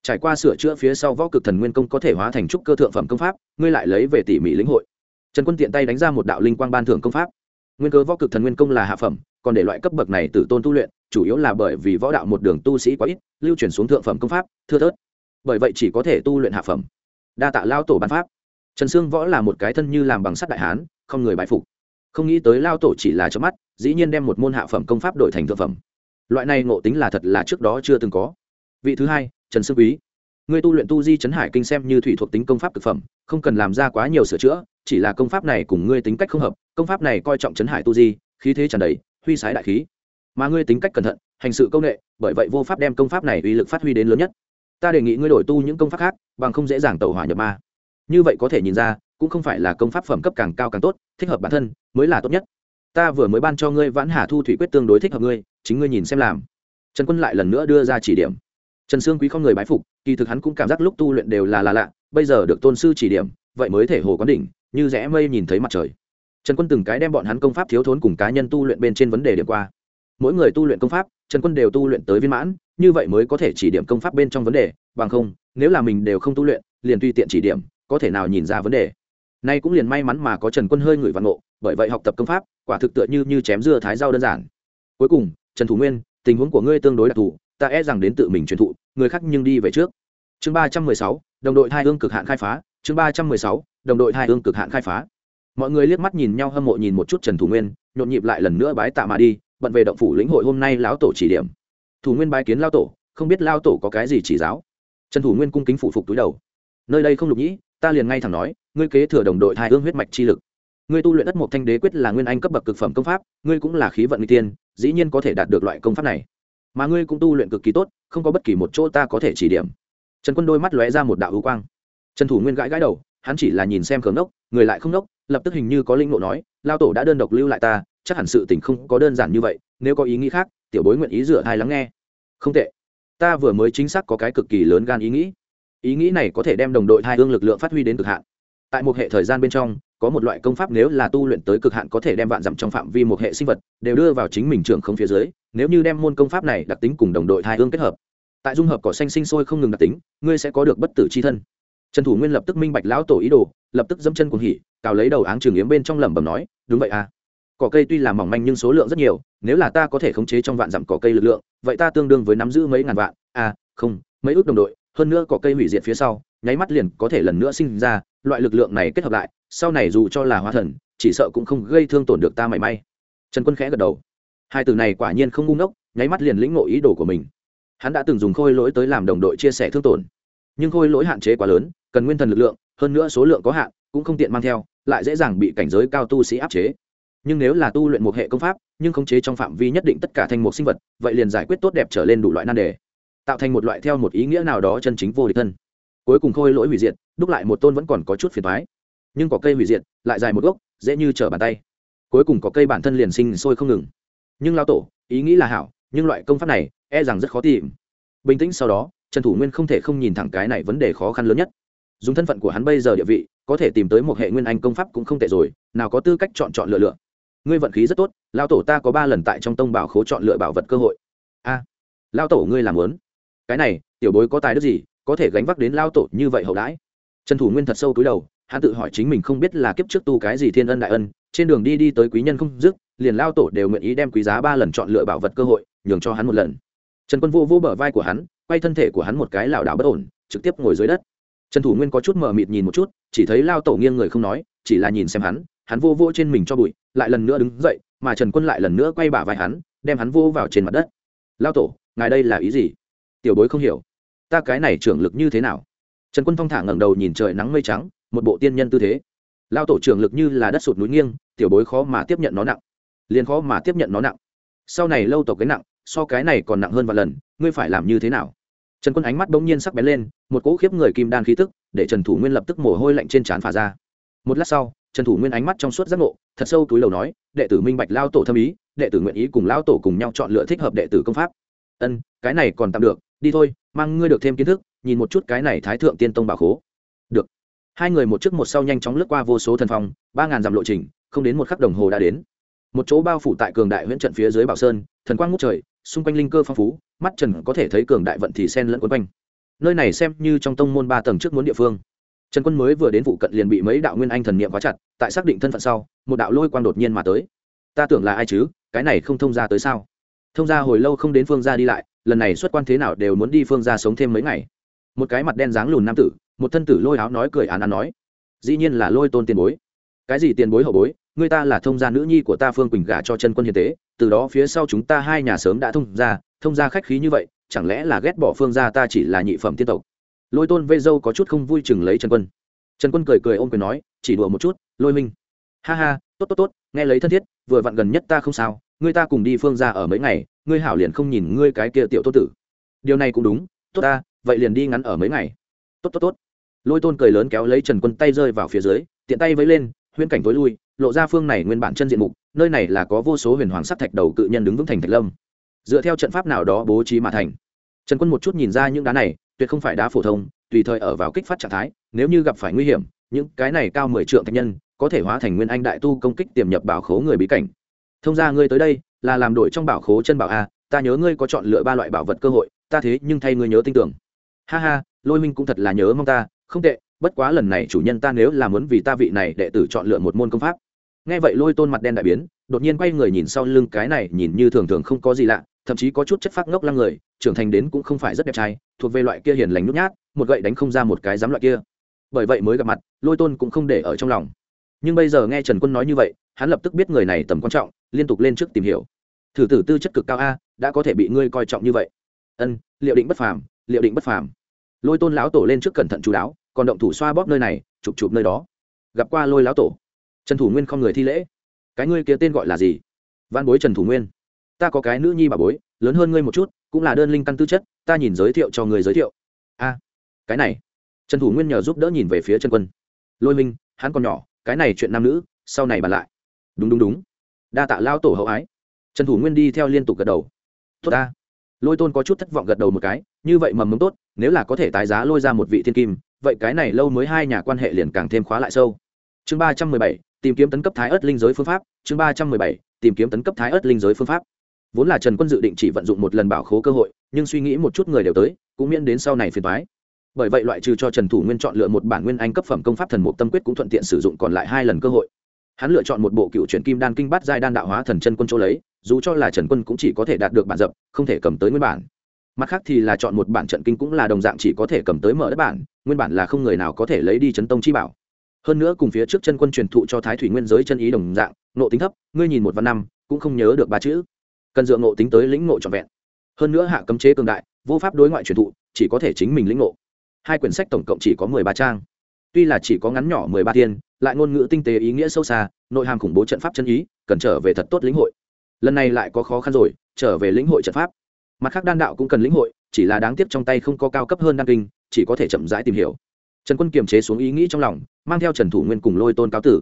Trải qua sửa chữa phía sau võ cực thần nguyên công có thể hóa thành trúc cơ thượng phẩm công pháp, ngươi lại lấy về tỉ mỉ lĩnh hội. Trần quân tiện tay đánh ra một đạo linh quang ban thưởng công pháp. Nguyên cơ võ cực thần nguyên công là hạ phẩm, còn để loại cấp bậc này từ tôn tu luyện chủ yếu là bởi vì võ đạo một đường tu sĩ quá ít, lưu truyền xuống thượng phẩm công pháp, thưa thớt. Bởi vậy chỉ có thể tu luyện hạ phẩm. Đa tạ lao tổ bán pháp. Trần sương võ là một cái thân như làm bằng sắt đại hán, không người bại phục. Không nghĩ tới lao tổ chỉ là chớp mắt, dĩ nhiên đem một môn hạ phẩm công pháp đổi thành thượng phẩm. Loại này ngộ tính là thật là trước đó chưa từng có. Vị thứ hai, trần sương quý. Ngươi tu luyện tu di chấn hải kinh xem như thủy thuộc tính công pháp thực phẩm, không cần làm ra quá nhiều sửa chữa, chỉ là công pháp này cùng ngươi tính cách không hợp, công pháp này coi trọng chấn hải tu di, khí thế tràn đầy, huy sái đại khí mà ngươi tính cách cẩn thận, hành sự công nghệ, bởi vậy vô pháp đem công pháp này uy lực phát huy đến lớn nhất. Ta đề nghị ngươi đổi tu những công pháp khác, bằng không dễ dàng tẩu hỏa nhập ma. Như vậy có thể nhìn ra, cũng không phải là công pháp phẩm cấp càng cao càng tốt, thích hợp bản thân mới là tốt nhất. Ta vừa mới ban cho ngươi vãn hà thu thủy quyết tương đối thích hợp ngươi, chính ngươi nhìn xem làm. Trần quân lại lần nữa đưa ra chỉ điểm. Trần sương quý không người bái phục, kỳ thực hắn cũng cảm giác lúc tu luyện đều là là lạ, bây giờ được tôn sư chỉ điểm, vậy mới thể hồ quán đỉnh, như rẽ mây nhìn thấy mặt trời. Trần quân từng cái đem bọn hắn công pháp thiếu thốn cùng cá nhân tu luyện bên trên vấn đề điểm qua mỗi người tu luyện công pháp, trần quân đều tu luyện tới viên mãn, như vậy mới có thể chỉ điểm công pháp bên trong vấn đề, bằng không, nếu là mình đều không tu luyện, liền tùy tiện chỉ điểm, có thể nào nhìn ra vấn đề. Nay cũng liền may mắn mà có trần quân hơi người văn ngộ, bởi vậy học tập công pháp, quả thực tựa như như chém dưa thái rau đơn giản. Cuối cùng, trần thủ nguyên, tình huống của ngươi tương đối đặc thù, ta e rằng đến tự mình truyền thụ, người khác nhưng đi về trước. Chương ba trăm mười sáu, đồng đội hai hương cực hạn khai phá, chương ba trăm mười sáu, đồng đội hai hương cực hạn khai phá. Mọi người liếc mắt nhìn nhau hâm mộ nhìn một chút trần thủ nguyên, nhộn nhịp lại lần nữa bái tạ mà đi bận về động phủ lĩnh hội hôm nay lão tổ chỉ điểm. Thủ nguyên bái kiến lao tổ, không biết lao tổ có cái gì chỉ giáo. Trần thủ nguyên cung kính phụ phục túi đầu. Nơi đây không lục nhĩ, ta liền ngay thẳng nói, ngươi kế thừa đồng đội hai ương huyết mạch chi lực. Ngươi tu luyện đất một thanh đế quyết là nguyên anh cấp bậc cực phẩm công pháp, ngươi cũng là khí vận n tiên, dĩ nhiên có thể đạt được loại công pháp này. Mà ngươi cũng tu luyện cực kỳ tốt, không có bất kỳ một chỗ ta có thể chỉ điểm. Trần quân đôi mắt lóe ra một đạo hữu quang. Trần thủ nguyên gãi gãi đầu, hắn chỉ là nhìn xem khớm đốc, người lại không đốc, lập tức hình như có linh ngộ nói lao tổ đã đơn độc lưu lại ta chắc hẳn sự tình không có đơn giản như vậy, nếu có ý nghĩ khác, tiểu bối nguyện ý dựa hai lắng nghe. Không tệ. Ta vừa mới chính xác có cái cực kỳ lớn gan ý nghĩ. Ý nghĩ này có thể đem đồng đội hai hương lực lượng phát huy đến cực hạn. Tại một hệ thời gian bên trong, có một loại công pháp nếu là tu luyện tới cực hạn có thể đem vạn dặm trong phạm vi một hệ sinh vật đều đưa vào chính mình trường không phía dưới, nếu như đem môn công pháp này đặc tính cùng đồng đội hai hương kết hợp. Tại dung hợp cỏ xanh sinh sôi không ngừng đặc tính, ngươi sẽ có được bất tử c h i thân. Trần thủ nguyên lập tức minh bạch lão tổ ý đồ, lập tức dẫm chân cuồng hỉ, cào lấy đầu áng trường yếm bên trong lẩm bẩm nói, đúng vậy à cỏ cây tuy là mỏng manh nhưng số lượng rất nhiều, nếu là ta có thể khống chế trong vạn dặm cỏ cây lực lượng, vậy ta tương đương với nắm giữ mấy ngàn vạn. À không, mấy ước đồng đội, hơn nữa cỏ cây hủy diệt phía sau, nháy mắt liền có thể lần nữa sinh ra, loại lực lượng này kết hợp lại, sau này dù cho là hóa thần, chỉ sợ cũng không gây thương tổn được ta mảy may. Trần quân khẽ gật đầu. Hai từ này quả nhiên không ngu ngốc, nháy mắt liền lĩnh ngộ ý đồ của mình. Hắn đã từng dùng khôi lỗi tới làm đồng đội chia sẻ thương tổn. Nhưng khôi lỗi hạn chế quá lớn, cần nguyên thần lực lượng, hơn nữa số lượng có hạn, cũng không tiện mang theo, lại dễ dàng bị cảnh giới cao tu sĩ áp chế nhưng nếu là tu luyện một hệ công pháp, nhưng khống chế trong phạm vi nhất định tất cả thành một sinh vật, vậy liền giải quyết tốt đẹp trở lên đủ loại nan đề, tạo thành một loại theo một ý nghĩa nào đó chân chính vô địch thân. Cuối cùng khôi lỗi hủy diệt, đúc lại một tôn vẫn còn có chút phiền thoái nhưng có cây hủy diệt, lại dài một gốc, dễ như trở bàn tay. Cuối cùng có cây bản thân liền sinh sôi không ngừng. Nhưng lao tổ, ý nghĩ là hảo, nhưng loại công pháp này e rằng rất khó tìm. Bình tĩnh sau đó, trần thủ nguyên không thể không nhìn thẳng cái này vấn đề khó khăn lớn nhất. Dùng thân phận của hắn bây giờ địa vị, có thể tìm tới một hệ nguyên anh công pháp cũng không tệ rồi, nào có tư cách chọn chọn lựa lựa ngươi vận khí rất tốt lao tổ ta có ba lần tại trong tông bảo khố chọn lựa bảo vật cơ hội. A à, lao tổ ngươi làm lớn cái này tiểu bối có tài đức gì có thể gánh vác đến lao tổ như vậy hậu đãi? Trần thủ nguyên thật sâu túi đầu hắn tự hỏi chính mình không biết là kiếp trước tu cái gì thiên ân đại ân trên đường đi đi tới quý nhân không dứt liền lao tổ đều nguyện ý đem quý giá ba lần chọn lựa bảo vật cơ hội nhường cho hắn một lần. Trần quân vô vô bờ vai của hắn quay thân thể của hắn một cái lảo đảo bất ổn trực tiếp ngồi dưới đất. Trần thủ nguyên có chút mờ mịt nhìn một chút chỉ thấy lao tổ nghiêng người không nói chỉ là nhìn xem hắn hắn vô vô trên mình cho bụi lại lần nữa đứng dậy, mà trần quân lại lần nữa quay bả vai hắn, đem hắn vô vào trên mặt đất. Lao tổ, ngài đây là ý gì? Tiểu bối không hiểu. Ta cái này trưởng lực như thế nào? Trần quân thong thả ngẩng đầu nhìn trời nắng mây trắng, một bộ tiên nhân tư thế. Lao tổ trưởng lực như là đất sụt núi nghiêng, tiểu bối khó mà tiếp nhận nó nặng. Liền khó mà tiếp nhận nó nặng. Sau này lâu tổ cái nặng, so cái này còn nặng hơn vài lần, ngươi phải làm như thế nào? Trần quân ánh mắt bỗng nhiên sắc bén lên, một cỗ khiếp người kim đan khí tức, để trần thủ nguyên lập tức mồ hôi lạnh trên trán phả ra. Một lát sau trần thủ nguyên ánh mắt trong suốt giác ngộ, thật sâu túi lầu nói, đệ tử minh bạch lao tổ thâm ý, đệ tử nguyện ý cùng lao tổ cùng nhau chọn lựa thích hợp đệ tử công pháp. Ân, cái này còn tạm được, đi thôi, mang ngươi được thêm kiến thức, nhìn một chút cái này thái thượng tiên tông bảo khố. Được. Hai người một trước một sau nhanh chóng lướt qua vô số thần phong, ba ngàn dặm lộ trình, không đến một khắc đồng hồ đã đến. Một chỗ bao phủ tại cường đại huyễn trận phía dưới bảo sơn, thần quang ngút trời, xung quanh linh cơ phong phú, mắt trần có thể thấy cường đại vận thì sen lẫn quấn quanh. Nơi này xem như trong tông môn ba tầng trước muốn địa phương trần quân mới vừa đến vụ cận liền bị mấy đạo nguyên anh thần niệm quá chặt, tại xác định thân phận sau, một đạo lôi quang đột nhiên mà tới. Ta tưởng là ai chứ? Cái này không thông ra tới sao? Thông ra hồi lâu không đến phương ra đi lại, lần này xuất quan thế nào đều muốn đi phương ra sống thêm mấy ngày. Một cái mặt đen dáng lùn nam tử, một thân tử lôi áo nói cười án án nói, dĩ nhiên là lôi tôn tiền bối. Cái gì tiền bối hậu bối? Người ta là thông gia nữ nhi của ta phương quỳnh gả cho chân quân hiền tế, từ đó phía sau chúng ta hai nhà sớm đã thông gia thông gia khách khí như vậy, chẳng lẽ là ghét bỏ phương gia ta chỉ là nhị phẩm tiên tộc? Lôi tôn vây dâu có chút không vui chừng lấy trần quân trần quân cười cười ôm quyền nói chỉ đùa một chút lôi minh ha ha tốt tốt tốt nghe lấy thân thiết vừa vặn gần nhất ta không sao ngươi ta cùng đi phương ra ở mấy ngày ngươi hảo liền không nhìn ngươi cái kia tiểu tốt tử điều này cũng đúng tốt ta vậy liền đi ngắn ở mấy ngày tốt tốt tốt lôi tôn cười lớn kéo lấy trần quân tay rơi vào phía dưới tiện tay vẫy lên huyễn cảnh tối lui lộ ra phương này nguyên bản chân diện mục nơi này là có vô số huyền hoàng sắc thạch đầu cự nhân đứng vững thành thạch lâm dựa theo trận pháp nào đó bố trí mà thành trần quân một chút nhìn ra những đá này tuyệt không phải đá phổ thông, tùy thời ở vào kích phát trạng thái, nếu như gặp phải nguy hiểm, những cái này cao mười trượng thạch nhân, có thể hóa thành nguyên anh đại tu công kích tiềm nhập bảo khố người bí cảnh. Thông ra ngươi tới đây, là làm đổi trong bảo khố chân bảo a, ta nhớ ngươi có chọn lựa ba loại bảo vật cơ hội, ta thế nhưng thay ngươi nhớ tin tưởng. Ha ha, lôi minh cũng thật là nhớ mong ta, không tệ, bất quá lần này chủ nhân ta nếu là muốn vì ta vị này đệ tử chọn lựa một môn công pháp. Nghe vậy lôi tôn mặt đen đại biến, đột nhiên quay người nhìn sau lưng, cái này nhìn như thường thường không có gì lạ thậm chí có chút chất phác ngốc lăng người, trưởng thành đến cũng không phải rất đẹp trai, thuộc về loại kia hiền lành nhút nhát, một gậy đánh không ra một cái dám loại kia. Bởi vậy mới gặp mặt, lôi tôn cũng không để ở trong lòng. Nhưng bây giờ nghe trần quân nói như vậy, hắn lập tức biết người này tầm quan trọng, liên tục lên trước tìm hiểu. Thử tử tư chất cực cao a, đã có thể bị ngươi coi trọng như vậy. Ân, liệu định bất phàm, liệu định bất phàm. Lôi tôn lão tổ lên trước cẩn thận chú đáo, còn động thủ xoa bóp nơi này, chụp chụp nơi đó. Gặp qua lôi lão tổ, trần thủ nguyên không người thi lễ. Cái ngươi kia tên gọi là gì? Văn bối trần thủ nguyên ta có cái nữ nhi bà bối, lớn hơn ngươi một chút, cũng là đơn linh căn tư chất, ta nhìn giới thiệu cho người giới thiệu. A, cái này. Trần thủ nguyên nhờ giúp đỡ nhìn về phía trần quân. Lôi minh, hắn còn nhỏ, cái này chuyện nam nữ, sau này bàn lại. Đúng đúng đúng. Đa tạ lao tổ hậu ái. Trần thủ nguyên đi theo liên tục gật đầu. Tốt ta. Lôi tôn có chút thất vọng gật đầu một cái, như vậy mầm mống tốt, nếu là có thể tái giá lôi ra một vị thiên kim, vậy cái này lâu mới hai nhà quan hệ liền càng thêm khóa lại sâu. Chương ba trăm mười bảy, tìm kiếm tấn cấp thái ớt linh giới phương pháp, chương ba trăm mười bảy, tìm kiếm tấn cấp thái ớt linh giới phương pháp vốn là trần quân dự định chỉ vận dụng một lần bảo khố cơ hội, nhưng suy nghĩ một chút người đều tới, cũng miễn đến sau này phiền thoái bởi vậy loại trừ cho trần thủ nguyên chọn lựa một bản nguyên anh cấp phẩm công pháp thần mục tâm quyết cũng thuận tiện sử dụng còn lại hai lần cơ hội. Hắn lựa chọn một bộ cựu truyện kim đan kinh bát giai đan đạo hóa thần chân quân chỗ lấy, dù cho là trần quân cũng chỉ có thể đạt được bản dập, không thể cầm tới nguyên bản. Mặt khác thì là chọn một bản trận kinh cũng là đồng dạng chỉ có thể cầm tới mở đất bản, nguyên bản là không người nào có thể lấy đi chấn tông chi bảo. Hơn nữa cùng phía trước chân quân truyền thụ cho thái thủy nguyên giới chân ý đồng dạng, nộ tính thấp, ngươi nhìn một văn năm, cũng không nhớ được ba chữ cần dựa ngộ tính tới lĩnh ngộ trọn vẹn. Hơn nữa hạ cấm chế cường đại, vô pháp đối ngoại truyền thụ, chỉ có thể chính mình lĩnh ngộ. Hai quyển sách tổng cộng chỉ có mười ba trang. Tuy là chỉ có ngắn nhỏ mười ba thiên, lại ngôn ngữ tinh tế ý nghĩa sâu xa, nội hàm khủng bố trận pháp chân ý, cần trở về thật tốt lĩnh hội. Lần này lại có khó khăn rồi, trở về lĩnh hội trận pháp. Mặt khác đan đạo cũng cần lĩnh hội, chỉ là đáng tiếc trong tay không có cao cấp hơn đan kinh, chỉ có thể chậm rãi tìm hiểu. Trần quân kiềm chế xuống ý nghĩ trong lòng, mang theo trần thủ nguyên cùng lôi tôn cáo tử.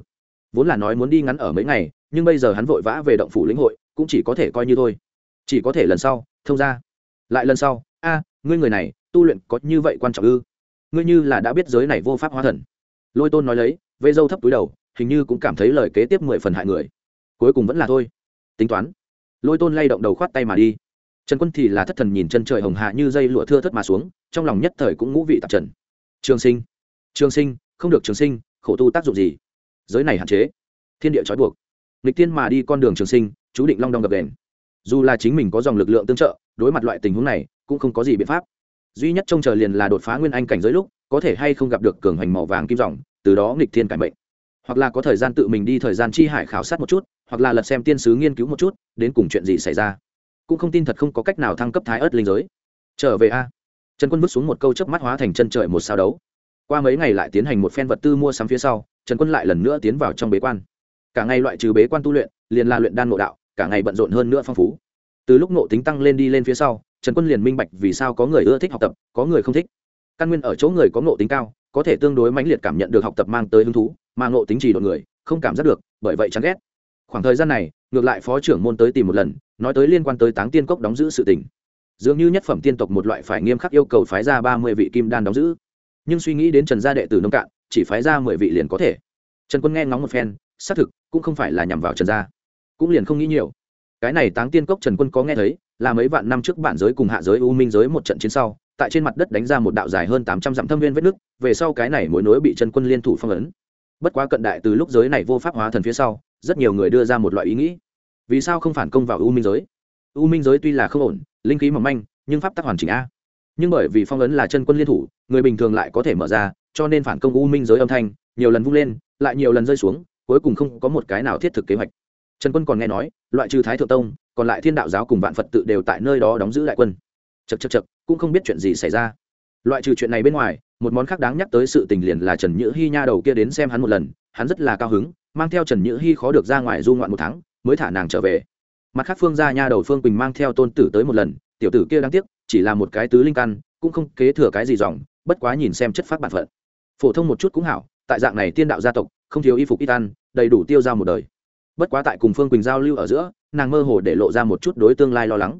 Vốn là nói muốn đi ngắn ở mấy ngày, nhưng bây giờ hắn vội vã về động phủ lĩnh hội cũng chỉ có thể coi như thôi. Chỉ có thể lần sau, thông ra. Lại lần sau, a, ngươi người này, tu luyện có như vậy quan trọng ư? Ngươi như là đã biết giới này vô pháp hóa thần. Lôi tôn nói lấy vây dâu thấp túi đầu, hình như cũng cảm thấy lời kế tiếp mười phần hại người. Cuối cùng vẫn là thôi. Tính toán. Lôi tôn lay động đầu khoát tay mà đi. Trần quân thì là thất thần nhìn chân trời hồng hạ như dây lụa thưa thất mà xuống, trong lòng nhất thời cũng ngũ vị tạp trần. Trường sinh. Trường sinh, không được trường sinh, khổ tu tác dụng gì? Giới này hạn chế. Thiên địa trói buộc. Nghịch tiên mà đi con đường trường sinh chú định long đong gập đền. Dù là chính mình có dòng lực lượng tương trợ, đối mặt loại tình huống này, cũng không có gì biện pháp. Duy nhất trông chờ liền là đột phá nguyên anh cảnh giới lúc, có thể hay không gặp được cường hành màu vàng kim dòng, từ đó nghịch thiên cải mệnh. Hoặc là có thời gian tự mình đi thời gian chi hải khảo sát một chút, hoặc là lật xem tiên sứ nghiên cứu một chút, đến cùng chuyện gì xảy ra. Cũng không tin thật không có cách nào thăng cấp thái ớt linh giới. Trở về a. Trần quân vứt xuống một câu chớp mắt hóa thành chân trời một sao đấu. Qua mấy ngày lại tiến hành một phen vật tư mua sắm phía sau, trần quân lại lần nữa tiến vào trong bế quan. Cả ngày loại trừ bế quan tu luyện liền là luyện đan nội đạo, cả ngày bận rộn hơn nữa phong phú. Từ lúc nộ tính tăng lên đi lên phía sau, trần quân liền minh bạch vì sao có người ưa thích học tập, có người không thích. Căn nguyên ở chỗ người có nộ tính cao, có thể tương đối mãnh liệt cảm nhận được học tập mang tới hứng thú, mà nộ tính chỉ đột người, không cảm giác được, bởi vậy chán ghét. Khoảng thời gian này, ngược lại phó trưởng môn tới tìm một lần, nói tới liên quan tới táng tiên cốc đóng giữ sự tình. Dường như nhất phẩm tiên tộc một loại phải nghiêm khắc yêu cầu phái ra ba mươi vị kim đan đóng giữ. Nhưng suy nghĩ đến trần gia đệ tử nông cạn, chỉ phái ra mười vị liền có thể. Trần quân nghe ngóng một phen, xác thực, cũng không phải là nhằm vào trần gia cũng liền không nghĩ nhiều. Cái này táng tiên cốc trần quân có nghe thấy, là mấy vạn năm trước bản giới cùng hạ giới u minh giới một trận chiến sau, tại trên mặt đất đánh ra một đạo dài hơn tám trăm dặm thâm viên vết nước về sau cái này mối nối bị trần quân liên thủ phong ấn. Bất quá cận đại từ lúc giới này vô pháp hóa thần phía sau, rất nhiều người đưa ra một loại ý nghĩ. Vì sao không phản công vào u minh giới? U minh giới tuy là không ổn, linh khí mỏng manh, nhưng pháp tắc hoàn chỉnh a. Nhưng bởi vì phong ấn là chân quân liên thủ, người bình thường lại có thể mở ra, cho nên phản công u minh giới âm thanh, nhiều lần vung lên, lại nhiều lần rơi xuống, cuối cùng không có một cái nào thiết thực kế hoạch trần quân còn nghe nói, loại trừ thái thượng tông, còn lại thiên đạo giáo cùng vạn phật tự đều tại nơi đó đóng giữ đại quân. Chật chật chật cũng không biết chuyện gì xảy ra. Loại trừ chuyện này bên ngoài, một món khác đáng nhắc tới sự tình liền là trần nhữ hy nha đầu kia đến xem hắn một lần, hắn rất là cao hứng, mang theo trần nhữ hy khó được ra ngoài du ngoạn một tháng, mới thả nàng trở về. Mặt khác phương gia nha đầu phương quỳnh mang theo tôn tử tới một lần, tiểu tử kia đáng tiếc, chỉ là một cái tứ linh căn, cũng không kế thừa cái gì dòng, bất quá nhìn xem chất phát bản phận. Phổ thông một chút cũng hảo, tại dạng này tiên đạo gia tộc, không thiếu y phục ít ăn, đầy đủ tiêu dao một đời bất quá tại cùng phương quỳnh giao lưu ở giữa, nàng mơ hồ để lộ ra một chút đối tương lai lo lắng.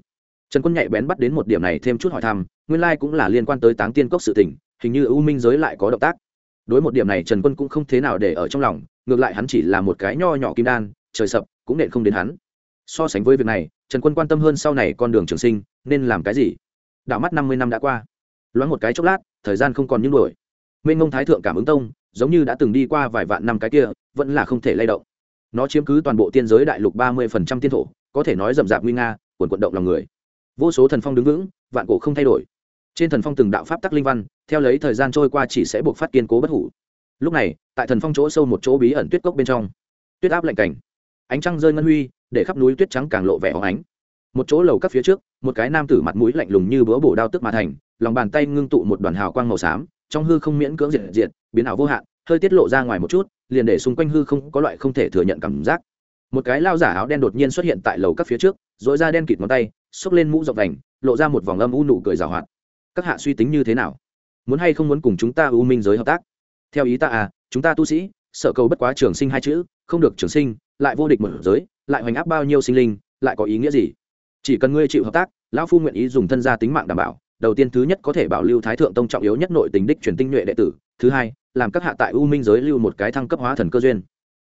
Trần quân nhạy bén bắt đến một điểm này thêm chút hỏi thăm, nguyên lai cũng là liên quan tới táng tiên cốc sự tình, hình như ưu minh giới lại có động tác. Đối một điểm này trần quân cũng không thế nào để ở trong lòng, ngược lại hắn chỉ là một cái nho nhỏ kim đan, trời sập, cũng nện không đến hắn. So sánh với việc này, trần quân quan tâm hơn sau này con đường trường sinh, nên làm cái gì? Đạo mắt năm mươi năm đã qua. Loáng một cái chốc lát, thời gian không còn những đổi mênh ngông thái thượng cảm ứng tông, giống như đã từng đi qua vài vạn năm cái kia, vẫn là không thể lay động nó chiếm cứ toàn bộ tiên giới đại lục ba mươi phần trăm tiên thổ, có thể nói rậm rạp nguy nga quần quận động lòng người. Vô số thần phong đứng vững, vạn cổ không thay đổi. Trên thần phong từng đạo pháp tắc linh văn, theo lấy thời gian trôi qua chỉ sẽ buộc phát kiên cố bất hủ. Lúc này, tại thần phong chỗ sâu một chỗ bí ẩn tuyết cốc bên trong. Tuyết áp lạnh cảnh. Ánh trăng rơi ngân huy, để khắp núi tuyết trắng càng lộ vẻ óng ánh. Một chỗ lầu các phía trước, một cái nam tử mặt mũi lạnh lùng như búa bổ đao tức mà thành, lòng bàn tay ngưng tụ một đoàn hào quang màu xám, trong hư không miễn cưỡng diệt diệt, biến ảo vô hạn hơi tiết lộ ra ngoài một chút, liền để xung quanh hư không có loại không thể thừa nhận cảm giác. Một cái lao giả áo đen đột nhiên xuất hiện tại lầu các phía trước dội ra đen kịt ngón tay, xốc lên mũ rộng đành lộ ra một vòng âm u nụ cười rào hoạt. Các hạ suy tính như thế nào? Muốn hay không muốn cùng chúng ta u minh giới hợp tác? Theo ý ta à chúng ta tu sĩ, sợ cầu bất quá trường sinh hai chữ, không được trường sinh, lại vô địch một giới, lại hoành áp bao nhiêu sinh linh, lại có ý nghĩa gì? Chỉ cần ngươi chịu hợp tác, lão phu nguyện ý dùng thân gia tính mạng đảm bảo, đầu tiên thứ nhất có thể bảo lưu thái thượng tông trọng yếu nhất nội tình đích truyền tinh nhuệ đệ tử, thứ hai làm các hạ tại u minh giới lưu một cái thăng cấp hóa thần cơ duyên.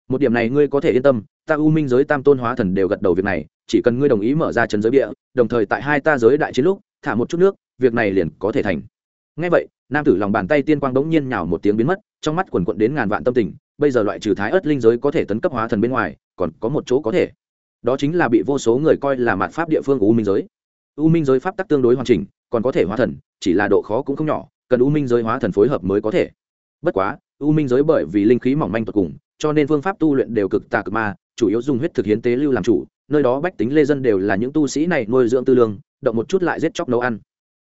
Một điểm này ngươi có thể yên tâm, ta u minh giới tam tôn hóa thần đều gật đầu việc này, chỉ cần ngươi đồng ý mở ra trần giới địa đồng thời tại hai ta giới đại chiến lúc, thả một chút nước, việc này liền có thể thành. Ngay vậy, nam tử lòng bàn tay tiên quang bỗng nhiên nhào một tiếng biến mất, trong mắt quần quận đến ngàn vạn tâm tình, bây giờ loại trừ thái ớt linh giới có thể tấn cấp hóa thần bên ngoài, còn có một chỗ có thể. Đó chính là bị vô số người coi là mạt pháp địa phương của u minh giới. U minh giới pháp tắc tương đối hoàn chỉnh, còn có thể hóa thần, chỉ là độ khó cũng không nhỏ, cần u minh giới hóa thần phối hợp mới có thể bất quá, u minh giới bởi vì linh khí mỏng manh tột cùng, cho nên phương pháp tu luyện đều cực tà cực ma, chủ yếu dùng huyết thực hiến tế lưu làm chủ, nơi đó bách tính lê dân đều là những tu sĩ này nuôi dưỡng tư lương, động một chút lại giết chóc nấu ăn.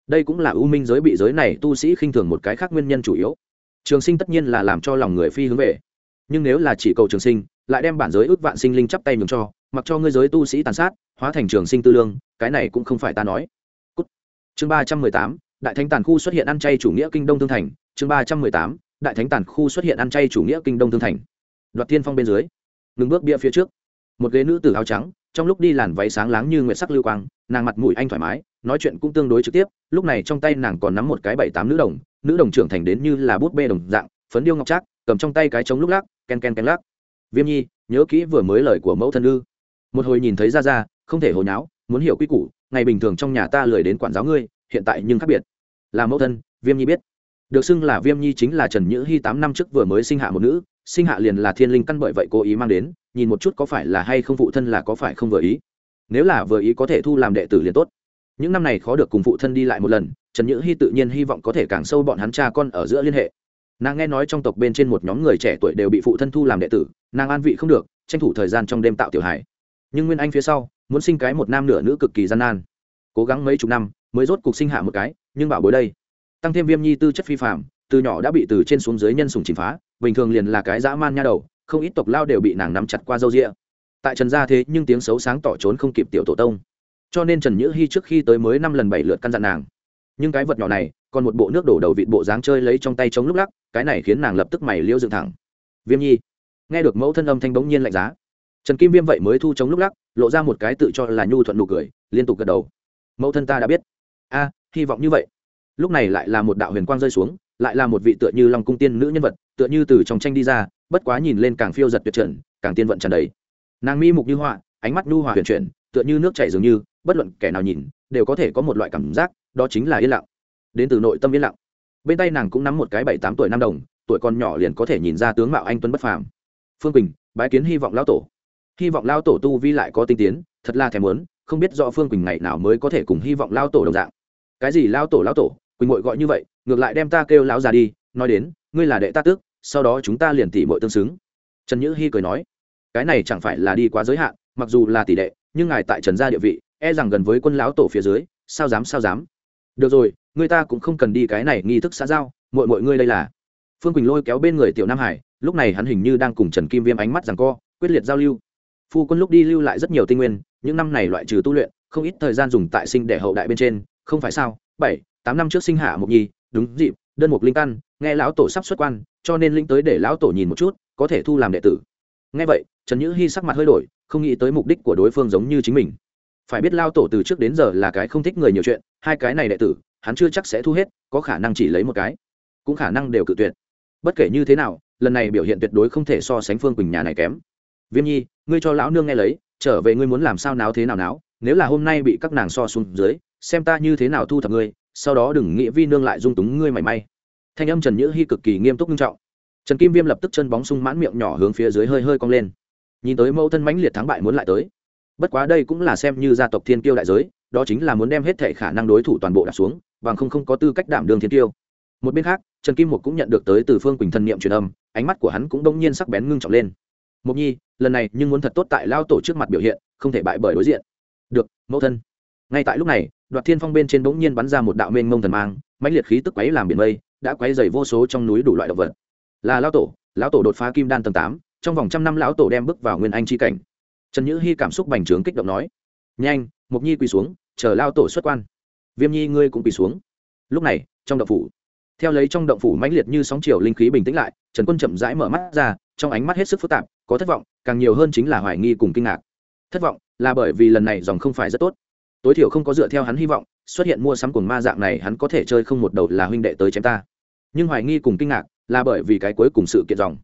Đây cũng là u minh giới bị giới này tu sĩ khinh thường một cái khác nguyên nhân chủ yếu. Trường sinh tất nhiên là làm cho lòng người phi hướng về. Nhưng nếu là chỉ cầu trường sinh, lại đem bản giới ước vạn sinh linh chắp tay nhường cho, mặc cho ngươi giới tu sĩ tàn sát, hóa thành trường sinh tư lương, cái này cũng không phải ta nói. Cút. chương ba trăm mười tám, đại thánh tàn khu xuất hiện ăn chay chủ nghĩa kinh đông thương thành. Chương ba trăm mười tám đại thánh tàn khu xuất hiện ăn chay chủ nghĩa kinh đông thương thành. Đoạt thiên phong bên dưới, ngừng bước bia phía trước. Một ghế nữ tử áo trắng, trong lúc đi làn váy sáng láng như nguyệt sắc lưu quang, nàng mặt mũi anh thoải mái, nói chuyện cũng tương đối trực tiếp, lúc này trong tay nàng còn nắm một cái bảy tám nữ đồng nữ đồng trưởng thành đến như là bút bê đồng dạng, phấn điêu ngọc trác, cầm trong tay cái trống lúc lắc, ken ken ken lắc. Viêm nhi, nhớ kỹ vừa mới lời của mẫu thân ư. Một hồi nhìn thấy ra ra, không thể hồi nháo, muốn hiểu quy củ, ngày bình thường trong nhà ta lười đến quản giáo ngươi, hiện tại nhưng khác biệt. Là mẫu thân, viêm nhi biết được xưng là viêm nhi chính là trần nhữ hy tám năm trước vừa mới sinh hạ một nữ, sinh hạ liền là thiên linh căn bởi vậy cố ý mang đến, nhìn một chút có phải là hay không phụ thân là có phải không vừa ý. Nếu là vừa ý có thể thu làm đệ tử liền tốt. Những năm này khó được cùng phụ thân đi lại một lần, trần nhữ hy tự nhiên hy vọng có thể càng sâu bọn hắn cha con ở giữa liên hệ. Nàng nghe nói trong tộc bên trên một nhóm người trẻ tuổi đều bị phụ thân thu làm đệ tử, nàng an vị không được, tranh thủ thời gian trong đêm tạo tiểu hải nhưng nguyên anh phía sau, muốn sinh cái một nam nửa nữ cực kỳ gian nan. Cố gắng mấy chục năm, mới rốt cuộc sinh hạ một cái, nhưng bảo bối đây tăng thêm viêm nhi tư chất phi phạm từ nhỏ đã bị từ trên xuống dưới nhân sùng chìm phá, bình thường liền là cái dã man nha đầu, không ít tộc lao đều bị nàng nắm chặt qua râu rịa tại trần gia thế nhưng tiếng xấu sáng tỏ trốn không kịp tiểu tổ tông. Cho nên trần nhữ hy trước khi tới mới năm lần bảy lượt căn dặn nàng. Nhưng cái vật nhỏ này, còn một bộ nước đổ đầu vịt bộ dáng chơi lấy trong tay chống lúc lắc, cái này khiến nàng lập tức mày liêu dựng thẳng. Viêm nhi, nghe được mẫu thân âm thanh bỗng nhiên lạnh giá. Trần kim viêm vậy mới thu chống lúc lắc, lộ ra một cái tự cho là nhu thuận nụ cười, liên tục gật đầu. Mẫu thân ta đã biết. A, hy vọng như vậy lúc này lại là một đạo huyền quang rơi xuống, lại là một vị tựa như long cung tiên nữ nhân vật, tựa như từ trong tranh đi ra, bất quá nhìn lên càng phiêu giật tuyệt trần, càng tiên vận tràn đầy. Nàng mi mục như họa, ánh mắt nhu hòa huyền chuyển, tựa như nước chảy dường như, bất luận kẻ nào nhìn, đều có thể có một loại cảm giác, đó chính là yên lặng. Đến từ nội tâm yên lặng. Bên tay nàng cũng nắm một cái bảy tám tuổi nam đồng, tuổi còn nhỏ liền có thể nhìn ra tướng mạo anh tuấn bất phàm. Phương quỳnh, bái kiến hy vọng lao tổ. Hy vọng lao tổ tu vi lại có tinh tiến, thật là thèm muốn, không biết rõ phương quỳnh ngày nào mới có thể cùng hy vọng lao tổ đồng dạng. Cái gì lao tổ lao tổ? Quỳnh mội gọi như vậy, ngược lại đem ta kêu lão già đi, nói đến, ngươi là đệ ta tước, sau đó chúng ta liền tỉ mội tương xứng. Trần nhữ hy cười nói, cái này chẳng phải là đi quá giới hạn, mặc dù là tỷ đệ, nhưng ngài tại trần gia địa vị e rằng gần với quân lão tổ phía dưới, sao dám sao dám? Được rồi người ta cũng không cần đi cái này nghi thức xã giao mọi mọi ngươi đây là. Phương quỳnh lôi kéo bên người tiểu nam hải, lúc này hắn hình như đang cùng trần kim viêm ánh mắt rằng co, quyết liệt giao lưu. Phu quân lúc đi lưu lại rất nhiều tinh nguyên, những năm này loại trừ tu luyện, không ít thời gian dùng tại sinh để hậu đại bên trên, không phải sao? Bảy tám năm trước sinh hạ mục nhi, đúng dịp, đơn mục linh căn, nghe lão tổ sắp xuất quan, cho nên linh tới để lão tổ nhìn một chút, có thể thu làm đệ tử. Nghe vậy, trần nhữ hy sắc mặt hơi đổi, không nghĩ tới mục đích của đối phương giống như chính mình. Phải biết lao tổ từ trước đến giờ là cái không thích người nhiều chuyện, hai cái này đệ tử, hắn chưa chắc sẽ thu hết, có khả năng chỉ lấy một cái. Cũng khả năng đều cự tuyệt. Bất kể như thế nào, lần này biểu hiện tuyệt đối không thể so sánh phương quỳnh nhà này kém. Viêm nhi, ngươi cho lão nương nghe lấy, trở về ngươi muốn làm sao náo thế nào náo, nếu là hôm nay bị các nàng so xuống dưới, xem ta như thế nào thu thập ngươi sau đó đừng nghĩ vi nương lại dung túng ngươi mảy may. Thanh âm trần nhữ hy cực kỳ nghiêm túc nghiêm trọng. Trần kim viêm lập tức chân bóng sung mãn miệng nhỏ hướng phía dưới hơi hơi cong lên. Nhìn tới mẫu thân mãnh liệt thắng bại muốn lại tới. Bất quá đây cũng là xem như gia tộc thiên kiêu đại giới, đó chính là muốn đem hết thể khả năng đối thủ toàn bộ đặt xuống, bằng không không có tư cách đảm đương thiên kiêu. Một bên khác, trần kim một cũng nhận được tới từ phương quỳnh thân niệm truyền âm, ánh mắt của hắn cũng đông nhiên sắc bén ngưng trọng lên. Mục nhi, lần này nhưng muốn thật tốt tại lao tổ trước mặt biểu hiện, không thể bại bởi đối diện. Được, mẫu thân. Ngay tại lúc này đoạt thiên phong bên trên bỗng nhiên bắn ra một đạo mênh mông thần mang, mãnh liệt khí tức quấy làm biển mây, đã quấy dày vô số trong núi đủ loại động vật. Là lão tổ lão tổ đột phá kim đan tầng tám, trong vòng trăm năm lão tổ đem bước vào nguyên anh chi cảnh. Trần nhữ hy cảm xúc bành trướng kích động nói, nhanh mục nhi quỳ xuống, chờ lao tổ xuất quan. Viêm nhi ngươi cũng quỳ xuống. Lúc này, trong động phủ, theo lấy trong động phủ mãnh liệt như sóng chiều linh khí bình tĩnh lại, trần quân chậm rãi mở mắt ra, trong ánh mắt hết sức phức tạp, có thất vọng, càng nhiều hơn chính là hoài nghi cùng kinh ngạc. Thất vọng là bởi vì lần này dòng không phải rất tốt tối thiểu không có dựa theo hắn hy vọng, xuất hiện mua sắm cuồng ma dạng này hắn có thể chơi không một đầu là huynh đệ tới chém ta. Nhưng hoài nghi cùng kinh ngạc là bởi vì cái cuối cùng sự kiện dòng.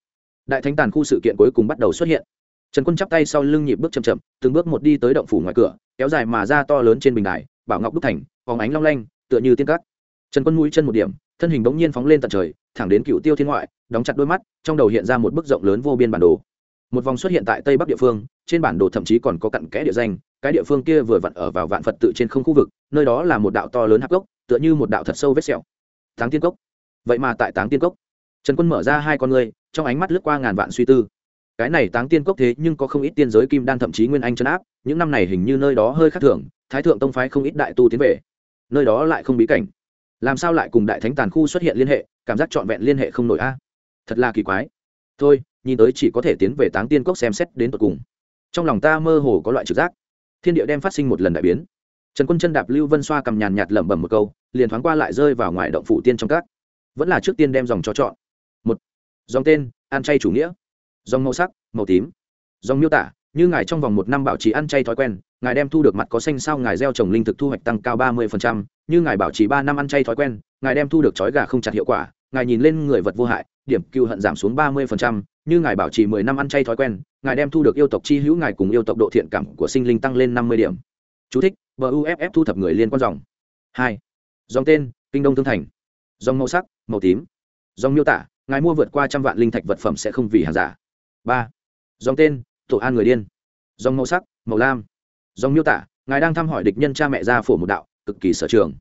Đại thánh tàn khu sự kiện cuối cùng bắt đầu xuất hiện. Trần quân chắp tay sau lưng nhịp bước chậm chậm, từng bước một đi tới động phủ ngoài cửa, kéo dài mà ra to lớn trên bình đài, bảo ngọc đúc thành, phóng ánh long lanh, tựa như tiên cắt trần quân mũi chân một điểm, thân hình bỗng nhiên phóng lên tận trời, thẳng đến cựu tiêu thiên ngoại, đóng chặt đôi mắt, trong đầu hiện ra một bức rộng lớn vô biên bản đồ. Một vòng xuất hiện tại tây bắc địa phương, trên bản đồ thậm chí còn có cặn kẽ địa danh cái địa phương kia vừa vặn ở vào vạn phật tự trên không khu vực, nơi đó là một đạo to lớn hạp gốc tựa như một đạo thật sâu vết sẹo. Táng tiên cốc. Vậy mà tại táng tiên cốc, trần quân mở ra hai con ngươi, trong ánh mắt lướt qua ngàn vạn suy tư. Cái này táng tiên cốc thế nhưng có không ít tiên giới kim đan thậm chí nguyên anh chấn áp, những năm này hình như nơi đó hơi khác thường, thái thượng tông phái không ít đại tu tiến về. Nơi đó lại không bí cảnh. Làm sao lại cùng đại thánh tàn khu xuất hiện liên hệ, cảm giác trọn vẹn liên hệ không nổi a? Thật là kỳ quái. Thôi, nhìn tới chỉ có thể tiến về táng tiên cốc xem xét đến tận cùng. Trong lòng ta mơ hồ có loại trực giác thiên địa đem phát sinh một lần đại biến. Trần quân chân đạp lưu vân xoa cầm nhàn nhạt lẩm bẩm một câu, liền thoáng qua lại rơi vào ngoài động phủ tiên trong các. Vẫn là trước tiên đem dòng cho chọn. Một, dòng tên, ăn chay chủ nghĩa. Dòng màu sắc, màu tím. Dòng miêu tả, như ngài trong vòng một năm bảo trì ăn chay thói quen, ngài đem thu được mặt có xanh sao ngài gieo trồng linh thực thu hoạch tăng cao ba mươi như ngài bảo trì ba năm ăn chay thói quen, ngài đem thu được chói gà không chặt hiệu quả, ngài nhìn lên người vật vô hại điểm cựu hận giảm xuống ba mươi như ngài bảo trì mười năm ăn chay thói quen ngài đem thu được yêu tộc chi hữu ngài cùng yêu tộc độ thiện cảm của sinh linh tăng lên năm mươi điểm. Chú thích, buff thu thập người liên quan dòng. Hai dòng tên kinh đông thương thành. Dòng màu sắc màu tím. Dòng miêu tả ngài mua vượt qua trăm vạn linh thạch vật phẩm sẽ không vì hàng giả. Ba dòng tên tổ an người điên. Dòng màu sắc màu lam. Dòng miêu tả ngài đang thăm hỏi địch nhân cha mẹ gia phổ một đạo cực kỳ sở trường.